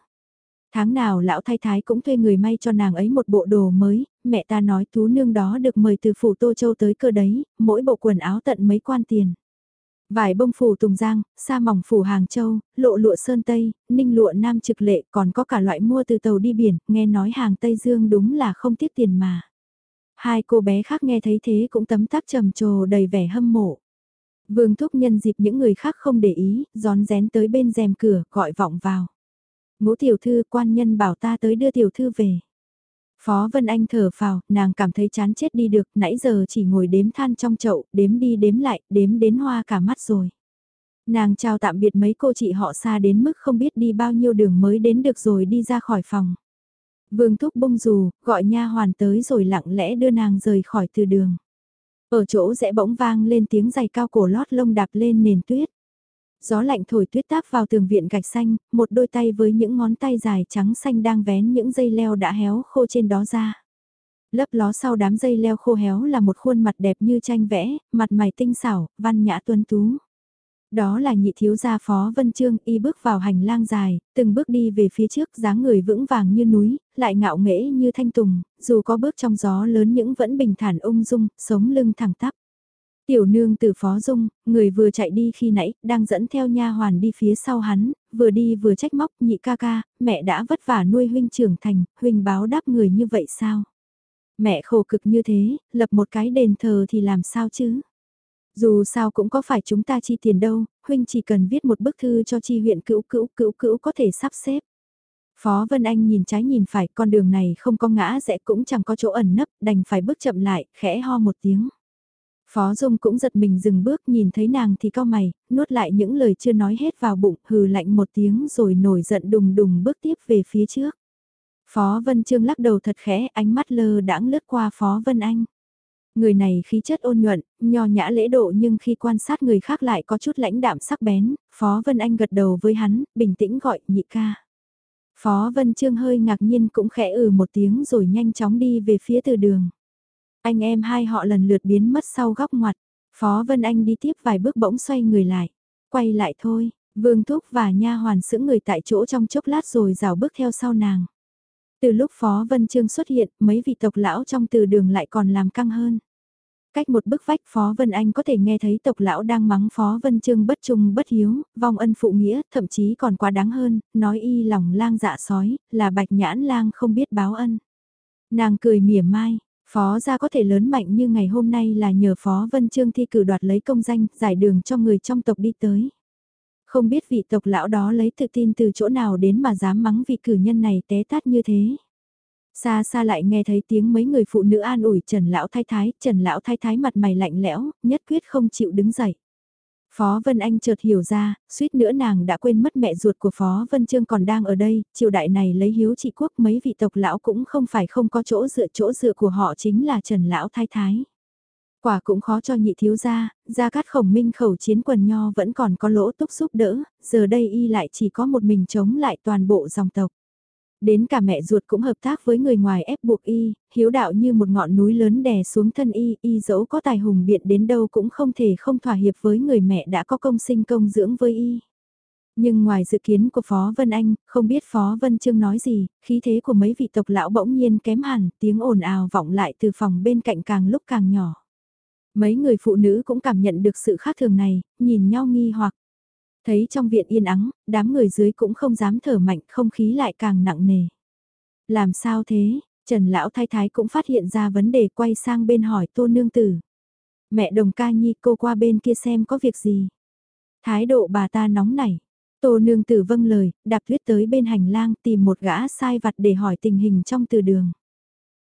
Tháng nào lão thái thái cũng thuê người may cho nàng ấy một bộ đồ mới, mẹ ta nói tú nương đó được mời từ phủ Tô Châu tới cơ đấy, mỗi bộ quần áo tận mấy quan tiền. Vải bông phủ Tùng Giang, sa mỏng phủ Hàng Châu, lộ lụa Sơn Tây, ninh lụa Nam Trực Lệ còn có cả loại mua từ tàu đi biển, nghe nói hàng Tây Dương đúng là không tiếc tiền mà. Hai cô bé khác nghe thấy thế cũng tấm tắc trầm trồ đầy vẻ hâm mộ. Vương Thúc nhân dịp những người khác không để ý, gión rén tới bên rèm cửa, gọi vọng vào. Ngũ tiểu thư quan nhân bảo ta tới đưa tiểu thư về. Phó Vân Anh thở phào, nàng cảm thấy chán chết đi được, nãy giờ chỉ ngồi đếm than trong chậu, đếm đi đếm lại, đếm đến hoa cả mắt rồi. Nàng chào tạm biệt mấy cô chị họ xa đến mức không biết đi bao nhiêu đường mới đến được rồi đi ra khỏi phòng. Vương Thúc bông dù, gọi nha hoàn tới rồi lặng lẽ đưa nàng rời khỏi từ đường. Ở chỗ rẽ bỗng vang lên tiếng giày cao cổ lót lông đạp lên nền tuyết. Gió lạnh thổi tuyết táp vào tường viện gạch xanh, một đôi tay với những ngón tay dài trắng xanh đang vén những dây leo đã héo khô trên đó ra. Lấp ló sau đám dây leo khô héo là một khuôn mặt đẹp như tranh vẽ, mặt mày tinh xảo, văn nhã tuấn tú. Đó là nhị thiếu gia Phó Vân Trương y bước vào hành lang dài, từng bước đi về phía trước dáng người vững vàng như núi, lại ngạo nghễ như thanh tùng, dù có bước trong gió lớn những vẫn bình thản ung dung, sống lưng thẳng tắp. Tiểu nương từ Phó Dung, người vừa chạy đi khi nãy, đang dẫn theo nha hoàn đi phía sau hắn, vừa đi vừa trách móc nhị ca ca, mẹ đã vất vả nuôi huynh trưởng thành, huynh báo đáp người như vậy sao? Mẹ khổ cực như thế, lập một cái đền thờ thì làm sao chứ? Dù sao cũng có phải chúng ta chi tiền đâu, huynh chỉ cần viết một bức thư cho chi huyện cữu cữu cữu cữu có thể sắp xếp. Phó Vân Anh nhìn trái nhìn phải, con đường này không có ngã rẽ cũng chẳng có chỗ ẩn nấp, đành phải bước chậm lại, khẽ ho một tiếng. Phó Dung cũng giật mình dừng bước nhìn thấy nàng thì cao mày, nuốt lại những lời chưa nói hết vào bụng, hừ lạnh một tiếng rồi nổi giận đùng đùng bước tiếp về phía trước. Phó Vân Trương lắc đầu thật khẽ, ánh mắt lơ đãng lướt qua Phó Vân Anh. Người này khí chất ôn nhuận, nho nhã lễ độ nhưng khi quan sát người khác lại có chút lãnh đạm sắc bén, Phó Vân Anh gật đầu với hắn, bình tĩnh gọi nhị ca. Phó Vân Trương hơi ngạc nhiên cũng khẽ ừ một tiếng rồi nhanh chóng đi về phía từ đường. Anh em hai họ lần lượt biến mất sau góc ngoặt, Phó Vân Anh đi tiếp vài bước bỗng xoay người lại, quay lại thôi, Vương Thúc và Nha Hoàn sững người tại chỗ trong chốc lát rồi rào bước theo sau nàng. Từ lúc Phó Vân Trương xuất hiện, mấy vị tộc lão trong từ đường lại còn làm căng hơn. Cách một bức vách Phó Vân Anh có thể nghe thấy tộc lão đang mắng Phó Vân Trương bất trung bất hiếu, vong ân phụ nghĩa, thậm chí còn quá đáng hơn, nói y lòng lang dạ sói, là bạch nhãn lang không biết báo ân. Nàng cười mỉa mai, Phó gia có thể lớn mạnh như ngày hôm nay là nhờ Phó Vân Trương thi cử đoạt lấy công danh, giải đường cho người trong tộc đi tới. Không biết vị tộc lão đó lấy tự tin từ chỗ nào đến mà dám mắng vị cử nhân này té tát như thế. Xa xa lại nghe thấy tiếng mấy người phụ nữ an ủi Trần Lão Thái Thái, Trần Lão Thái Thái mặt mày lạnh lẽo, nhất quyết không chịu đứng dậy. Phó Vân Anh chợt hiểu ra, suýt nữa nàng đã quên mất mẹ ruột của Phó Vân Trương còn đang ở đây, triều đại này lấy hiếu trị quốc mấy vị tộc lão cũng không phải không có chỗ dựa chỗ dựa của họ chính là Trần Lão Thái Thái. Quả cũng khó cho nhị thiếu gia, gia cát khổng minh khẩu chiến quần nho vẫn còn có lỗ túc giúp đỡ, giờ đây y lại chỉ có một mình chống lại toàn bộ dòng tộc. Đến cả mẹ ruột cũng hợp tác với người ngoài ép buộc y, hiếu đạo như một ngọn núi lớn đè xuống thân y, y dẫu có tài hùng biện đến đâu cũng không thể không thỏa hiệp với người mẹ đã có công sinh công dưỡng với y. Nhưng ngoài dự kiến của Phó Vân Anh, không biết Phó Vân Trương nói gì, khí thế của mấy vị tộc lão bỗng nhiên kém hẳn, tiếng ồn ào vọng lại từ phòng bên cạnh càng lúc càng nhỏ. Mấy người phụ nữ cũng cảm nhận được sự khác thường này, nhìn nhau nghi hoặc. Thấy trong viện yên ắng, đám người dưới cũng không dám thở mạnh, không khí lại càng nặng nề. Làm sao thế? Trần Lão Thái Thái cũng phát hiện ra vấn đề quay sang bên hỏi Tô Nương Tử. Mẹ đồng ca nhi cô qua bên kia xem có việc gì. Thái độ bà ta nóng nảy. Tô Nương Tử vâng lời, đạp tuyết tới bên hành lang tìm một gã sai vặt để hỏi tình hình trong từ đường.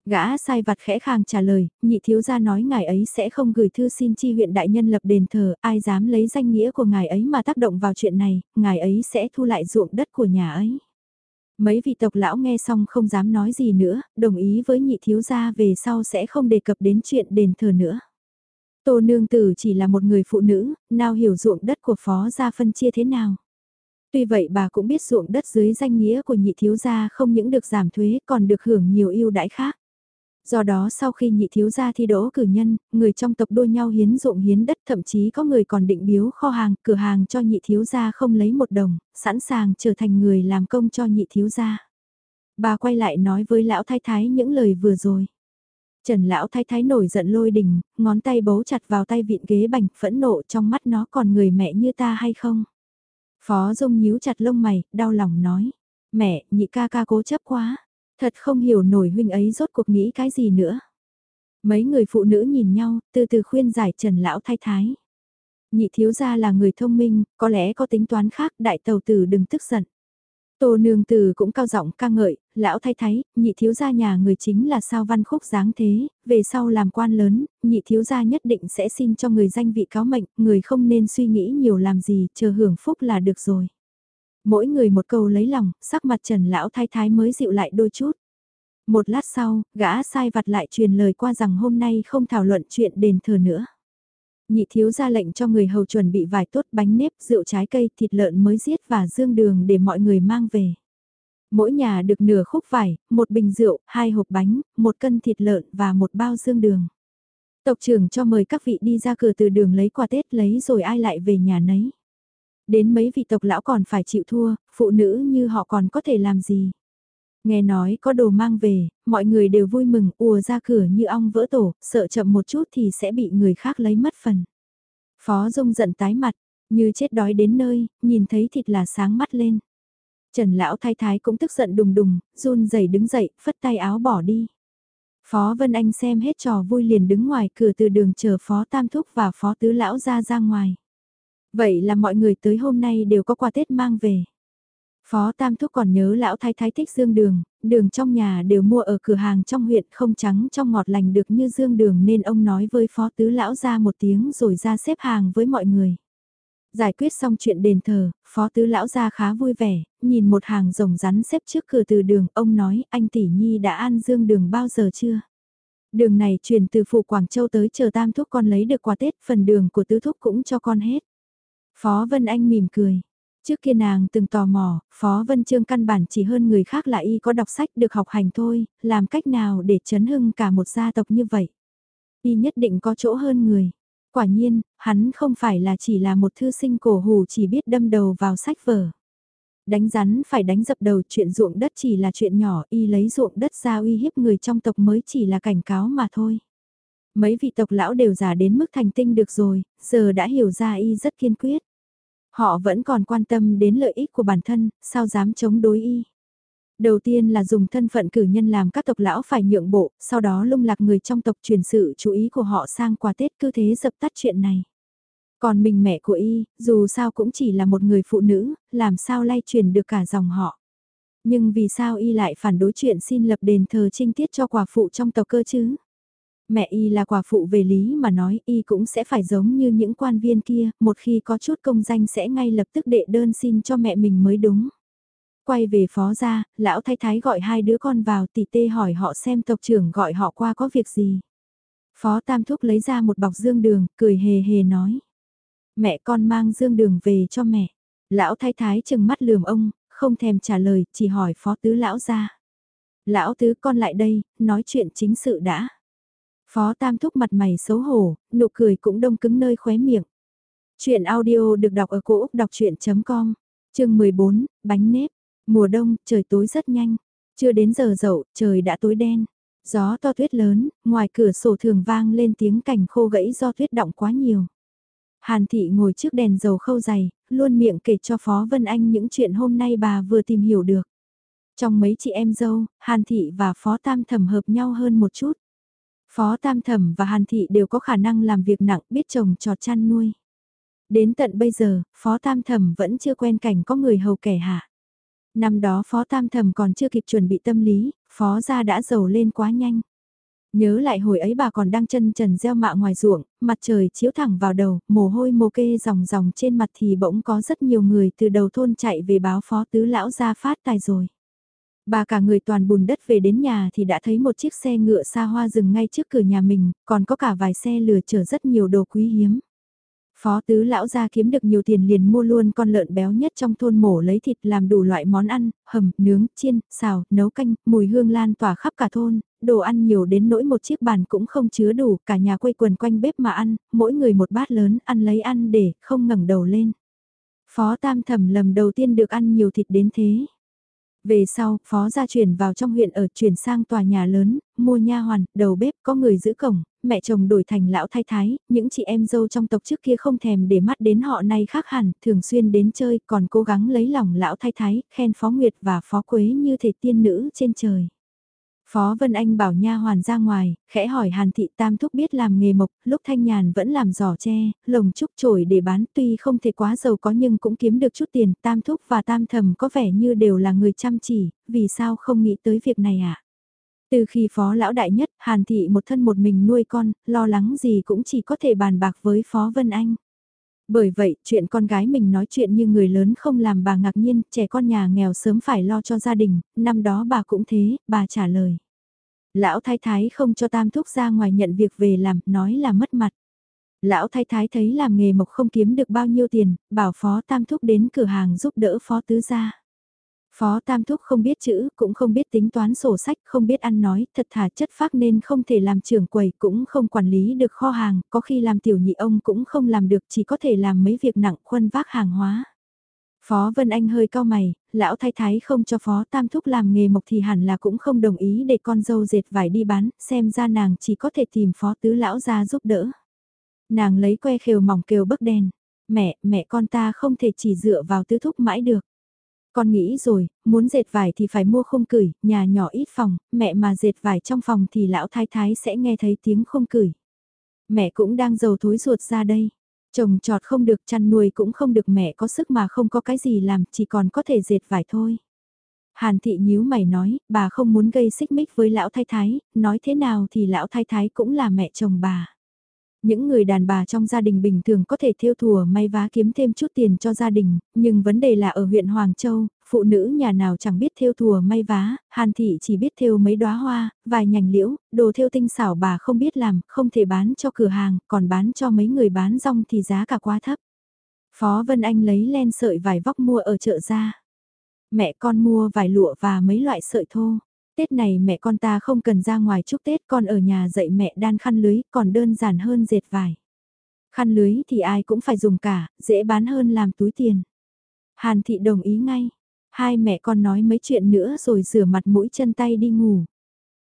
Gã sai vặt khẽ khàng trả lời, nhị thiếu gia nói ngài ấy sẽ không gửi thư xin chi huyện đại nhân lập đền thờ, ai dám lấy danh nghĩa của ngài ấy mà tác động vào chuyện này, ngài ấy sẽ thu lại ruộng đất của nhà ấy. Mấy vị tộc lão nghe xong không dám nói gì nữa, đồng ý với nhị thiếu gia về sau sẽ không đề cập đến chuyện đền thờ nữa. Tô nương tử chỉ là một người phụ nữ, nào hiểu ruộng đất của phó gia phân chia thế nào. Tuy vậy bà cũng biết ruộng đất dưới danh nghĩa của nhị thiếu gia không những được giảm thuế còn được hưởng nhiều ưu đãi khác. Do đó sau khi nhị thiếu gia thi đỗ cử nhân, người trong tộc đua nhau hiến ruộng hiến đất thậm chí có người còn định biếu kho hàng, cửa hàng cho nhị thiếu gia không lấy một đồng, sẵn sàng trở thành người làm công cho nhị thiếu gia. Bà quay lại nói với lão thái thái những lời vừa rồi. Trần lão thái thái nổi giận lôi đình, ngón tay bấu chặt vào tay vịn ghế bành, phẫn nộ trong mắt nó còn người mẹ như ta hay không? Phó Dung nhíu chặt lông mày, đau lòng nói. Mẹ, nhị ca ca cố chấp quá. Thật không hiểu nổi huynh ấy rốt cuộc nghĩ cái gì nữa. Mấy người phụ nữ nhìn nhau, từ từ khuyên giải Trần Lão Thái Thái. Nhị thiếu gia là người thông minh, có lẽ có tính toán khác, đại tàu tử đừng tức giận. Tô nương tử cũng cao giọng ca ngợi, lão thay thái, nhị thiếu gia nhà người chính là sao văn khúc dáng thế, về sau làm quan lớn, nhị thiếu gia nhất định sẽ xin cho người danh vị cáo mệnh, người không nên suy nghĩ nhiều làm gì, chờ hưởng phúc là được rồi. Mỗi người một câu lấy lòng, sắc mặt trần lão thái thái mới dịu lại đôi chút. Một lát sau, gã sai vặt lại truyền lời qua rằng hôm nay không thảo luận chuyện đền thờ nữa. Nhị thiếu ra lệnh cho người hầu chuẩn bị vài tốt bánh nếp, rượu trái cây, thịt lợn mới giết và dương đường để mọi người mang về. Mỗi nhà được nửa khúc vải, một bình rượu, hai hộp bánh, một cân thịt lợn và một bao dương đường. Tộc trưởng cho mời các vị đi ra cửa từ đường lấy quà Tết lấy rồi ai lại về nhà nấy. Đến mấy vị tộc lão còn phải chịu thua, phụ nữ như họ còn có thể làm gì. Nghe nói có đồ mang về, mọi người đều vui mừng ùa ra cửa như ong vỡ tổ, sợ chậm một chút thì sẽ bị người khác lấy mất phần. Phó Dung giận tái mặt, như chết đói đến nơi, nhìn thấy thịt là sáng mắt lên. Trần lão thái thái cũng tức giận đùng đùng, run rẩy đứng dậy, phất tay áo bỏ đi. Phó Vân Anh xem hết trò vui liền đứng ngoài cửa từ đường chờ Phó Tam Thúc và Phó Tứ Lão ra ra ngoài. Vậy là mọi người tới hôm nay đều có quà Tết mang về. Phó Tam Thúc còn nhớ lão thái thái thích dương đường, đường trong nhà đều mua ở cửa hàng trong huyện không trắng trong ngọt lành được như dương đường nên ông nói với Phó Tứ Lão ra một tiếng rồi ra xếp hàng với mọi người. Giải quyết xong chuyện đền thờ, Phó Tứ Lão ra khá vui vẻ, nhìn một hàng rồng rắn xếp trước cửa từ đường, ông nói anh tỷ nhi đã ăn dương đường bao giờ chưa? Đường này truyền từ phủ Quảng Châu tới chờ Tam Thúc con lấy được quà Tết, phần đường của Tứ Thúc cũng cho con hết. Phó Vân Anh mỉm cười. Trước kia nàng từng tò mò, Phó Vân Trương căn bản chỉ hơn người khác là y có đọc sách được học hành thôi, làm cách nào để chấn hưng cả một gia tộc như vậy. Y nhất định có chỗ hơn người. Quả nhiên, hắn không phải là chỉ là một thư sinh cổ hủ chỉ biết đâm đầu vào sách vở. Đánh rắn phải đánh dập đầu chuyện ruộng đất chỉ là chuyện nhỏ, y lấy ruộng đất ra uy hiếp người trong tộc mới chỉ là cảnh cáo mà thôi. Mấy vị tộc lão đều già đến mức thành tinh được rồi, giờ đã hiểu ra y rất kiên quyết. Họ vẫn còn quan tâm đến lợi ích của bản thân, sao dám chống đối y. Đầu tiên là dùng thân phận cử nhân làm các tộc lão phải nhượng bộ, sau đó lung lạc người trong tộc truyền sự chú ý của họ sang qua Tết cứ thế dập tắt chuyện này. Còn mình mẹ của y, dù sao cũng chỉ là một người phụ nữ, làm sao lay truyền được cả dòng họ. Nhưng vì sao y lại phản đối chuyện xin lập đền thờ trinh tiết cho quả phụ trong tộc cơ chứ? Mẹ y là quả phụ về lý mà nói y cũng sẽ phải giống như những quan viên kia, một khi có chút công danh sẽ ngay lập tức đệ đơn xin cho mẹ mình mới đúng. Quay về phó gia, lão thái thái gọi hai đứa con vào tỷ tê hỏi họ xem tộc trưởng gọi họ qua có việc gì. Phó Tam Thúc lấy ra một bọc dương đường, cười hề hề nói. Mẹ con mang dương đường về cho mẹ. Lão thái thái chừng mắt lườm ông, không thèm trả lời, chỉ hỏi phó tứ lão ra. Lão tứ con lại đây, nói chuyện chính sự đã. Phó Tam Thúc mặt mày xấu hổ, nụ cười cũng đông cứng nơi khóe miệng. Chuyện audio được đọc ở cổ Úc đọc chuyện.com, chương 14, bánh nếp. Mùa đông, trời tối rất nhanh. Chưa đến giờ dậu, trời đã tối đen. Gió to tuyết lớn, ngoài cửa sổ thường vang lên tiếng cảnh khô gãy do tuyết động quá nhiều. Hàn thị ngồi trước đèn dầu khâu dày, luôn miệng kể cho Phó Vân Anh những chuyện hôm nay bà vừa tìm hiểu được. Trong mấy chị em dâu, Hàn thị và Phó Tam thẩm hợp nhau hơn một chút. Phó Tam Thẩm và Hàn Thị đều có khả năng làm việc nặng biết chồng trọt chăn nuôi. Đến tận bây giờ, Phó Tam Thẩm vẫn chưa quen cảnh có người hầu kẻ hạ. Năm đó Phó Tam Thẩm còn chưa kịp chuẩn bị tâm lý, Phó gia đã giàu lên quá nhanh. Nhớ lại hồi ấy bà còn đang chân trần gieo mạ ngoài ruộng, mặt trời chiếu thẳng vào đầu, mồ hôi mồ kê ròng ròng trên mặt thì bỗng có rất nhiều người từ đầu thôn chạy về báo phó tứ lão ra phát tài rồi. Bà cả người toàn bùn đất về đến nhà thì đã thấy một chiếc xe ngựa xa hoa dừng ngay trước cửa nhà mình, còn có cả vài xe lừa chở rất nhiều đồ quý hiếm. Phó tứ lão ra kiếm được nhiều tiền liền mua luôn con lợn béo nhất trong thôn mổ lấy thịt làm đủ loại món ăn, hầm, nướng, chiên, xào, nấu canh, mùi hương lan tỏa khắp cả thôn, đồ ăn nhiều đến nỗi một chiếc bàn cũng không chứa đủ, cả nhà quây quần quanh bếp mà ăn, mỗi người một bát lớn, ăn lấy ăn để không ngẩng đầu lên. Phó tam thẩm lầm đầu tiên được ăn nhiều thịt đến thế. Về sau, phó gia chuyển vào trong huyện ở chuyển sang tòa nhà lớn, mua nha hoàn, đầu bếp, có người giữ cổng, mẹ chồng đổi thành lão thái thái, những chị em dâu trong tộc trước kia không thèm để mắt đến họ nay khác hẳn, thường xuyên đến chơi, còn cố gắng lấy lòng lão thái thái, khen phó nguyệt và phó quế như thể tiên nữ trên trời. Phó Vân Anh bảo nha hoàn ra ngoài, khẽ hỏi Hàn Thị Tam Thúc biết làm nghề mộc, lúc thanh nhàn vẫn làm giỏ tre, lồng trúc trổi để bán tuy không thể quá giàu có nhưng cũng kiếm được chút tiền. Tam Thúc và Tam Thầm có vẻ như đều là người chăm chỉ, vì sao không nghĩ tới việc này ạ? À? Từ khi phó lão đại nhất, Hàn Thị một thân một mình nuôi con, lo lắng gì cũng chỉ có thể bàn bạc với Phó Vân Anh. Bởi vậy, chuyện con gái mình nói chuyện như người lớn không làm bà ngạc nhiên, trẻ con nhà nghèo sớm phải lo cho gia đình, năm đó bà cũng thế, bà trả lời. Lão thái thái không cho tam thúc ra ngoài nhận việc về làm, nói là mất mặt. Lão thái thái thấy làm nghề mộc không kiếm được bao nhiêu tiền, bảo phó tam thúc đến cửa hàng giúp đỡ phó tứ gia. Phó Tam Thúc không biết chữ, cũng không biết tính toán sổ sách, không biết ăn nói, thật thà chất phác nên không thể làm trưởng quầy, cũng không quản lý được kho hàng, có khi làm tiểu nhị ông cũng không làm được, chỉ có thể làm mấy việc nặng khuân vác hàng hóa. Phó Vân Anh hơi cao mày, lão thái thái không cho Phó Tam Thúc làm nghề mộc thì hẳn là cũng không đồng ý để con dâu dệt vải đi bán, xem ra nàng chỉ có thể tìm Phó Tứ Lão ra giúp đỡ. Nàng lấy que khều mỏng kêu bức đèn, mẹ, mẹ con ta không thể chỉ dựa vào Tứ Thúc mãi được. Con nghĩ rồi, muốn dệt vải thì phải mua khung cửi, nhà nhỏ ít phòng, mẹ mà dệt vải trong phòng thì lão thái thái sẽ nghe thấy tiếng khung cửi. Mẹ cũng đang giàu thối ruột ra đây. Chồng trọt không được chăn nuôi cũng không được mẹ có sức mà không có cái gì làm, chỉ còn có thể dệt vải thôi. Hàn thị nhíu mày nói, bà không muốn gây xích mích với lão thái thái, nói thế nào thì lão thái thái cũng là mẹ chồng bà. Những người đàn bà trong gia đình bình thường có thể thiêu thùa may vá kiếm thêm chút tiền cho gia đình, nhưng vấn đề là ở huyện Hoàng Châu, phụ nữ nhà nào chẳng biết thiêu thùa may vá, Hàn Thị chỉ biết thiêu mấy đóa hoa, vài nhành liễu, đồ thiêu tinh xảo bà không biết làm, không thể bán cho cửa hàng, còn bán cho mấy người bán rong thì giá cả quá thấp. Phó Vân Anh lấy len sợi vải vóc mua ở chợ ra. Mẹ con mua vải lụa và mấy loại sợi thô. Tết này mẹ con ta không cần ra ngoài chúc Tết con ở nhà dạy mẹ đan khăn lưới còn đơn giản hơn dệt vải. Khăn lưới thì ai cũng phải dùng cả, dễ bán hơn làm túi tiền. Hàn thị đồng ý ngay. Hai mẹ con nói mấy chuyện nữa rồi rửa mặt mũi chân tay đi ngủ.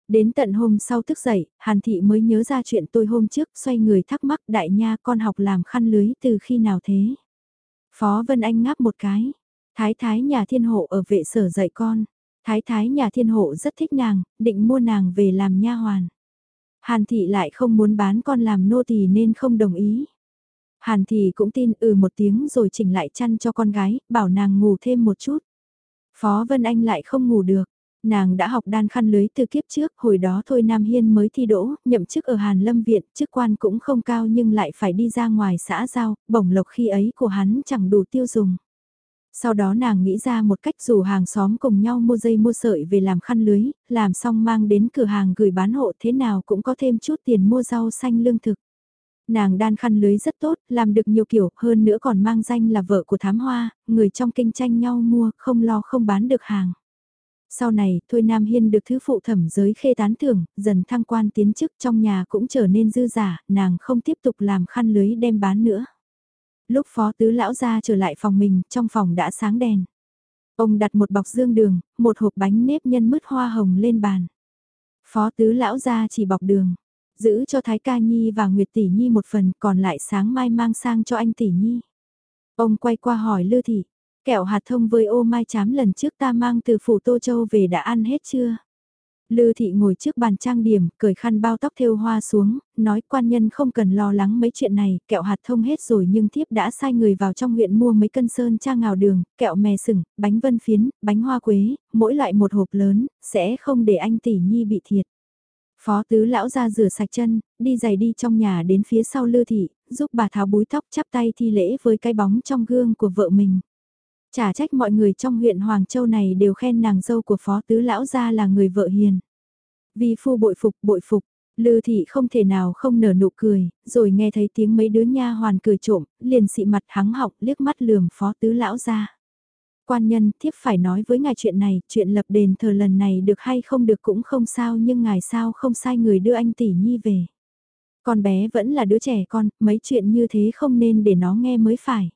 Đến tận hôm sau thức dậy, Hàn thị mới nhớ ra chuyện tôi hôm trước xoay người thắc mắc đại nha con học làm khăn lưới từ khi nào thế. Phó Vân Anh ngáp một cái. Thái thái nhà thiên hộ ở vệ sở dạy con. Thái thái nhà thiên hộ rất thích nàng, định mua nàng về làm nha hoàn. Hàn thị lại không muốn bán con làm nô tỳ nên không đồng ý. Hàn thị cũng tin ừ một tiếng rồi chỉnh lại chăn cho con gái, bảo nàng ngủ thêm một chút. Phó Vân Anh lại không ngủ được. Nàng đã học đan khăn lưới từ kiếp trước, hồi đó thôi Nam Hiên mới thi đỗ, nhậm chức ở Hàn Lâm Viện, chức quan cũng không cao nhưng lại phải đi ra ngoài xã giao, bổng lộc khi ấy của hắn chẳng đủ tiêu dùng. Sau đó nàng nghĩ ra một cách rủ hàng xóm cùng nhau mua dây mua sợi về làm khăn lưới, làm xong mang đến cửa hàng gửi bán hộ thế nào cũng có thêm chút tiền mua rau xanh lương thực. Nàng đan khăn lưới rất tốt, làm được nhiều kiểu, hơn nữa còn mang danh là vợ của thám hoa, người trong kinh tranh nhau mua, không lo không bán được hàng. Sau này, Thôi Nam Hiên được thứ phụ thẩm giới khê tán thưởng, dần thăng quan tiến chức trong nhà cũng trở nên dư giả, nàng không tiếp tục làm khăn lưới đem bán nữa. Lúc phó tứ lão ra trở lại phòng mình, trong phòng đã sáng đèn. Ông đặt một bọc dương đường, một hộp bánh nếp nhân mứt hoa hồng lên bàn. Phó tứ lão ra chỉ bọc đường, giữ cho Thái Ca Nhi và Nguyệt Tỷ Nhi một phần còn lại sáng mai mang sang cho anh Tỷ Nhi. Ông quay qua hỏi Lư Thị, kẹo hạt thông với ô mai chám lần trước ta mang từ phủ Tô Châu về đã ăn hết chưa? Lư thị ngồi trước bàn trang điểm, cởi khăn bao tóc thêu hoa xuống, nói quan nhân không cần lo lắng mấy chuyện này, kẹo hạt thông hết rồi nhưng thiếp đã sai người vào trong huyện mua mấy cân sơn trang ngào đường, kẹo mè sừng, bánh vân phiến, bánh hoa quế, mỗi loại một hộp lớn, sẽ không để anh tỷ nhi bị thiệt. Phó tứ lão ra rửa sạch chân, đi giày đi trong nhà đến phía sau lư thị, giúp bà tháo búi tóc chắp tay thi lễ với cái bóng trong gương của vợ mình. Chả trách mọi người trong huyện Hoàng Châu này đều khen nàng dâu của phó tứ lão gia là người vợ hiền. Vì phu bội phục bội phục, Lư thị không thể nào không nở nụ cười, rồi nghe thấy tiếng mấy đứa nha hoàn cười trộm, liền xị mặt hắng học liếc mắt lườm phó tứ lão ra. Quan nhân thiếp phải nói với ngài chuyện này, chuyện lập đền thờ lần này được hay không được cũng không sao nhưng ngài sao không sai người đưa anh tỷ nhi về. Con bé vẫn là đứa trẻ con, mấy chuyện như thế không nên để nó nghe mới phải.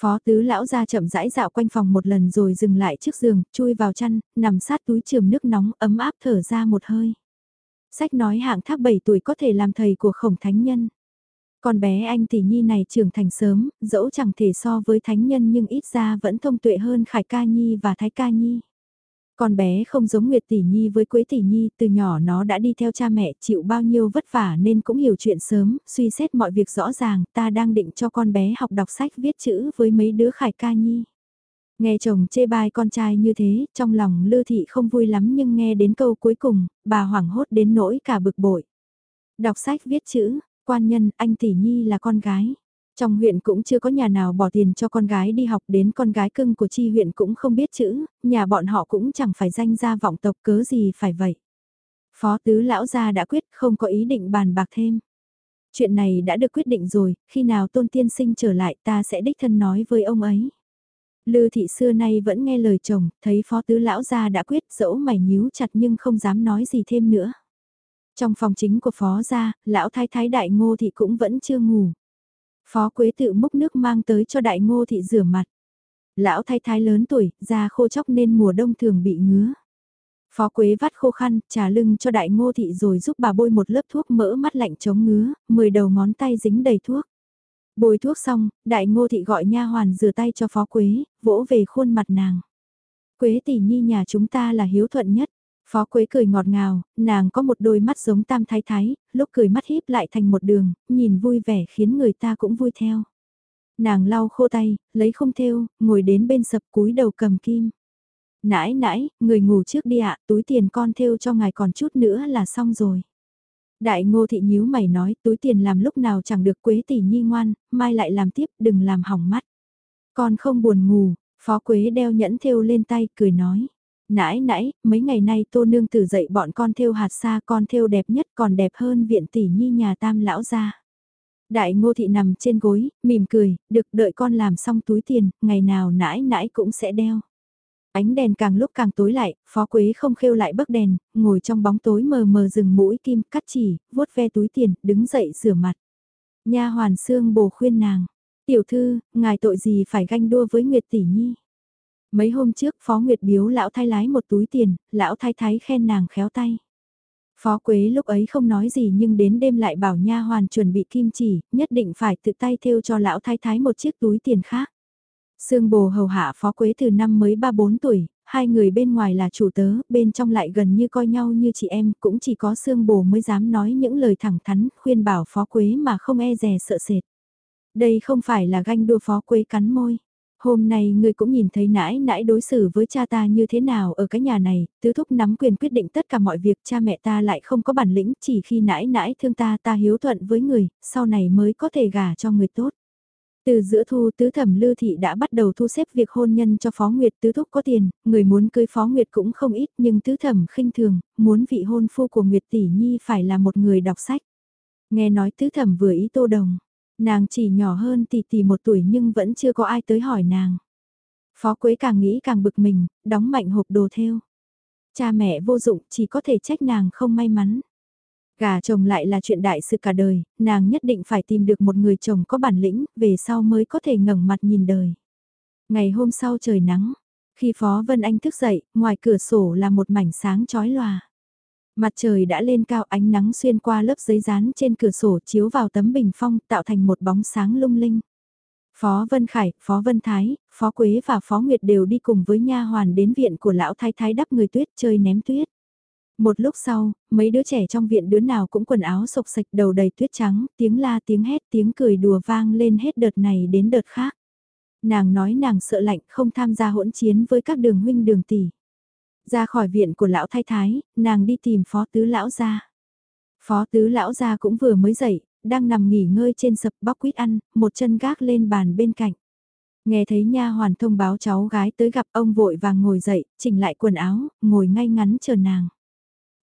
Phó tứ lão ra chậm rãi dạo quanh phòng một lần rồi dừng lại trước giường, chui vào chăn, nằm sát túi trường nước nóng ấm áp thở ra một hơi. Sách nói hạng thác 7 tuổi có thể làm thầy của khổng thánh nhân. Con bé anh tỷ nhi này trưởng thành sớm, dẫu chẳng thể so với thánh nhân nhưng ít ra vẫn thông tuệ hơn Khải Ca Nhi và Thái Ca Nhi. Con bé không giống Nguyệt Tỷ Nhi với Quế Tỷ Nhi, từ nhỏ nó đã đi theo cha mẹ chịu bao nhiêu vất vả nên cũng hiểu chuyện sớm, suy xét mọi việc rõ ràng, ta đang định cho con bé học đọc sách viết chữ với mấy đứa khải ca nhi. Nghe chồng chê bai con trai như thế, trong lòng Lư Thị không vui lắm nhưng nghe đến câu cuối cùng, bà hoảng hốt đến nỗi cả bực bội. Đọc sách viết chữ, quan nhân, anh Tỷ Nhi là con gái. Trong huyện cũng chưa có nhà nào bỏ tiền cho con gái đi học đến con gái cưng của chi huyện cũng không biết chữ, nhà bọn họ cũng chẳng phải danh gia vọng tộc cớ gì phải vậy. Phó tứ lão gia đã quyết không có ý định bàn bạc thêm. Chuyện này đã được quyết định rồi, khi nào tôn tiên sinh trở lại ta sẽ đích thân nói với ông ấy. Lư thị xưa nay vẫn nghe lời chồng, thấy phó tứ lão gia đã quyết dẫu mày nhíu chặt nhưng không dám nói gì thêm nữa. Trong phòng chính của phó gia, lão thái thái đại ngô thị cũng vẫn chưa ngủ. Phó Quế tự múc nước mang tới cho đại ngô thị rửa mặt. Lão thái thái lớn tuổi, da khô chóc nên mùa đông thường bị ngứa. Phó Quế vắt khô khăn, trà lưng cho đại ngô thị rồi giúp bà bôi một lớp thuốc mỡ mắt lạnh chống ngứa, 10 đầu ngón tay dính đầy thuốc. Bôi thuốc xong, đại ngô thị gọi nha hoàn rửa tay cho Phó Quế, vỗ về khuôn mặt nàng. Quế tỷ nhi nhà chúng ta là hiếu thuận nhất. Phó Quế cười ngọt ngào, nàng có một đôi mắt giống tam thái thái, lúc cười mắt híp lại thành một đường, nhìn vui vẻ khiến người ta cũng vui theo. Nàng lau khô tay, lấy không thêu, ngồi đến bên sập cúi đầu cầm kim. Nãi nãi, người ngủ trước đi ạ, túi tiền con thêu cho ngài còn chút nữa là xong rồi. Đại ngô thị nhíu mày nói túi tiền làm lúc nào chẳng được quế tỷ nhi ngoan, mai lại làm tiếp đừng làm hỏng mắt. Con không buồn ngủ, phó quế đeo nhẫn thêu lên tay cười nói nãi nãi, mấy ngày nay tô nương tử dậy bọn con thêu hạt xa con thêu đẹp nhất còn đẹp hơn viện tỷ nhi nhà tam lão gia. Đại ngô thị nằm trên gối, mỉm cười, được đợi con làm xong túi tiền, ngày nào nãi nãi cũng sẽ đeo. Ánh đèn càng lúc càng tối lại, phó quế không khêu lại bấc đèn, ngồi trong bóng tối mờ mờ rừng mũi kim cắt chỉ, vuốt ve túi tiền, đứng dậy rửa mặt. Nha hoàn xương bồ khuyên nàng, tiểu thư, ngài tội gì phải ganh đua với Nguyệt tỷ nhi. Mấy hôm trước Phó Nguyệt biếu lão thái lái một túi tiền, lão thái thái khen nàng khéo tay. Phó Quế lúc ấy không nói gì nhưng đến đêm lại bảo nha hoàn chuẩn bị kim chỉ, nhất định phải tự tay thêu cho lão thái thái một chiếc túi tiền khác. Sương bồ hầu hạ Phó Quế từ năm mới 3-4 tuổi, hai người bên ngoài là chủ tớ, bên trong lại gần như coi nhau như chị em, cũng chỉ có Sương bồ mới dám nói những lời thẳng thắn, khuyên bảo Phó Quế mà không e dè sợ sệt. Đây không phải là ganh đua Phó Quế cắn môi. Hôm nay ngươi cũng nhìn thấy nãi nãi đối xử với cha ta như thế nào ở cái nhà này, tứ thúc nắm quyền quyết định tất cả mọi việc cha mẹ ta lại không có bản lĩnh chỉ khi nãi nãi thương ta ta hiếu thuận với người, sau này mới có thể gả cho người tốt. Từ giữa thu tứ thẩm lưu thị đã bắt đầu thu xếp việc hôn nhân cho Phó Nguyệt tứ thúc có tiền, người muốn cưới Phó Nguyệt cũng không ít nhưng tứ thẩm khinh thường, muốn vị hôn phu của Nguyệt tỷ nhi phải là một người đọc sách. Nghe nói tứ thẩm vừa ý tô đồng, Nàng chỉ nhỏ hơn tỷ tỷ một tuổi nhưng vẫn chưa có ai tới hỏi nàng. Phó Quế càng nghĩ càng bực mình, đóng mạnh hộp đồ theo. Cha mẹ vô dụng chỉ có thể trách nàng không may mắn. Gà chồng lại là chuyện đại sự cả đời, nàng nhất định phải tìm được một người chồng có bản lĩnh, về sau mới có thể ngẩng mặt nhìn đời. Ngày hôm sau trời nắng, khi Phó Vân Anh thức dậy, ngoài cửa sổ là một mảnh sáng chói lòa. Mặt trời đã lên cao ánh nắng xuyên qua lớp giấy dán trên cửa sổ chiếu vào tấm bình phong tạo thành một bóng sáng lung linh. Phó Vân Khải, Phó Vân Thái, Phó Quế và Phó Nguyệt đều đi cùng với nha hoàn đến viện của lão thái thái đắp người tuyết chơi ném tuyết. Một lúc sau, mấy đứa trẻ trong viện đứa nào cũng quần áo sộc sạch đầu đầy tuyết trắng, tiếng la tiếng hét tiếng cười đùa vang lên hết đợt này đến đợt khác. Nàng nói nàng sợ lạnh không tham gia hỗn chiến với các đường huynh đường tỷ. Ra khỏi viện của lão thái thái, nàng đi tìm phó tứ lão gia. Phó tứ lão gia cũng vừa mới dậy, đang nằm nghỉ ngơi trên sập bóc quýt ăn, một chân gác lên bàn bên cạnh. Nghe thấy nha hoàn thông báo cháu gái tới gặp ông vội vàng ngồi dậy, chỉnh lại quần áo, ngồi ngay ngắn chờ nàng.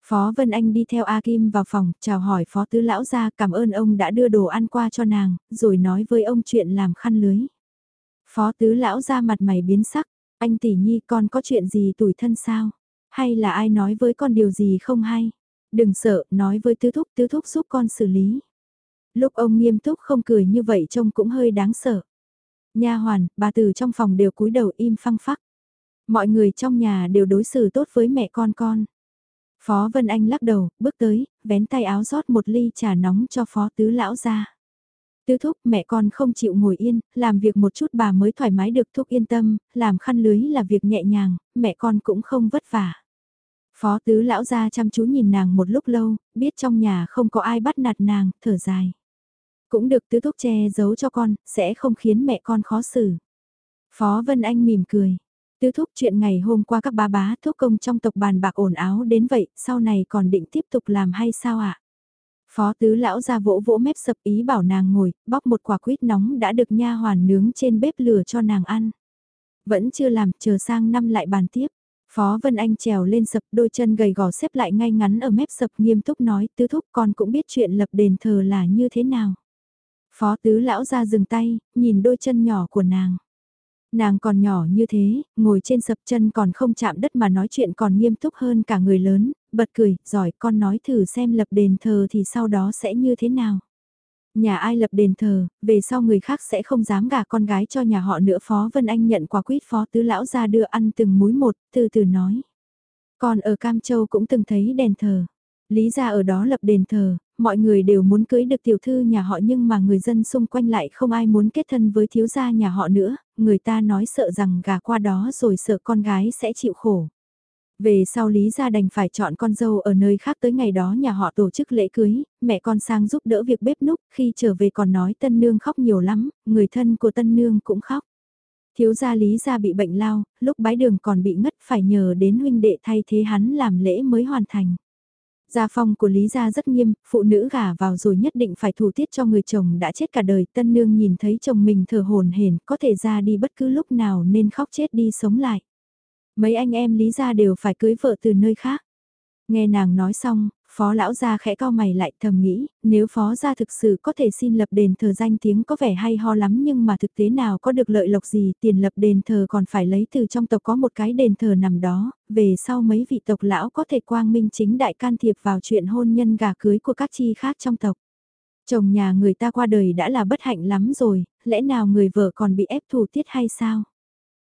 Phó Vân Anh đi theo A Kim vào phòng, chào hỏi Phó Tứ Lão gia cảm ơn ông đã đưa đồ ăn qua cho nàng, rồi nói với ông chuyện làm khăn lưới. Phó Tứ Lão gia mặt mày biến sắc, anh tỷ nhi con có chuyện gì tủi thân sao? Hay là ai nói với con điều gì không hay? Đừng sợ, nói với tứ thúc, tứ thúc giúp con xử lý. Lúc ông nghiêm túc không cười như vậy trông cũng hơi đáng sợ. Nha hoàn, bà từ trong phòng đều cúi đầu im phăng phắc. Mọi người trong nhà đều đối xử tốt với mẹ con con. Phó Vân Anh lắc đầu, bước tới, vén tay áo rót một ly trà nóng cho Phó Tứ Lão ra. Tứ thúc mẹ con không chịu ngồi yên, làm việc một chút bà mới thoải mái được thúc yên tâm, làm khăn lưới là việc nhẹ nhàng, mẹ con cũng không vất vả. Phó tứ lão ra chăm chú nhìn nàng một lúc lâu, biết trong nhà không có ai bắt nạt nàng, thở dài. Cũng được tứ thúc che giấu cho con, sẽ không khiến mẹ con khó xử. Phó Vân Anh mỉm cười. Tứ thúc chuyện ngày hôm qua các bá bá thúc công trong tộc bàn bạc ổn áo đến vậy, sau này còn định tiếp tục làm hay sao ạ? Phó tứ lão ra vỗ vỗ mép sập ý bảo nàng ngồi, bóc một quả quýt nóng đã được nha hoàn nướng trên bếp lửa cho nàng ăn. Vẫn chưa làm, chờ sang năm lại bàn tiếp. Phó Vân Anh trèo lên sập đôi chân gầy gò xếp lại ngay ngắn ở mép sập nghiêm túc nói tứ thúc con cũng biết chuyện lập đền thờ là như thế nào. Phó tứ lão ra dừng tay, nhìn đôi chân nhỏ của nàng. Nàng còn nhỏ như thế, ngồi trên sập chân còn không chạm đất mà nói chuyện còn nghiêm túc hơn cả người lớn, bật cười, giỏi con nói thử xem lập đền thờ thì sau đó sẽ như thế nào. Nhà ai lập đền thờ, về sau người khác sẽ không dám gả con gái cho nhà họ nữa Phó Vân Anh nhận quả quýt Phó Tứ Lão ra đưa ăn từng múi một, từ từ nói. Còn ở Cam Châu cũng từng thấy đền thờ. Lý ra ở đó lập đền thờ, mọi người đều muốn cưới được tiểu thư nhà họ nhưng mà người dân xung quanh lại không ai muốn kết thân với thiếu gia nhà họ nữa, người ta nói sợ rằng gà qua đó rồi sợ con gái sẽ chịu khổ. Về sau Lý gia đành phải chọn con dâu ở nơi khác tới ngày đó nhà họ tổ chức lễ cưới, mẹ con sang giúp đỡ việc bếp núc, khi trở về còn nói tân nương khóc nhiều lắm, người thân của tân nương cũng khóc. Thiếu gia Lý gia bị bệnh lao, lúc bái đường còn bị ngất phải nhờ đến huynh đệ thay thế hắn làm lễ mới hoàn thành. Gia phong của Lý gia rất nghiêm, phụ nữ gả vào rồi nhất định phải thủ tiết cho người chồng đã chết cả đời. Tân nương nhìn thấy chồng mình thở hồn hển, có thể ra đi bất cứ lúc nào nên khóc chết đi sống lại. Mấy anh em Lý gia đều phải cưới vợ từ nơi khác. Nghe nàng nói xong, phó lão gia khẽ cao mày lại thầm nghĩ, nếu phó gia thực sự có thể xin lập đền thờ danh tiếng có vẻ hay ho lắm nhưng mà thực tế nào có được lợi lộc gì tiền lập đền thờ còn phải lấy từ trong tộc có một cái đền thờ nằm đó, về sau mấy vị tộc lão có thể quang minh chính đại can thiệp vào chuyện hôn nhân gà cưới của các chi khác trong tộc. Chồng nhà người ta qua đời đã là bất hạnh lắm rồi, lẽ nào người vợ còn bị ép thủ tiết hay sao?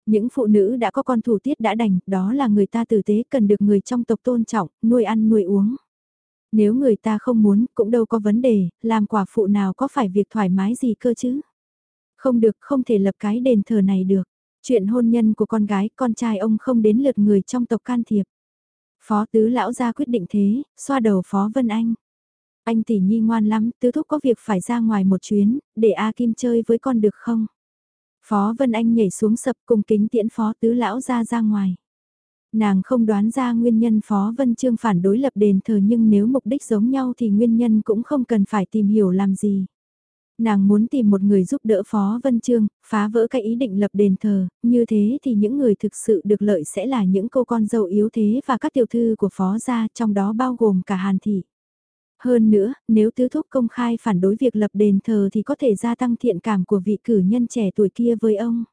Những phụ nữ đã có con thủ tiết đã đành, đó là người ta tử tế cần được người trong tộc tôn trọng, nuôi ăn nuôi uống. Nếu người ta không muốn, cũng đâu có vấn đề, làm quả phụ nào có phải việc thoải mái gì cơ chứ? Không được, không thể lập cái đền thờ này được. Chuyện hôn nhân của con gái, con trai ông không đến lượt người trong tộc can thiệp. Phó tứ lão ra quyết định thế, xoa đầu Phó Vân Anh. Anh tỷ nhi ngoan lắm, tứ thúc có việc phải ra ngoài một chuyến, để A Kim chơi với con được không? Phó Vân Anh nhảy xuống sập cùng kính tiễn Phó tứ lão ra ra ngoài. Nàng không đoán ra nguyên nhân Phó Vân Trương phản đối lập đền thờ nhưng nếu mục đích giống nhau thì nguyên nhân cũng không cần phải tìm hiểu làm gì. Nàng muốn tìm một người giúp đỡ Phó Vân Trương, phá vỡ cái ý định lập đền thờ, như thế thì những người thực sự được lợi sẽ là những cô con dâu yếu thế và các tiểu thư của Phó gia trong đó bao gồm cả Hàn Thị. Hơn nữa, nếu tứ thúc công khai phản đối việc lập đền thờ thì có thể gia tăng thiện cảm của vị cử nhân trẻ tuổi kia với ông.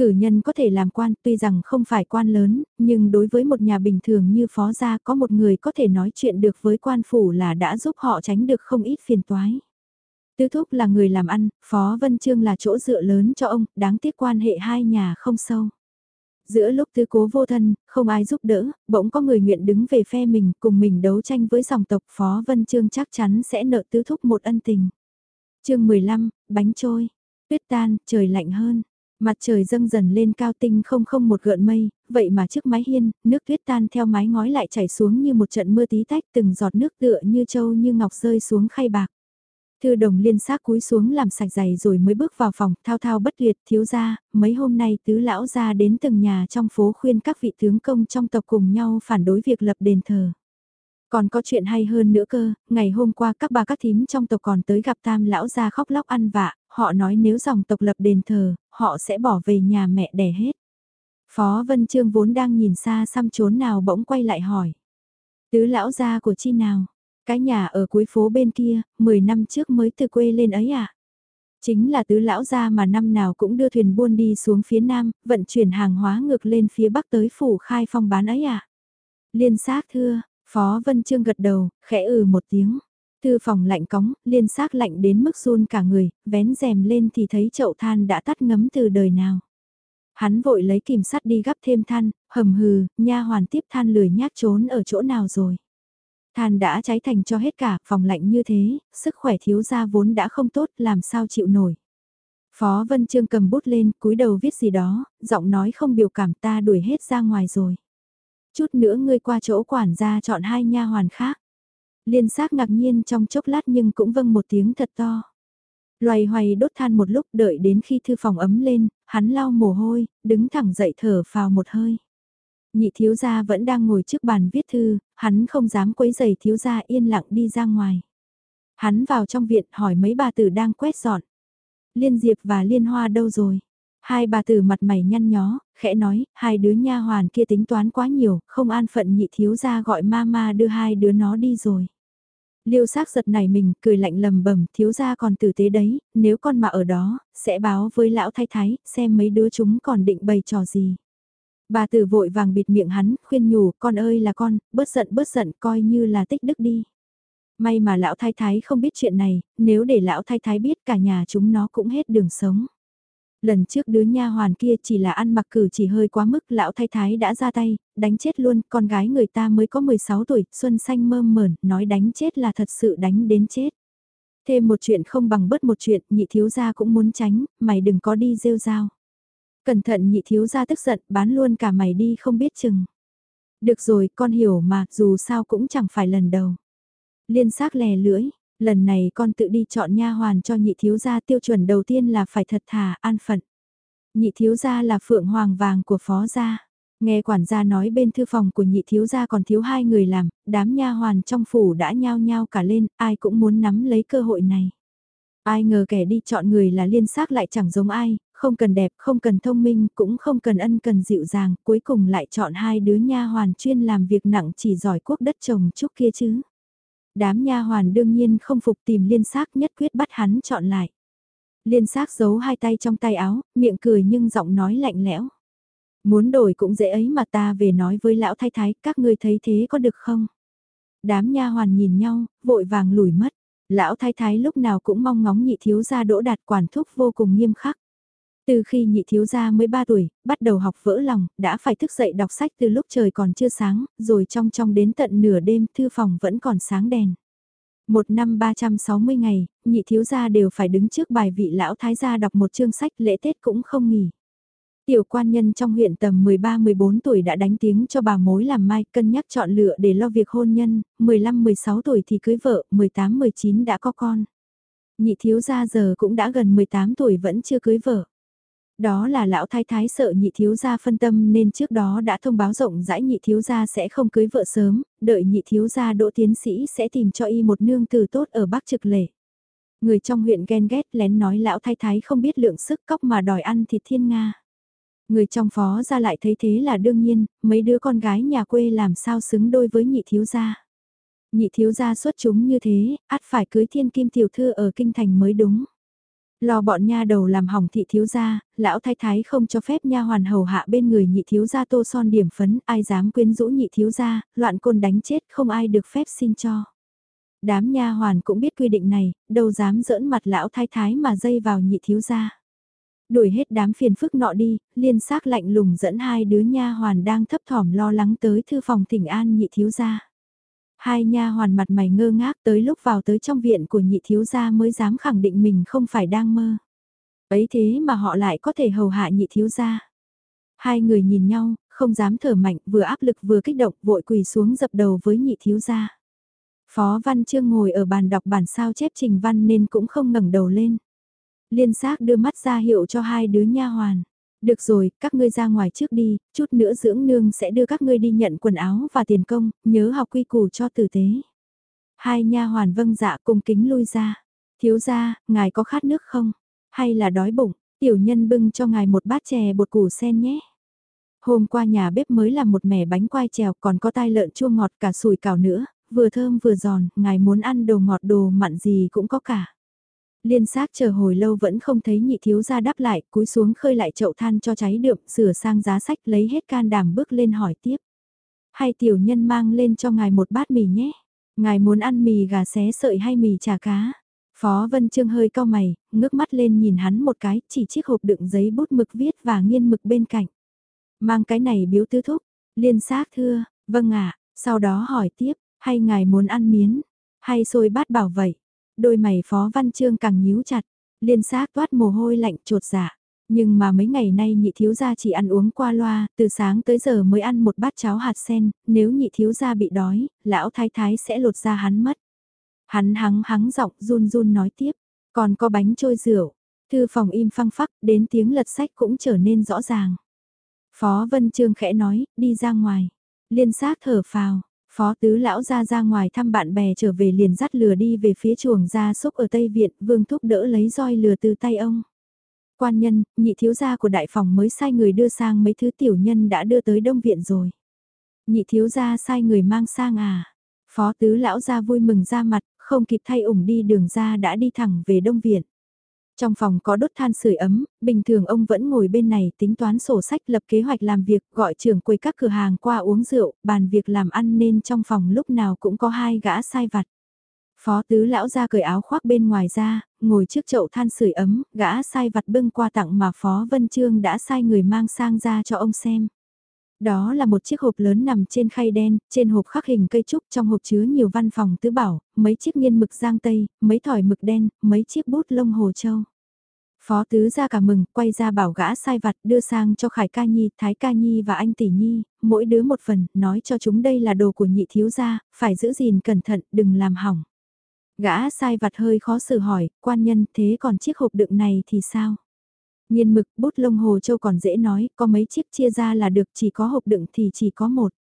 Cử nhân có thể làm quan tuy rằng không phải quan lớn, nhưng đối với một nhà bình thường như phó gia có một người có thể nói chuyện được với quan phủ là đã giúp họ tránh được không ít phiền toái. Tứ thúc là người làm ăn, phó Vân Trương là chỗ dựa lớn cho ông, đáng tiếc quan hệ hai nhà không sâu. Giữa lúc tứ cố vô thân, không ai giúp đỡ, bỗng có người nguyện đứng về phe mình cùng mình đấu tranh với dòng tộc Phó Vân Trương chắc chắn sẽ nợ tứ thúc một ân tình. chương 15, bánh trôi, tuyết tan, trời lạnh hơn. Mặt trời dâng dần lên cao tinh không không một gợn mây, vậy mà trước mái hiên, nước tuyết tan theo mái ngói lại chảy xuống như một trận mưa tí tách từng giọt nước tựa như châu như ngọc rơi xuống khay bạc. Thư đồng liên xác cúi xuống làm sạch giày rồi mới bước vào phòng, thao thao bất liệt thiếu ra, mấy hôm nay tứ lão ra đến từng nhà trong phố khuyên các vị tướng công trong tộc cùng nhau phản đối việc lập đền thờ. Còn có chuyện hay hơn nữa cơ, ngày hôm qua các bà các thím trong tộc còn tới gặp tam lão ra khóc lóc ăn vạ, họ nói nếu dòng tộc lập đền thờ, họ sẽ bỏ về nhà mẹ đẻ hết. Phó Vân Trương vốn đang nhìn xa xăm trốn nào bỗng quay lại hỏi. Tứ lão gia của chi nào? Cái nhà ở cuối phố bên kia, 10 năm trước mới từ quê lên ấy à? Chính là tứ lão gia mà năm nào cũng đưa thuyền buôn đi xuống phía nam, vận chuyển hàng hóa ngược lên phía bắc tới phủ khai phong bán ấy à? Liên xác thưa, Phó Vân Trương gật đầu, khẽ ừ một tiếng. Thư phòng lạnh cóng, liên xác lạnh đến mức run cả người, vén rèm lên thì thấy chậu than đã tắt ngấm từ đời nào. Hắn vội lấy kìm sắt đi gắp thêm than, hầm hừ, nha hoàn tiếp than lười nhác trốn ở chỗ nào rồi. Than đã cháy thành cho hết cả, phòng lạnh như thế, sức khỏe thiếu gia vốn đã không tốt, làm sao chịu nổi. Phó Vân Trương cầm bút lên, cúi đầu viết gì đó, giọng nói không biểu cảm ta đuổi hết ra ngoài rồi. Chút nữa ngươi qua chỗ quản gia chọn hai nha hoàn khác. Liên xác ngạc nhiên trong chốc lát nhưng cũng vâng một tiếng thật to. Loài hoài đốt than một lúc đợi đến khi thư phòng ấm lên, hắn lau mồ hôi, đứng thẳng dậy thở vào một hơi. Nhị thiếu gia vẫn đang ngồi trước bàn viết thư, hắn không dám quấy giày thiếu gia yên lặng đi ra ngoài. Hắn vào trong viện hỏi mấy bà tử đang quét dọn. Liên Diệp và Liên Hoa đâu rồi? Hai bà tử mặt mày nhăn nhó, khẽ nói, hai đứa nha hoàn kia tính toán quá nhiều, không an phận nhị thiếu gia gọi mama đưa hai đứa nó đi rồi. Liêu xác giật này mình, cười lạnh lầm bẩm thiếu gia còn tử tế đấy, nếu con mà ở đó, sẽ báo với lão thái thái, xem mấy đứa chúng còn định bày trò gì. Bà tử vội vàng bịt miệng hắn, khuyên nhủ, con ơi là con, bớt giận bớt giận, coi như là tích đức đi. May mà lão thái thái không biết chuyện này, nếu để lão thái thái biết cả nhà chúng nó cũng hết đường sống. Lần trước đứa nha hoàn kia chỉ là ăn mặc cử chỉ hơi quá mức lão thái thái đã ra tay, đánh chết luôn, con gái người ta mới có 16 tuổi, xuân xanh mơm mởn, nói đánh chết là thật sự đánh đến chết. Thêm một chuyện không bằng bớt một chuyện, nhị thiếu gia cũng muốn tránh, mày đừng có đi rêu rao. Cẩn thận nhị thiếu gia tức giận, bán luôn cả mày đi không biết chừng. Được rồi, con hiểu mà, dù sao cũng chẳng phải lần đầu. Liên xác lè lưỡi, lần này con tự đi chọn nha hoàn cho nhị thiếu gia tiêu chuẩn đầu tiên là phải thật thà, an phận. Nhị thiếu gia là phượng hoàng vàng của phó gia. Nghe quản gia nói bên thư phòng của nhị thiếu gia còn thiếu hai người làm, đám nha hoàn trong phủ đã nhao nhao cả lên, ai cũng muốn nắm lấy cơ hội này. Ai ngờ kẻ đi chọn người là liên xác lại chẳng giống ai, không cần đẹp, không cần thông minh, cũng không cần ân cần dịu dàng, cuối cùng lại chọn hai đứa nha hoàn chuyên làm việc nặng chỉ giỏi quốc đất trồng chúc kia chứ. Đám nha hoàn đương nhiên không phục tìm liên xác nhất quyết bắt hắn chọn lại. Liên xác giấu hai tay trong tay áo, miệng cười nhưng giọng nói lạnh lẽo. Muốn đổi cũng dễ ấy mà ta về nói với lão thái thái, các ngươi thấy thế có được không? Đám nha hoàn nhìn nhau, vội vàng lùi mất. Lão thái thái lúc nào cũng mong ngóng nhị thiếu gia đỗ đạt quản thúc vô cùng nghiêm khắc. Từ khi nhị thiếu gia mới 3 tuổi, bắt đầu học vỡ lòng, đã phải thức dậy đọc sách từ lúc trời còn chưa sáng, rồi trong trong đến tận nửa đêm thư phòng vẫn còn sáng đèn. Một năm 360 ngày, nhị thiếu gia đều phải đứng trước bài vị lão thái gia đọc một chương sách lễ Tết cũng không nghỉ. Tiểu quan nhân trong huyện tầm 13-14 tuổi đã đánh tiếng cho bà mối làm mai cân nhắc chọn lựa để lo việc hôn nhân, 15-16 tuổi thì cưới vợ, 18-19 đã có con. Nhị thiếu gia giờ cũng đã gần 18 tuổi vẫn chưa cưới vợ. Đó là lão thái thái sợ nhị thiếu gia phân tâm nên trước đó đã thông báo rộng rãi nhị thiếu gia sẽ không cưới vợ sớm, đợi nhị thiếu gia đỗ tiến sĩ sẽ tìm cho y một nương tử tốt ở Bắc Trực Lệ. Người trong huyện ghen ghét lén nói lão thái thái không biết lượng sức cóc mà đòi ăn thịt thiên Nga. Người trong phó ra lại thấy thế là đương nhiên, mấy đứa con gái nhà quê làm sao xứng đôi với nhị thiếu gia. Nhị thiếu gia xuất chúng như thế, ắt phải cưới thiên kim tiểu thư ở kinh thành mới đúng. Lo bọn nha đầu làm hỏng thị thiếu gia, lão thái thái không cho phép nha hoàn hầu hạ bên người nhị thiếu gia tô son điểm phấn, ai dám quyến rũ nhị thiếu gia, loạn côn đánh chết không ai được phép xin cho. Đám nha hoàn cũng biết quy định này, đâu dám giỡn mặt lão thái thái mà dây vào nhị thiếu gia. Đuổi hết đám phiền phức nọ đi, liên xác lạnh lùng dẫn hai đứa nha hoàn đang thấp thỏm lo lắng tới thư phòng thỉnh an nhị thiếu gia. Hai nha hoàn mặt mày ngơ ngác tới lúc vào tới trong viện của nhị thiếu gia mới dám khẳng định mình không phải đang mơ. Ấy thế mà họ lại có thể hầu hạ nhị thiếu gia. Hai người nhìn nhau, không dám thở mạnh, vừa áp lực vừa kích động, vội quỳ xuống dập đầu với nhị thiếu gia. Phó Văn Trương ngồi ở bàn đọc bản sao chép trình văn nên cũng không ngẩng đầu lên. Liên xác đưa mắt ra hiệu cho hai đứa nha hoàn. Được rồi, các ngươi ra ngoài trước đi, chút nữa dưỡng nương sẽ đưa các ngươi đi nhận quần áo và tiền công, nhớ học quy củ cho tử tế. Hai nha hoàn vâng dạ cùng kính lui ra. Thiếu gia, ngài có khát nước không? Hay là đói bụng? Tiểu nhân bưng cho ngài một bát chè bột củ sen nhé. Hôm qua nhà bếp mới làm một mẻ bánh quai trèo còn có tai lợn chua ngọt cả sủi cảo nữa, vừa thơm vừa giòn, ngài muốn ăn đồ ngọt đồ mặn gì cũng có cả. Liên xác chờ hồi lâu vẫn không thấy nhị thiếu gia đáp lại, cúi xuống khơi lại chậu than cho cháy đượm, sửa sang giá sách lấy hết can đảm bước lên hỏi tiếp. Hay tiểu nhân mang lên cho ngài một bát mì nhé. Ngài muốn ăn mì gà xé sợi hay mì chả cá? Phó Vân Trương hơi cau mày, ngước mắt lên nhìn hắn một cái, chỉ chiếc hộp đựng giấy bút mực viết và nghiên mực bên cạnh. Mang cái này biếu tứ thúc, liên xác thưa, vâng ạ, sau đó hỏi tiếp, Hay ngài muốn ăn miến? Hay xôi bát bảo vậy? Đôi mày Phó Văn Trương càng nhíu chặt, liên xác toát mồ hôi lạnh trột dạ. Nhưng mà mấy ngày nay nhị thiếu gia chỉ ăn uống qua loa, từ sáng tới giờ mới ăn một bát cháo hạt sen, nếu nhị thiếu gia bị đói, lão thái thái sẽ lột ra hắn mất. Hắn hắng hắng giọng run run nói tiếp, còn có bánh trôi rượu, thư phòng im phăng phắc, đến tiếng lật sách cũng trở nên rõ ràng. Phó Vân Trương khẽ nói, đi ra ngoài. Liên xác thở phào, Phó tứ lão ra ra ngoài thăm bạn bè trở về liền dắt lừa đi về phía chuồng gia súc ở Tây Viện, vương thúc đỡ lấy roi lừa từ tay ông. Quan nhân, nhị thiếu gia của đại phòng mới sai người đưa sang mấy thứ tiểu nhân đã đưa tới Đông Viện rồi. Nhị thiếu gia sai người mang sang à. Phó tứ lão ra vui mừng ra mặt, không kịp thay ủng đi đường ra đã đi thẳng về Đông Viện. Trong phòng có đốt than sưởi ấm, bình thường ông vẫn ngồi bên này tính toán sổ sách lập kế hoạch làm việc, gọi trưởng quầy các cửa hàng qua uống rượu, bàn việc làm ăn nên trong phòng lúc nào cũng có hai gã sai vặt. Phó tứ lão ra cởi áo khoác bên ngoài ra, ngồi trước chậu than sưởi ấm, gã sai vặt bưng qua tặng mà Phó Vân Trương đã sai người mang sang ra cho ông xem. Đó là một chiếc hộp lớn nằm trên khay đen, trên hộp khắc hình cây trúc trong hộp chứa nhiều văn phòng tứ bảo, mấy chiếc nghiên mực giang tây, mấy thỏi mực đen, mấy chiếc bút lông hồ châu. Phó tứ ra cả mừng, quay ra bảo gã sai vặt đưa sang cho Khải Ca Nhi, Thái Ca Nhi và anh Tỷ Nhi, mỗi đứa một phần, nói cho chúng đây là đồ của nhị thiếu gia, phải giữ gìn cẩn thận, đừng làm hỏng. Gã sai vặt hơi khó xử hỏi, quan nhân thế còn chiếc hộp đựng này thì sao? Nhiên mực, bút lông hồ châu còn dễ nói, có mấy chiếc chia ra là được, chỉ có hộp đựng thì chỉ có một.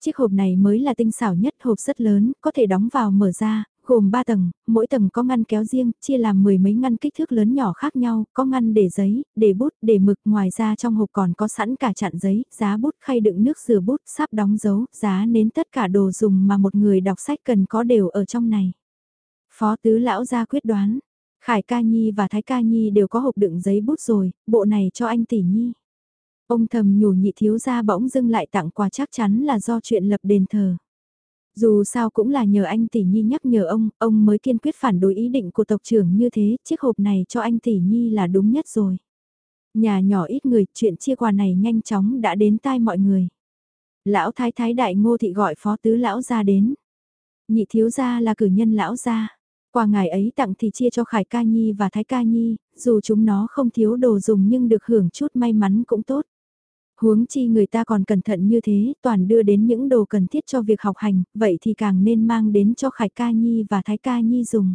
Chiếc hộp này mới là tinh xảo nhất, hộp rất lớn, có thể đóng vào mở ra, gồm 3 tầng, mỗi tầng có ngăn kéo riêng, chia làm mười mấy ngăn kích thước lớn nhỏ khác nhau, có ngăn để giấy, để bút, để mực, ngoài ra trong hộp còn có sẵn cả chặn giấy, giá bút, khay đựng nước rửa bút, sáp đóng dấu, giá nến tất cả đồ dùng mà một người đọc sách cần có đều ở trong này. Phó tứ lão ra quyết đoán, Khải ca nhi và Thái ca nhi đều có hộp đựng giấy bút rồi, bộ này cho anh tỷ nhi. Ông thầm nhủ nhị thiếu ra bỗng dưng lại tặng quà chắc chắn là do chuyện lập đền thờ. Dù sao cũng là nhờ anh tỷ nhi nhắc nhở ông, ông mới kiên quyết phản đối ý định của tộc trưởng như thế, chiếc hộp này cho anh tỷ nhi là đúng nhất rồi. Nhà nhỏ ít người, chuyện chia quà này nhanh chóng đã đến tai mọi người. Lão thái thái đại ngô thị gọi phó tứ lão ra đến. Nhị thiếu gia là cử nhân lão gia. Qua ngày ấy tặng thì chia cho Khải Ca Nhi và Thái Ca Nhi, dù chúng nó không thiếu đồ dùng nhưng được hưởng chút may mắn cũng tốt. Huống chi người ta còn cẩn thận như thế, toàn đưa đến những đồ cần thiết cho việc học hành, vậy thì càng nên mang đến cho Khải Ca Nhi và Thái Ca Nhi dùng.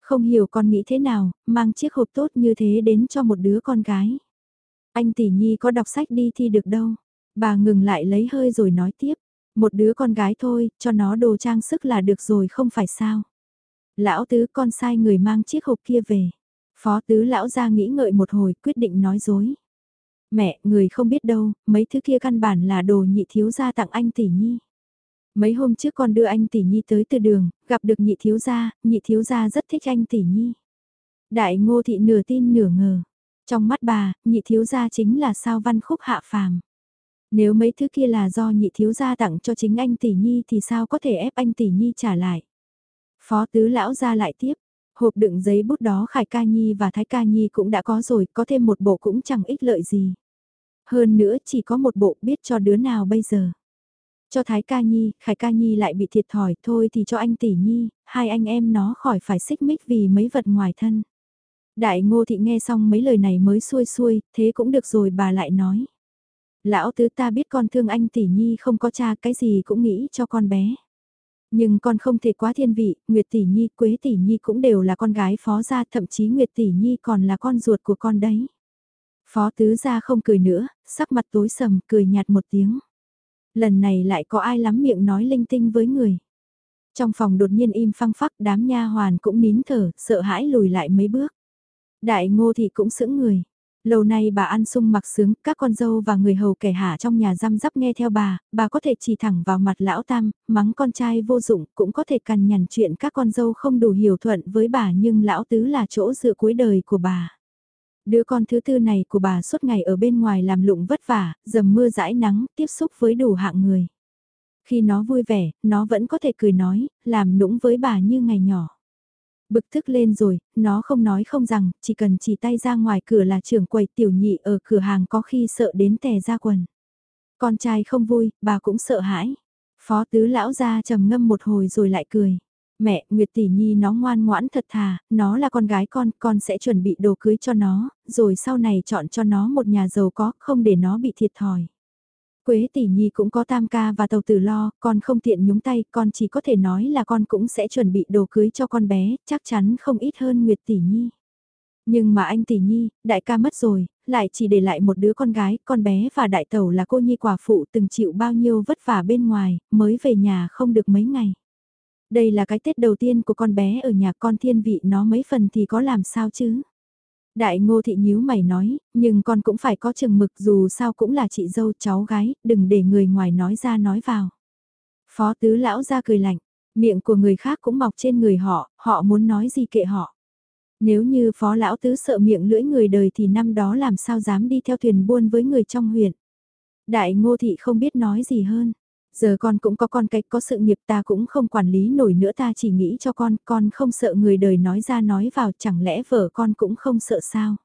Không hiểu con nghĩ thế nào, mang chiếc hộp tốt như thế đến cho một đứa con gái. Anh tỷ nhi có đọc sách đi thi được đâu. Bà ngừng lại lấy hơi rồi nói tiếp. Một đứa con gái thôi, cho nó đồ trang sức là được rồi không phải sao. Lão tứ con sai người mang chiếc hộp kia về. Phó tứ lão ra nghĩ ngợi một hồi quyết định nói dối. Mẹ, người không biết đâu, mấy thứ kia căn bản là đồ nhị thiếu gia tặng anh tỷ nhi. Mấy hôm trước con đưa anh tỷ nhi tới từ đường, gặp được nhị thiếu gia, nhị thiếu gia rất thích anh tỷ nhi. Đại ngô thị nửa tin nửa ngờ. Trong mắt bà, nhị thiếu gia chính là sao văn khúc hạ phàm. Nếu mấy thứ kia là do nhị thiếu gia tặng cho chính anh tỷ nhi thì sao có thể ép anh tỷ nhi trả lại. Phó tứ lão ra lại tiếp, hộp đựng giấy bút đó Khải Ca Nhi và Thái Ca Nhi cũng đã có rồi, có thêm một bộ cũng chẳng ích lợi gì. Hơn nữa chỉ có một bộ biết cho đứa nào bây giờ. Cho Thái Ca Nhi, Khải Ca Nhi lại bị thiệt thòi, thôi thì cho anh Tỷ Nhi, hai anh em nó khỏi phải xích mích vì mấy vật ngoài thân. Đại ngô thị nghe xong mấy lời này mới xuôi xuôi, thế cũng được rồi bà lại nói. Lão tứ ta biết con thương anh Tỷ Nhi không có cha cái gì cũng nghĩ cho con bé. Nhưng con không thể quá thiên vị, Nguyệt Tỷ Nhi, Quế Tỷ Nhi cũng đều là con gái phó gia, thậm chí Nguyệt Tỷ Nhi còn là con ruột của con đấy. Phó tứ gia không cười nữa, sắc mặt tối sầm, cười nhạt một tiếng. Lần này lại có ai lắm miệng nói linh tinh với người. Trong phòng đột nhiên im phăng phắc đám nha hoàn cũng nín thở, sợ hãi lùi lại mấy bước. Đại ngô thì cũng sững người. Lâu nay bà ăn sung mặc sướng, các con dâu và người hầu kẻ hạ trong nhà răm rắp nghe theo bà, bà có thể chỉ thẳng vào mặt lão tam, mắng con trai vô dụng, cũng có thể cằn nhằn chuyện các con dâu không đủ hiểu thuận với bà nhưng lão tứ là chỗ dựa cuối đời của bà. Đứa con thứ tư này của bà suốt ngày ở bên ngoài làm lụng vất vả, dầm mưa dãi nắng, tiếp xúc với đủ hạng người. Khi nó vui vẻ, nó vẫn có thể cười nói, làm nũng với bà như ngày nhỏ. Bực thức lên rồi, nó không nói không rằng, chỉ cần chỉ tay ra ngoài cửa là trưởng quầy tiểu nhị ở cửa hàng có khi sợ đến tè ra quần. Con trai không vui, bà cũng sợ hãi. Phó tứ lão ra trầm ngâm một hồi rồi lại cười. Mẹ, Nguyệt Tỷ Nhi nó ngoan ngoãn thật thà, nó là con gái con, con sẽ chuẩn bị đồ cưới cho nó, rồi sau này chọn cho nó một nhà giàu có, không để nó bị thiệt thòi. Quế Tỷ Nhi cũng có tam ca và tàu tử lo, con không tiện nhúng tay, con chỉ có thể nói là con cũng sẽ chuẩn bị đồ cưới cho con bé, chắc chắn không ít hơn Nguyệt Tỷ Nhi. Nhưng mà anh Tỷ Nhi, đại ca mất rồi, lại chỉ để lại một đứa con gái, con bé và đại tàu là cô nhi quả phụ từng chịu bao nhiêu vất vả bên ngoài, mới về nhà không được mấy ngày. Đây là cái Tết đầu tiên của con bé ở nhà con thiên vị nó mấy phần thì có làm sao chứ? Đại ngô thị nhíu mày nói, nhưng con cũng phải có chừng mực dù sao cũng là chị dâu cháu gái, đừng để người ngoài nói ra nói vào. Phó tứ lão ra cười lạnh, miệng của người khác cũng mọc trên người họ, họ muốn nói gì kệ họ. Nếu như phó lão tứ sợ miệng lưỡi người đời thì năm đó làm sao dám đi theo thuyền buôn với người trong huyện. Đại ngô thị không biết nói gì hơn. Giờ con cũng có con cái có sự nghiệp ta cũng không quản lý nổi nữa ta chỉ nghĩ cho con, con không sợ người đời nói ra nói vào chẳng lẽ vợ con cũng không sợ sao.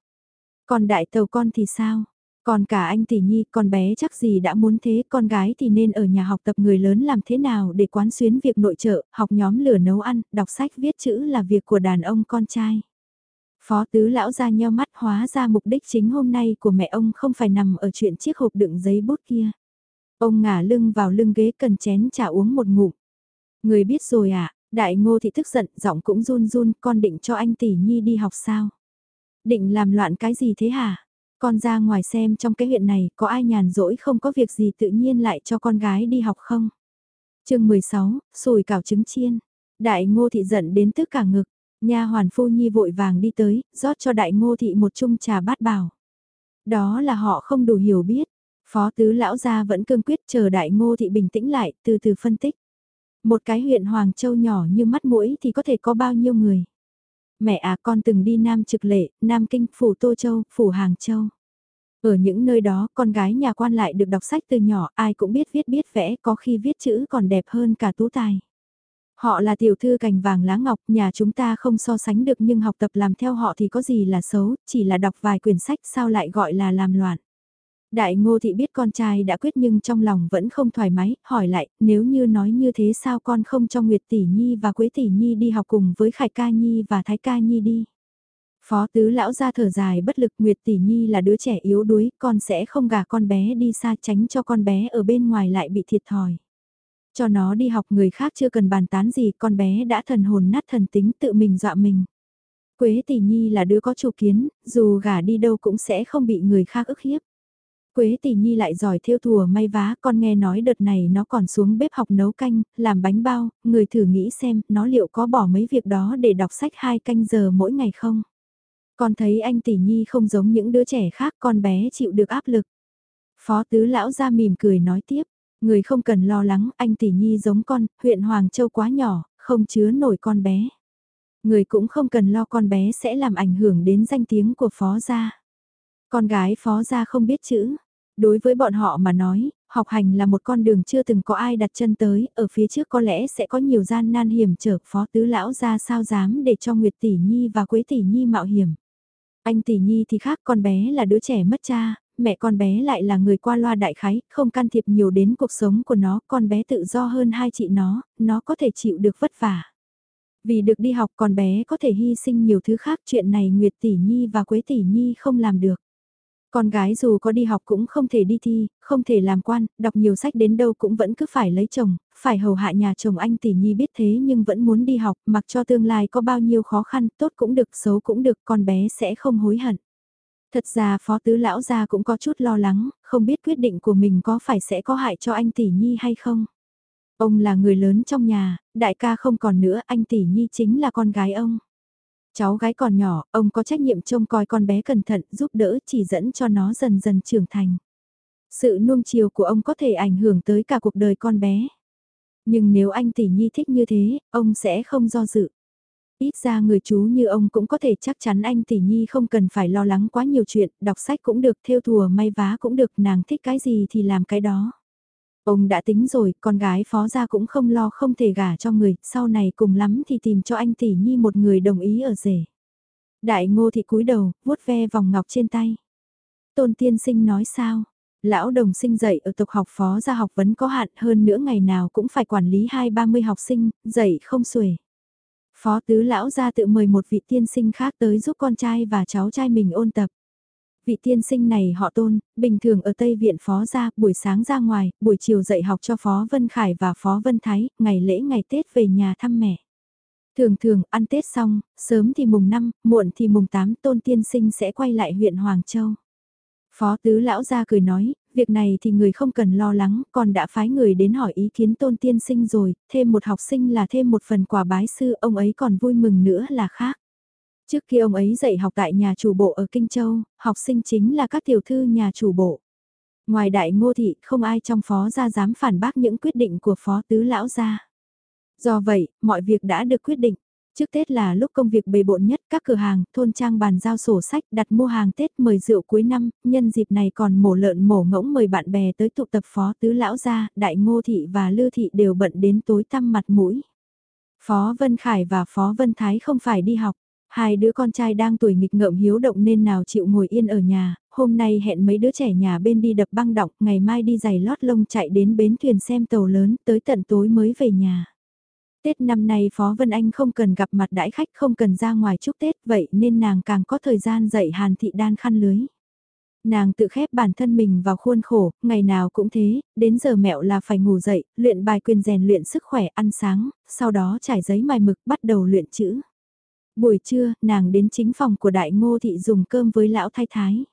Còn đại tàu con thì sao? Còn cả anh tỷ nhi, con bé chắc gì đã muốn thế, con gái thì nên ở nhà học tập người lớn làm thế nào để quán xuyến việc nội trợ, học nhóm lửa nấu ăn, đọc sách viết chữ là việc của đàn ông con trai. Phó tứ lão ra nheo mắt hóa ra mục đích chính hôm nay của mẹ ông không phải nằm ở chuyện chiếc hộp đựng giấy bút kia. Ông ngả lưng vào lưng ghế cần chén trà uống một ngụm. Người biết rồi à, đại ngô thị tức giận, giọng cũng run run, con định cho anh tỷ nhi đi học sao? Định làm loạn cái gì thế hả? Con ra ngoài xem trong cái huyện này có ai nhàn rỗi không có việc gì tự nhiên lại cho con gái đi học không? chương 16, sùi cảo trứng chiên. Đại ngô thị giận đến tức cả ngực, nha hoàn phu nhi vội vàng đi tới, rót cho đại ngô thị một chung trà bát bảo. Đó là họ không đủ hiểu biết, Phó tứ lão gia vẫn cương quyết chờ đại ngô thị bình tĩnh lại, từ từ phân tích. Một cái huyện Hoàng Châu nhỏ như mắt mũi thì có thể có bao nhiêu người. Mẹ à con từng đi Nam Trực Lệ, Nam Kinh, Phủ Tô Châu, Phủ Hàng Châu. Ở những nơi đó con gái nhà quan lại được đọc sách từ nhỏ ai cũng biết viết biết vẽ có khi viết chữ còn đẹp hơn cả tú tài. Họ là tiểu thư cành vàng lá ngọc, nhà chúng ta không so sánh được nhưng học tập làm theo họ thì có gì là xấu, chỉ là đọc vài quyển sách sao lại gọi là làm loạn. Đại ngô thị biết con trai đã quyết nhưng trong lòng vẫn không thoải mái, hỏi lại, nếu như nói như thế sao con không cho Nguyệt Tỷ Nhi và Quế Tỷ Nhi đi học cùng với Khải Ca Nhi và Thái Ca Nhi đi. Phó tứ lão ra thở dài bất lực Nguyệt Tỷ Nhi là đứa trẻ yếu đuối, con sẽ không gả con bé đi xa tránh cho con bé ở bên ngoài lại bị thiệt thòi. Cho nó đi học người khác chưa cần bàn tán gì, con bé đã thần hồn nát thần tính tự mình dọa mình. Quế Tỷ Nhi là đứa có chủ kiến, dù gả đi đâu cũng sẽ không bị người khác ức hiếp. Quế tỷ nhi lại giỏi thêu thùa may vá, con nghe nói đợt này nó còn xuống bếp học nấu canh, làm bánh bao, người thử nghĩ xem, nó liệu có bỏ mấy việc đó để đọc sách hai canh giờ mỗi ngày không? Con thấy anh tỷ nhi không giống những đứa trẻ khác, con bé chịu được áp lực. Phó tứ lão ra mỉm cười nói tiếp, người không cần lo lắng, anh tỷ nhi giống con, huyện Hoàng Châu quá nhỏ, không chứa nổi con bé. Người cũng không cần lo con bé sẽ làm ảnh hưởng đến danh tiếng của phó gia. Con gái phó gia không biết chữ. Đối với bọn họ mà nói, học hành là một con đường chưa từng có ai đặt chân tới, ở phía trước có lẽ sẽ có nhiều gian nan hiểm trở phó tứ lão ra sao dám để cho Nguyệt Tỷ Nhi và Quế Tỷ Nhi mạo hiểm. Anh Tỷ Nhi thì khác con bé là đứa trẻ mất cha, mẹ con bé lại là người qua loa đại khái, không can thiệp nhiều đến cuộc sống của nó, con bé tự do hơn hai chị nó, nó có thể chịu được vất vả. Vì được đi học con bé có thể hy sinh nhiều thứ khác chuyện này Nguyệt Tỷ Nhi và Quế Tỷ Nhi không làm được. Con gái dù có đi học cũng không thể đi thi, không thể làm quan, đọc nhiều sách đến đâu cũng vẫn cứ phải lấy chồng, phải hầu hạ nhà chồng anh tỷ nhi biết thế nhưng vẫn muốn đi học, mặc cho tương lai có bao nhiêu khó khăn, tốt cũng được, xấu cũng được, con bé sẽ không hối hận. Thật ra phó tứ lão gia cũng có chút lo lắng, không biết quyết định của mình có phải sẽ có hại cho anh tỷ nhi hay không. Ông là người lớn trong nhà, đại ca không còn nữa, anh tỷ nhi chính là con gái ông. Cháu gái còn nhỏ, ông có trách nhiệm trông coi con bé cẩn thận giúp đỡ chỉ dẫn cho nó dần dần trưởng thành. Sự nuông chiều của ông có thể ảnh hưởng tới cả cuộc đời con bé. Nhưng nếu anh tỷ nhi thích như thế, ông sẽ không do dự. Ít ra người chú như ông cũng có thể chắc chắn anh tỷ nhi không cần phải lo lắng quá nhiều chuyện, đọc sách cũng được, theo thùa may vá cũng được, nàng thích cái gì thì làm cái đó. Ông đã tính rồi, con gái phó gia cũng không lo không thể gả cho người, sau này cùng lắm thì tìm cho anh tỷ nhi một người đồng ý ở rể. Đại ngô thị cúi đầu, vuốt ve vòng ngọc trên tay. Tôn tiên sinh nói sao? Lão đồng sinh dạy ở tộc học phó gia học vấn có hạn hơn nữa ngày nào cũng phải quản lý hai ba mươi học sinh, dạy không xuể. Phó tứ lão gia tự mời một vị tiên sinh khác tới giúp con trai và cháu trai mình ôn tập. Vị tiên sinh này họ tôn, bình thường ở Tây Viện Phó ra, buổi sáng ra ngoài, buổi chiều dạy học cho Phó Vân Khải và Phó Vân Thái, ngày lễ ngày Tết về nhà thăm mẹ. Thường thường, ăn Tết xong, sớm thì mùng 5, muộn thì mùng 8, tôn tiên sinh sẽ quay lại huyện Hoàng Châu. Phó tứ lão ra cười nói, việc này thì người không cần lo lắng, còn đã phái người đến hỏi ý kiến tôn tiên sinh rồi, thêm một học sinh là thêm một phần quà bái sư, ông ấy còn vui mừng nữa là khác. Trước kia ông ấy dạy học tại nhà chủ bộ ở Kinh Châu, học sinh chính là các tiểu thư nhà chủ bộ. Ngoài đại ngô thị, không ai trong phó gia dám phản bác những quyết định của phó tứ lão gia. Do vậy, mọi việc đã được quyết định. Trước Tết là lúc công việc bề bộn nhất, các cửa hàng, thôn trang bàn giao sổ sách, đặt mua hàng Tết mời rượu cuối năm, nhân dịp này còn mổ lợn mổ ngỗng mời bạn bè tới tụ tập phó tứ lão gia, đại ngô thị và lư thị đều bận đến tối tăm mặt mũi. Phó Vân Khải và Phó Vân Thái không phải đi học, hai đứa con trai đang tuổi nghịch ngợm hiếu động nên nào chịu ngồi yên ở nhà, hôm nay hẹn mấy đứa trẻ nhà bên đi đập băng đọc, ngày mai đi giày lót lông chạy đến bến thuyền xem tàu lớn, tới tận tối mới về nhà. Tết năm nay Phó Vân Anh không cần gặp mặt đãi khách không cần ra ngoài chúc Tết vậy nên nàng càng có thời gian dạy Hàn Thị Đan khăn lưới. Nàng tự khép bản thân mình vào khuôn khổ, ngày nào cũng thế, đến giờ mẹo là phải ngủ dậy, luyện bài quyền rèn luyện sức khỏe ăn sáng, sau đó trải giấy mài mực bắt đầu luyện chữ. Buổi trưa, nàng đến chính phòng của đại ngô thị dùng cơm với lão thái thái.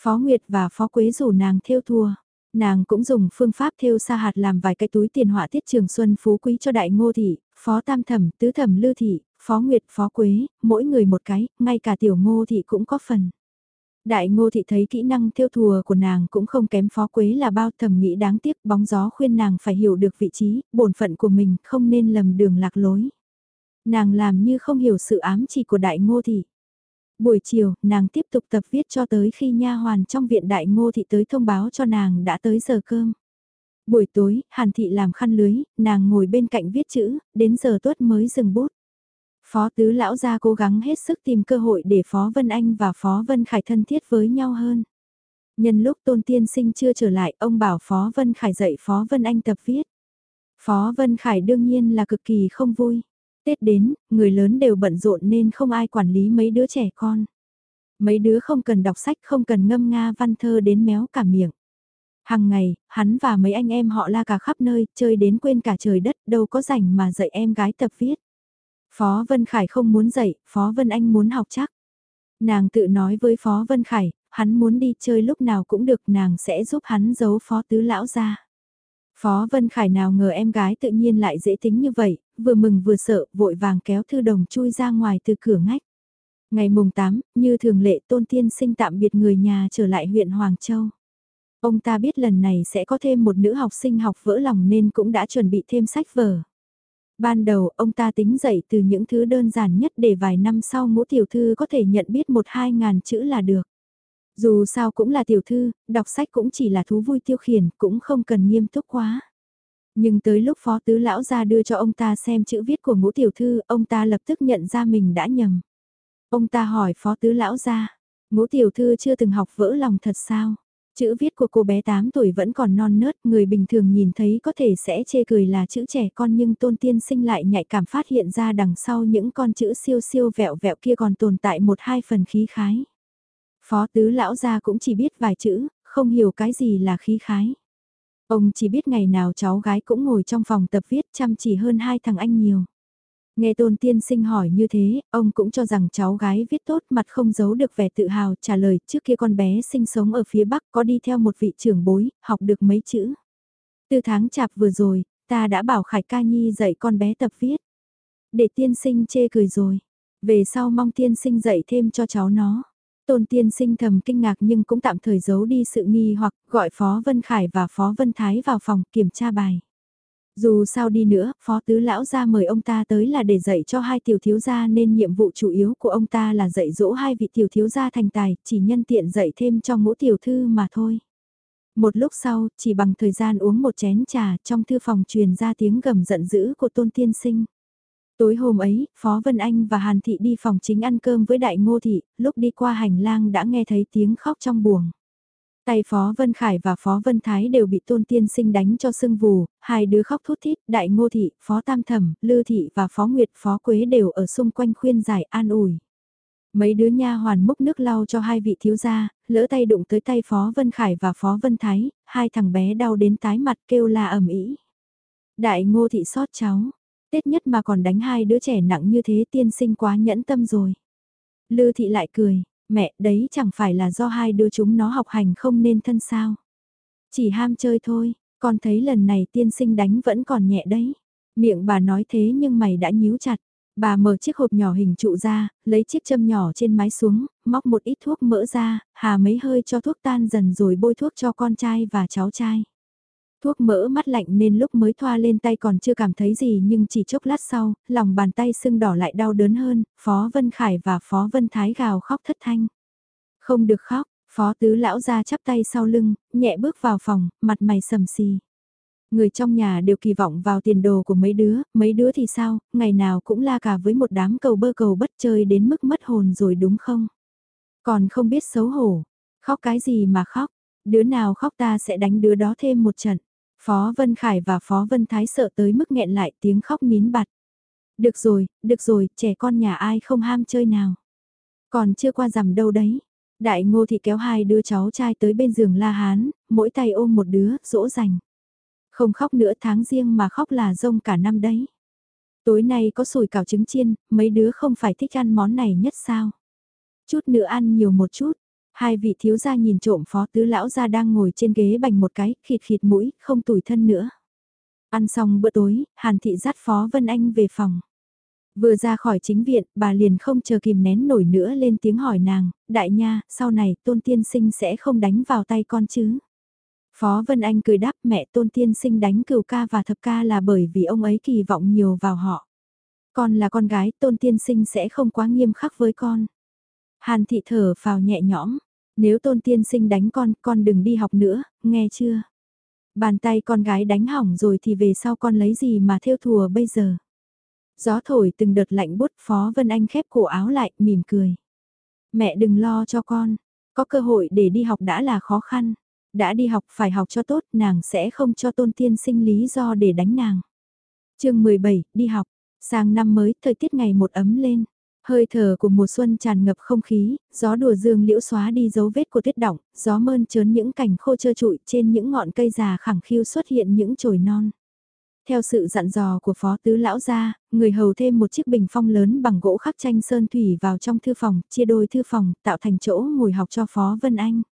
Phó Nguyệt và Phó Quế rủ nàng theo thua. Nàng cũng dùng phương pháp theo sa hạt làm vài cái túi tiền họa tiết trường xuân phú quý cho đại ngô thị, phó tam thẩm, tứ thẩm lư thị, phó nguyệt, phó quế, mỗi người một cái, ngay cả tiểu ngô thị cũng có phần. Đại ngô thị thấy kỹ năng theo thùa của nàng cũng không kém phó quế là bao thầm nghĩ đáng tiếc bóng gió khuyên nàng phải hiểu được vị trí, bổn phận của mình không nên lầm đường lạc lối. Nàng làm như không hiểu sự ám chỉ của đại ngô thị. Buổi chiều, nàng tiếp tục tập viết cho tới khi nha hoàn trong viện đại ngô thị tới thông báo cho nàng đã tới giờ cơm. Buổi tối, Hàn Thị làm khăn lưới, nàng ngồi bên cạnh viết chữ, đến giờ tuất mới dừng bút. Phó tứ lão gia cố gắng hết sức tìm cơ hội để Phó Vân Anh và Phó Vân Khải thân thiết với nhau hơn. Nhân lúc Tôn Tiên Sinh chưa trở lại, ông bảo Phó Vân Khải dạy Phó Vân Anh tập viết. Phó Vân Khải đương nhiên là cực kỳ không vui. Tết đến, người lớn đều bận rộn nên không ai quản lý mấy đứa trẻ con. Mấy đứa không cần đọc sách không cần ngâm nga văn thơ đến méo cả miệng. Hằng ngày, hắn và mấy anh em họ la cả khắp nơi, chơi đến quên cả trời đất, đâu có rảnh mà dạy em gái tập viết. Phó Vân Khải không muốn dạy, Phó Vân Anh muốn học chắc. Nàng tự nói với Phó Vân Khải, hắn muốn đi chơi lúc nào cũng được nàng sẽ giúp hắn giấu Phó Tứ Lão ra. Phó Vân Khải nào ngờ em gái tự nhiên lại dễ tính như vậy, vừa mừng vừa sợ, vội vàng kéo thư đồng chui ra ngoài từ cửa ngách. Ngày mùng 8, như thường lệ tôn tiên sinh tạm biệt người nhà trở lại huyện Hoàng Châu. Ông ta biết lần này sẽ có thêm một nữ học sinh học vỡ lòng nên cũng đã chuẩn bị thêm sách vở. Ban đầu ông ta tính dạy từ những thứ đơn giản nhất để vài năm sau ngũ tiểu thư có thể nhận biết một hai ngàn chữ là được. Dù sao cũng là tiểu thư, đọc sách cũng chỉ là thú vui tiêu khiển, cũng không cần nghiêm túc quá. Nhưng tới lúc phó tứ lão ra đưa cho ông ta xem chữ viết của ngũ tiểu thư, ông ta lập tức nhận ra mình đã nhầm. Ông ta hỏi phó tứ lão ra, ngũ tiểu thư chưa từng học vỡ lòng thật sao? Chữ viết của cô bé 8 tuổi vẫn còn non nớt, người bình thường nhìn thấy có thể sẽ chê cười là chữ trẻ con nhưng tôn tiên sinh lại nhạy cảm phát hiện ra đằng sau những con chữ siêu siêu vẹo vẹo kia còn tồn tại một hai phần khí khái. Phó tứ lão gia cũng chỉ biết vài chữ, không hiểu cái gì là khí khái. Ông chỉ biết ngày nào cháu gái cũng ngồi trong phòng tập viết chăm chỉ hơn hai thằng anh nhiều. Nghe tôn tiên sinh hỏi như thế, ông cũng cho rằng cháu gái viết tốt mặt không giấu được vẻ tự hào trả lời trước kia con bé sinh sống ở phía Bắc có đi theo một vị trưởng bối, học được mấy chữ. Từ tháng chạp vừa rồi, ta đã bảo Khải Ca Nhi dạy con bé tập viết. Để tiên sinh chê cười rồi, về sau mong tiên sinh dạy thêm cho cháu nó. Tôn tiên sinh thầm kinh ngạc nhưng cũng tạm thời giấu đi sự nghi hoặc gọi Phó Vân Khải và Phó Vân Thái vào phòng kiểm tra bài. Dù sao đi nữa, Phó Tứ Lão ra mời ông ta tới là để dạy cho hai tiểu thiếu gia nên nhiệm vụ chủ yếu của ông ta là dạy dỗ hai vị tiểu thiếu gia thành tài, chỉ nhân tiện dạy thêm cho ngũ tiểu thư mà thôi. Một lúc sau, chỉ bằng thời gian uống một chén trà trong thư phòng truyền ra tiếng gầm giận dữ của tôn tiên sinh. Tối hôm ấy, Phó Vân Anh và Hàn Thị đi phòng chính ăn cơm với Đại Ngô Thị, lúc đi qua hành lang đã nghe thấy tiếng khóc trong buồng. Tay Phó Vân Khải và Phó Vân Thái đều bị tôn tiên sinh đánh cho sưng vù, hai đứa khóc thút thít, đại ngô thị, Phó Tam Thẩm, Lư Thị và Phó Nguyệt, Phó Quế đều ở xung quanh khuyên giải an ủi. Mấy đứa nha hoàn múc nước lau cho hai vị thiếu gia, lỡ tay đụng tới tay Phó Vân Khải và Phó Vân Thái, hai thằng bé đau đến tái mặt kêu la ầm ĩ. Đại ngô thị xót cháu, Tết nhất mà còn đánh hai đứa trẻ nặng như thế tiên sinh quá nhẫn tâm rồi. Lư thị lại cười, mẹ đấy chẳng phải là do hai đứa chúng nó học hành không nên thân sao. Chỉ ham chơi thôi, con thấy lần này tiên sinh đánh vẫn còn nhẹ đấy. Miệng bà nói thế nhưng mày đã nhíu chặt. Bà mở chiếc hộp nhỏ hình trụ ra, lấy chiếc châm nhỏ trên mái xuống, móc một ít thuốc mỡ ra, hà mấy hơi cho thuốc tan dần rồi bôi thuốc cho con trai và cháu trai. Thuốc mỡ mắt lạnh nên lúc mới thoa lên tay còn chưa cảm thấy gì nhưng chỉ chốc lát sau, lòng bàn tay sưng đỏ lại đau đớn hơn, Phó Vân Khải và Phó Vân Thái gào khóc thất thanh. Không được khóc, Phó Tứ Lão ra chắp tay sau lưng, nhẹ bước vào phòng, mặt mày sầm xì. Người trong nhà đều kỳ vọng vào tiền đồ của mấy đứa, mấy đứa thì sao, ngày nào cũng la cả với một đám cầu bơ cầu bất chơi đến mức mất hồn rồi đúng không? Còn không biết xấu hổ, khóc cái gì mà khóc, đứa nào khóc ta sẽ đánh đứa đó thêm một trận. Phó Vân Khải và Phó Vân Thái sợ tới mức nghẹn lại tiếng khóc nín bặt. Được rồi, được rồi, trẻ con nhà ai không ham chơi nào. Còn chưa qua rằm đâu đấy. Đại ngô thị kéo hai đứa cháu trai tới bên giường La Hán, mỗi tay ôm một đứa, dỗ dành. Không khóc nữa tháng riêng mà khóc là rông cả năm đấy. Tối nay có sủi cảo trứng chiên, mấy đứa không phải thích ăn món này nhất sao. Chút nữa ăn nhiều một chút, Hai vị thiếu gia nhìn trộm phó tứ lão gia đang ngồi trên ghế bành một cái, khịt khịt mũi, không tủi thân nữa. Ăn xong bữa tối, Hàn Thị dắt Phó Vân Anh về phòng. Vừa ra khỏi chính viện, bà liền không chờ kìm nén nổi nữa lên tiếng hỏi nàng, đại nha, sau này tôn tiên sinh sẽ không đánh vào tay con chứ? Phó Vân Anh cười đáp mẹ tôn tiên sinh đánh cửu ca và thập ca là bởi vì ông ấy kỳ vọng nhiều vào họ. Con là con gái, tôn tiên sinh sẽ không quá nghiêm khắc với con. Hàn thị thở phào nhẹ nhõm, nếu tôn tiên sinh đánh con, con đừng đi học nữa, nghe chưa? Bàn tay con gái đánh hỏng rồi thì về sau con lấy gì mà theo thùa bây giờ? Gió thổi từng đợt lạnh bút Phó Vân Anh khép cổ áo lại, mỉm cười. Mẹ đừng lo cho con, có cơ hội để đi học đã là khó khăn. Đã đi học phải học cho tốt, nàng sẽ không cho tôn tiên sinh lý do để đánh nàng. chương 17, đi học. Sang năm mới, thời tiết ngày một ấm lên. Hơi thở của mùa xuân tràn ngập không khí, gió đùa dương liễu xóa đi dấu vết của tuyết động, gió mơn trớn những cành khô trơ trụi trên những ngọn cây già khẳng khiu xuất hiện những chồi non. Theo sự dặn dò của phó tứ lão gia, người hầu thêm một chiếc bình phong lớn bằng gỗ khắc tranh sơn thủy vào trong thư phòng, chia đôi thư phòng, tạo thành chỗ ngồi học cho phó Vân Anh.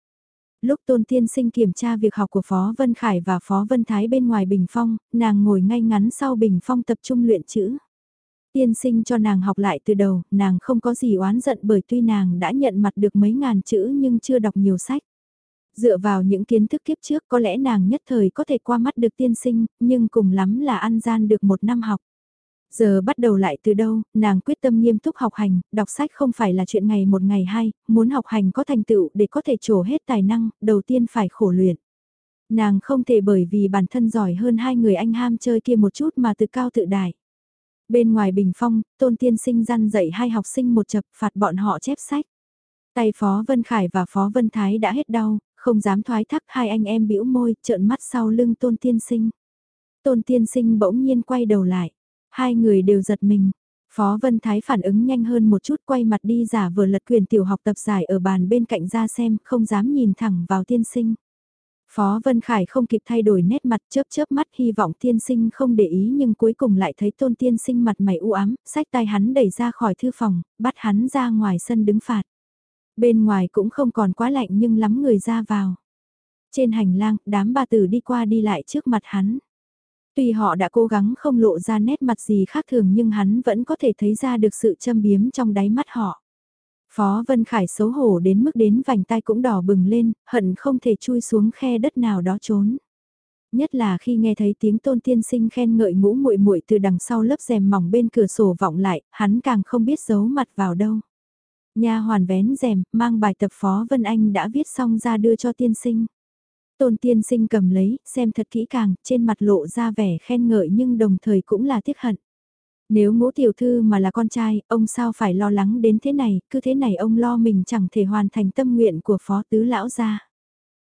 Lúc tôn tiên sinh kiểm tra việc học của phó Vân Khải và phó Vân Thái bên ngoài bình phong, nàng ngồi ngay ngắn sau bình phong tập trung luyện chữ. Tiên sinh cho nàng học lại từ đầu, nàng không có gì oán giận bởi tuy nàng đã nhận mặt được mấy ngàn chữ nhưng chưa đọc nhiều sách. Dựa vào những kiến thức kiếp trước có lẽ nàng nhất thời có thể qua mắt được tiên sinh, nhưng cùng lắm là ăn gian được một năm học. Giờ bắt đầu lại từ đâu, nàng quyết tâm nghiêm túc học hành, đọc sách không phải là chuyện ngày một ngày hai, muốn học hành có thành tựu để có thể trổ hết tài năng, đầu tiên phải khổ luyện. Nàng không thể bởi vì bản thân giỏi hơn hai người anh ham chơi kia một chút mà tự cao tự đại. Bên ngoài bình phong, tôn tiên sinh răn dạy hai học sinh một chập phạt bọn họ chép sách. Tay Phó Vân Khải và Phó Vân Thái đã hết đau, không dám thoái thác hai anh em bĩu môi, trợn mắt sau lưng tôn tiên sinh. Tôn tiên sinh bỗng nhiên quay đầu lại. Hai người đều giật mình. Phó Vân Thái phản ứng nhanh hơn một chút quay mặt đi giả vừa lật quyền tiểu học tập giải ở bàn bên cạnh ra xem, không dám nhìn thẳng vào tiên sinh. Phó Vân Khải không kịp thay đổi nét mặt chớp chớp mắt hy vọng tiên sinh không để ý nhưng cuối cùng lại thấy tôn tiên sinh mặt mày u ám, sách tay hắn đẩy ra khỏi thư phòng, bắt hắn ra ngoài sân đứng phạt. Bên ngoài cũng không còn quá lạnh nhưng lắm người ra vào. Trên hành lang, đám bà tử đi qua đi lại trước mặt hắn. Tuy họ đã cố gắng không lộ ra nét mặt gì khác thường nhưng hắn vẫn có thể thấy ra được sự châm biếm trong đáy mắt họ. Phó Vân Khải xấu hổ đến mức đến vành tai cũng đỏ bừng lên, hận không thể chui xuống khe đất nào đó trốn. Nhất là khi nghe thấy tiếng tôn tiên sinh khen ngợi ngũ muội muội từ đằng sau lớp rèm mỏng bên cửa sổ vọng lại, hắn càng không biết giấu mặt vào đâu. Nha hoàn vén rèm, mang bài tập Phó Vân Anh đã viết xong ra đưa cho tiên sinh. Tôn tiên sinh cầm lấy, xem thật kỹ càng, trên mặt lộ ra vẻ khen ngợi nhưng đồng thời cũng là tiếc hận. Nếu ngũ tiểu thư mà là con trai, ông sao phải lo lắng đến thế này, cứ thế này ông lo mình chẳng thể hoàn thành tâm nguyện của phó tứ lão gia.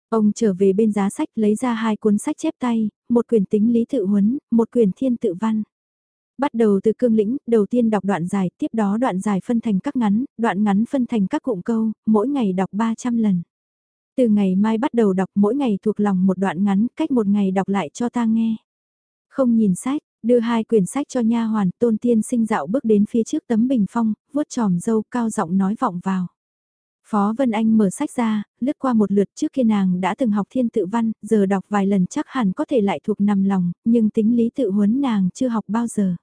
Ông trở về bên giá sách lấy ra hai cuốn sách chép tay, một quyển tính lý tự huấn, một quyển thiên tự văn. Bắt đầu từ cương lĩnh, đầu tiên đọc đoạn dài, tiếp đó đoạn dài phân thành các ngắn, đoạn ngắn phân thành các cụm câu, mỗi ngày đọc 300 lần. Từ ngày mai bắt đầu đọc mỗi ngày thuộc lòng một đoạn ngắn, cách một ngày đọc lại cho ta nghe. Không nhìn sách, đưa hai quyển sách cho nha hoàn, tôn tiên sinh dạo bước đến phía trước tấm bình phong, vuốt tròm dâu cao giọng nói vọng vào. Phó Vân Anh mở sách ra, lướt qua một lượt trước kia nàng đã từng học thiên tự văn, giờ đọc vài lần chắc hẳn có thể lại thuộc nằm lòng, nhưng tính lý tự huấn nàng chưa học bao giờ.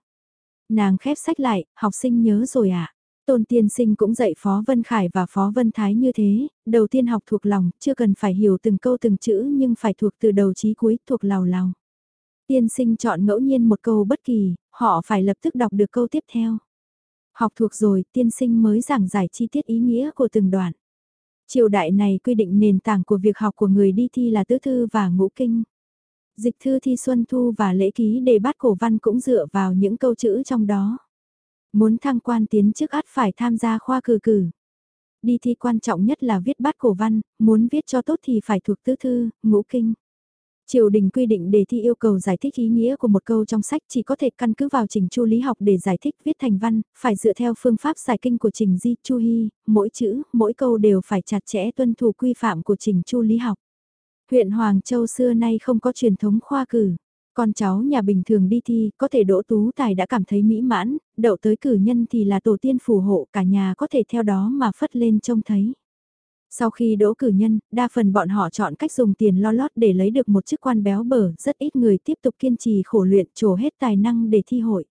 Nàng khép sách lại, học sinh nhớ rồi ạ. À? Tôn tiên sinh cũng dạy Phó Vân Khải và Phó Vân Thái như thế, đầu tiên học thuộc lòng, chưa cần phải hiểu từng câu từng chữ nhưng phải thuộc từ đầu chí cuối, thuộc lào lào. Tiên sinh chọn ngẫu nhiên một câu bất kỳ, họ phải lập tức đọc được câu tiếp theo. Học thuộc rồi, tiên sinh mới giảng giải chi tiết ý nghĩa của từng đoạn. Triều đại này quy định nền tảng của việc học của người đi thi là tứ thư và ngũ kinh. Dịch thư thi xuân thu và lễ ký đề bát cổ văn cũng dựa vào những câu chữ trong đó. Muốn thăng quan tiến chức át phải tham gia khoa cử cử. Đi thi quan trọng nhất là viết bát cổ văn, muốn viết cho tốt thì phải thuộc tứ thư, ngũ kinh. Triều đình quy định đề thi yêu cầu giải thích ý nghĩa của một câu trong sách chỉ có thể căn cứ vào trình chu lý học để giải thích viết thành văn, phải dựa theo phương pháp giải kinh của trình di chu hy, mỗi chữ, mỗi câu đều phải chặt chẽ tuân thủ quy phạm của trình chu lý học. Huyện Hoàng Châu xưa nay không có truyền thống khoa cử. Con cháu nhà bình thường đi thi, có thể đỗ tú tài đã cảm thấy mỹ mãn, đậu tới cử nhân thì là tổ tiên phù hộ cả nhà có thể theo đó mà phất lên trông thấy. Sau khi đỗ cử nhân, đa phần bọn họ chọn cách dùng tiền lo lót để lấy được một chức quan béo bở, rất ít người tiếp tục kiên trì khổ luyện trổ hết tài năng để thi hội.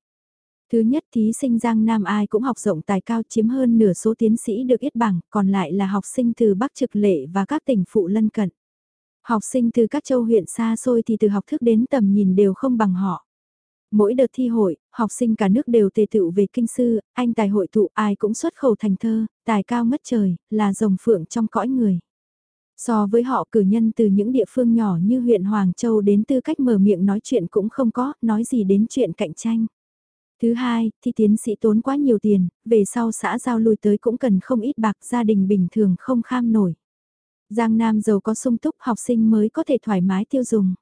Thứ nhất thí sinh Giang Nam ai cũng học rộng tài cao chiếm hơn nửa số tiến sĩ được ít bằng, còn lại là học sinh từ Bắc Trực Lệ và các tỉnh phụ lân cận. Học sinh từ các châu huyện xa xôi thì từ học thức đến tầm nhìn đều không bằng họ. Mỗi đợt thi hội, học sinh cả nước đều tề tựu về kinh sư, anh tài hội tụ ai cũng xuất khẩu thành thơ, tài cao ngất trời, là rồng phượng trong cõi người. So với họ cử nhân từ những địa phương nhỏ như huyện Hoàng Châu đến tư cách mở miệng nói chuyện cũng không có, nói gì đến chuyện cạnh tranh. Thứ hai, thi tiến sĩ tốn quá nhiều tiền, về sau xã giao lui tới cũng cần không ít bạc gia đình bình thường không kham nổi. Giang Nam giàu có sung túc học sinh mới có thể thoải mái tiêu dùng.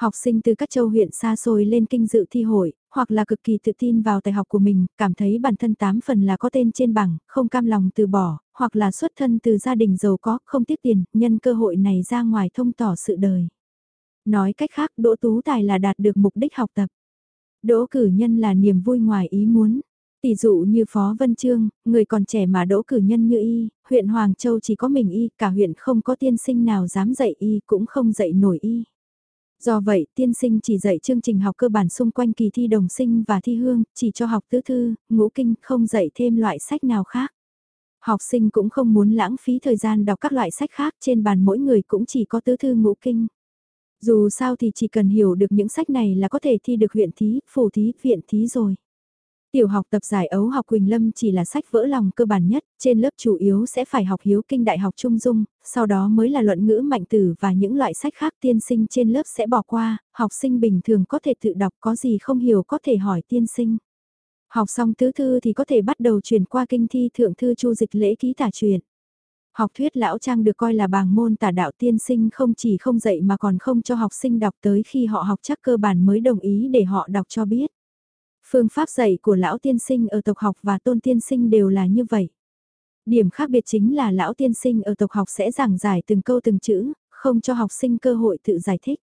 Học sinh từ các châu huyện xa xôi lên kinh dự thi hội, hoặc là cực kỳ tự tin vào tài học của mình, cảm thấy bản thân tám phần là có tên trên bảng, không cam lòng từ bỏ, hoặc là xuất thân từ gia đình giàu có, không tiếc tiền, nhân cơ hội này ra ngoài thông tỏ sự đời. Nói cách khác, Đỗ Tú Tài là đạt được mục đích học tập. Đỗ cử nhân là niềm vui ngoài ý muốn. Tỷ dụ như Phó Vân Trương, người còn trẻ mà đỗ cử nhân như y, huyện Hoàng Châu chỉ có mình y, cả huyện không có tiên sinh nào dám dạy y cũng không dạy nổi y. Do vậy, tiên sinh chỉ dạy chương trình học cơ bản xung quanh kỳ thi đồng sinh và thi hương, chỉ cho học tứ thư, ngũ kinh, không dạy thêm loại sách nào khác. Học sinh cũng không muốn lãng phí thời gian đọc các loại sách khác, trên bàn mỗi người cũng chỉ có tứ thư ngũ kinh. Dù sao thì chỉ cần hiểu được những sách này là có thể thi được huyện thí, phủ thí, viện thí rồi. Tiểu học tập giải ấu học Quỳnh Lâm chỉ là sách vỡ lòng cơ bản nhất, trên lớp chủ yếu sẽ phải học hiếu kinh đại học trung dung, sau đó mới là luận ngữ mạnh tử và những loại sách khác tiên sinh trên lớp sẽ bỏ qua, học sinh bình thường có thể tự đọc có gì không hiểu có thể hỏi tiên sinh. Học xong tứ thư thì có thể bắt đầu chuyển qua kinh thi thượng thư chu dịch lễ ký tả truyền. Học thuyết lão trang được coi là bảng môn tả đạo tiên sinh không chỉ không dạy mà còn không cho học sinh đọc tới khi họ học chắc cơ bản mới đồng ý để họ đọc cho biết. Phương pháp dạy của lão tiên sinh ở tộc học và tôn tiên sinh đều là như vậy. Điểm khác biệt chính là lão tiên sinh ở tộc học sẽ giảng giải từng câu từng chữ, không cho học sinh cơ hội tự giải thích.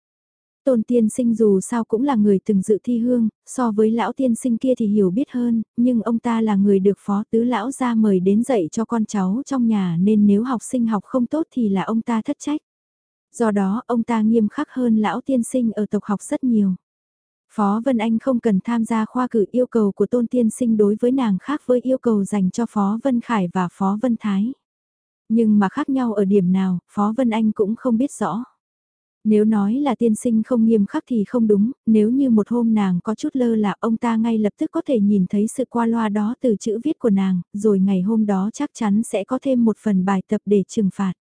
Tôn tiên sinh dù sao cũng là người từng dự thi hương, so với lão tiên sinh kia thì hiểu biết hơn, nhưng ông ta là người được phó tứ lão ra mời đến dạy cho con cháu trong nhà nên nếu học sinh học không tốt thì là ông ta thất trách. Do đó ông ta nghiêm khắc hơn lão tiên sinh ở tộc học rất nhiều. Phó Vân Anh không cần tham gia khoa cử yêu cầu của tôn tiên sinh đối với nàng khác với yêu cầu dành cho Phó Vân Khải và Phó Vân Thái. Nhưng mà khác nhau ở điểm nào, Phó Vân Anh cũng không biết rõ. Nếu nói là tiên sinh không nghiêm khắc thì không đúng, nếu như một hôm nàng có chút lơ là ông ta ngay lập tức có thể nhìn thấy sự qua loa đó từ chữ viết của nàng, rồi ngày hôm đó chắc chắn sẽ có thêm một phần bài tập để trừng phạt.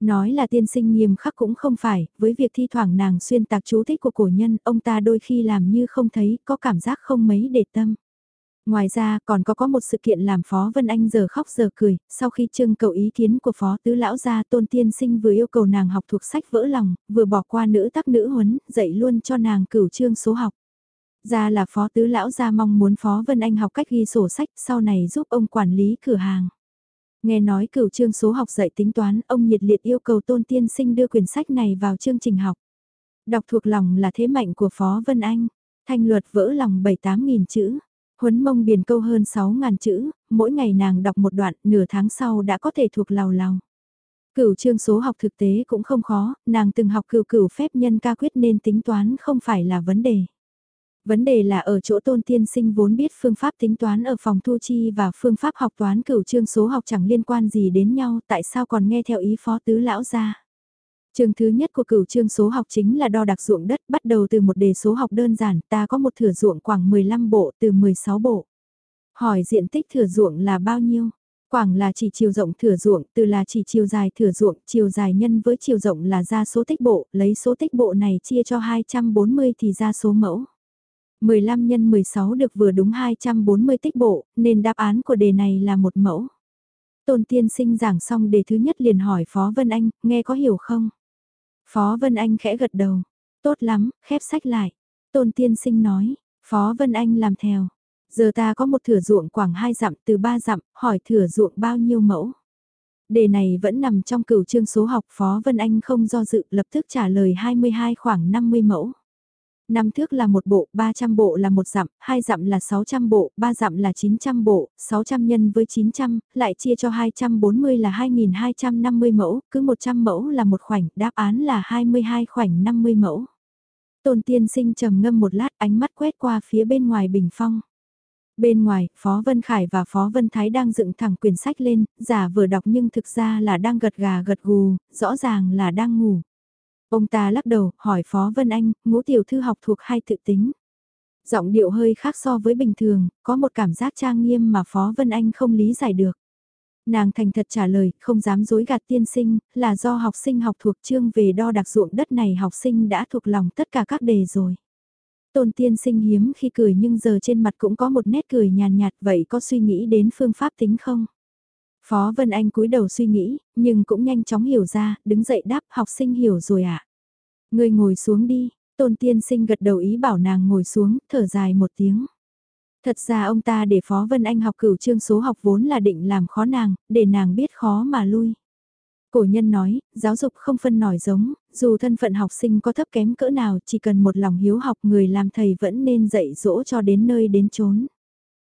Nói là tiên sinh nghiêm khắc cũng không phải, với việc thi thoảng nàng xuyên tạc chú thích của cổ nhân, ông ta đôi khi làm như không thấy, có cảm giác không mấy để tâm. Ngoài ra còn có có một sự kiện làm Phó Vân Anh giờ khóc giờ cười, sau khi trưng cầu ý kiến của Phó Tứ Lão gia Tôn Tiên Sinh vừa yêu cầu nàng học thuộc sách vỡ lòng, vừa bỏ qua nữ tác nữ huấn, dạy luôn cho nàng cửu chương số học. Ra là Phó Tứ Lão gia mong muốn Phó Vân Anh học cách ghi sổ sách sau này giúp ông quản lý cửa hàng. Nghe nói cửu chương số học dạy tính toán, ông nhiệt liệt yêu cầu Tôn Tiên Sinh đưa quyển sách này vào chương trình học. Đọc thuộc lòng là thế mạnh của Phó Vân Anh, thanh luật vỡ lòng 7-8 nghìn chữ Huấn mông biển câu hơn 6.000 chữ, mỗi ngày nàng đọc một đoạn, nửa tháng sau đã có thể thuộc lào lào. Cửu chương số học thực tế cũng không khó, nàng từng học cửu cửu phép nhân ca quyết nên tính toán không phải là vấn đề. Vấn đề là ở chỗ tôn tiên sinh vốn biết phương pháp tính toán ở phòng thu chi và phương pháp học toán cửu chương số học chẳng liên quan gì đến nhau tại sao còn nghe theo ý phó tứ lão ra. Chương thứ nhất của cửu chương số học chính là đo đạc ruộng đất, bắt đầu từ một đề số học đơn giản, ta có một thửa ruộng khoảng 15 bộ từ 16 bộ. Hỏi diện tích thửa ruộng là bao nhiêu? Quảng là chỉ chiều rộng thửa ruộng, từ là chỉ chiều dài thửa ruộng, chiều dài nhân với chiều rộng là ra số tích bộ, lấy số tích bộ này chia cho 240 thì ra số mẫu. 15 nhân 16 được vừa đúng 240 tích bộ, nên đáp án của đề này là một mẫu. Tôn tiên sinh giảng xong đề thứ nhất liền hỏi Phó Vân Anh, nghe có hiểu không? Phó Vân Anh khẽ gật đầu. Tốt lắm, khép sách lại. Tôn tiên sinh nói, Phó Vân Anh làm theo. Giờ ta có một thửa ruộng khoảng 2 dặm từ 3 dặm, hỏi thửa ruộng bao nhiêu mẫu. Đề này vẫn nằm trong cửu chương số học Phó Vân Anh không do dự lập tức trả lời 22 khoảng 50 mẫu. Năm thước là một bộ, 300 bộ là một dặm, 2 dặm là 600 bộ, 3 dặm là 900 bộ, 600 nhân với 900, lại chia cho 240 là 2250 mẫu, cứ 100 mẫu là một khoảnh, đáp án là 22 khoảnh 50 mẫu. Tôn tiên sinh trầm ngâm một lát ánh mắt quét qua phía bên ngoài bình phong. Bên ngoài, Phó Vân Khải và Phó Vân Thái đang dựng thẳng quyển sách lên, giả vừa đọc nhưng thực ra là đang gật gà gật gù, rõ ràng là đang ngủ. Ông ta lắc đầu, hỏi Phó Vân Anh, ngũ tiểu thư học thuộc hai tự tính. Giọng điệu hơi khác so với bình thường, có một cảm giác trang nghiêm mà Phó Vân Anh không lý giải được. Nàng thành thật trả lời, không dám dối gạt tiên sinh, là do học sinh học thuộc chương về đo đặc ruộng đất này học sinh đã thuộc lòng tất cả các đề rồi. Tôn tiên sinh hiếm khi cười nhưng giờ trên mặt cũng có một nét cười nhàn nhạt, vậy có suy nghĩ đến phương pháp tính không? Phó Vân Anh cúi đầu suy nghĩ, nhưng cũng nhanh chóng hiểu ra, đứng dậy đáp học sinh hiểu rồi ạ. À? Người ngồi xuống đi, tôn tiên sinh gật đầu ý bảo nàng ngồi xuống, thở dài một tiếng. Thật ra ông ta để Phó Vân Anh học cửu chương số học vốn là định làm khó nàng, để nàng biết khó mà lui. Cổ nhân nói, giáo dục không phân nổi giống, dù thân phận học sinh có thấp kém cỡ nào chỉ cần một lòng hiếu học người làm thầy vẫn nên dạy dỗ cho đến nơi đến chốn.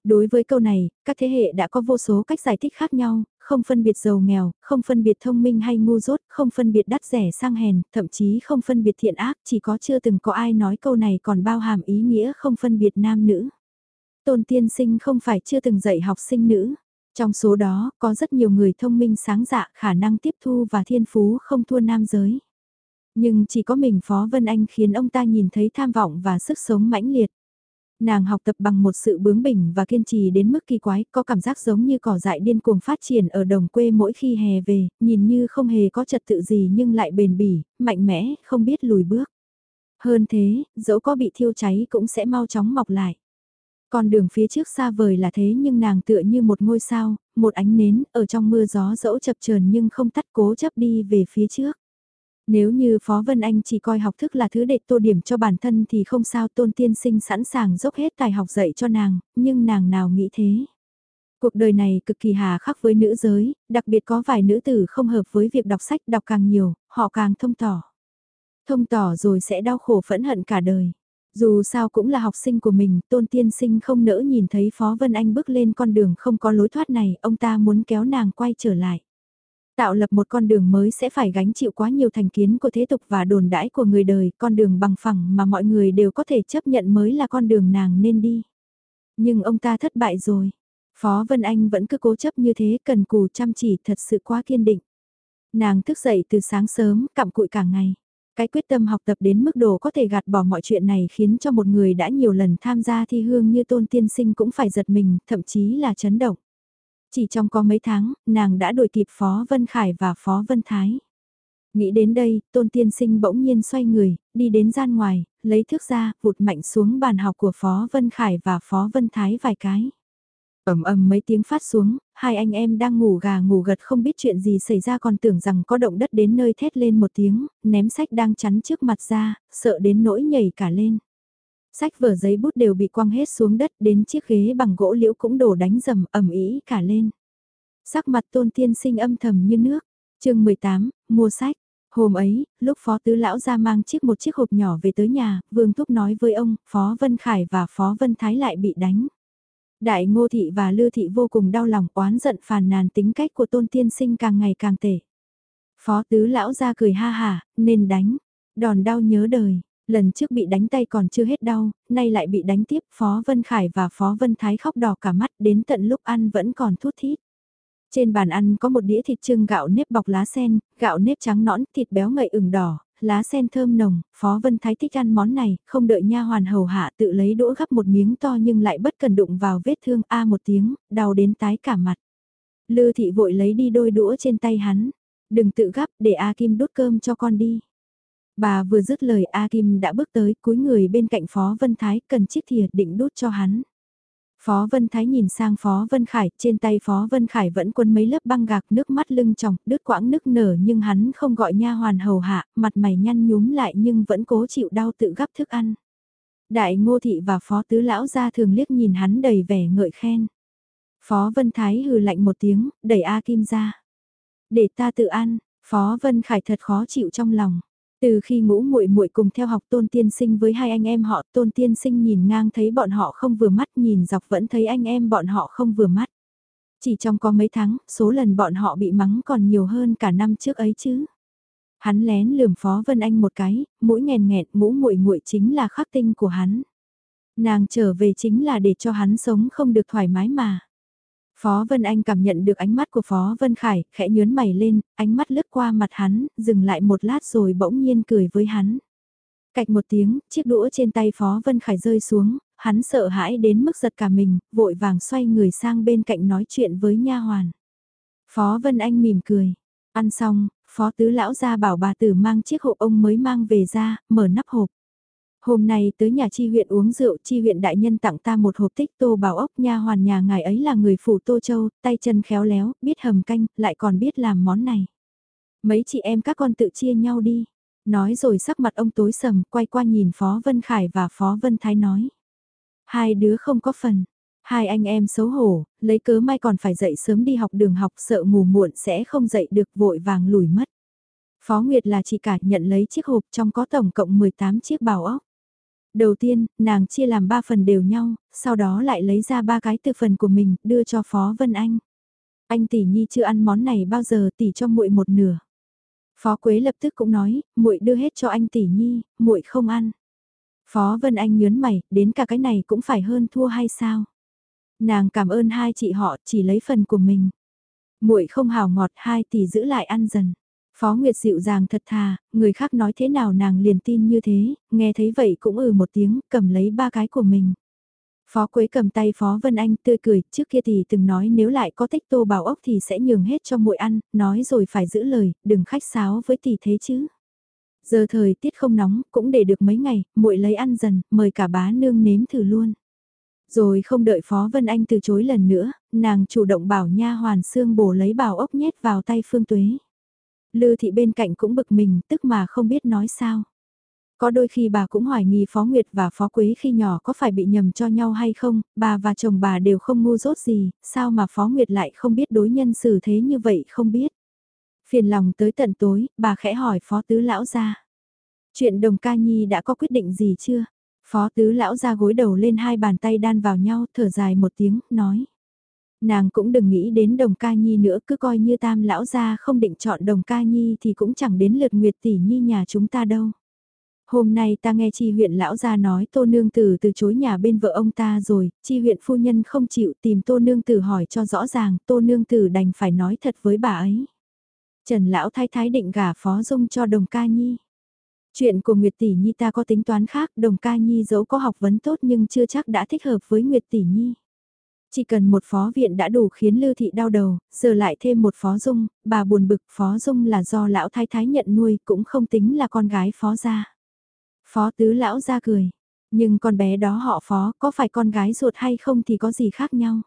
Đối với câu này, các thế hệ đã có vô số cách giải thích khác nhau, không phân biệt giàu nghèo, không phân biệt thông minh hay ngu dốt, không phân biệt đắt rẻ sang hèn, thậm chí không phân biệt thiện ác, chỉ có chưa từng có ai nói câu này còn bao hàm ý nghĩa không phân biệt nam nữ. Tôn tiên sinh không phải chưa từng dạy học sinh nữ. Trong số đó, có rất nhiều người thông minh sáng dạ khả năng tiếp thu và thiên phú không thua nam giới. Nhưng chỉ có mình Phó Vân Anh khiến ông ta nhìn thấy tham vọng và sức sống mãnh liệt. Nàng học tập bằng một sự bướng bỉnh và kiên trì đến mức kỳ quái, có cảm giác giống như cỏ dại điên cuồng phát triển ở đồng quê mỗi khi hè về, nhìn như không hề có trật tự gì nhưng lại bền bỉ, mạnh mẽ, không biết lùi bước. Hơn thế, dẫu có bị thiêu cháy cũng sẽ mau chóng mọc lại. Con đường phía trước xa vời là thế nhưng nàng tựa như một ngôi sao, một ánh nến, ở trong mưa gió dẫu chập chờn nhưng không tắt cố chấp đi về phía trước. Nếu như Phó Vân Anh chỉ coi học thức là thứ để tô điểm cho bản thân thì không sao tôn tiên sinh sẵn sàng dốc hết tài học dạy cho nàng, nhưng nàng nào nghĩ thế. Cuộc đời này cực kỳ hà khắc với nữ giới, đặc biệt có vài nữ tử không hợp với việc đọc sách đọc càng nhiều, họ càng thông tỏ. Thông tỏ rồi sẽ đau khổ phẫn hận cả đời. Dù sao cũng là học sinh của mình, tôn tiên sinh không nỡ nhìn thấy Phó Vân Anh bước lên con đường không có lối thoát này, ông ta muốn kéo nàng quay trở lại. Tạo lập một con đường mới sẽ phải gánh chịu quá nhiều thành kiến của thế tục và đồn đãi của người đời, con đường bằng phẳng mà mọi người đều có thể chấp nhận mới là con đường nàng nên đi. Nhưng ông ta thất bại rồi. Phó Vân Anh vẫn cứ cố chấp như thế, cần cù chăm chỉ thật sự quá kiên định. Nàng thức dậy từ sáng sớm, cặm cụi cả ngày. Cái quyết tâm học tập đến mức độ có thể gạt bỏ mọi chuyện này khiến cho một người đã nhiều lần tham gia thi hương như tôn tiên sinh cũng phải giật mình, thậm chí là chấn động. Chỉ trong có mấy tháng, nàng đã đuổi kịp Phó Vân Khải và Phó Vân Thái. Nghĩ đến đây, Tôn Tiên Sinh bỗng nhiên xoay người, đi đến gian ngoài, lấy thước ra, vụt mạnh xuống bàn học của Phó Vân Khải và Phó Vân Thái vài cái. ầm ầm mấy tiếng phát xuống, hai anh em đang ngủ gà ngủ gật không biết chuyện gì xảy ra còn tưởng rằng có động đất đến nơi thét lên một tiếng, ném sách đang chắn trước mặt ra, sợ đến nỗi nhảy cả lên. Sách vở giấy bút đều bị quăng hết xuống đất đến chiếc ghế bằng gỗ liễu cũng đổ đánh rầm ẩm ý cả lên. Sắc mặt tôn tiên sinh âm thầm như nước. chương 18, mua sách. Hôm ấy, lúc Phó Tứ Lão ra mang chiếc một chiếc hộp nhỏ về tới nhà, Vương Thúc nói với ông, Phó Vân Khải và Phó Vân Thái lại bị đánh. Đại Ngô Thị và Lư Thị vô cùng đau lòng oán giận phàn nàn tính cách của tôn tiên sinh càng ngày càng tệ. Phó Tứ Lão ra cười ha hà, nên đánh. Đòn đau nhớ đời, lần trước bị đánh tay còn chưa hết đau, nay lại bị đánh tiếp Phó Vân Khải và Phó Vân Thái khóc đỏ cả mắt đến tận lúc ăn vẫn còn thút thít. Trên bàn ăn có một đĩa thịt trưng gạo nếp bọc lá sen, gạo nếp trắng nõn, thịt béo ngậy ửng đỏ, lá sen thơm nồng, Phó Vân Thái thích ăn món này, không đợi nha hoàn hầu hạ tự lấy đũa gắp một miếng to nhưng lại bất cần đụng vào vết thương a một tiếng, đau đến tái cả mặt. Lư thị vội lấy đi đôi đũa trên tay hắn, đừng tự gắp để A Kim đút cơm cho con đi. Bà vừa dứt lời A Kim đã bước tới cúi người bên cạnh Phó Vân Thái cần chiếc thìa định đút cho hắn. Phó Vân Thái nhìn sang Phó Vân Khải, trên tay Phó Vân Khải vẫn quân mấy lớp băng gạc nước mắt lưng tròng, đứt quãng nước nở nhưng hắn không gọi nha hoàn hầu hạ, mặt mày nhăn nhúm lại nhưng vẫn cố chịu đau tự gắp thức ăn. Đại Ngô Thị và Phó Tứ Lão ra thường liếc nhìn hắn đầy vẻ ngợi khen. Phó Vân Thái hừ lạnh một tiếng, đẩy A Kim ra. Để ta tự ăn, Phó Vân Khải thật khó chịu trong lòng. Từ khi ngũ muội muội cùng theo học tôn tiên sinh với hai anh em họ tôn tiên sinh nhìn ngang thấy bọn họ không vừa mắt nhìn dọc vẫn thấy anh em bọn họ không vừa mắt. Chỉ trong có mấy tháng, số lần bọn họ bị mắng còn nhiều hơn cả năm trước ấy chứ. Hắn lén lườm Phó Vân Anh một cái, mũi nghèn nghẹn ngũ muội muội chính là khắc tinh của hắn. Nàng trở về chính là để cho hắn sống không được thoải mái mà. Phó Vân Anh cảm nhận được ánh mắt của Phó Vân Khải, khẽ nhớn mày lên, ánh mắt lướt qua mặt hắn, dừng lại một lát rồi bỗng nhiên cười với hắn. Cạch một tiếng, chiếc đũa trên tay Phó Vân Khải rơi xuống, hắn sợ hãi đến mức giật cả mình, vội vàng xoay người sang bên cạnh nói chuyện với nha hoàn. Phó Vân Anh mỉm cười. Ăn xong, Phó Tứ Lão ra bảo bà tử mang chiếc hộp ông mới mang về ra, mở nắp hộp. Hôm nay tới nhà chi huyện uống rượu, chi huyện đại nhân tặng ta một hộp tích tô bảo ốc nha hoàn nhà ngài ấy là người phủ tô châu, tay chân khéo léo, biết hầm canh, lại còn biết làm món này. Mấy chị em các con tự chia nhau đi. Nói rồi sắc mặt ông tối sầm, quay qua nhìn Phó Vân Khải và Phó Vân Thái nói. Hai đứa không có phần. Hai anh em xấu hổ, lấy cớ mai còn phải dậy sớm đi học đường học sợ ngủ muộn sẽ không dậy được vội vàng lùi mất. Phó Nguyệt là chị cả nhận lấy chiếc hộp trong có tổng cộng 18 chiếc bào ốc. Đầu tiên, nàng chia làm ba phần đều nhau, sau đó lại lấy ra ba cái từ phần của mình, đưa cho Phó Vân Anh. Anh tỷ nhi chưa ăn món này bao giờ tỷ cho muội một nửa. Phó Quế lập tức cũng nói, muội đưa hết cho anh tỷ nhi, muội không ăn. Phó Vân Anh nhớn mày, đến cả cái này cũng phải hơn thua hay sao? Nàng cảm ơn hai chị họ, chỉ lấy phần của mình. Muội không hào ngọt, hai tỷ giữ lại ăn dần. Phó Nguyệt dịu dàng thật thà, người khác nói thế nào nàng liền tin như thế, nghe thấy vậy cũng ừ một tiếng, cầm lấy ba cái của mình. Phó Quế cầm tay Phó Vân Anh tươi cười, trước kia thì từng nói nếu lại có tích tô bảo ốc thì sẽ nhường hết cho muội ăn, nói rồi phải giữ lời, đừng khách sáo với tỷ thế chứ. Giờ thời tiết không nóng, cũng để được mấy ngày, muội lấy ăn dần, mời cả bá nương nếm thử luôn. Rồi không đợi Phó Vân Anh từ chối lần nữa, nàng chủ động bảo nha hoàn xương bổ lấy bảo ốc nhét vào tay Phương Tuế. Lư thị bên cạnh cũng bực mình, tức mà không biết nói sao. Có đôi khi bà cũng hoài nghi Phó Nguyệt và Phó Quế khi nhỏ có phải bị nhầm cho nhau hay không, bà và chồng bà đều không ngu dốt gì, sao mà Phó Nguyệt lại không biết đối nhân xử thế như vậy không biết. Phiền lòng tới tận tối, bà khẽ hỏi Phó Tứ Lão ra. Chuyện đồng ca nhi đã có quyết định gì chưa? Phó Tứ Lão ra gối đầu lên hai bàn tay đan vào nhau, thở dài một tiếng, nói nàng cũng đừng nghĩ đến đồng ca nhi nữa cứ coi như tam lão gia không định chọn đồng ca nhi thì cũng chẳng đến lượt nguyệt tỷ nhi nhà chúng ta đâu. Hôm nay ta nghe chi huyện lão gia nói tô nương tử từ chối nhà bên vợ ông ta rồi, chi huyện phu nhân không chịu tìm tô nương tử hỏi cho rõ ràng, tô nương tử đành phải nói thật với bà ấy. Trần lão thái thái định gả phó dung cho đồng ca nhi. Chuyện của Nguyệt Tỷ Nhi ta có tính toán khác, đồng ca nhi dẫu có học vấn tốt nhưng chưa chắc đã thích hợp với Nguyệt Tỷ Nhi. Chỉ cần một phó viện đã đủ khiến Lư Thị đau đầu, giờ lại thêm một phó dung, bà buồn bực phó dung là do lão thái thái nhận nuôi cũng không tính là con gái phó gia. Phó tứ lão ra cười. Nhưng con bé đó họ phó có phải con gái ruột hay không thì có gì khác nhau.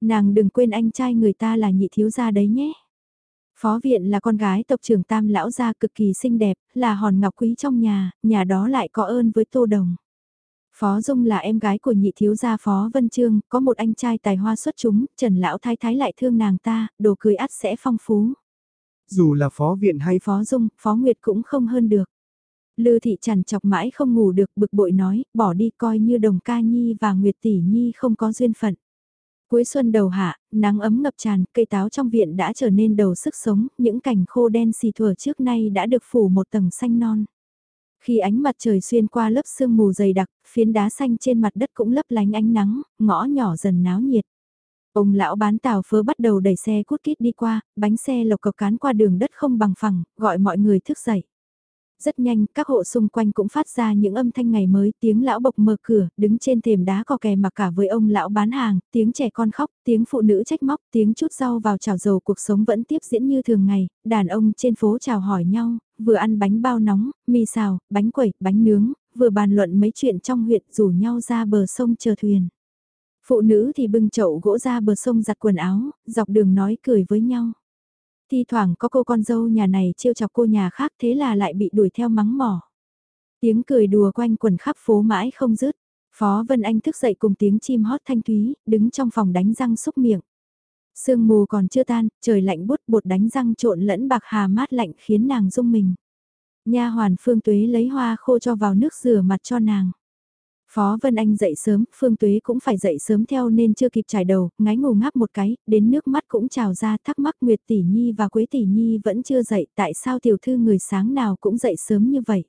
Nàng đừng quên anh trai người ta là nhị thiếu gia đấy nhé. Phó viện là con gái tộc trưởng tam lão gia cực kỳ xinh đẹp, là hòn ngọc quý trong nhà, nhà đó lại có ơn với tô đồng. Phó Dung là em gái của nhị thiếu gia Phó Vân Trương, có một anh trai tài hoa xuất chúng, Trần Lão Thái Thái lại thương nàng ta, đồ cưới ắt sẽ phong phú. Dù là Phó Viện hay Phó Dung, Phó Nguyệt cũng không hơn được. Lư thị chằn chọc mãi không ngủ được bực bội nói, bỏ đi coi như đồng ca nhi và Nguyệt tỷ nhi không có duyên phận. Cuối xuân đầu hạ, nắng ấm ngập tràn, cây táo trong viện đã trở nên đầu sức sống, những cành khô đen xì thuở trước nay đã được phủ một tầng xanh non. Khi ánh mặt trời xuyên qua lớp sương mù dày đặc, phiến đá xanh trên mặt đất cũng lấp lánh ánh nắng, ngõ nhỏ dần náo nhiệt. Ông lão bán tàu phớ bắt đầu đẩy xe cút kít đi qua, bánh xe lộc cộc cán qua đường đất không bằng phẳng, gọi mọi người thức dậy. Rất nhanh, các hộ xung quanh cũng phát ra những âm thanh ngày mới, tiếng lão bộc mở cửa, đứng trên thềm đá cò kè mặc cả với ông lão bán hàng, tiếng trẻ con khóc, tiếng phụ nữ trách móc, tiếng chút rau vào chảo dầu cuộc sống vẫn tiếp diễn như thường ngày, đàn ông trên phố chào hỏi nhau, vừa ăn bánh bao nóng, mì xào, bánh quẩy, bánh nướng, vừa bàn luận mấy chuyện trong huyện rủ nhau ra bờ sông chờ thuyền. Phụ nữ thì bưng chậu gỗ ra bờ sông giặt quần áo, dọc đường nói cười với nhau. Thi thoảng có cô con dâu nhà này trêu chọc cô nhà khác thế là lại bị đuổi theo mắng mỏ. Tiếng cười đùa quanh quần khắp phố mãi không dứt. Phó Vân Anh thức dậy cùng tiếng chim hót thanh thúy, đứng trong phòng đánh răng xúc miệng. Sương mù còn chưa tan, trời lạnh bút bột đánh răng trộn lẫn bạc hà mát lạnh khiến nàng rung mình. Nha hoàn Phương Tuế lấy hoa khô cho vào nước rửa mặt cho nàng. Phó Vân Anh dậy sớm, Phương Tuế cũng phải dậy sớm theo nên chưa kịp trải đầu, ngái ngủ ngáp một cái, đến nước mắt cũng trào ra thắc mắc Nguyệt Tỷ Nhi và Quế Tỷ Nhi vẫn chưa dậy, tại sao tiểu thư người sáng nào cũng dậy sớm như vậy.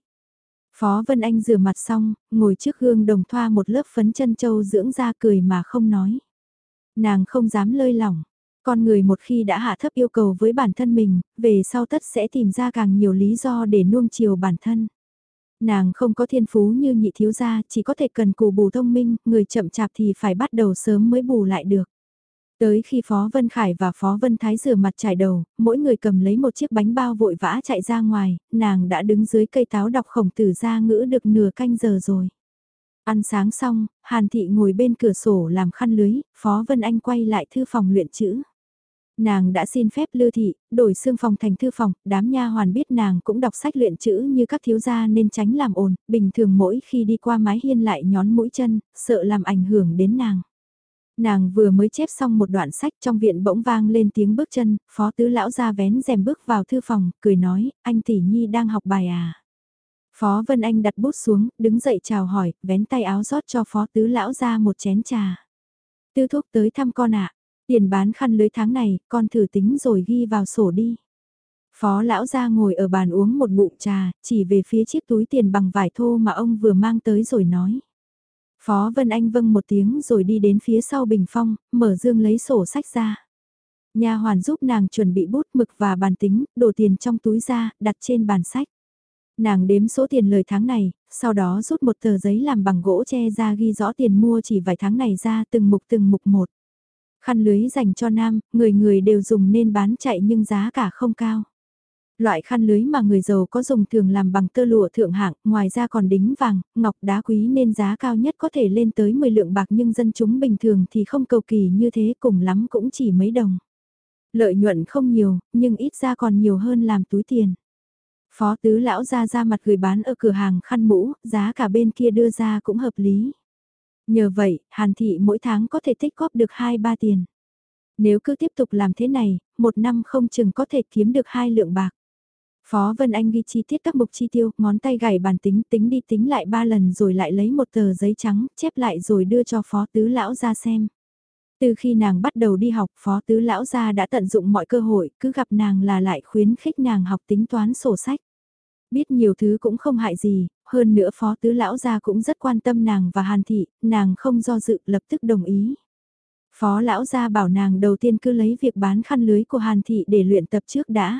Phó Vân Anh rửa mặt xong, ngồi trước gương đồng thoa một lớp phấn chân châu dưỡng ra cười mà không nói. Nàng không dám lơi lỏng, con người một khi đã hạ thấp yêu cầu với bản thân mình, về sau tất sẽ tìm ra càng nhiều lý do để nuông chiều bản thân. Nàng không có thiên phú như nhị thiếu gia, chỉ có thể cần cù bù thông minh, người chậm chạp thì phải bắt đầu sớm mới bù lại được. Tới khi Phó Vân Khải và Phó Vân Thái rửa mặt trải đầu, mỗi người cầm lấy một chiếc bánh bao vội vã chạy ra ngoài, nàng đã đứng dưới cây táo đọc khổng tử ra ngữ được nửa canh giờ rồi. Ăn sáng xong, Hàn Thị ngồi bên cửa sổ làm khăn lưới, Phó Vân Anh quay lại thư phòng luyện chữ. Nàng đã xin phép lưu Thị, đổi xương phòng thành thư phòng, đám nha hoàn biết nàng cũng đọc sách luyện chữ như các thiếu gia nên tránh làm ồn, bình thường mỗi khi đi qua mái hiên lại nhón mũi chân, sợ làm ảnh hưởng đến nàng. Nàng vừa mới chép xong một đoạn sách trong viện bỗng vang lên tiếng bước chân, phó tứ lão ra vén rèm bước vào thư phòng, cười nói, anh tỷ nhi đang học bài à. Phó Vân Anh đặt bút xuống, đứng dậy chào hỏi, vén tay áo rót cho phó tứ lão ra một chén trà. Tư thúc tới thăm con ạ, Tiền bán khăn lưới tháng này, con thử tính rồi ghi vào sổ đi. Phó lão ra ngồi ở bàn uống một ngụm trà, chỉ về phía chiếc túi tiền bằng vải thô mà ông vừa mang tới rồi nói. Phó Vân Anh vâng một tiếng rồi đi đến phía sau bình phong, mở dương lấy sổ sách ra. Nhà hoàn giúp nàng chuẩn bị bút mực và bàn tính, đổ tiền trong túi ra, đặt trên bàn sách. Nàng đếm số tiền lời tháng này, sau đó rút một tờ giấy làm bằng gỗ che ra ghi rõ tiền mua chỉ vài tháng này ra từng mục từng mục một. Khăn lưới dành cho nam, người người đều dùng nên bán chạy nhưng giá cả không cao. Loại khăn lưới mà người giàu có dùng thường làm bằng tơ lụa thượng hạng, ngoài ra còn đính vàng, ngọc đá quý nên giá cao nhất có thể lên tới 10 lượng bạc nhưng dân chúng bình thường thì không cầu kỳ như thế cùng lắm cũng chỉ mấy đồng. Lợi nhuận không nhiều, nhưng ít ra còn nhiều hơn làm túi tiền. Phó tứ lão ra ra mặt gửi bán ở cửa hàng khăn mũ, giá cả bên kia đưa ra cũng hợp lý. Nhờ vậy, Hàn Thị mỗi tháng có thể tích góp được 2-3 tiền. Nếu cứ tiếp tục làm thế này, một năm không chừng có thể kiếm được hai lượng bạc. Phó Vân Anh ghi chi tiết các mục chi tiêu, ngón tay gảy bàn tính tính đi tính lại ba lần rồi lại lấy một tờ giấy trắng, chép lại rồi đưa cho Phó Tứ Lão ra xem. Từ khi nàng bắt đầu đi học, Phó Tứ Lão gia đã tận dụng mọi cơ hội, cứ gặp nàng là lại khuyến khích nàng học tính toán sổ sách. Biết nhiều thứ cũng không hại gì, hơn nữa phó tứ lão gia cũng rất quan tâm nàng và hàn thị, nàng không do dự lập tức đồng ý. Phó lão gia bảo nàng đầu tiên cứ lấy việc bán khăn lưới của hàn thị để luyện tập trước đã.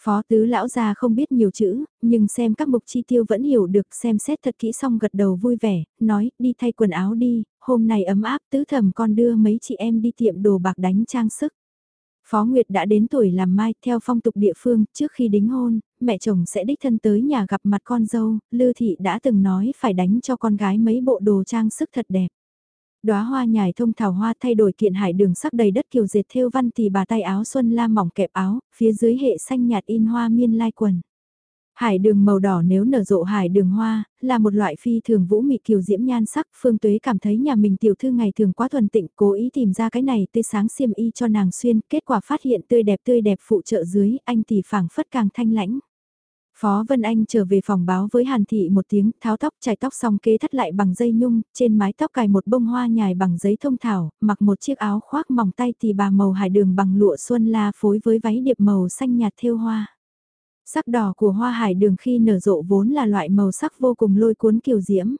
Phó tứ lão gia không biết nhiều chữ, nhưng xem các mục chi tiêu vẫn hiểu được xem xét thật kỹ xong gật đầu vui vẻ, nói đi thay quần áo đi, hôm nay ấm áp tứ thầm con đưa mấy chị em đi tiệm đồ bạc đánh trang sức. Phó Nguyệt đã đến tuổi làm mai, theo phong tục địa phương, trước khi đính hôn, mẹ chồng sẽ đích thân tới nhà gặp mặt con dâu, Lư Thị đã từng nói phải đánh cho con gái mấy bộ đồ trang sức thật đẹp. Đóa hoa nhài thông thảo hoa thay đổi kiện hải đường sắc đầy đất kiều dệt thêu văn thì bà tay áo xuân la mỏng kẹp áo, phía dưới hệ xanh nhạt in hoa miên lai quần. Hải đường màu đỏ nếu nở rộ hải đường hoa, là một loại phi thường vũ mị kiều diễm nhan sắc. Phương Tuế cảm thấy nhà mình tiểu thư ngày thường quá thuần tịnh, cố ý tìm ra cái này tươi sáng xiêm y cho nàng xuyên, kết quả phát hiện tươi đẹp tươi đẹp phụ trợ dưới, anh tỷ phảng phất càng thanh lãnh. Phó Vân Anh trở về phòng báo với Hàn Thị một tiếng, tháo tóc chải tóc xong kế thắt lại bằng dây nhung, trên mái tóc cài một bông hoa nhài bằng giấy thông thảo, mặc một chiếc áo khoác mỏng tay tì bà màu hải đường bằng lụa xuân la phối với váy điệp màu xanh nhạt thêu hoa. Sắc đỏ của hoa hải đường khi nở rộ vốn là loại màu sắc vô cùng lôi cuốn kiều diễm.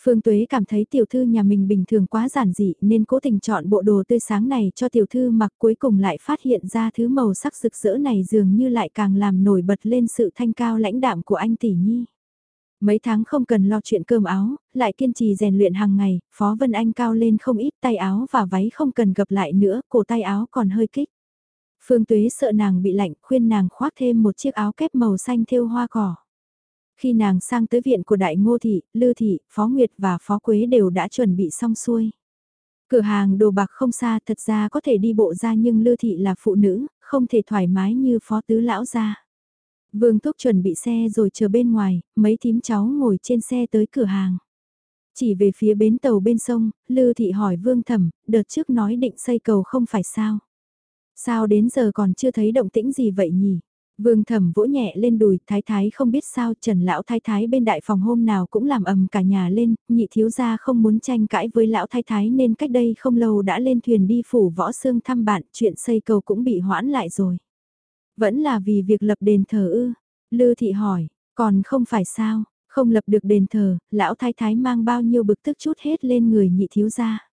Phương Tuế cảm thấy tiểu thư nhà mình bình thường quá giản dị nên cố tình chọn bộ đồ tươi sáng này cho tiểu thư mặc cuối cùng lại phát hiện ra thứ màu sắc rực rỡ này dường như lại càng làm nổi bật lên sự thanh cao lãnh đạm của anh tỷ nhi. Mấy tháng không cần lo chuyện cơm áo, lại kiên trì rèn luyện hàng ngày, Phó Vân Anh cao lên không ít tay áo và váy không cần gập lại nữa, cổ tay áo còn hơi kích. Phương Tuế sợ nàng bị lạnh khuyên nàng khoác thêm một chiếc áo kép màu xanh thêu hoa cỏ. Khi nàng sang tới viện của Đại Ngô Thị, Lư Thị, Phó Nguyệt và Phó Quế đều đã chuẩn bị xong xuôi. Cửa hàng đồ bạc không xa thật ra có thể đi bộ ra nhưng Lư Thị là phụ nữ, không thể thoải mái như Phó Tứ Lão ra. Vương Thúc chuẩn bị xe rồi chờ bên ngoài, mấy thím cháu ngồi trên xe tới cửa hàng. Chỉ về phía bến tàu bên sông, Lư Thị hỏi Vương Thẩm, đợt trước nói định xây cầu không phải sao. Sao đến giờ còn chưa thấy động tĩnh gì vậy nhỉ? Vương thẩm vỗ nhẹ lên đùi, thái thái không biết sao trần lão thái thái bên đại phòng hôm nào cũng làm ầm cả nhà lên, nhị thiếu gia không muốn tranh cãi với lão thái thái nên cách đây không lâu đã lên thuyền đi phủ võ xương thăm bạn, chuyện xây cầu cũng bị hoãn lại rồi. Vẫn là vì việc lập đền thờ ư, Lư thị hỏi, còn không phải sao, không lập được đền thờ, lão thái thái mang bao nhiêu bực tức chút hết lên người nhị thiếu gia.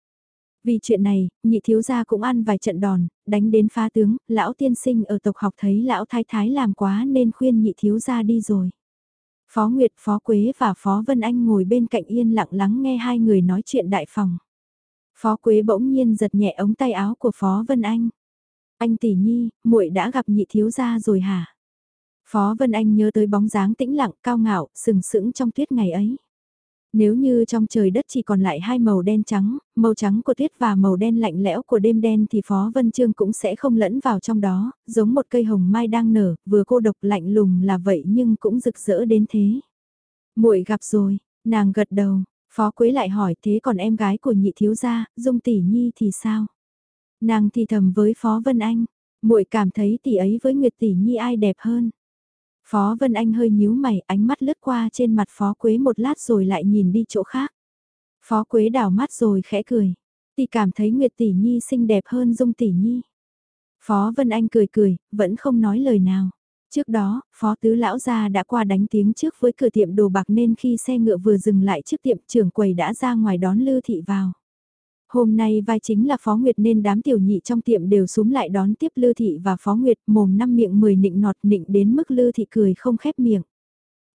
Vì chuyện này, nhị thiếu gia cũng ăn vài trận đòn, đánh đến phá tướng, lão tiên sinh ở tộc học thấy lão thái thái làm quá nên khuyên nhị thiếu gia đi rồi. Phó Nguyệt, Phó Quế và Phó Vân Anh ngồi bên cạnh yên lặng lắng nghe hai người nói chuyện đại phòng. Phó Quế bỗng nhiên giật nhẹ ống tay áo của Phó Vân Anh. Anh tỷ nhi, muội đã gặp nhị thiếu gia rồi hả? Phó Vân Anh nhớ tới bóng dáng tĩnh lặng cao ngạo, sừng sững trong tuyết ngày ấy. Nếu như trong trời đất chỉ còn lại hai màu đen trắng, màu trắng của tuyết và màu đen lạnh lẽo của đêm đen thì Phó Vân Trương cũng sẽ không lẫn vào trong đó, giống một cây hồng mai đang nở, vừa cô độc lạnh lùng là vậy nhưng cũng rực rỡ đến thế. muội gặp rồi, nàng gật đầu, Phó Quế lại hỏi thế còn em gái của nhị thiếu gia, Dung Tỷ Nhi thì sao? Nàng thì thầm với Phó Vân Anh, muội cảm thấy tỷ ấy với Nguyệt Tỷ Nhi ai đẹp hơn? Phó Vân Anh hơi nhíu mày, ánh mắt lướt qua trên mặt Phó Quế một lát rồi lại nhìn đi chỗ khác. Phó Quế đảo mắt rồi khẽ cười. Tỷ cảm thấy Nguyệt Tỷ Nhi xinh đẹp hơn Dung Tỷ Nhi. Phó Vân Anh cười cười, vẫn không nói lời nào. Trước đó, Phó Tứ Lão Gia đã qua đánh tiếng trước với cửa tiệm đồ bạc nên khi xe ngựa vừa dừng lại trước tiệm trưởng quầy đã ra ngoài đón Lư Thị vào. Hôm nay vai chính là Phó Nguyệt nên đám tiểu nhị trong tiệm đều xuống lại đón tiếp Lư Thị và Phó Nguyệt mồm năm miệng mười nịnh nọt nịnh đến mức Lư Thị cười không khép miệng.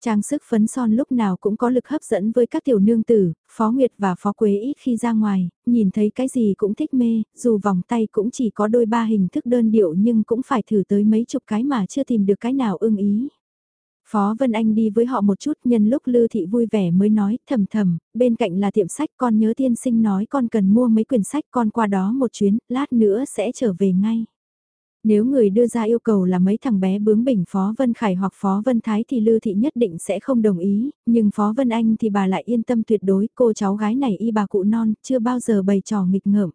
Trang sức phấn son lúc nào cũng có lực hấp dẫn với các tiểu nương tử, Phó Nguyệt và Phó Quế ít khi ra ngoài, nhìn thấy cái gì cũng thích mê, dù vòng tay cũng chỉ có đôi ba hình thức đơn điệu nhưng cũng phải thử tới mấy chục cái mà chưa tìm được cái nào ưng ý. Phó Vân Anh đi với họ một chút nhân lúc Lư Thị vui vẻ mới nói thầm thầm, bên cạnh là tiệm sách con nhớ tiên sinh nói con cần mua mấy quyển sách con qua đó một chuyến, lát nữa sẽ trở về ngay. Nếu người đưa ra yêu cầu là mấy thằng bé bướng bỉnh Phó Vân Khải hoặc Phó Vân Thái thì Lư Thị nhất định sẽ không đồng ý, nhưng Phó Vân Anh thì bà lại yên tâm tuyệt đối cô cháu gái này y bà cụ non, chưa bao giờ bày trò nghịch ngợm.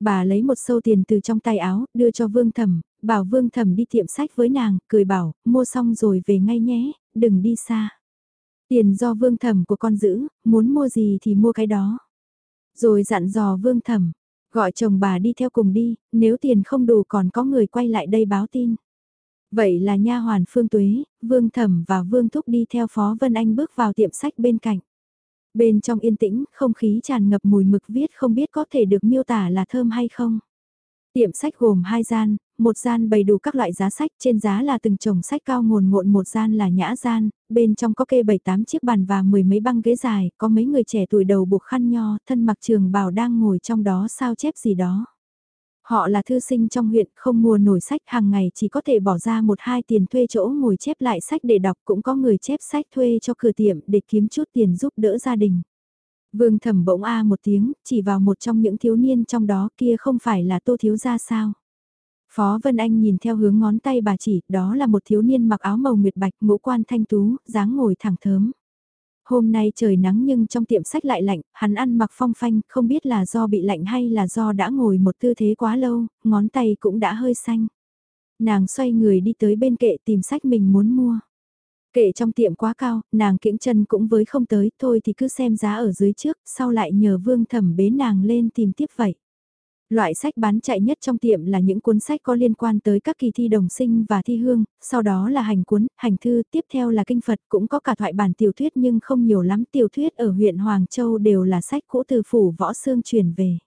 Bà lấy một sâu tiền từ trong tay áo, đưa cho Vương Thẩm, bảo Vương Thẩm đi tiệm sách với nàng, cười bảo, mua xong rồi về ngay nhé, đừng đi xa. Tiền do Vương Thẩm của con giữ, muốn mua gì thì mua cái đó. Rồi dặn dò Vương Thẩm, gọi chồng bà đi theo cùng đi, nếu tiền không đủ còn có người quay lại đây báo tin. Vậy là nha hoàn Phương Tuế, Vương Thẩm và Vương Thúc đi theo Phó Vân Anh bước vào tiệm sách bên cạnh. Bên trong yên tĩnh, không khí tràn ngập mùi mực viết không biết có thể được miêu tả là thơm hay không. Tiệm sách gồm hai gian, một gian bày đủ các loại giá sách, trên giá là từng chồng sách cao nguồn ngộn một gian là nhã gian, bên trong có kê bảy tám chiếc bàn và mười mấy băng ghế dài, có mấy người trẻ tuổi đầu buộc khăn nho, thân mặc trường bào đang ngồi trong đó sao chép gì đó. Họ là thư sinh trong huyện không mua nổi sách hàng ngày chỉ có thể bỏ ra một hai tiền thuê chỗ ngồi chép lại sách để đọc cũng có người chép sách thuê cho cửa tiệm để kiếm chút tiền giúp đỡ gia đình. Vương thẩm bỗng a một tiếng, chỉ vào một trong những thiếu niên trong đó kia không phải là tô thiếu gia sao. Phó Vân Anh nhìn theo hướng ngón tay bà chỉ, đó là một thiếu niên mặc áo màu nguyệt bạch, ngũ quan thanh tú, dáng ngồi thẳng thớm. Hôm nay trời nắng nhưng trong tiệm sách lại lạnh, hắn ăn mặc phong phanh, không biết là do bị lạnh hay là do đã ngồi một tư thế quá lâu, ngón tay cũng đã hơi xanh. Nàng xoay người đi tới bên kệ tìm sách mình muốn mua. Kệ trong tiệm quá cao, nàng kiễng chân cũng với không tới, thôi thì cứ xem giá ở dưới trước, sau lại nhờ vương thẩm bế nàng lên tìm tiếp vậy. Loại sách bán chạy nhất trong tiệm là những cuốn sách có liên quan tới các kỳ thi đồng sinh và thi hương, sau đó là hành cuốn, hành thư, tiếp theo là kinh Phật, cũng có cả thoại bản tiểu thuyết nhưng không nhiều lắm. Tiểu thuyết ở huyện Hoàng Châu đều là sách cũ từ phủ võ xương truyền về.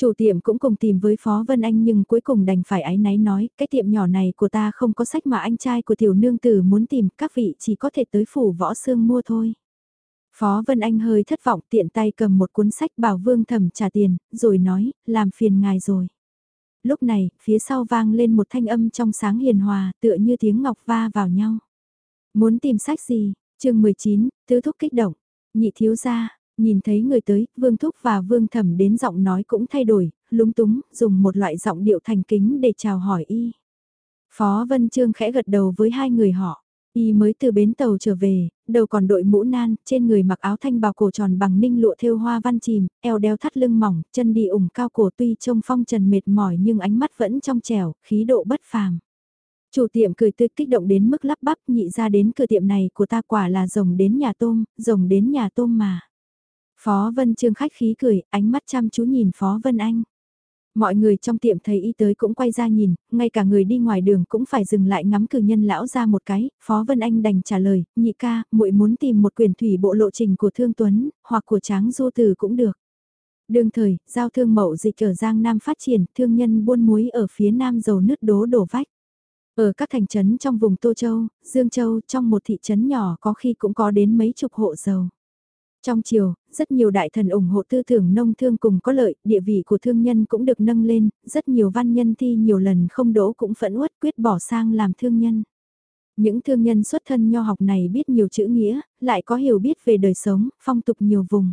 Chủ tiệm cũng cùng tìm với Phó Vân Anh nhưng cuối cùng đành phải ái náy nói, cái tiệm nhỏ này của ta không có sách mà anh trai của tiểu nương tử muốn tìm, các vị chỉ có thể tới phủ võ xương mua thôi. Phó Vân Anh hơi thất vọng tiện tay cầm một cuốn sách bảo vương thẩm trả tiền, rồi nói, làm phiền ngài rồi. Lúc này, phía sau vang lên một thanh âm trong sáng hiền hòa, tựa như tiếng ngọc va vào nhau. Muốn tìm sách gì? chương 19, tứ thúc kích động. Nhị thiếu gia, nhìn thấy người tới, vương thúc và vương thẩm đến giọng nói cũng thay đổi, lúng túng, dùng một loại giọng điệu thành kính để chào hỏi y. Phó Vân Trương khẽ gật đầu với hai người họ. Y mới từ bến tàu trở về, đầu còn đội mũ nan, trên người mặc áo thanh bào cổ tròn bằng ninh lụa thêu hoa văn chìm, eo đeo thắt lưng mỏng, chân đi ủng cao cổ tuy trông phong trần mệt mỏi nhưng ánh mắt vẫn trong trẻo, khí độ bất phàm. Chủ tiệm cười tươi kích động đến mức lắp bắp nhị ra đến cửa tiệm này của ta quả là rồng đến nhà tôm, rồng đến nhà tôm mà. Phó Vân Trương khách khí cười, ánh mắt chăm chú nhìn Phó Vân Anh. Mọi người trong tiệm thấy y tới cũng quay ra nhìn, ngay cả người đi ngoài đường cũng phải dừng lại ngắm cử nhân lão ra một cái, Phó Vân Anh đành trả lời, nhị ca, muội muốn tìm một quyển thủy bộ lộ trình của Thương Tuấn, hoặc của Tráng Du Tử cũng được. Đương thời, giao thương mậu dịch ở Giang Nam phát triển, thương nhân buôn muối ở phía Nam dầu nứt đố đổ vách. Ở các thành trấn trong vùng Tô Châu, Dương Châu, trong một thị trấn nhỏ có khi cũng có đến mấy chục hộ dầu. Trong chiều, rất nhiều đại thần ủng hộ tư tưởng nông thương cùng có lợi, địa vị của thương nhân cũng được nâng lên, rất nhiều văn nhân thi nhiều lần không đỗ cũng phẫn uất quyết bỏ sang làm thương nhân. Những thương nhân xuất thân nho học này biết nhiều chữ nghĩa, lại có hiểu biết về đời sống, phong tục nhiều vùng.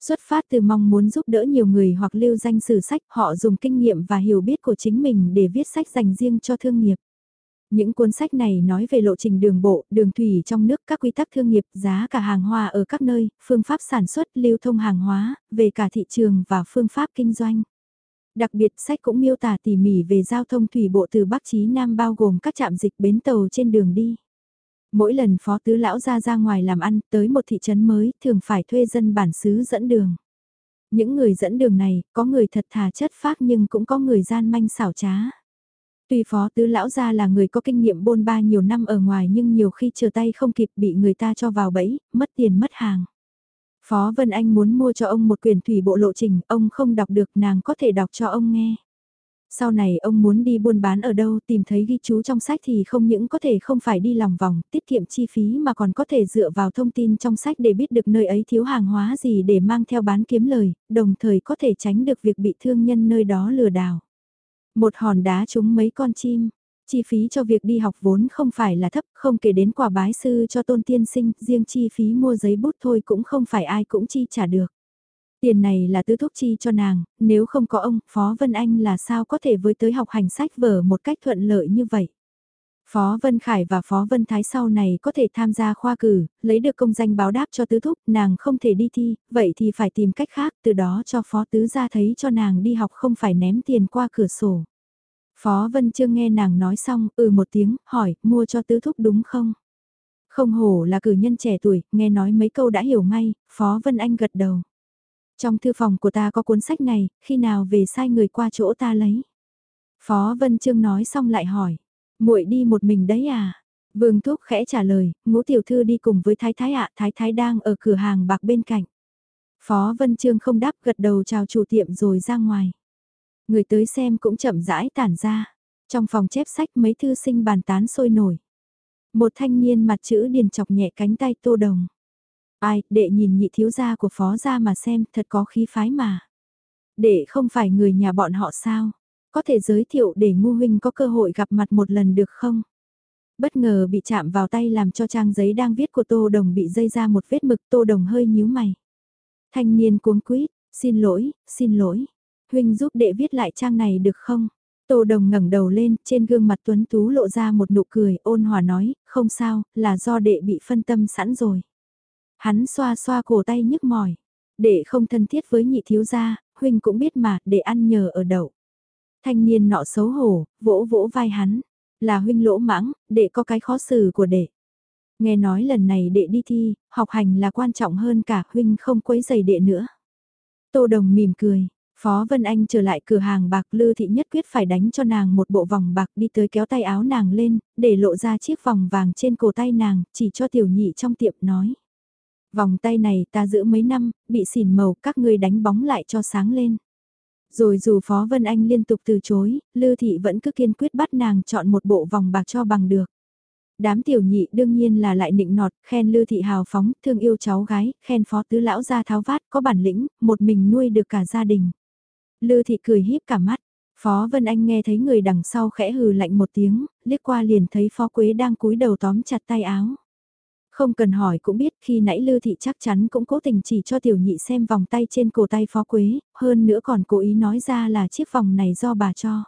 Xuất phát từ mong muốn giúp đỡ nhiều người hoặc lưu danh sử sách, họ dùng kinh nghiệm và hiểu biết của chính mình để viết sách dành riêng cho thương nghiệp. Những cuốn sách này nói về lộ trình đường bộ, đường thủy trong nước, các quy tắc thương nghiệp, giá cả hàng hóa ở các nơi, phương pháp sản xuất, lưu thông hàng hóa, về cả thị trường và phương pháp kinh doanh. Đặc biệt sách cũng miêu tả tỉ mỉ về giao thông thủy bộ từ Bắc chí Nam bao gồm các trạm dịch bến tàu trên đường đi. Mỗi lần phó tứ lão ra ra ngoài làm ăn tới một thị trấn mới thường phải thuê dân bản xứ dẫn đường. Những người dẫn đường này có người thật thà chất phác nhưng cũng có người gian manh xảo trá. Tuy phó tứ lão gia là người có kinh nghiệm bôn ba nhiều năm ở ngoài nhưng nhiều khi chờ tay không kịp bị người ta cho vào bẫy, mất tiền mất hàng. Phó Vân Anh muốn mua cho ông một quyển thủy bộ lộ trình, ông không đọc được nàng có thể đọc cho ông nghe. Sau này ông muốn đi buôn bán ở đâu tìm thấy ghi chú trong sách thì không những có thể không phải đi lòng vòng, tiết kiệm chi phí mà còn có thể dựa vào thông tin trong sách để biết được nơi ấy thiếu hàng hóa gì để mang theo bán kiếm lời, đồng thời có thể tránh được việc bị thương nhân nơi đó lừa đảo. Một hòn đá trúng mấy con chim. Chi phí cho việc đi học vốn không phải là thấp, không kể đến quả bái sư cho tôn tiên sinh, riêng chi phí mua giấy bút thôi cũng không phải ai cũng chi trả được. Tiền này là tứ thúc chi cho nàng, nếu không có ông, Phó Vân Anh là sao có thể với tới học hành sách vở một cách thuận lợi như vậy. Phó Vân Khải và Phó Vân Thái sau này có thể tham gia khoa cử, lấy được công danh báo đáp cho tứ thúc, nàng không thể đi thi, vậy thì phải tìm cách khác, từ đó cho Phó Tứ ra thấy cho nàng đi học không phải ném tiền qua cửa sổ. Phó Vân Trương nghe nàng nói xong, ừ một tiếng, hỏi, mua cho tứ thúc đúng không? Không hổ là cử nhân trẻ tuổi, nghe nói mấy câu đã hiểu ngay, Phó Vân Anh gật đầu. Trong thư phòng của ta có cuốn sách này, khi nào về sai người qua chỗ ta lấy? Phó Vân Trương nói xong lại hỏi muội đi một mình đấy à? Vương Thúc khẽ trả lời, ngũ tiểu thư đi cùng với Thái Thái ạ, Thái Thái đang ở cửa hàng bạc bên cạnh. Phó Vân Trương không đáp gật đầu chào chủ tiệm rồi ra ngoài. Người tới xem cũng chậm rãi tản ra. Trong phòng chép sách mấy thư sinh bàn tán sôi nổi. Một thanh niên mặt chữ điền chọc nhẹ cánh tay tô đồng. Ai, đệ nhìn nhị thiếu gia của phó gia mà xem, thật có khí phái mà. Đệ không phải người nhà bọn họ sao? Có thể giới thiệu để ngu huynh có cơ hội gặp mặt một lần được không? Bất ngờ bị chạm vào tay làm cho trang giấy đang viết của Tô Đồng bị dây ra một vết mực Tô Đồng hơi nhíu mày. Thanh niên cuống quýt, xin lỗi, xin lỗi. Huynh giúp đệ viết lại trang này được không? Tô Đồng ngẩng đầu lên, trên gương mặt tuấn tú lộ ra một nụ cười, ôn hòa nói, không sao, là do đệ bị phân tâm sẵn rồi. Hắn xoa xoa cổ tay nhức mỏi. Đệ không thân thiết với nhị thiếu gia, huynh cũng biết mà, đệ ăn nhờ ở đậu. Thanh niên nọ xấu hổ, vỗ vỗ vai hắn. Là huynh lỗ mãng, đệ có cái khó xử của đệ. Nghe nói lần này đệ đi thi, học hành là quan trọng hơn cả huynh không quấy giày đệ nữa. Tô Đồng mỉm cười, Phó Vân Anh trở lại cửa hàng bạc Lư Thị nhất quyết phải đánh cho nàng một bộ vòng bạc đi tới kéo tay áo nàng lên, để lộ ra chiếc vòng vàng trên cổ tay nàng, chỉ cho tiểu nhị trong tiệm nói. Vòng tay này ta giữ mấy năm, bị xỉn màu các ngươi đánh bóng lại cho sáng lên. Rồi dù Phó Vân Anh liên tục từ chối, Lư Thị vẫn cứ kiên quyết bắt nàng chọn một bộ vòng bạc cho bằng được. Đám tiểu nhị đương nhiên là lại nịnh nọt, khen Lư Thị hào phóng, thương yêu cháu gái, khen Phó Tứ Lão ra tháo vát, có bản lĩnh, một mình nuôi được cả gia đình. Lư Thị cười híp cả mắt, Phó Vân Anh nghe thấy người đằng sau khẽ hừ lạnh một tiếng, liếc qua liền thấy Phó Quế đang cúi đầu tóm chặt tay áo. Không cần hỏi cũng biết khi nãy Lư Thị chắc chắn cũng cố tình chỉ cho tiểu nhị xem vòng tay trên cổ tay Phó Quế, hơn nữa còn cố ý nói ra là chiếc vòng này do bà cho.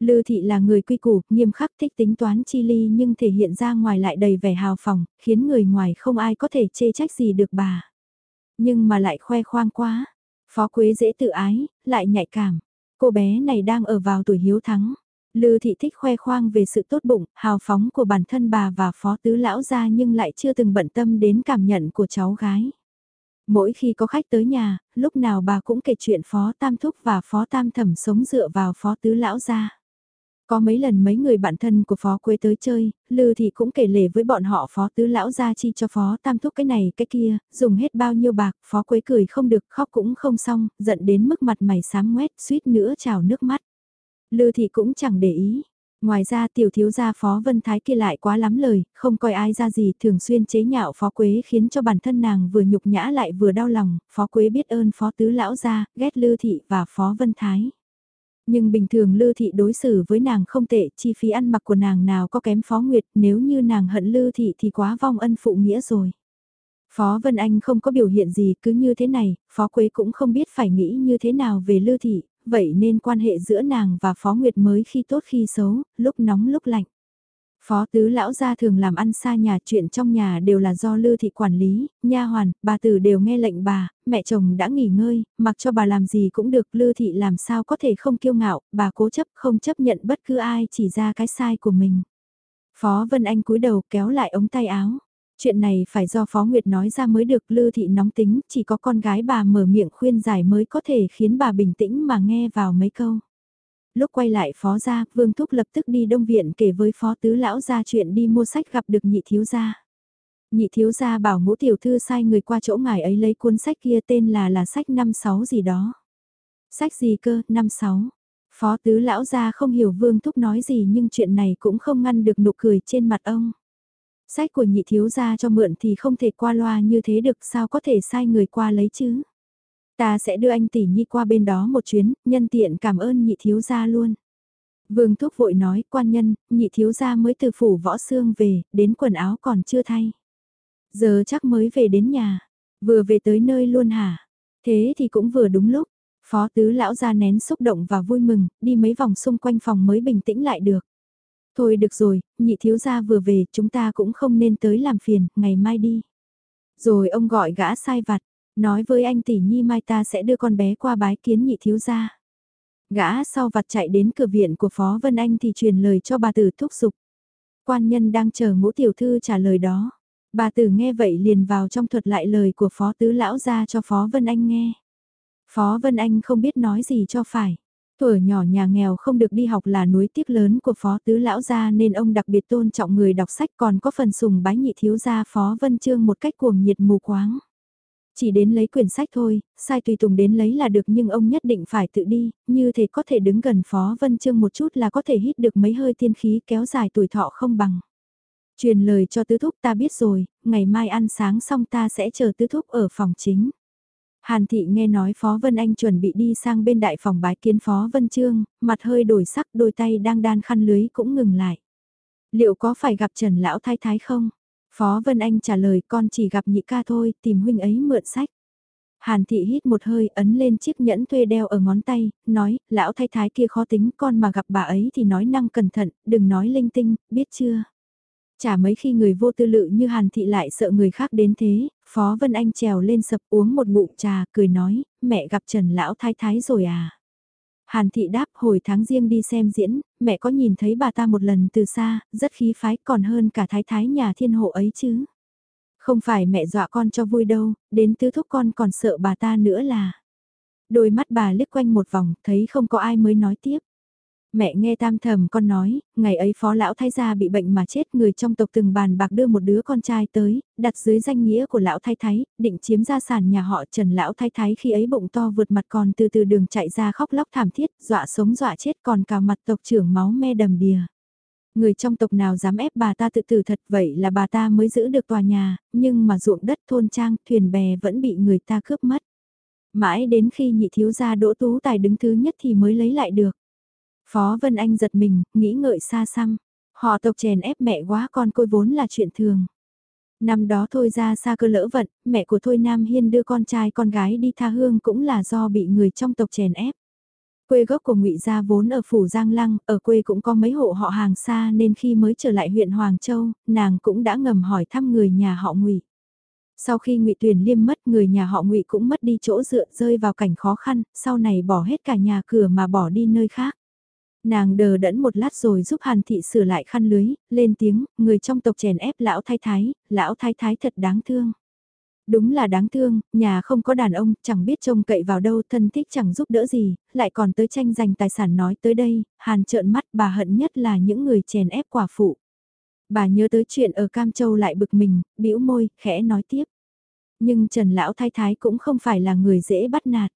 Lư Thị là người quy củ, nghiêm khắc thích tính toán chi ly nhưng thể hiện ra ngoài lại đầy vẻ hào phóng, khiến người ngoài không ai có thể chê trách gì được bà. Nhưng mà lại khoe khoang quá, Phó Quế dễ tự ái, lại nhạy cảm. Cô bé này đang ở vào tuổi hiếu thắng. Lư thị thích khoe khoang về sự tốt bụng, hào phóng của bản thân bà và phó tứ lão gia nhưng lại chưa từng bận tâm đến cảm nhận của cháu gái. Mỗi khi có khách tới nhà, lúc nào bà cũng kể chuyện phó tam thúc và phó tam thẩm sống dựa vào phó tứ lão gia. Có mấy lần mấy người bạn thân của Phó Quế tới chơi, Lư thì cũng kể lể với bọn họ Phó Tứ Lão ra chi cho Phó Tam Thúc cái này cái kia, dùng hết bao nhiêu bạc, Phó Quế cười không được, khóc cũng không xong, giận đến mức mặt mày sáng ngoét, suýt nữa trào nước mắt. Lư Thị cũng chẳng để ý. Ngoài ra tiểu thiếu gia Phó Vân Thái kia lại quá lắm lời, không coi ai ra gì, thường xuyên chế nhạo Phó Quế khiến cho bản thân nàng vừa nhục nhã lại vừa đau lòng, Phó Quế biết ơn Phó Tứ Lão gia, ghét Lư Thị và Phó Vân Thái. Nhưng bình thường Lư Thị đối xử với nàng không tệ, chi phí ăn mặc của nàng nào có kém Phó Nguyệt, nếu như nàng hận Lư Thị thì quá vong ân phụ nghĩa rồi. Phó Vân Anh không có biểu hiện gì cứ như thế này, Phó Quế cũng không biết phải nghĩ như thế nào về Lư Thị, vậy nên quan hệ giữa nàng và Phó Nguyệt mới khi tốt khi xấu, lúc nóng lúc lạnh. Phó tứ lão gia thường làm ăn xa nhà chuyện trong nhà đều là do Lư thị quản lý, nha hoàn, bà tử đều nghe lệnh bà, mẹ chồng đã nghỉ ngơi, mặc cho bà làm gì cũng được, Lư thị làm sao có thể không kiêu ngạo, bà cố chấp không chấp nhận bất cứ ai chỉ ra cái sai của mình. Phó Vân Anh cúi đầu kéo lại ống tay áo. Chuyện này phải do Phó Nguyệt nói ra mới được Lư thị nóng tính, chỉ có con gái bà mở miệng khuyên giải mới có thể khiến bà bình tĩnh mà nghe vào mấy câu lúc quay lại phó gia, Vương Thúc lập tức đi đông viện kể với phó tứ lão gia chuyện đi mua sách gặp được nhị thiếu gia. Nhị thiếu gia bảo ngũ tiểu thư sai người qua chỗ ngài ấy lấy cuốn sách kia tên là là sách năm sáu gì đó. Sách gì cơ, năm sáu. Phó tứ lão gia không hiểu Vương Thúc nói gì nhưng chuyện này cũng không ngăn được nụ cười trên mặt ông. Sách của nhị thiếu gia cho mượn thì không thể qua loa như thế được sao có thể sai người qua lấy chứ. Ta sẽ đưa anh tỷ nhi qua bên đó một chuyến, nhân tiện cảm ơn nhị thiếu gia luôn. Vương Thúc vội nói, quan nhân, nhị thiếu gia mới từ phủ võ xương về, đến quần áo còn chưa thay. Giờ chắc mới về đến nhà, vừa về tới nơi luôn hả? Thế thì cũng vừa đúng lúc. Phó tứ lão ra nén xúc động và vui mừng, đi mấy vòng xung quanh phòng mới bình tĩnh lại được. Thôi được rồi, nhị thiếu gia vừa về, chúng ta cũng không nên tới làm phiền, ngày mai đi. Rồi ông gọi gã sai vặt, Nói với anh tỷ nhi mai ta sẽ đưa con bé qua bái kiến nhị thiếu gia. Gã sau vặt chạy đến cửa viện của Phó Vân Anh thì truyền lời cho bà tử thúc giục. Quan nhân đang chờ ngũ tiểu thư trả lời đó. Bà tử nghe vậy liền vào trong thuật lại lời của Phó Tứ Lão ra cho Phó Vân Anh nghe. Phó Vân Anh không biết nói gì cho phải. Tuổi nhỏ nhà nghèo không được đi học là núi tiếc lớn của Phó Tứ Lão gia nên ông đặc biệt tôn trọng người đọc sách còn có phần sùng bái nhị thiếu gia Phó Vân Trương một cách cuồng nhiệt mù quáng. Chỉ đến lấy quyển sách thôi, sai tùy tùng đến lấy là được nhưng ông nhất định phải tự đi, như thế có thể đứng gần Phó Vân Trương một chút là có thể hít được mấy hơi tiên khí kéo dài tuổi thọ không bằng. Truyền lời cho tứ thúc ta biết rồi, ngày mai ăn sáng xong ta sẽ chờ tứ thúc ở phòng chính. Hàn thị nghe nói Phó Vân Anh chuẩn bị đi sang bên đại phòng bái kiến Phó Vân Trương, mặt hơi đổi sắc đôi tay đang đan khăn lưới cũng ngừng lại. Liệu có phải gặp Trần Lão Thái Thái không? Phó Vân Anh trả lời con chỉ gặp nhị ca thôi, tìm huynh ấy mượn sách. Hàn thị hít một hơi ấn lên chiếc nhẫn thuê đeo ở ngón tay, nói, lão thái thái kia khó tính con mà gặp bà ấy thì nói năng cẩn thận, đừng nói linh tinh, biết chưa? Chả mấy khi người vô tư lự như Hàn thị lại sợ người khác đến thế, Phó Vân Anh trèo lên sập uống một ngụm trà, cười nói, mẹ gặp Trần lão thái thái rồi à? Hàn thị đáp hồi tháng riêng đi xem diễn, mẹ có nhìn thấy bà ta một lần từ xa, rất khí phái còn hơn cả thái thái nhà thiên hộ ấy chứ. Không phải mẹ dọa con cho vui đâu, đến tứ thúc con còn sợ bà ta nữa là. Đôi mắt bà liếc quanh một vòng, thấy không có ai mới nói tiếp. Mẹ nghe tam thầm con nói, ngày ấy phó lão thái gia bị bệnh mà chết người trong tộc từng bàn bạc đưa một đứa con trai tới, đặt dưới danh nghĩa của lão thái thái, định chiếm gia sản nhà họ trần lão thái thái khi ấy bụng to vượt mặt còn từ từ đường chạy ra khóc lóc thảm thiết, dọa sống dọa chết còn cả mặt tộc trưởng máu me đầm đìa. Người trong tộc nào dám ép bà ta tự tử thật vậy là bà ta mới giữ được tòa nhà, nhưng mà ruộng đất thôn trang, thuyền bè vẫn bị người ta cướp mất. Mãi đến khi nhị thiếu gia đỗ tú tài đứng thứ nhất thì mới lấy lại được. Phó Vân Anh giật mình, nghĩ ngợi xa xăm. Họ tộc chèn ép mẹ quá con côi vốn là chuyện thường. Năm đó thôi ra xa cơ lỡ vận, mẹ của Thôi Nam Hiên đưa con trai con gái đi tha hương cũng là do bị người trong tộc chèn ép. Quê gốc của ngụy Gia vốn ở Phủ Giang Lăng, ở quê cũng có mấy hộ họ hàng xa nên khi mới trở lại huyện Hoàng Châu, nàng cũng đã ngầm hỏi thăm người nhà họ ngụy. Sau khi ngụy Tuyền Liêm mất người nhà họ ngụy cũng mất đi chỗ dựa rơi vào cảnh khó khăn, sau này bỏ hết cả nhà cửa mà bỏ đi nơi khác. Nàng đờ đẫn một lát rồi giúp Hàn Thị sửa lại khăn lưới, lên tiếng, người trong tộc chèn ép lão thái thái, lão thái thái thật đáng thương. Đúng là đáng thương, nhà không có đàn ông, chẳng biết trông cậy vào đâu, thân thích chẳng giúp đỡ gì, lại còn tới tranh giành tài sản nói tới đây, hàn trợn mắt bà hận nhất là những người chèn ép quả phụ. Bà nhớ tới chuyện ở Cam Châu lại bực mình, bĩu môi, khẽ nói tiếp. Nhưng Trần Lão Thái Thái cũng không phải là người dễ bắt nạt.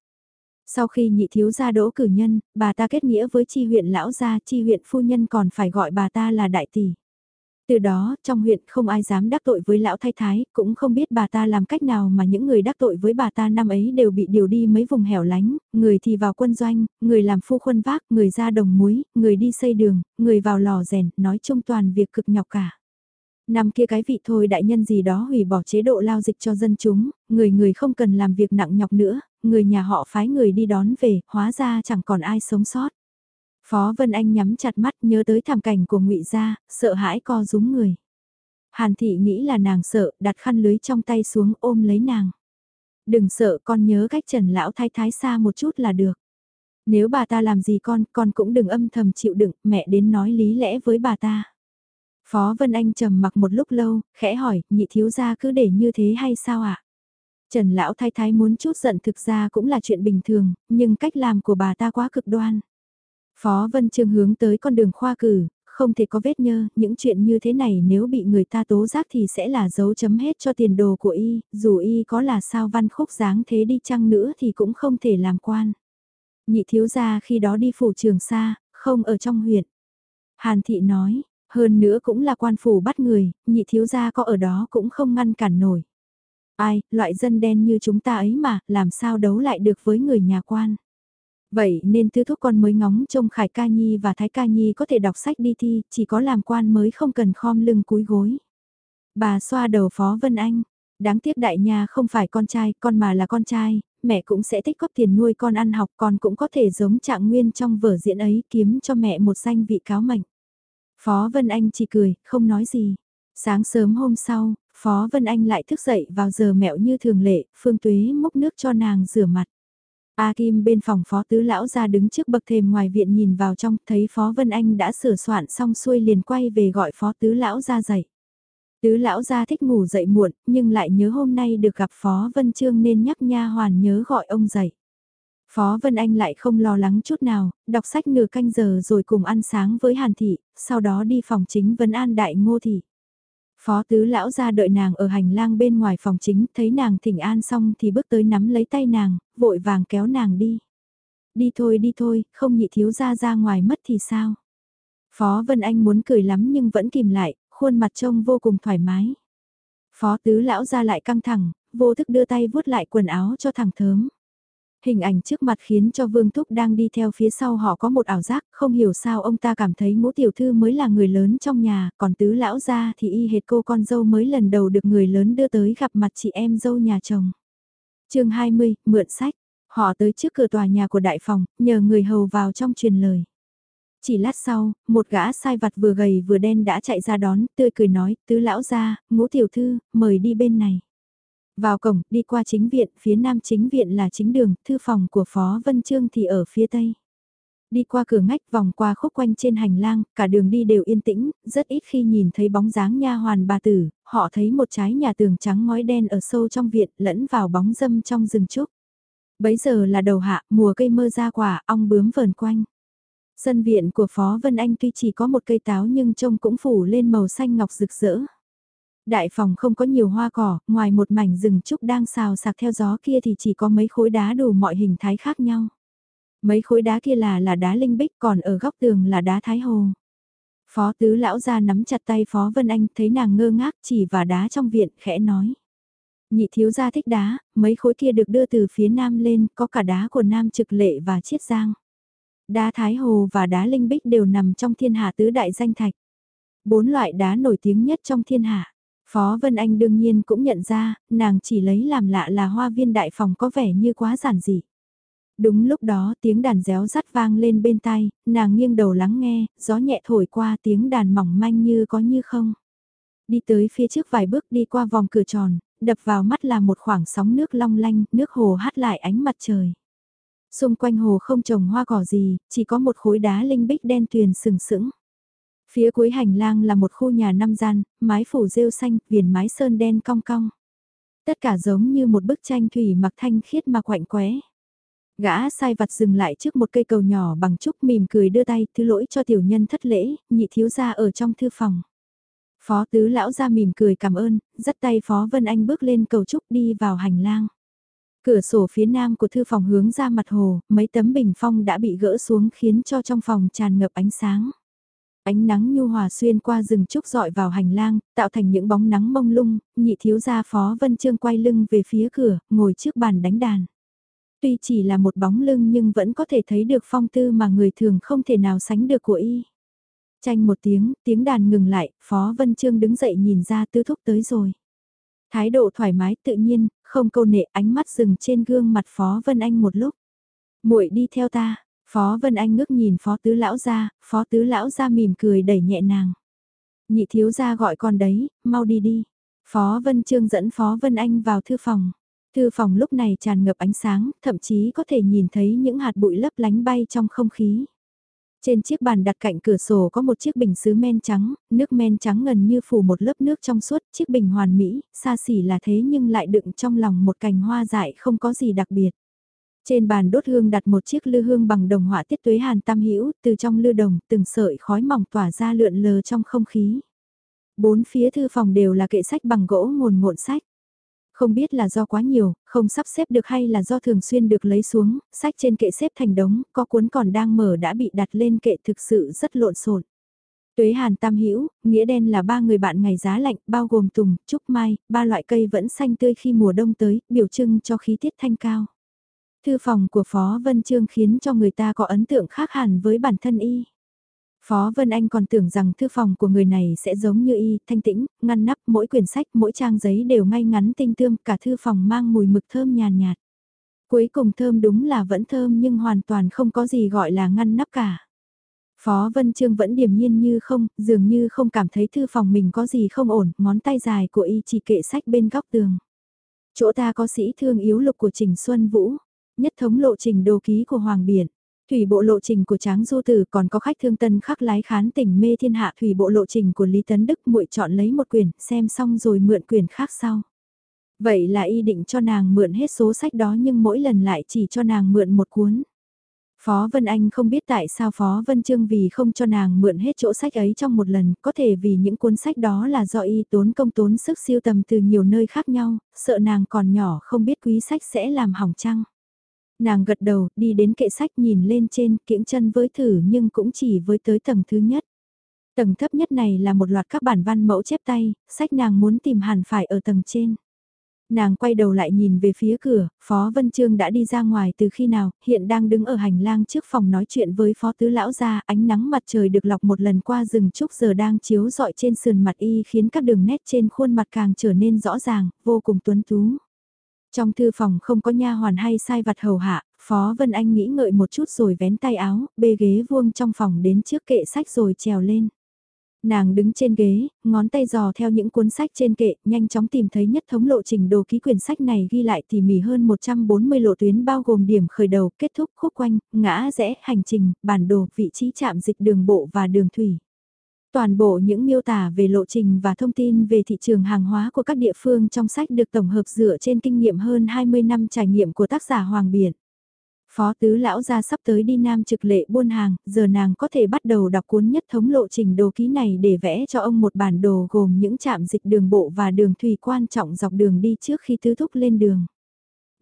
Sau khi nhị thiếu gia đỗ cử nhân, bà ta kết nghĩa với chi huyện lão gia, chi huyện phu nhân còn phải gọi bà ta là đại tỷ. Từ đó, trong huyện không ai dám đắc tội với lão thái thái, cũng không biết bà ta làm cách nào mà những người đắc tội với bà ta năm ấy đều bị điều đi mấy vùng hẻo lánh, người thì vào quân doanh, người làm phu khuân vác, người ra đồng muối, người đi xây đường, người vào lò rèn, nói chung toàn việc cực nhọc cả. Năm kia cái vị thôi đại nhân gì đó hủy bỏ chế độ lao dịch cho dân chúng, người người không cần làm việc nặng nhọc nữa, người nhà họ phái người đi đón về, hóa ra chẳng còn ai sống sót. Phó Vân Anh nhắm chặt mắt nhớ tới thảm cảnh của ngụy Gia, sợ hãi co rúm người. Hàn Thị nghĩ là nàng sợ, đặt khăn lưới trong tay xuống ôm lấy nàng. Đừng sợ con nhớ cách Trần Lão Thái Thái xa một chút là được. Nếu bà ta làm gì con, con cũng đừng âm thầm chịu đựng, mẹ đến nói lý lẽ với bà ta. Phó Vân Anh trầm mặc một lúc lâu, khẽ hỏi, nhị thiếu gia cứ để như thế hay sao ạ? À? Trần Lão Thái Thái muốn chút giận thực ra cũng là chuyện bình thường, nhưng cách làm của bà ta quá cực đoan. Phó Vân Trương hướng tới con đường khoa cử, không thể có vết nhơ, những chuyện như thế này nếu bị người ta tố giác thì sẽ là dấu chấm hết cho tiền đồ của y, dù y có là sao văn khúc dáng thế đi chăng nữa thì cũng không thể làm quan. Nhị thiếu gia khi đó đi phủ trường xa, không ở trong huyện. Hàn thị nói, hơn nữa cũng là quan phủ bắt người, nhị thiếu gia có ở đó cũng không ngăn cản nổi. Ai, loại dân đen như chúng ta ấy mà, làm sao đấu lại được với người nhà quan. Vậy nên tứ thúc con mới ngóng trông Khải Ca Nhi và Thái Ca Nhi có thể đọc sách đi thi, chỉ có làm quan mới không cần khom lưng cúi gối. Bà xoa đầu Phó Vân Anh, đáng tiếc đại nhà không phải con trai, con mà là con trai, mẹ cũng sẽ tích góp tiền nuôi con ăn học, con cũng có thể giống trạng nguyên trong vở diễn ấy kiếm cho mẹ một danh vị cáo mệnh. Phó Vân Anh chỉ cười, không nói gì. Sáng sớm hôm sau, Phó Vân Anh lại thức dậy vào giờ mẹo như thường lệ, Phương Tuế múc nước cho nàng rửa mặt. A Kim bên phòng Phó Tứ Lão ra đứng trước bậc thềm ngoài viện nhìn vào trong, thấy Phó Vân Anh đã sửa soạn xong xuôi liền quay về gọi Phó Tứ Lão ra dậy. Tứ Lão ra thích ngủ dậy muộn, nhưng lại nhớ hôm nay được gặp Phó Vân Trương nên nhắc nha hoàn nhớ gọi ông dậy. Phó Vân Anh lại không lo lắng chút nào, đọc sách nửa canh giờ rồi cùng ăn sáng với Hàn Thị, sau đó đi phòng chính vấn an đại ngô thị. Phó tứ lão ra đợi nàng ở hành lang bên ngoài phòng chính, thấy nàng thỉnh an xong thì bước tới nắm lấy tay nàng, vội vàng kéo nàng đi. Đi thôi đi thôi, không nhị thiếu ra ra ngoài mất thì sao? Phó Vân Anh muốn cười lắm nhưng vẫn kìm lại, khuôn mặt trông vô cùng thoải mái. Phó tứ lão ra lại căng thẳng, vô thức đưa tay vuốt lại quần áo cho thằng thớm. Hình ảnh trước mặt khiến cho Vương Thúc đang đi theo phía sau họ có một ảo giác, không hiểu sao ông ta cảm thấy ngũ tiểu thư mới là người lớn trong nhà, còn tứ lão gia thì y hệt cô con dâu mới lần đầu được người lớn đưa tới gặp mặt chị em dâu nhà chồng. chương 20, mượn sách. Họ tới trước cửa tòa nhà của đại phòng, nhờ người hầu vào trong truyền lời. Chỉ lát sau, một gã sai vặt vừa gầy vừa đen đã chạy ra đón, tươi cười nói, tứ lão gia, ngũ tiểu thư, mời đi bên này. Vào cổng, đi qua chính viện, phía nam chính viện là chính đường, thư phòng của Phó Vân Trương thì ở phía tây. Đi qua cửa ngách vòng qua khúc quanh trên hành lang, cả đường đi đều yên tĩnh, rất ít khi nhìn thấy bóng dáng nha hoàn bà tử, họ thấy một trái nhà tường trắng ngói đen ở sâu trong viện lẫn vào bóng dâm trong rừng trúc. Bấy giờ là đầu hạ, mùa cây mơ ra quả, ong bướm vờn quanh. Sân viện của Phó Vân Anh tuy chỉ có một cây táo nhưng trông cũng phủ lên màu xanh ngọc rực rỡ. Đại phòng không có nhiều hoa cỏ, ngoài một mảnh rừng trúc đang xào sạc theo gió kia thì chỉ có mấy khối đá đủ mọi hình thái khác nhau. Mấy khối đá kia là là đá linh bích còn ở góc tường là đá thái hồ. Phó tứ lão ra nắm chặt tay Phó Vân Anh thấy nàng ngơ ngác chỉ vào đá trong viện khẽ nói. Nhị thiếu gia thích đá, mấy khối kia được đưa từ phía nam lên, có cả đá của nam trực lệ và chiết giang. Đá thái hồ và đá linh bích đều nằm trong thiên hạ tứ đại danh thạch. Bốn loại đá nổi tiếng nhất trong thiên hạ. Phó Vân Anh đương nhiên cũng nhận ra, nàng chỉ lấy làm lạ là hoa viên đại phòng có vẻ như quá giản dị. Đúng lúc đó tiếng đàn réo rắt vang lên bên tai, nàng nghiêng đầu lắng nghe, gió nhẹ thổi qua tiếng đàn mỏng manh như có như không. Đi tới phía trước vài bước đi qua vòng cửa tròn, đập vào mắt là một khoảng sóng nước long lanh, nước hồ hát lại ánh mặt trời. Xung quanh hồ không trồng hoa cỏ gì, chỉ có một khối đá linh bích đen tuyền sừng sững. Phía cuối hành lang là một khu nhà năm gian, mái phủ rêu xanh, viền mái sơn đen cong cong. Tất cả giống như một bức tranh thủy mặc thanh khiết mà quạnh quẽ. Gã sai vặt dừng lại trước một cây cầu nhỏ bằng trúc mỉm cười đưa tay thứ lỗi cho tiểu nhân thất lễ, nhị thiếu gia ở trong thư phòng. Phó tứ lão ra mỉm cười cảm ơn, dắt tay Phó Vân Anh bước lên cầu trúc đi vào hành lang. Cửa sổ phía nam của thư phòng hướng ra mặt hồ, mấy tấm bình phong đã bị gỡ xuống khiến cho trong phòng tràn ngập ánh sáng. Ánh nắng nhu hòa xuyên qua rừng trúc dọi vào hành lang, tạo thành những bóng nắng mông lung, nhị thiếu gia Phó Vân Trương quay lưng về phía cửa, ngồi trước bàn đánh đàn. Tuy chỉ là một bóng lưng nhưng vẫn có thể thấy được phong tư mà người thường không thể nào sánh được của y. Tranh một tiếng, tiếng đàn ngừng lại, Phó Vân Trương đứng dậy nhìn ra tứ thúc tới rồi. Thái độ thoải mái tự nhiên, không câu nệ ánh mắt dừng trên gương mặt Phó Vân Anh một lúc. muội đi theo ta, Phó Vân Anh ngước nhìn Phó Tứ Lão ra, Phó Tứ Lão ra mỉm cười đẩy nhẹ nàng. Nhị thiếu ra gọi con đấy, mau đi đi. Phó Vân Trương dẫn Phó Vân Anh vào thư phòng. Thư phòng lúc này tràn ngập ánh sáng, thậm chí có thể nhìn thấy những hạt bụi lấp lánh bay trong không khí. Trên chiếc bàn đặt cạnh cửa sổ có một chiếc bình sứ men trắng, nước men trắng gần như phủ một lớp nước trong suốt, chiếc bình hoàn mỹ, xa xỉ là thế nhưng lại đựng trong lòng một cành hoa dại không có gì đặc biệt. Trên bàn đốt hương đặt một chiếc lư hương bằng đồng họa tiết tuế hàn tam hữu từ trong lư đồng từng sợi khói mỏng tỏa ra lượn lờ trong không khí. Bốn phía thư phòng đều là kệ sách bằng gỗ ngồn ngộn sách. Không biết là do quá nhiều, không sắp xếp được hay là do thường xuyên được lấy xuống, sách trên kệ xếp thành đống, có cuốn còn đang mở đã bị đặt lên kệ thực sự rất lộn xộn. Tuế Hàn Tam Hữu nghĩa đen là ba người bạn ngày giá lạnh, bao gồm tùng, trúc mai, ba loại cây vẫn xanh tươi khi mùa đông tới, biểu trưng cho khí tiết thanh cao. Thư phòng của Phó Vân Trương khiến cho người ta có ấn tượng khác hẳn với bản thân y. Phó Vân Anh còn tưởng rằng thư phòng của người này sẽ giống như y, thanh tĩnh, ngăn nắp, mỗi quyển sách, mỗi trang giấy đều ngay ngắn tinh tươm, cả thư phòng mang mùi mực thơm nhàn nhạt, Cuối cùng thơm đúng là vẫn thơm nhưng hoàn toàn không có gì gọi là ngăn nắp cả. Phó Vân Trương vẫn điềm nhiên như không, dường như không cảm thấy thư phòng mình có gì không ổn, ngón tay dài của y chỉ kệ sách bên góc tường. Chỗ ta có sĩ thương yếu lục của Trình Xuân Vũ, nhất thống lộ trình đồ ký của Hoàng Biển. Thủy bộ lộ trình của Tráng Du Tử còn có khách thương tân khắc lái khán tỉnh mê thiên hạ thủy bộ lộ trình của Lý Tấn Đức muội chọn lấy một quyển xem xong rồi mượn quyển khác sau. Vậy là y định cho nàng mượn hết số sách đó nhưng mỗi lần lại chỉ cho nàng mượn một cuốn. Phó Vân Anh không biết tại sao Phó Vân Trương vì không cho nàng mượn hết chỗ sách ấy trong một lần, có thể vì những cuốn sách đó là do y tốn công tốn sức siêu tầm từ nhiều nơi khác nhau, sợ nàng còn nhỏ không biết quý sách sẽ làm hỏng chăng. Nàng gật đầu, đi đến kệ sách nhìn lên trên, kiễng chân với thử nhưng cũng chỉ với tới tầng thứ nhất. Tầng thấp nhất này là một loạt các bản văn mẫu chép tay, sách nàng muốn tìm hẳn phải ở tầng trên. Nàng quay đầu lại nhìn về phía cửa, Phó Vân Trương đã đi ra ngoài từ khi nào, hiện đang đứng ở hành lang trước phòng nói chuyện với Phó Tứ Lão ra, ánh nắng mặt trời được lọc một lần qua rừng trúc giờ đang chiếu rọi trên sườn mặt y khiến các đường nét trên khuôn mặt càng trở nên rõ ràng, vô cùng tuấn tú. Trong thư phòng không có nha hoàn hay sai vặt hầu hạ, Phó Vân Anh nghĩ ngợi một chút rồi vén tay áo, bê ghế vuông trong phòng đến trước kệ sách rồi trèo lên. Nàng đứng trên ghế, ngón tay dò theo những cuốn sách trên kệ, nhanh chóng tìm thấy nhất thống lộ trình đồ ký quyển sách này ghi lại tỉ mỉ hơn 140 lộ tuyến bao gồm điểm khởi đầu, kết thúc, khúc quanh, ngã rẽ, hành trình, bản đồ, vị trí chạm dịch đường bộ và đường thủy. Toàn bộ những miêu tả về lộ trình và thông tin về thị trường hàng hóa của các địa phương trong sách được tổng hợp dựa trên kinh nghiệm hơn 20 năm trải nghiệm của tác giả Hoàng Biển. Phó tứ lão ra sắp tới đi Nam trực lệ buôn hàng, giờ nàng có thể bắt đầu đọc cuốn nhất thống lộ trình đồ ký này để vẽ cho ông một bản đồ gồm những trạm dịch đường bộ và đường thủy quan trọng dọc đường đi trước khi tứ thúc lên đường.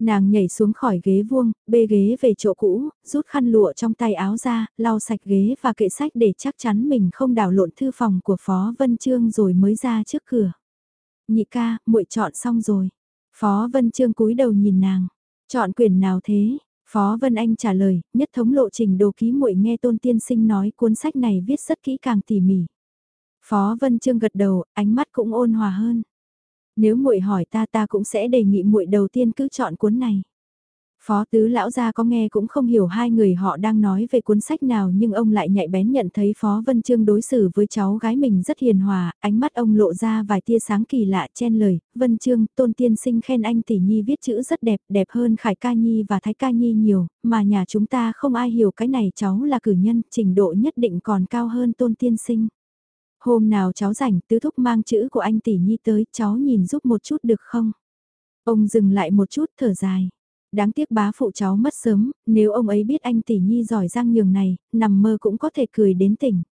Nàng nhảy xuống khỏi ghế vuông, bê ghế về chỗ cũ, rút khăn lụa trong tay áo ra, lau sạch ghế và kệ sách để chắc chắn mình không đảo lộn thư phòng của Phó Vân Trương rồi mới ra trước cửa. Nhị ca, muội chọn xong rồi. Phó Vân Trương cúi đầu nhìn nàng. Chọn quyển nào thế? Phó Vân Anh trả lời, nhất thống lộ trình đồ ký muội nghe tôn tiên sinh nói cuốn sách này viết rất kỹ càng tỉ mỉ. Phó Vân Trương gật đầu, ánh mắt cũng ôn hòa hơn. Nếu muội hỏi ta ta cũng sẽ đề nghị muội đầu tiên cứ chọn cuốn này. Phó tứ lão gia có nghe cũng không hiểu hai người họ đang nói về cuốn sách nào nhưng ông lại nhạy bén nhận thấy Phó Vân Trương đối xử với cháu gái mình rất hiền hòa, ánh mắt ông lộ ra vài tia sáng kỳ lạ chen lời, Vân Trương, tôn tiên sinh khen anh tỷ nhi viết chữ rất đẹp, đẹp hơn Khải Ca Nhi và Thái Ca Nhi nhiều, mà nhà chúng ta không ai hiểu cái này cháu là cử nhân, trình độ nhất định còn cao hơn tôn tiên sinh. Hôm nào cháu rảnh tứ thúc mang chữ của anh tỷ nhi tới, cháu nhìn giúp một chút được không? Ông dừng lại một chút thở dài. Đáng tiếc bá phụ cháu mất sớm, nếu ông ấy biết anh tỷ nhi giỏi giang nhường này, nằm mơ cũng có thể cười đến tỉnh.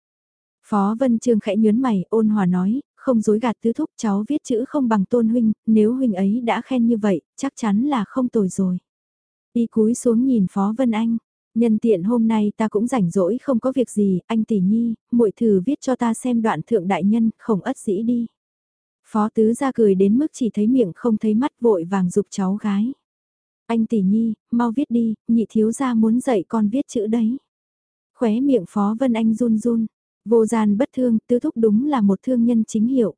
Phó Vân Trương khẽ nhớn mày, ôn hòa nói, không dối gạt tứ thúc cháu viết chữ không bằng tôn huynh, nếu huynh ấy đã khen như vậy, chắc chắn là không tồi rồi. Y cúi xuống nhìn Phó Vân Anh, nhân tiện hôm nay ta cũng rảnh rỗi không có việc gì, anh tỷ nhi, muội thử viết cho ta xem đoạn thượng đại nhân, không ất dĩ đi. Phó tứ ra cười đến mức chỉ thấy miệng không thấy mắt vội vàng dục cháu gái. Anh tỷ nhi, mau viết đi, nhị thiếu gia muốn dạy con viết chữ đấy. Khóe miệng Phó Vân Anh run run, vô gian bất thương, tứ thúc đúng là một thương nhân chính hiệu.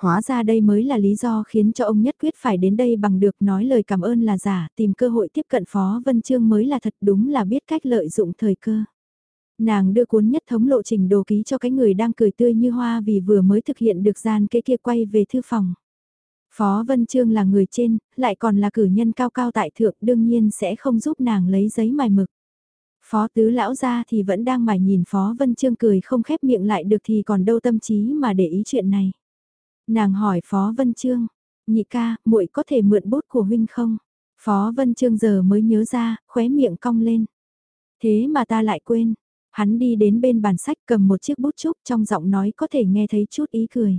Hóa ra đây mới là lý do khiến cho ông nhất quyết phải đến đây bằng được nói lời cảm ơn là giả, tìm cơ hội tiếp cận Phó Vân Trương mới là thật đúng là biết cách lợi dụng thời cơ. Nàng đưa cuốn nhất thống lộ trình đồ ký cho cái người đang cười tươi như hoa vì vừa mới thực hiện được gian kế kia quay về thư phòng. Phó Vân Trương là người trên, lại còn là cử nhân cao cao tại thượng đương nhiên sẽ không giúp nàng lấy giấy mài mực. Phó tứ lão ra thì vẫn đang mải nhìn Phó Vân Trương cười không khép miệng lại được thì còn đâu tâm trí mà để ý chuyện này. Nàng hỏi Phó Vân Trương, nhị ca, muội có thể mượn bút của huynh không? Phó Vân Trương giờ mới nhớ ra, khóe miệng cong lên. Thế mà ta lại quên. Hắn đi đến bên bàn sách cầm một chiếc bút chúc trong giọng nói có thể nghe thấy chút ý cười.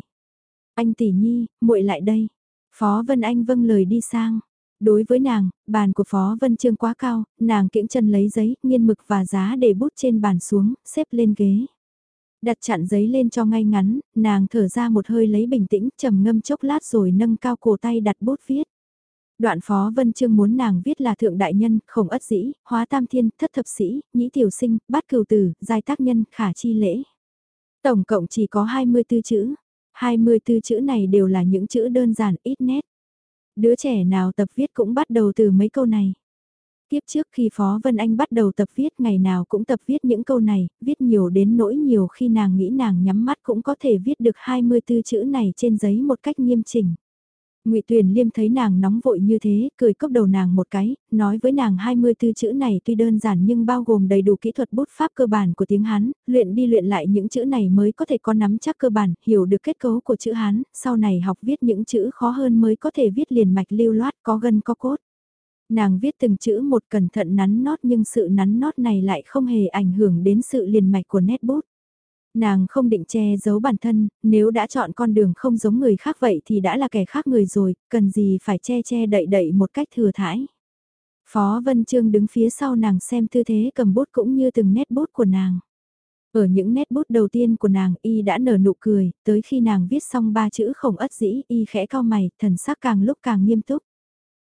Anh tỷ nhi, muội lại đây. Phó Vân Anh vâng lời đi sang. Đối với nàng, bàn của Phó Vân Trương quá cao, nàng kiễng chân lấy giấy, nghiên mực và giá để bút trên bàn xuống, xếp lên ghế. Đặt chặn giấy lên cho ngay ngắn, nàng thở ra một hơi lấy bình tĩnh, trầm ngâm chốc lát rồi nâng cao cổ tay đặt bút viết. Đoạn Phó Vân Trương muốn nàng viết là thượng đại nhân, khổng ất dĩ, hóa tam thiên, thất thập sĩ, nhĩ tiểu sinh, bát cửu tử, giai tác nhân, khả chi lễ. Tổng cộng chỉ có 24 chữ, 24 chữ này đều là những chữ đơn giản ít nét. Đứa trẻ nào tập viết cũng bắt đầu từ mấy câu này. Tiếp trước khi Phó Vân Anh bắt đầu tập viết ngày nào cũng tập viết những câu này, viết nhiều đến nỗi nhiều khi nàng nghĩ nàng nhắm mắt cũng có thể viết được 24 chữ này trên giấy một cách nghiêm chỉnh. Ngụy Tuyền Liêm thấy nàng nóng vội như thế, cười cốc đầu nàng một cái, nói với nàng 24 chữ này tuy đơn giản nhưng bao gồm đầy đủ kỹ thuật bút pháp cơ bản của tiếng Hán, luyện đi luyện lại những chữ này mới có thể có nắm chắc cơ bản, hiểu được kết cấu của chữ Hán, sau này học viết những chữ khó hơn mới có thể viết liền mạch lưu loát, có gân có cốt. Nàng viết từng chữ một cẩn thận nắn nót nhưng sự nắn nót này lại không hề ảnh hưởng đến sự liền mạch của nét bút. Nàng không định che giấu bản thân, nếu đã chọn con đường không giống người khác vậy thì đã là kẻ khác người rồi, cần gì phải che che đậy đậy một cách thừa thãi. Phó Vân Trương đứng phía sau nàng xem tư thế cầm bút cũng như từng nét bút của nàng. Ở những nét bút đầu tiên của nàng y đã nở nụ cười, tới khi nàng viết xong ba chữ khổng ất dĩ y khẽ cao mày, thần sắc càng lúc càng nghiêm túc.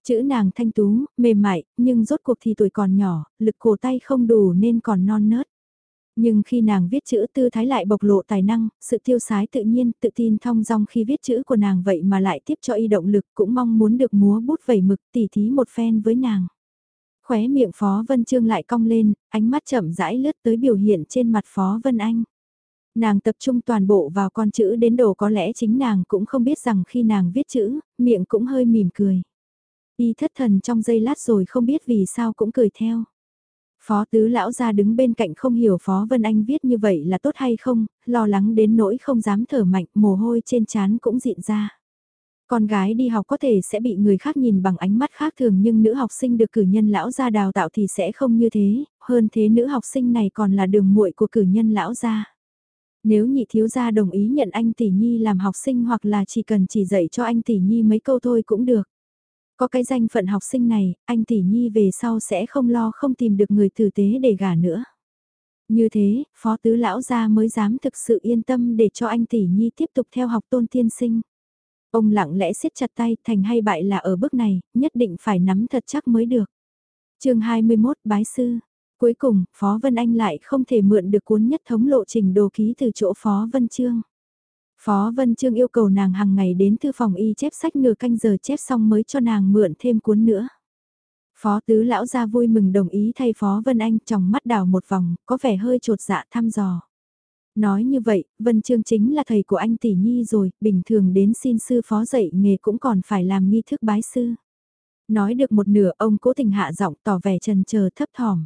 Chữ nàng thanh tú, mềm mại, nhưng rốt cuộc thì tuổi còn nhỏ, lực cổ tay không đủ nên còn non nớt. Nhưng khi nàng viết chữ tư thái lại bộc lộ tài năng, sự tiêu sái tự nhiên, tự tin thong dong khi viết chữ của nàng vậy mà lại tiếp cho y động lực cũng mong muốn được múa bút vẩy mực tỉ thí một phen với nàng. Khóe miệng Phó Vân Trương lại cong lên, ánh mắt chậm rãi lướt tới biểu hiện trên mặt Phó Vân Anh. Nàng tập trung toàn bộ vào con chữ đến đồ có lẽ chính nàng cũng không biết rằng khi nàng viết chữ, miệng cũng hơi mỉm cười. Y thất thần trong giây lát rồi không biết vì sao cũng cười theo. Phó tứ lão ra đứng bên cạnh không hiểu Phó Vân Anh viết như vậy là tốt hay không, lo lắng đến nỗi không dám thở mạnh, mồ hôi trên trán cũng diện ra. Con gái đi học có thể sẽ bị người khác nhìn bằng ánh mắt khác thường nhưng nữ học sinh được cử nhân lão gia đào tạo thì sẽ không như thế, hơn thế nữ học sinh này còn là đường muội của cử nhân lão gia. Nếu nhị thiếu gia đồng ý nhận anh tỷ nhi làm học sinh hoặc là chỉ cần chỉ dạy cho anh tỷ nhi mấy câu thôi cũng được. Có cái danh phận học sinh này, anh tỷ nhi về sau sẽ không lo không tìm được người tử tế để gả nữa. Như thế, phó tứ lão gia mới dám thực sự yên tâm để cho anh tỷ nhi tiếp tục theo học tôn tiên sinh. Ông lặng lẽ siết chặt tay, thành hay bại là ở bước này, nhất định phải nắm thật chắc mới được. chương 21 Bái Sư Cuối cùng, Phó Vân Anh lại không thể mượn được cuốn nhất thống lộ trình đồ ký từ chỗ Phó Vân Trương. Phó Vân Trương yêu cầu nàng hàng ngày đến thư phòng y chép sách nửa canh giờ chép xong mới cho nàng mượn thêm cuốn nữa. Phó tứ lão ra vui mừng đồng ý thay Phó Vân Anh trong mắt đảo một vòng, có vẻ hơi trột dạ thăm dò. Nói như vậy, Vân Trương chính là thầy của anh tỷ nhi rồi, bình thường đến xin sư phó dạy nghề cũng còn phải làm nghi thức bái sư. Nói được một nửa ông cố tình hạ giọng tỏ vẻ trần chờ thấp thỏm.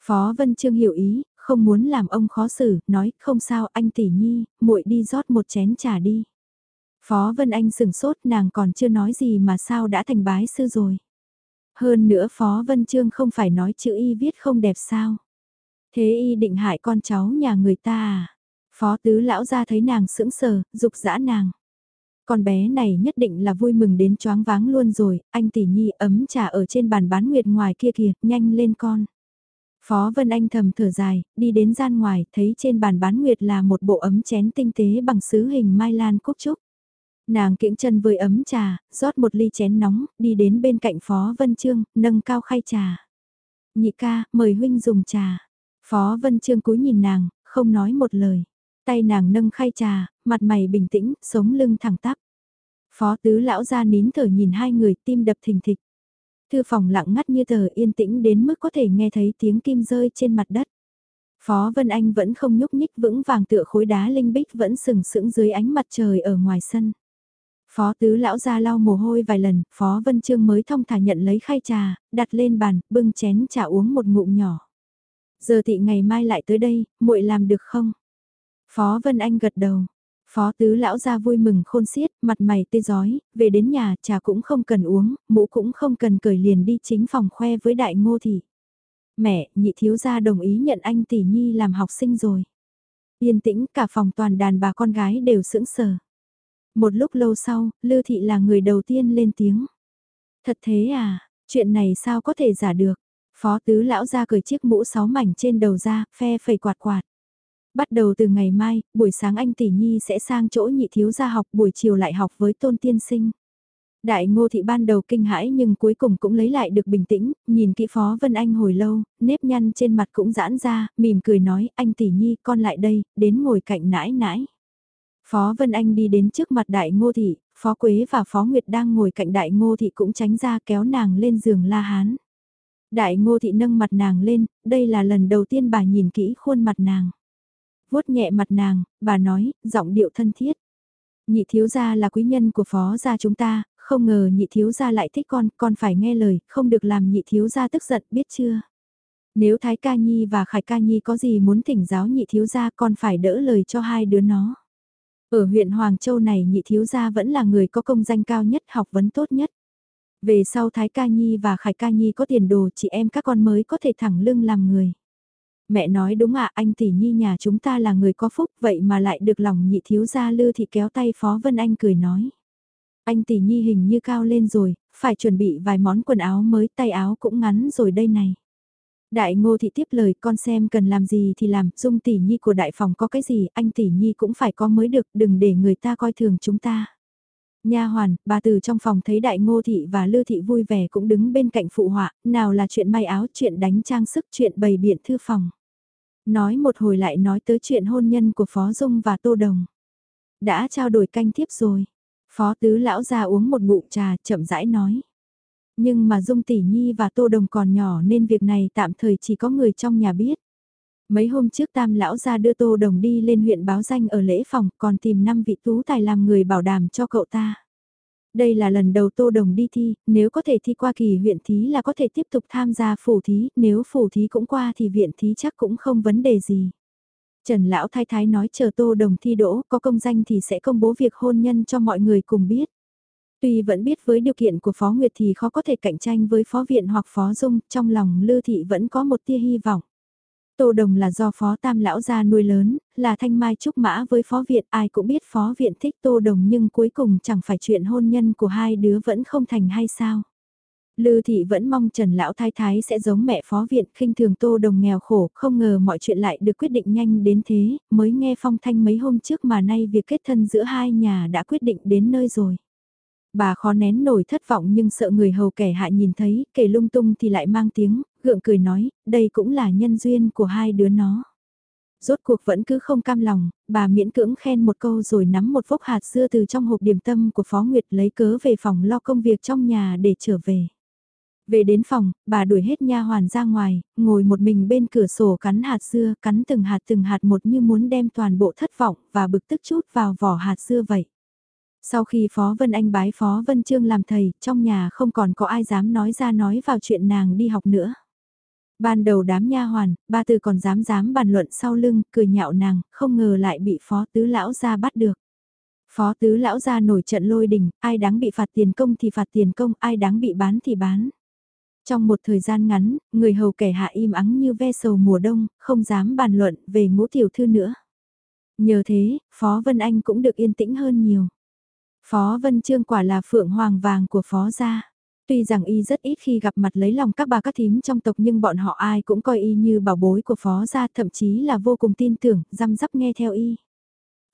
Phó Vân Trương hiểu ý, không muốn làm ông khó xử, nói không sao anh tỷ nhi, muội đi rót một chén trà đi. Phó Vân Anh sừng sốt nàng còn chưa nói gì mà sao đã thành bái sư rồi. Hơn nữa Phó Vân Trương không phải nói chữ y viết không đẹp sao. Thế y định hại con cháu nhà người ta à? Phó tứ lão ra thấy nàng sững sờ, dục dã nàng. Con bé này nhất định là vui mừng đến choáng váng luôn rồi, anh tỷ nhi ấm trà ở trên bàn bán nguyệt ngoài kia kìa, nhanh lên con. Phó Vân Anh thầm thở dài, đi đến gian ngoài, thấy trên bàn bán nguyệt là một bộ ấm chén tinh tế bằng sứ hình mai lan cúc trúc. Nàng kiễng chân với ấm trà, rót một ly chén nóng, đi đến bên cạnh Phó Vân Trương, nâng cao khay trà. Nhị ca, mời huynh dùng trà. Phó Vân Trương cúi nhìn nàng, không nói một lời. Tay nàng nâng khay trà, mặt mày bình tĩnh, sống lưng thẳng tắp. Phó tứ lão ra nín thở nhìn hai người tim đập thình thịch. Thư phòng lặng ngắt như tờ yên tĩnh đến mức có thể nghe thấy tiếng kim rơi trên mặt đất. Phó Vân Anh vẫn không nhúc nhích vững vàng tựa khối đá linh bích vẫn sừng sững dưới ánh mặt trời ở ngoài sân. Phó tứ lão ra lau mồ hôi vài lần, Phó Vân Trương mới thông thả nhận lấy khay trà, đặt lên bàn, bưng chén trà uống một ngụm nhỏ. Giờ thị ngày mai lại tới đây, muội làm được không? Phó Vân Anh gật đầu. Phó tứ lão ra vui mừng khôn xiết, mặt mày tê giói, về đến nhà trà cũng không cần uống, mũ cũng không cần cởi liền đi chính phòng khoe với đại ngô thị. Mẹ, nhị thiếu gia đồng ý nhận anh tỷ nhi làm học sinh rồi. Yên tĩnh cả phòng toàn đàn bà con gái đều sững sờ. Một lúc lâu sau, Lư Thị là người đầu tiên lên tiếng. Thật thế à, chuyện này sao có thể giả được? Phó tứ lão ra cởi chiếc mũ sáu mảnh trên đầu ra, phe phẩy quạt quạt. Bắt đầu từ ngày mai, buổi sáng anh tỷ nhi sẽ sang chỗ nhị thiếu gia học, buổi chiều lại học với tôn tiên sinh. Đại ngô thị ban đầu kinh hãi nhưng cuối cùng cũng lấy lại được bình tĩnh, nhìn kỹ phó Vân Anh hồi lâu, nếp nhăn trên mặt cũng giãn ra, mỉm cười nói, anh tỷ nhi con lại đây, đến ngồi cạnh nãi nãi. Phó Vân Anh đi đến trước mặt đại ngô thị, phó Quế và phó Nguyệt đang ngồi cạnh đại ngô thị cũng tránh ra kéo nàng lên giường la hán. Đại ngô thị nâng mặt nàng lên, đây là lần đầu tiên bà nhìn kỹ khuôn mặt nàng vuốt nhẹ mặt nàng, bà nói, giọng điệu thân thiết. Nhị thiếu gia là quý nhân của phó gia chúng ta, không ngờ nhị thiếu gia lại thích con, con phải nghe lời, không được làm nhị thiếu gia tức giận, biết chưa? Nếu Thái Ca Nhi và Khải Ca Nhi có gì muốn thỉnh giáo nhị thiếu gia con phải đỡ lời cho hai đứa nó. Ở huyện Hoàng Châu này nhị thiếu gia vẫn là người có công danh cao nhất học vấn tốt nhất. Về sau Thái Ca Nhi và Khải Ca Nhi có tiền đồ chị em các con mới có thể thẳng lưng làm người. Mẹ nói đúng ạ anh tỷ nhi nhà chúng ta là người có phúc vậy mà lại được lòng nhị thiếu gia lư thì kéo tay Phó Vân Anh cười nói. Anh tỷ nhi hình như cao lên rồi, phải chuẩn bị vài món quần áo mới tay áo cũng ngắn rồi đây này. Đại ngô thị tiếp lời con xem cần làm gì thì làm, dung tỷ nhi của đại phòng có cái gì, anh tỷ nhi cũng phải có mới được, đừng để người ta coi thường chúng ta. Nha hoàn, bà từ trong phòng thấy đại ngô thị và lư thị vui vẻ cũng đứng bên cạnh phụ họa, nào là chuyện may áo, chuyện đánh trang sức, chuyện bày biện thư phòng. Nói một hồi lại nói tới chuyện hôn nhân của Phó Dung và Tô Đồng. Đã trao đổi canh thiếp rồi. Phó tứ lão ra uống một ngụm trà chậm rãi nói. Nhưng mà Dung Tỷ Nhi và Tô Đồng còn nhỏ nên việc này tạm thời chỉ có người trong nhà biết. Mấy hôm trước tam lão ra đưa Tô Đồng đi lên huyện báo danh ở lễ phòng còn tìm năm vị tú tài làm người bảo đảm cho cậu ta. Đây là lần đầu Tô Đồng đi thi, nếu có thể thi qua kỳ huyện thí là có thể tiếp tục tham gia phủ thí, nếu phủ thí cũng qua thì viện thí chắc cũng không vấn đề gì. Trần Lão Thái Thái nói chờ Tô Đồng thi đỗ, có công danh thì sẽ công bố việc hôn nhân cho mọi người cùng biết. Tuy vẫn biết với điều kiện của Phó Nguyệt thì khó có thể cạnh tranh với Phó Viện hoặc Phó Dung, trong lòng Lư Thị vẫn có một tia hy vọng. Tô Đồng là do Phó Tam Lão gia nuôi lớn, là thanh mai trúc mã với Phó Viện, ai cũng biết Phó Viện thích Tô Đồng nhưng cuối cùng chẳng phải chuyện hôn nhân của hai đứa vẫn không thành hay sao. Lư thị vẫn mong Trần Lão Thái Thái sẽ giống mẹ phó viện khinh thường tô đồng nghèo khổ, không ngờ mọi chuyện lại được quyết định nhanh đến thế, mới nghe phong thanh mấy hôm trước mà nay việc kết thân giữa hai nhà đã quyết định đến nơi rồi. Bà khó nén nổi thất vọng nhưng sợ người hầu kẻ hại nhìn thấy, kể lung tung thì lại mang tiếng, gượng cười nói, đây cũng là nhân duyên của hai đứa nó. Rốt cuộc vẫn cứ không cam lòng, bà miễn cưỡng khen một câu rồi nắm một phốc hạt dưa từ trong hộp điểm tâm của Phó Nguyệt lấy cớ về phòng lo công việc trong nhà để trở về. Về đến phòng, bà đuổi hết nha hoàn ra ngoài, ngồi một mình bên cửa sổ cắn hạt dưa, cắn từng hạt từng hạt một như muốn đem toàn bộ thất vọng và bực tức chút vào vỏ hạt dưa vậy. Sau khi Phó Vân Anh bái Phó Vân Trương làm thầy, trong nhà không còn có ai dám nói ra nói vào chuyện nàng đi học nữa. Ban đầu đám nha hoàn, ba từ còn dám dám bàn luận sau lưng, cười nhạo nàng, không ngờ lại bị Phó Tứ Lão ra bắt được. Phó Tứ Lão ra nổi trận lôi đình, ai đáng bị phạt tiền công thì phạt tiền công, ai đáng bị bán thì bán. Trong một thời gian ngắn, người hầu kẻ hạ im ắng như ve sầu mùa đông, không dám bàn luận về ngũ tiểu thư nữa. Nhờ thế, Phó Vân Anh cũng được yên tĩnh hơn nhiều. Phó Vân Trương quả là phượng hoàng vàng của Phó gia. Tuy rằng y rất ít khi gặp mặt lấy lòng các bà các thím trong tộc nhưng bọn họ ai cũng coi y như bảo bối của Phó gia thậm chí là vô cùng tin tưởng, răm rắp nghe theo y.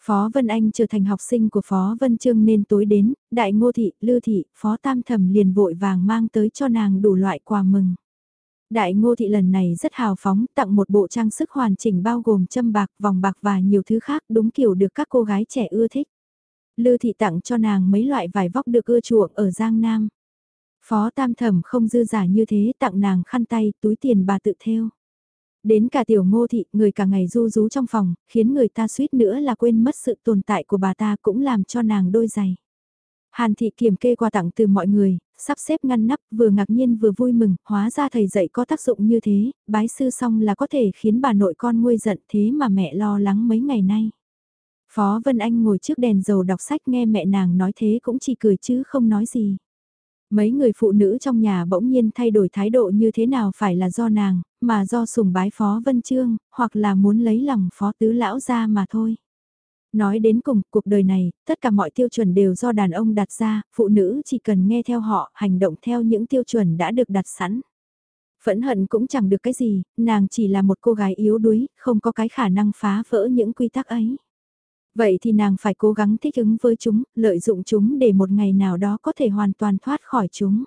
Phó Vân Anh trở thành học sinh của Phó Vân Trương nên tối đến, Đại Ngô Thị, Lư Thị, Phó Tam Thẩm liền vội vàng mang tới cho nàng đủ loại quà mừng. Đại Ngô Thị lần này rất hào phóng, tặng một bộ trang sức hoàn chỉnh bao gồm châm bạc, vòng bạc và nhiều thứ khác đúng kiểu được các cô gái trẻ ưa thích. Lư Thị tặng cho nàng mấy loại vải vóc được ưa chuộng ở Giang Nam. Phó Tam Thẩm không dư giả như thế tặng nàng khăn tay, túi tiền bà tự theo. Đến cả tiểu ngô thị, người cả ngày du rú trong phòng, khiến người ta suýt nữa là quên mất sự tồn tại của bà ta cũng làm cho nàng đôi giày. Hàn thị kiểm kê quà tặng từ mọi người, sắp xếp ngăn nắp vừa ngạc nhiên vừa vui mừng, hóa ra thầy dạy có tác dụng như thế, bái sư xong là có thể khiến bà nội con nguôi giận thế mà mẹ lo lắng mấy ngày nay. Phó Vân Anh ngồi trước đèn dầu đọc sách nghe mẹ nàng nói thế cũng chỉ cười chứ không nói gì. Mấy người phụ nữ trong nhà bỗng nhiên thay đổi thái độ như thế nào phải là do nàng, mà do sùng bái Phó Vân Trương, hoặc là muốn lấy lòng Phó Tứ Lão ra mà thôi. Nói đến cùng, cuộc đời này, tất cả mọi tiêu chuẩn đều do đàn ông đặt ra, phụ nữ chỉ cần nghe theo họ, hành động theo những tiêu chuẩn đã được đặt sẵn. Phẫn hận cũng chẳng được cái gì, nàng chỉ là một cô gái yếu đuối, không có cái khả năng phá vỡ những quy tắc ấy. Vậy thì nàng phải cố gắng thích ứng với chúng, lợi dụng chúng để một ngày nào đó có thể hoàn toàn thoát khỏi chúng.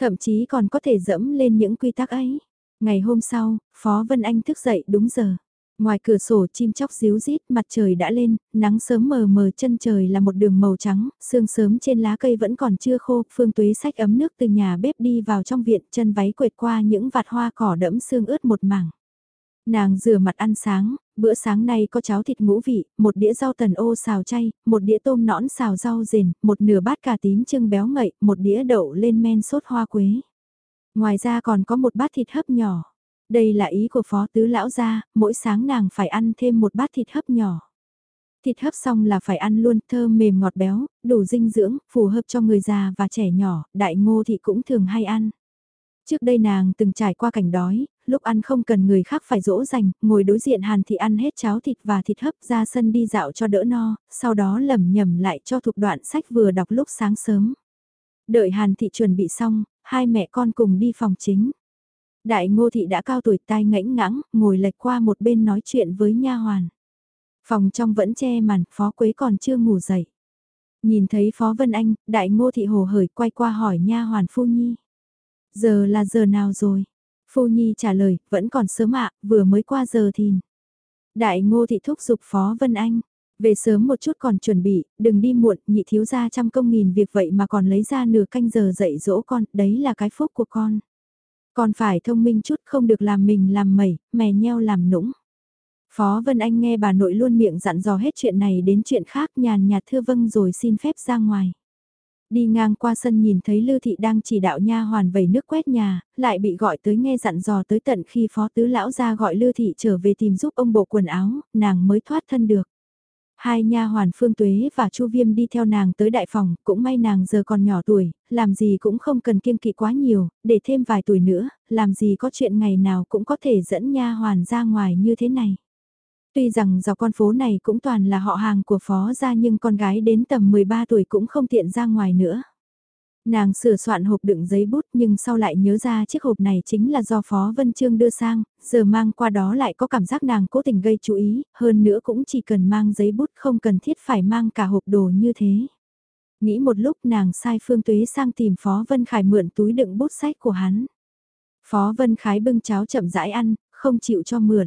Thậm chí còn có thể dẫm lên những quy tắc ấy. Ngày hôm sau, Phó Vân Anh thức dậy đúng giờ. Ngoài cửa sổ chim chóc díu rít, mặt trời đã lên, nắng sớm mờ mờ chân trời là một đường màu trắng, sương sớm trên lá cây vẫn còn chưa khô, Phương Tuế sách ấm nước từ nhà bếp đi vào trong viện, chân váy quệt qua những vạt hoa cỏ đẫm sương ướt một mảng. Nàng rửa mặt ăn sáng, bữa sáng nay có cháo thịt ngũ vị, một đĩa rau tần ô xào chay, một đĩa tôm nõn xào rau rền, một nửa bát cà tím trưng béo ngậy, một đĩa đậu lên men sốt hoa quế. Ngoài ra còn có một bát thịt hấp nhỏ. Đây là ý của phó tứ lão gia, mỗi sáng nàng phải ăn thêm một bát thịt hấp nhỏ. Thịt hấp xong là phải ăn luôn thơm mềm ngọt béo, đủ dinh dưỡng, phù hợp cho người già và trẻ nhỏ, đại ngô thì cũng thường hay ăn. Trước đây nàng từng trải qua cảnh đói, lúc ăn không cần người khác phải dỗ dành, ngồi đối diện Hàn Thị ăn hết cháo thịt và thịt hấp ra sân đi dạo cho đỡ no, sau đó lầm nhầm lại cho thuộc đoạn sách vừa đọc lúc sáng sớm. Đợi Hàn Thị chuẩn bị xong, hai mẹ con cùng đi phòng chính. Đại ngô thị đã cao tuổi tai ngãnh ngãng, ngồi lệch qua một bên nói chuyện với nha hoàn. Phòng trong vẫn che màn, phó quế còn chưa ngủ dậy. Nhìn thấy phó Vân Anh, đại ngô thị hồ hởi quay qua hỏi nha hoàn phu nhi. Giờ là giờ nào rồi? Phu nhi trả lời, vẫn còn sớm ạ, vừa mới qua giờ thìn. Đại ngô thị thúc giục phó Vân Anh, về sớm một chút còn chuẩn bị, đừng đi muộn, nhị thiếu gia trăm công nghìn việc vậy mà còn lấy ra nửa canh giờ dạy dỗ con, đấy là cái phúc của con. Con phải thông minh chút không được làm mình làm mẩy, mè nheo làm nũng. Phó Vân Anh nghe bà nội luôn miệng dặn dò hết chuyện này đến chuyện khác nhàn nhạt thưa vâng rồi xin phép ra ngoài. Đi ngang qua sân nhìn thấy Lưu Thị đang chỉ đạo nha hoàn vẩy nước quét nhà, lại bị gọi tới nghe dặn dò tới tận khi Phó Tứ Lão ra gọi Lưu Thị trở về tìm giúp ông bộ quần áo, nàng mới thoát thân được. Hai nha hoàn Phương Tuế và Chu Viêm đi theo nàng tới đại phòng, cũng may nàng giờ còn nhỏ tuổi, làm gì cũng không cần kiêng kỵ quá nhiều, để thêm vài tuổi nữa, làm gì có chuyện ngày nào cũng có thể dẫn nha hoàn ra ngoài như thế này. Tuy rằng dọc con phố này cũng toàn là họ hàng của phó gia nhưng con gái đến tầm 13 tuổi cũng không tiện ra ngoài nữa. Nàng sửa soạn hộp đựng giấy bút nhưng sau lại nhớ ra chiếc hộp này chính là do Phó Vân Trương đưa sang, giờ mang qua đó lại có cảm giác nàng cố tình gây chú ý, hơn nữa cũng chỉ cần mang giấy bút không cần thiết phải mang cả hộp đồ như thế. Nghĩ một lúc nàng sai Phương Tuế sang tìm Phó Vân Khải mượn túi đựng bút sách của hắn. Phó Vân Khái bưng cháo chậm rãi ăn, không chịu cho mượn.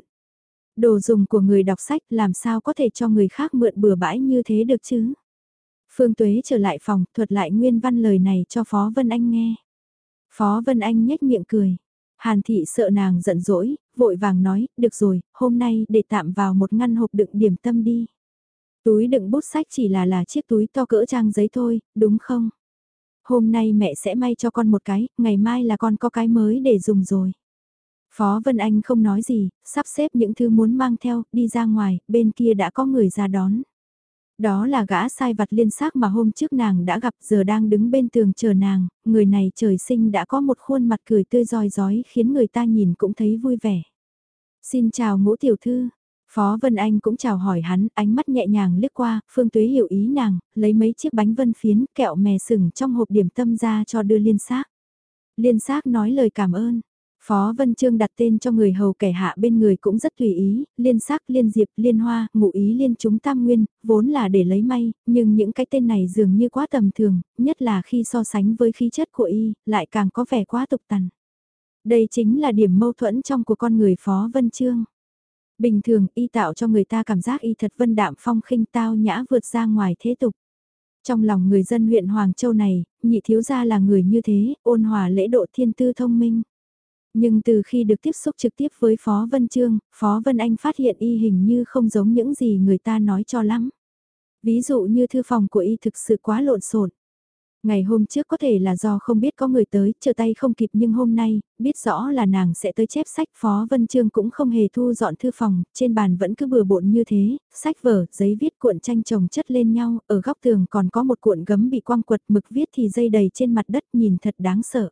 Đồ dùng của người đọc sách làm sao có thể cho người khác mượn bừa bãi như thế được chứ? Phương Tuế trở lại phòng, thuật lại nguyên văn lời này cho Phó Vân Anh nghe. Phó Vân Anh nhếch miệng cười. Hàn thị sợ nàng giận dỗi, vội vàng nói, được rồi, hôm nay để tạm vào một ngăn hộp đựng điểm tâm đi. Túi đựng bút sách chỉ là là chiếc túi to cỡ trang giấy thôi, đúng không? Hôm nay mẹ sẽ may cho con một cái, ngày mai là con có cái mới để dùng rồi. Phó Vân Anh không nói gì, sắp xếp những thứ muốn mang theo, đi ra ngoài, bên kia đã có người ra đón. Đó là gã sai vặt liên xác mà hôm trước nàng đã gặp giờ đang đứng bên tường chờ nàng, người này trời sinh đã có một khuôn mặt cười tươi roi rói khiến người ta nhìn cũng thấy vui vẻ. Xin chào ngũ tiểu thư, Phó Vân Anh cũng chào hỏi hắn, ánh mắt nhẹ nhàng lướt qua, Phương Tuế hiểu ý nàng, lấy mấy chiếc bánh vân phiến, kẹo mè sừng trong hộp điểm tâm ra cho đưa liên xác. Liên xác nói lời cảm ơn, Phó Vân Trương đặt tên cho người hầu kẻ hạ bên người cũng rất tùy ý, liên sắc, liên diệp, liên hoa, ngụ ý liên chúng tam nguyên, vốn là để lấy may, nhưng những cái tên này dường như quá tầm thường, nhất là khi so sánh với khí chất của y, lại càng có vẻ quá tục tằn. Đây chính là điểm mâu thuẫn trong của con người Phó Vân Trương. Bình thường y tạo cho người ta cảm giác y thật vân đạm phong khinh tao nhã vượt ra ngoài thế tục. Trong lòng người dân huyện Hoàng Châu này, nhị thiếu gia là người như thế, ôn hòa lễ độ thiên tư thông minh. Nhưng từ khi được tiếp xúc trực tiếp với Phó Vân Trương, Phó Vân Anh phát hiện y hình như không giống những gì người ta nói cho lắm. Ví dụ như thư phòng của y thực sự quá lộn xộn. Ngày hôm trước có thể là do không biết có người tới, chờ tay không kịp nhưng hôm nay, biết rõ là nàng sẽ tới chép sách Phó Vân Trương cũng không hề thu dọn thư phòng, trên bàn vẫn cứ bừa bộn như thế, sách vở, giấy viết cuộn tranh chồng chất lên nhau, ở góc tường còn có một cuộn gấm bị quăng quật mực viết thì dây đầy trên mặt đất nhìn thật đáng sợ.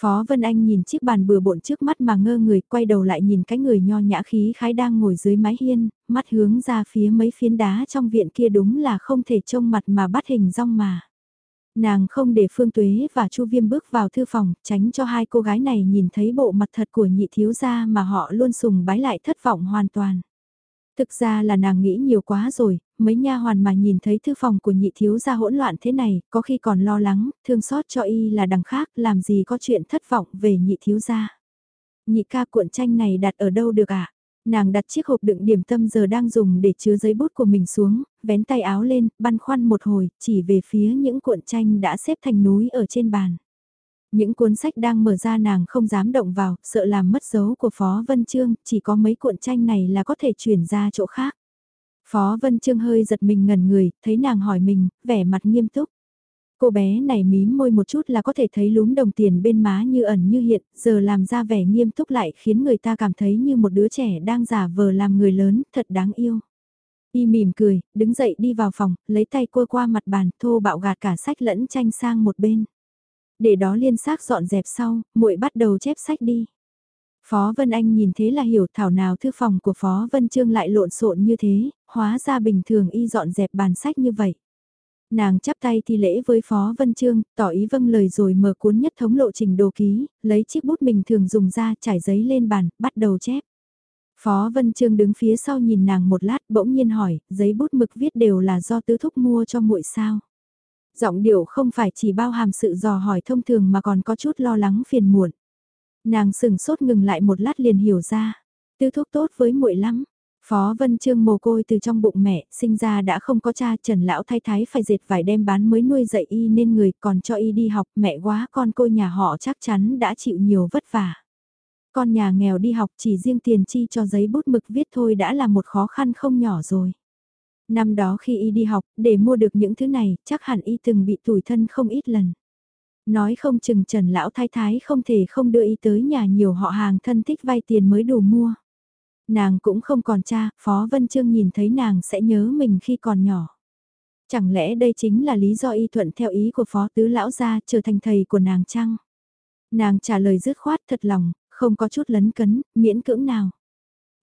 Phó Vân Anh nhìn chiếc bàn bừa bộn trước mắt mà ngơ người, quay đầu lại nhìn cái người nho nhã khí khái đang ngồi dưới mái hiên, mắt hướng ra phía mấy phiến đá trong viện kia đúng là không thể trông mặt mà bắt hình rong mà. Nàng không để Phương Tuế và Chu Viêm bước vào thư phòng, tránh cho hai cô gái này nhìn thấy bộ mặt thật của nhị thiếu gia mà họ luôn sùng bái lại thất vọng hoàn toàn. Thực ra là nàng nghĩ nhiều quá rồi, mấy nha hoàn mà nhìn thấy thư phòng của nhị thiếu gia hỗn loạn thế này, có khi còn lo lắng, thương xót cho y là đằng khác, làm gì có chuyện thất vọng về nhị thiếu gia. Nhị ca cuộn tranh này đặt ở đâu được ạ? À? Nàng đặt chiếc hộp đựng điểm tâm giờ đang dùng để chứa giấy bút của mình xuống, vén tay áo lên, băn khoăn một hồi, chỉ về phía những cuộn tranh đã xếp thành núi ở trên bàn. Những cuốn sách đang mở ra nàng không dám động vào, sợ làm mất dấu của Phó Vân Trương, chỉ có mấy cuộn tranh này là có thể chuyển ra chỗ khác. Phó Vân Trương hơi giật mình ngẩn người, thấy nàng hỏi mình, vẻ mặt nghiêm túc. Cô bé này mím môi một chút là có thể thấy lúm đồng tiền bên má như ẩn như hiện, giờ làm ra vẻ nghiêm túc lại khiến người ta cảm thấy như một đứa trẻ đang giả vờ làm người lớn, thật đáng yêu. Y mỉm cười, đứng dậy đi vào phòng, lấy tay cua qua mặt bàn, thô bạo gạt cả sách lẫn tranh sang một bên. Để đó liên xác dọn dẹp sau, muội bắt đầu chép sách đi. Phó Vân Anh nhìn thế là hiểu thảo nào thư phòng của Phó Vân Trương lại lộn xộn như thế, hóa ra bình thường y dọn dẹp bàn sách như vậy. Nàng chắp tay thi lễ với Phó Vân Trương, tỏ ý vâng lời rồi mở cuốn nhất thống lộ trình đồ ký, lấy chiếc bút mình thường dùng ra trải giấy lên bàn, bắt đầu chép. Phó Vân Trương đứng phía sau nhìn nàng một lát bỗng nhiên hỏi, giấy bút mực viết đều là do tứ thúc mua cho muội sao. Giọng điệu không phải chỉ bao hàm sự dò hỏi thông thường mà còn có chút lo lắng phiền muộn. Nàng sừng sốt ngừng lại một lát liền hiểu ra, tứ thuốc tốt với muội lắm. Phó Vân Trương mồ côi từ trong bụng mẹ, sinh ra đã không có cha, Trần lão thái thái phải dệt vải đem bán mới nuôi dạy y nên người còn cho y đi học, mẹ quá con cô nhà họ chắc chắn đã chịu nhiều vất vả. Con nhà nghèo đi học chỉ riêng tiền chi cho giấy bút mực viết thôi đã là một khó khăn không nhỏ rồi. Năm đó khi y đi học, để mua được những thứ này, chắc hẳn y từng bị tủi thân không ít lần. Nói không chừng Trần Lão Thái Thái không thể không đưa y tới nhà nhiều họ hàng thân thích vay tiền mới đủ mua. Nàng cũng không còn cha, Phó Vân Trương nhìn thấy nàng sẽ nhớ mình khi còn nhỏ. Chẳng lẽ đây chính là lý do y thuận theo ý của Phó Tứ Lão gia trở thành thầy của nàng chăng? Nàng trả lời dứt khoát thật lòng, không có chút lấn cấn, miễn cưỡng nào.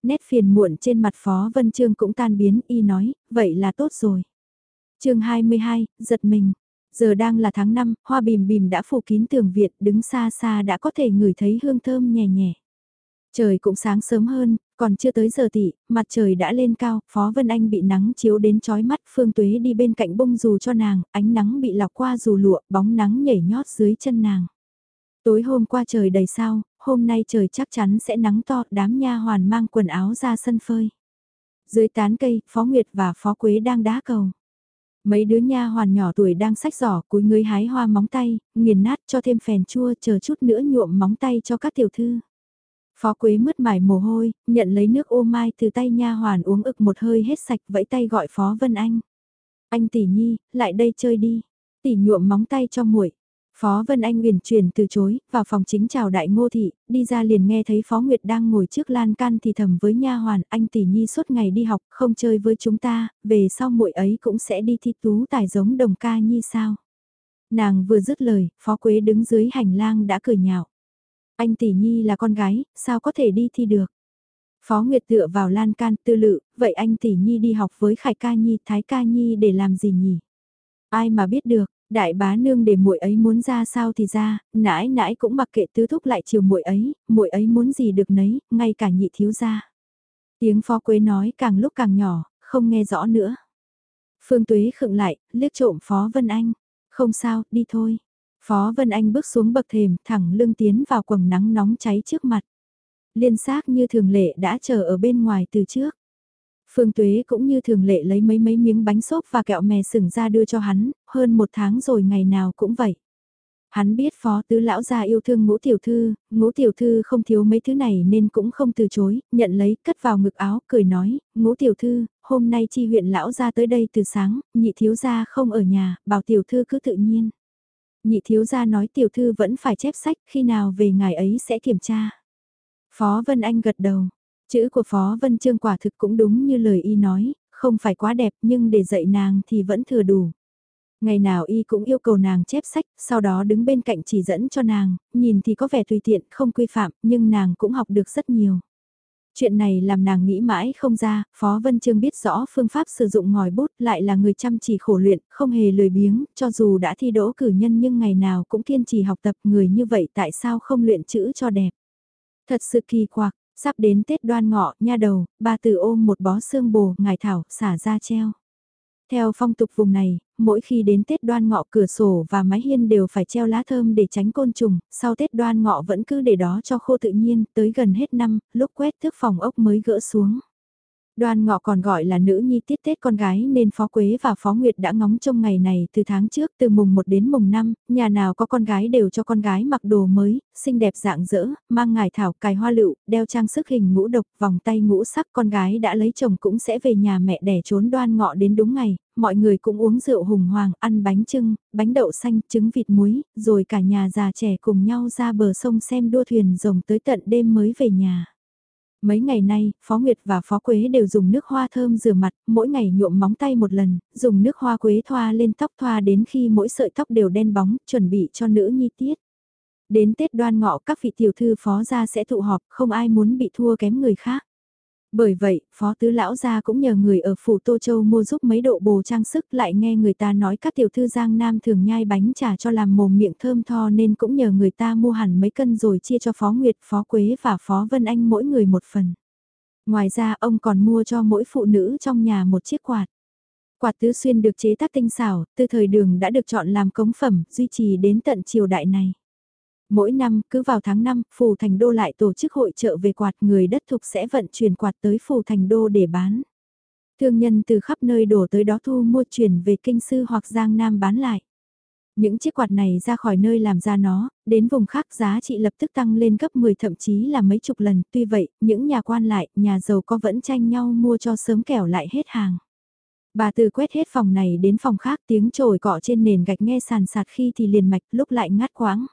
Nét phiền muộn trên mặt Phó Vân Trương cũng tan biến, y nói, vậy là tốt rồi. chương 22, giật mình. Giờ đang là tháng 5, hoa bìm bìm đã phủ kín tường Việt, đứng xa xa đã có thể ngửi thấy hương thơm nhẹ nhẹ. Trời cũng sáng sớm hơn, còn chưa tới giờ tị, mặt trời đã lên cao, Phó Vân Anh bị nắng chiếu đến chói mắt, Phương Tuế đi bên cạnh bông dù cho nàng, ánh nắng bị lọc qua dù lụa, bóng nắng nhảy nhót dưới chân nàng. Tối hôm qua trời đầy sao, hôm nay trời chắc chắn sẽ nắng to, đám nha hoàn mang quần áo ra sân phơi. Dưới tán cây, Phó Nguyệt và Phó Quế đang đá cầu. Mấy đứa nha hoàn nhỏ tuổi đang sách giỏ cúi người hái hoa móng tay, nghiền nát cho thêm phèn chua chờ chút nữa nhuộm móng tay cho các tiểu thư. Phó Quế mứt mải mồ hôi, nhận lấy nước ô mai từ tay nha hoàn uống ực một hơi hết sạch vẫy tay gọi Phó Vân Anh. Anh tỷ nhi, lại đây chơi đi. Tỷ nhuộm móng tay cho muội. Phó Vân Anh huyền truyền từ chối, vào phòng chính chào đại ngô thị, đi ra liền nghe thấy Phó Nguyệt đang ngồi trước lan can thì thầm với nha hoàn, anh tỷ nhi suốt ngày đi học, không chơi với chúng ta, về sau muội ấy cũng sẽ đi thi tú tài giống đồng ca nhi sao. Nàng vừa dứt lời, Phó Quế đứng dưới hành lang đã cười nhạo. Anh tỷ nhi là con gái, sao có thể đi thi được? Phó Nguyệt tựa vào lan can tư lự, vậy anh tỷ nhi đi học với Khải ca nhi, Thái ca nhi để làm gì nhỉ? Ai mà biết được, đại bá nương để muội ấy muốn ra sao thì ra, nãi nãi cũng mặc kệ tứ thúc lại chiều muội ấy, muội ấy muốn gì được nấy, ngay cả nhị thiếu gia. Tiếng Phó Quế nói càng lúc càng nhỏ, không nghe rõ nữa. Phương Tuế khựng lại, liếc trộm Phó Vân Anh. Không sao, đi thôi. Phó Vân Anh bước xuống bậc thềm thẳng lưng tiến vào quầng nắng nóng cháy trước mặt. Liên xác như thường lệ đã chờ ở bên ngoài từ trước. Phương Tuế cũng như thường lệ lấy mấy mấy miếng bánh xốp và kẹo mè sừng ra đưa cho hắn, hơn một tháng rồi ngày nào cũng vậy. Hắn biết phó tứ lão gia yêu thương ngũ tiểu thư, ngũ tiểu thư không thiếu mấy thứ này nên cũng không từ chối, nhận lấy, cất vào ngực áo, cười nói, ngũ tiểu thư, hôm nay chi huyện lão gia tới đây từ sáng, nhị thiếu gia không ở nhà, bảo tiểu thư cứ tự nhiên. Nhị thiếu gia nói tiểu thư vẫn phải chép sách, khi nào về ngày ấy sẽ kiểm tra. Phó Vân Anh gật đầu, chữ của Phó Vân Trương quả thực cũng đúng như lời y nói, không phải quá đẹp nhưng để dạy nàng thì vẫn thừa đủ. Ngày nào y cũng yêu cầu nàng chép sách, sau đó đứng bên cạnh chỉ dẫn cho nàng, nhìn thì có vẻ tùy tiện, không quy phạm, nhưng nàng cũng học được rất nhiều. Chuyện này làm nàng nghĩ mãi không ra, Phó Vân Trương biết rõ phương pháp sử dụng ngòi bút lại là người chăm chỉ khổ luyện, không hề lười biếng, cho dù đã thi đỗ cử nhân nhưng ngày nào cũng kiên trì học tập người như vậy tại sao không luyện chữ cho đẹp. Thật sự kỳ quặc, sắp đến Tết đoan ngọ, nha đầu, ba từ ôm một bó xương bồ, ngải thảo, xả ra treo. Theo phong tục vùng này, mỗi khi đến Tết đoan ngọ cửa sổ và mái hiên đều phải treo lá thơm để tránh côn trùng, sau Tết đoan ngọ vẫn cứ để đó cho khô tự nhiên, tới gần hết năm, lúc quét thước phòng ốc mới gỡ xuống. Đoan ngọ còn gọi là nữ nhi tiết Tết con gái nên Phó Quế và Phó Nguyệt đã ngóng trông ngày này từ tháng trước từ mùng 1 đến mùng 5, nhà nào có con gái đều cho con gái mặc đồ mới, xinh đẹp dạng dỡ, mang ngải thảo, cài hoa lựu, đeo trang sức hình ngũ độc, vòng tay ngũ sắc con gái đã lấy chồng cũng sẽ về nhà mẹ đẻ trốn đoan ngọ đến đúng ngày, mọi người cũng uống rượu hùng hoàng, ăn bánh trưng, bánh đậu xanh, trứng vịt muối, rồi cả nhà già trẻ cùng nhau ra bờ sông xem đua thuyền rồng tới tận đêm mới về nhà. Mấy ngày nay, Phó Nguyệt và Phó Quế đều dùng nước hoa thơm rửa mặt, mỗi ngày nhuộm móng tay một lần, dùng nước hoa quế thoa lên tóc thoa đến khi mỗi sợi tóc đều đen bóng, chuẩn bị cho nữ nhi tiết. Đến Tết đoan ngọ các vị tiểu thư phó gia sẽ tụ họp, không ai muốn bị thua kém người khác. Bởi vậy, Phó Tứ Lão Gia cũng nhờ người ở Phủ Tô Châu mua giúp mấy độ bồ trang sức lại nghe người ta nói các tiểu thư Giang Nam thường nhai bánh trà cho làm mồm miệng thơm tho nên cũng nhờ người ta mua hẳn mấy cân rồi chia cho Phó Nguyệt, Phó Quế và Phó Vân Anh mỗi người một phần. Ngoài ra ông còn mua cho mỗi phụ nữ trong nhà một chiếc quạt. Quạt tứ xuyên được chế tác tinh xảo, từ thời đường đã được chọn làm cống phẩm, duy trì đến tận triều đại này. Mỗi năm, cứ vào tháng 5, Phù Thành Đô lại tổ chức hội trợ về quạt người đất thục sẽ vận chuyển quạt tới Phù Thành Đô để bán. Thương nhân từ khắp nơi đổ tới đó thu mua chuyển về Kinh Sư hoặc Giang Nam bán lại. Những chiếc quạt này ra khỏi nơi làm ra nó, đến vùng khác giá trị lập tức tăng lên gấp 10 thậm chí là mấy chục lần. Tuy vậy, những nhà quan lại, nhà giàu có vẫn tranh nhau mua cho sớm kẻo lại hết hàng. Bà từ quét hết phòng này đến phòng khác tiếng trồi cọ trên nền gạch nghe sàn sạt khi thì liền mạch lúc lại ngắt quãng.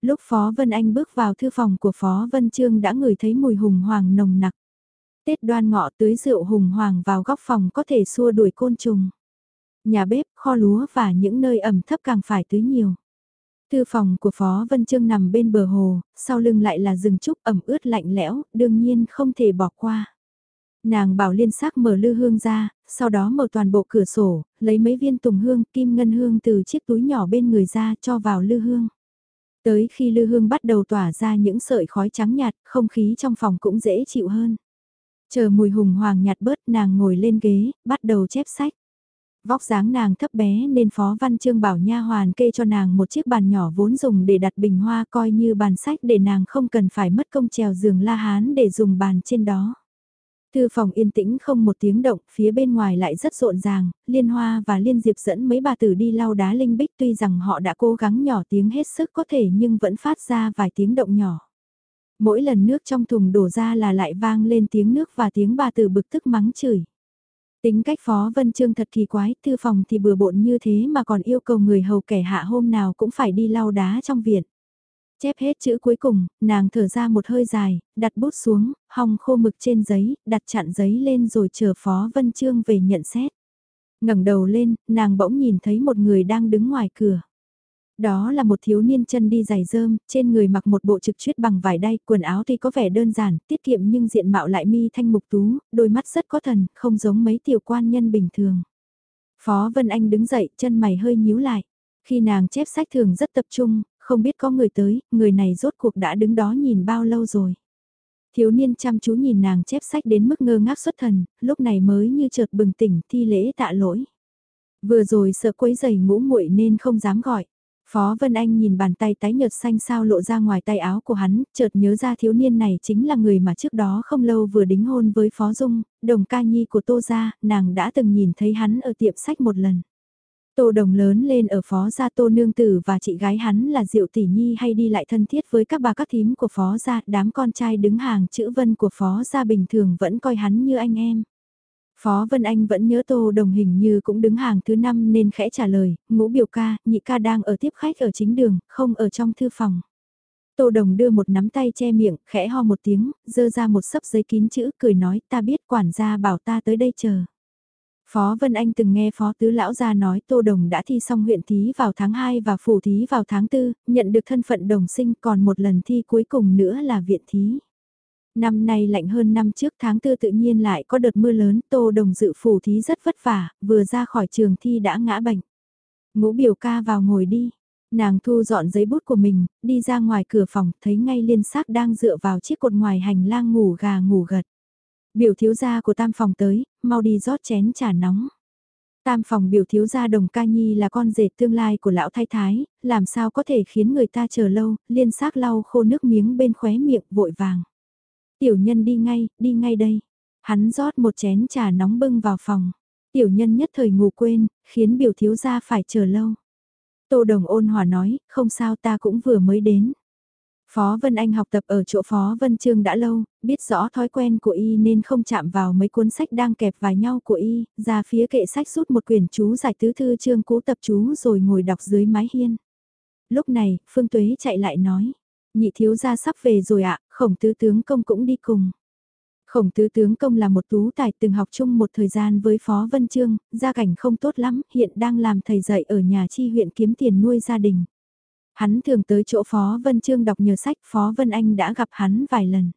Lúc Phó Vân Anh bước vào thư phòng của Phó Vân Trương đã ngửi thấy mùi hùng hoàng nồng nặc. Tết đoan ngọ tưới rượu hùng hoàng vào góc phòng có thể xua đuổi côn trùng. Nhà bếp, kho lúa và những nơi ẩm thấp càng phải tưới nhiều. Thư phòng của Phó Vân Trương nằm bên bờ hồ, sau lưng lại là rừng trúc ẩm ướt lạnh lẽo, đương nhiên không thể bỏ qua. Nàng bảo liên sắc mở lư hương ra, sau đó mở toàn bộ cửa sổ, lấy mấy viên tùng hương, kim ngân hương từ chiếc túi nhỏ bên người ra cho vào lư hương. Tới khi lư hương bắt đầu tỏa ra những sợi khói trắng nhạt, không khí trong phòng cũng dễ chịu hơn. Chờ mùi hùng hoàng nhạt bớt nàng ngồi lên ghế, bắt đầu chép sách. Vóc dáng nàng thấp bé nên Phó Văn Trương bảo nha hoàn kê cho nàng một chiếc bàn nhỏ vốn dùng để đặt bình hoa coi như bàn sách để nàng không cần phải mất công trèo giường la hán để dùng bàn trên đó. Thư phòng yên tĩnh không một tiếng động, phía bên ngoài lại rất rộn ràng, Liên Hoa và Liên Diệp dẫn mấy bà tử đi lau đá linh bích tuy rằng họ đã cố gắng nhỏ tiếng hết sức có thể nhưng vẫn phát ra vài tiếng động nhỏ. Mỗi lần nước trong thùng đổ ra là lại vang lên tiếng nước và tiếng bà tử bực tức mắng chửi. Tính cách Phó Vân Trương thật kỳ quái, thư phòng thì bừa bộn như thế mà còn yêu cầu người hầu kẻ hạ hôm nào cũng phải đi lau đá trong viện. Chép hết chữ cuối cùng, nàng thở ra một hơi dài, đặt bút xuống, hong khô mực trên giấy, đặt chặn giấy lên rồi chờ Phó Vân Trương về nhận xét. ngẩng đầu lên, nàng bỗng nhìn thấy một người đang đứng ngoài cửa. Đó là một thiếu niên chân đi giày rơm, trên người mặc một bộ trực chuyết bằng vải đay, quần áo thì có vẻ đơn giản, tiết kiệm nhưng diện mạo lại mi thanh mục tú, đôi mắt rất có thần, không giống mấy tiểu quan nhân bình thường. Phó Vân Anh đứng dậy, chân mày hơi nhíu lại. Khi nàng chép sách thường rất tập trung, không biết có người tới, người này rốt cuộc đã đứng đó nhìn bao lâu rồi. Thiếu niên chăm chú nhìn nàng chép sách đến mức ngơ ngác xuất thần, lúc này mới như chợt bừng tỉnh thi lễ tạ lỗi. Vừa rồi sợ quấy giày ngũ muội nên không dám gọi. Phó Vân Anh nhìn bàn tay tái nhợt xanh sao lộ ra ngoài tay áo của hắn, chợt nhớ ra thiếu niên này chính là người mà trước đó không lâu vừa đính hôn với Phó Dung, đồng ca nhi của Tô Gia, nàng đã từng nhìn thấy hắn ở tiệm sách một lần. Tô Đồng lớn lên ở phó gia Tô Nương Tử và chị gái hắn là Diệu Tỷ Nhi hay đi lại thân thiết với các bà các thím của phó gia, đám con trai đứng hàng chữ vân của phó gia bình thường vẫn coi hắn như anh em. Phó Vân Anh vẫn nhớ Tô Đồng hình như cũng đứng hàng thứ năm nên khẽ trả lời, ngũ biểu ca, nhị ca đang ở tiếp khách ở chính đường, không ở trong thư phòng. Tô Đồng đưa một nắm tay che miệng, khẽ ho một tiếng, dơ ra một sấp giấy kín chữ, cười nói ta biết quản gia bảo ta tới đây chờ. Phó Vân Anh từng nghe Phó Tứ Lão gia nói Tô Đồng đã thi xong huyện thí vào tháng 2 và phủ thí vào tháng 4, nhận được thân phận đồng sinh còn một lần thi cuối cùng nữa là viện thí. Năm nay lạnh hơn năm trước tháng 4 tự nhiên lại có đợt mưa lớn Tô Đồng dự phủ thí rất vất vả, vừa ra khỏi trường thi đã ngã bệnh. Ngũ biểu ca vào ngồi đi. Nàng thu dọn giấy bút của mình, đi ra ngoài cửa phòng, thấy ngay liên xác đang dựa vào chiếc cột ngoài hành lang ngủ gà ngủ gật. Biểu thiếu gia của tam phòng tới, mau đi rót chén trà nóng. Tam phòng biểu thiếu gia đồng ca nhi là con rể tương lai của lão thái thái, làm sao có thể khiến người ta chờ lâu, liên xác lau khô nước miếng bên khóe miệng vội vàng. Tiểu nhân đi ngay, đi ngay đây. Hắn rót một chén trà nóng bưng vào phòng. Tiểu nhân nhất thời ngủ quên, khiến biểu thiếu gia phải chờ lâu. Tô Đồng ôn hòa nói, không sao ta cũng vừa mới đến. Phó Vân Anh học tập ở chỗ Phó Vân Trương đã lâu, biết rõ thói quen của y nên không chạm vào mấy cuốn sách đang kẹp vào nhau của y, ra phía kệ sách rút một quyển chú giải tứ thư chương cũ tập chú rồi ngồi đọc dưới mái hiên. Lúc này, Phương Tuế chạy lại nói, nhị thiếu gia sắp về rồi ạ, khổng tứ tướng công cũng đi cùng. Khổng tứ tướng công là một tú tài từng học chung một thời gian với Phó Vân Trương, gia cảnh không tốt lắm, hiện đang làm thầy dạy ở nhà chi huyện kiếm tiền nuôi gia đình. Hắn thường tới chỗ Phó Vân Trương đọc nhiều sách, Phó Vân Anh đã gặp hắn vài lần.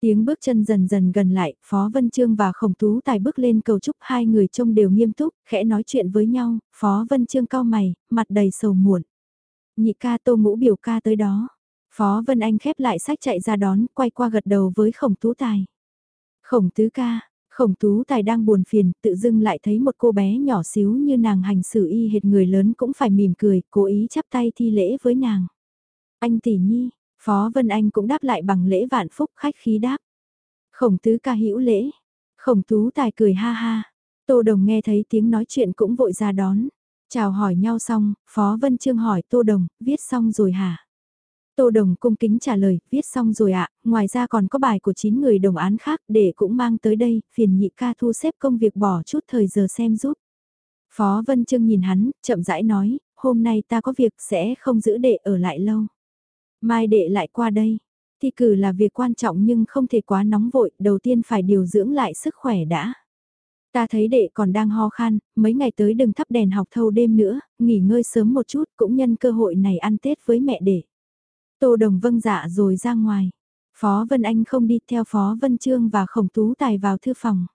Tiếng bước chân dần dần gần lại, Phó Vân Trương và Khổng Tú Tài bước lên cầu chúc hai người trông đều nghiêm túc, khẽ nói chuyện với nhau, Phó Vân Trương cao mày, mặt đầy sầu muộn. Nhị ca tô ngũ biểu ca tới đó. Phó Vân Anh khép lại sách chạy ra đón, quay qua gật đầu với Khổng Tú Tài. Khổng Tứ ca, Khổng Tú Tài đang buồn phiền, tự dưng lại thấy một cô bé nhỏ xíu như nàng hành xử y hệt người lớn cũng phải mỉm cười, cố ý chắp tay thi lễ với nàng. Anh tỷ nhi, Phó Vân Anh cũng đáp lại bằng lễ vạn phúc khách khí đáp. Khổng Tứ ca hữu lễ. Khổng Tú Tài cười ha ha. Tô Đồng nghe thấy tiếng nói chuyện cũng vội ra đón. Chào hỏi nhau xong, Phó Vân Trương hỏi Tô Đồng, viết xong rồi hả? Tô Đồng cung kính trả lời, viết xong rồi ạ, ngoài ra còn có bài của 9 người đồng án khác để cũng mang tới đây, phiền nhị ca thu xếp công việc bỏ chút thời giờ xem giúp. Phó Vân Trương nhìn hắn, chậm rãi nói, hôm nay ta có việc sẽ không giữ đệ ở lại lâu. Mai đệ lại qua đây. Thi cử là việc quan trọng nhưng không thể quá nóng vội, đầu tiên phải điều dưỡng lại sức khỏe đã. Ta thấy đệ còn đang ho khan, mấy ngày tới đừng thắp đèn học thâu đêm nữa, nghỉ ngơi sớm một chút cũng nhân cơ hội này ăn Tết với mẹ đệ. Tô Đồng vâng dạ rồi ra ngoài. Phó Vân Anh không đi theo Phó Vân Trương và Khổng Tú Tài vào thư phòng.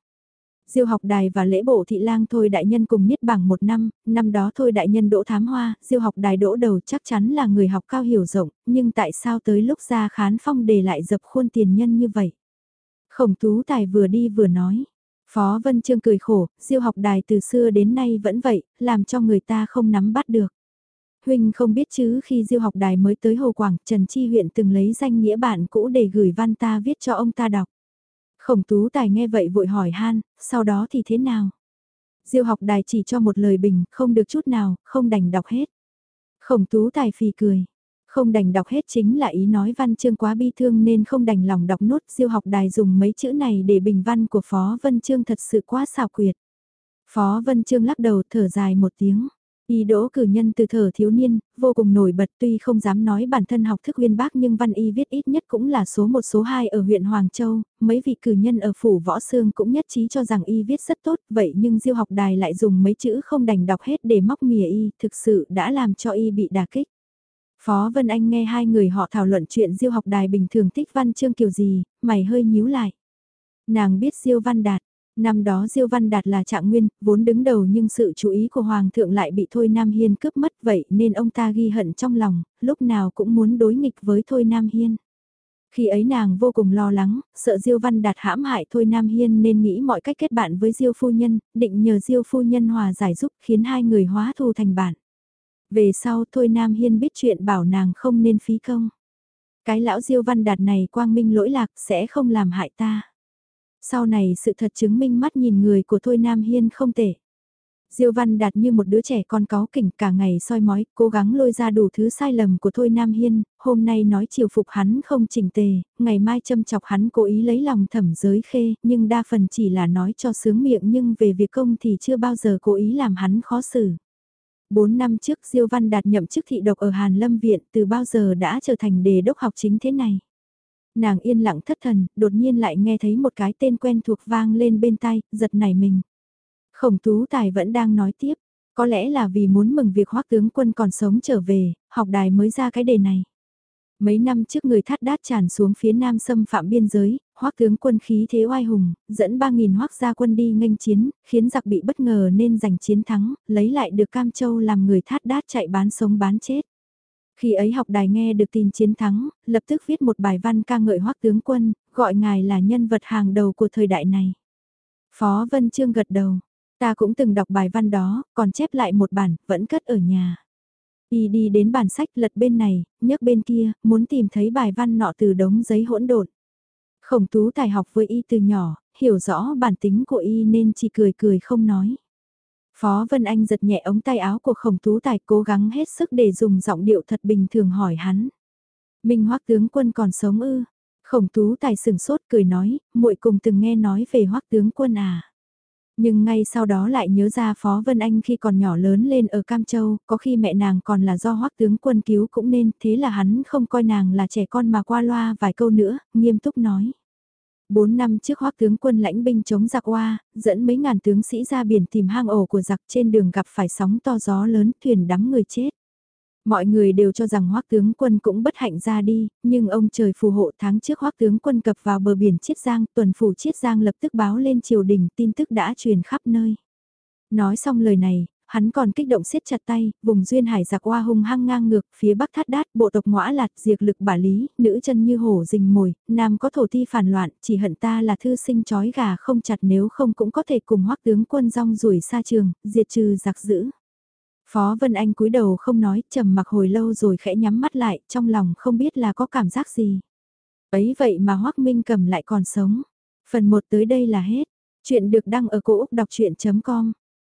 Diêu học đài và lễ bộ thị lang thôi đại nhân cùng nhất bảng một năm, năm đó thôi đại nhân đỗ thám hoa, diêu học đài đỗ đầu chắc chắn là người học cao hiểu rộng, nhưng tại sao tới lúc ra khán phong để lại dập khuôn tiền nhân như vậy? Khổng tú tài vừa đi vừa nói. Phó Vân Trương cười khổ, diêu học đài từ xưa đến nay vẫn vậy, làm cho người ta không nắm bắt được. Huynh không biết chứ khi diêu học đài mới tới Hồ Quảng, Trần Chi huyện từng lấy danh nghĩa bạn cũ để gửi văn ta viết cho ông ta đọc. Khổng tú tài nghe vậy vội hỏi han, sau đó thì thế nào? Diêu học đài chỉ cho một lời bình, không được chút nào, không đành đọc hết. Khổng tú tài phì cười. Không đành đọc hết chính là ý nói văn chương quá bi thương nên không đành lòng đọc nốt diêu học đài dùng mấy chữ này để bình văn của Phó Vân Trương thật sự quá xào quyệt. Phó Vân Trương lắc đầu thở dài một tiếng. Y đỗ cử nhân từ thở thiếu niên, vô cùng nổi bật tuy không dám nói bản thân học thức uyên bác nhưng văn y viết ít nhất cũng là số một số hai ở huyện Hoàng Châu, mấy vị cử nhân ở phủ võ sương cũng nhất trí cho rằng y viết rất tốt, vậy nhưng diêu học đài lại dùng mấy chữ không đành đọc hết để móc mìa y, thực sự đã làm cho y bị đả kích. Phó Vân Anh nghe hai người họ thảo luận chuyện diêu học đài bình thường thích văn chương kiểu gì, mày hơi nhíu lại. Nàng biết diêu văn đạt, Năm đó Diêu Văn Đạt là trạng nguyên, vốn đứng đầu nhưng sự chú ý của Hoàng thượng lại bị Thôi Nam Hiên cướp mất vậy nên ông ta ghi hận trong lòng, lúc nào cũng muốn đối nghịch với Thôi Nam Hiên. Khi ấy nàng vô cùng lo lắng, sợ Diêu Văn Đạt hãm hại Thôi Nam Hiên nên nghĩ mọi cách kết bạn với Diêu Phu Nhân, định nhờ Diêu Phu Nhân hòa giải giúp khiến hai người hóa thù thành bạn. Về sau Thôi Nam Hiên biết chuyện bảo nàng không nên phí công. Cái lão Diêu Văn Đạt này quang minh lỗi lạc sẽ không làm hại ta sau này sự thật chứng minh mắt nhìn người của Thôi Nam Hiên không tệ. Diêu Văn Đạt như một đứa trẻ con có kỉnh cả ngày soi mói, cố gắng lôi ra đủ thứ sai lầm của Thôi Nam Hiên, hôm nay nói chiều phục hắn không chỉnh tề, ngày mai châm chọc hắn cố ý lấy lòng thẩm giới khê, nhưng đa phần chỉ là nói cho sướng miệng nhưng về việc công thì chưa bao giờ cố ý làm hắn khó xử. Bốn năm trước Diêu Văn Đạt nhậm chức thị độc ở Hàn Lâm Viện từ bao giờ đã trở thành đề đốc học chính thế này nàng yên lặng thất thần, đột nhiên lại nghe thấy một cái tên quen thuộc vang lên bên tai, giật nảy mình. Khổng tú tài vẫn đang nói tiếp, có lẽ là vì muốn mừng việc hoắc tướng quân còn sống trở về, học đài mới ra cái đề này. Mấy năm trước người thắt đát tràn xuống phía nam xâm phạm biên giới, hoắc tướng quân khí thế oai hùng, dẫn 3.000 hoắc gia quân đi nghênh chiến, khiến giặc bị bất ngờ nên giành chiến thắng, lấy lại được Cam Châu làm người thắt đát chạy bán sống bán chết. Khi ấy học đài nghe được tin chiến thắng, lập tức viết một bài văn ca ngợi hoắc tướng quân, gọi ngài là nhân vật hàng đầu của thời đại này. Phó Vân Trương gật đầu, ta cũng từng đọc bài văn đó, còn chép lại một bản, vẫn cất ở nhà. Y đi đến bản sách lật bên này, nhấc bên kia, muốn tìm thấy bài văn nọ từ đống giấy hỗn độn. Khổng tú tài học với Y từ nhỏ, hiểu rõ bản tính của Y nên chỉ cười cười không nói. Phó Vân Anh giật nhẹ ống tay áo của khổng tú tài cố gắng hết sức để dùng giọng điệu thật bình thường hỏi hắn. Minh hoắc tướng quân còn sống ư? Khổng tú tài sừng sốt cười nói, muội cùng từng nghe nói về hoắc tướng quân à. Nhưng ngay sau đó lại nhớ ra Phó Vân Anh khi còn nhỏ lớn lên ở Cam Châu, có khi mẹ nàng còn là do hoắc tướng quân cứu cũng nên, thế là hắn không coi nàng là trẻ con mà qua loa vài câu nữa, nghiêm túc nói. Bốn năm trước hoắc tướng quân lãnh binh chống giặc oa, dẫn mấy ngàn tướng sĩ ra biển tìm hang ổ của giặc trên đường gặp phải sóng to gió lớn thuyền đắm người chết. Mọi người đều cho rằng hoắc tướng quân cũng bất hạnh ra đi, nhưng ông trời phù hộ tháng trước hoắc tướng quân cập vào bờ biển Chiết Giang, tuần phủ Chiết Giang lập tức báo lên triều đình, tin tức đã truyền khắp nơi. Nói xong lời này, hắn còn kích động siết chặt tay, vùng duyên hải giặc hoa hung hăng ngang ngược, phía bắc thát đát, bộ tộc ngõa lạt, diệt lực bả lý, nữ chân như hổ rình mồi, nam có thổ thi phản loạn, chỉ hận ta là thư sinh chói gà không chặt nếu không cũng có thể cùng hoắc tướng quân rong rủi xa trường, diệt trừ giặc dữ. Phó Vân Anh cúi đầu không nói, trầm mặc hồi lâu rồi khẽ nhắm mắt lại, trong lòng không biết là có cảm giác gì. Ấy vậy mà Hoắc Minh cầm lại còn sống. Phần 1 tới đây là hết. Chuyện được đăng ở cổ Úc đọc chuyện.com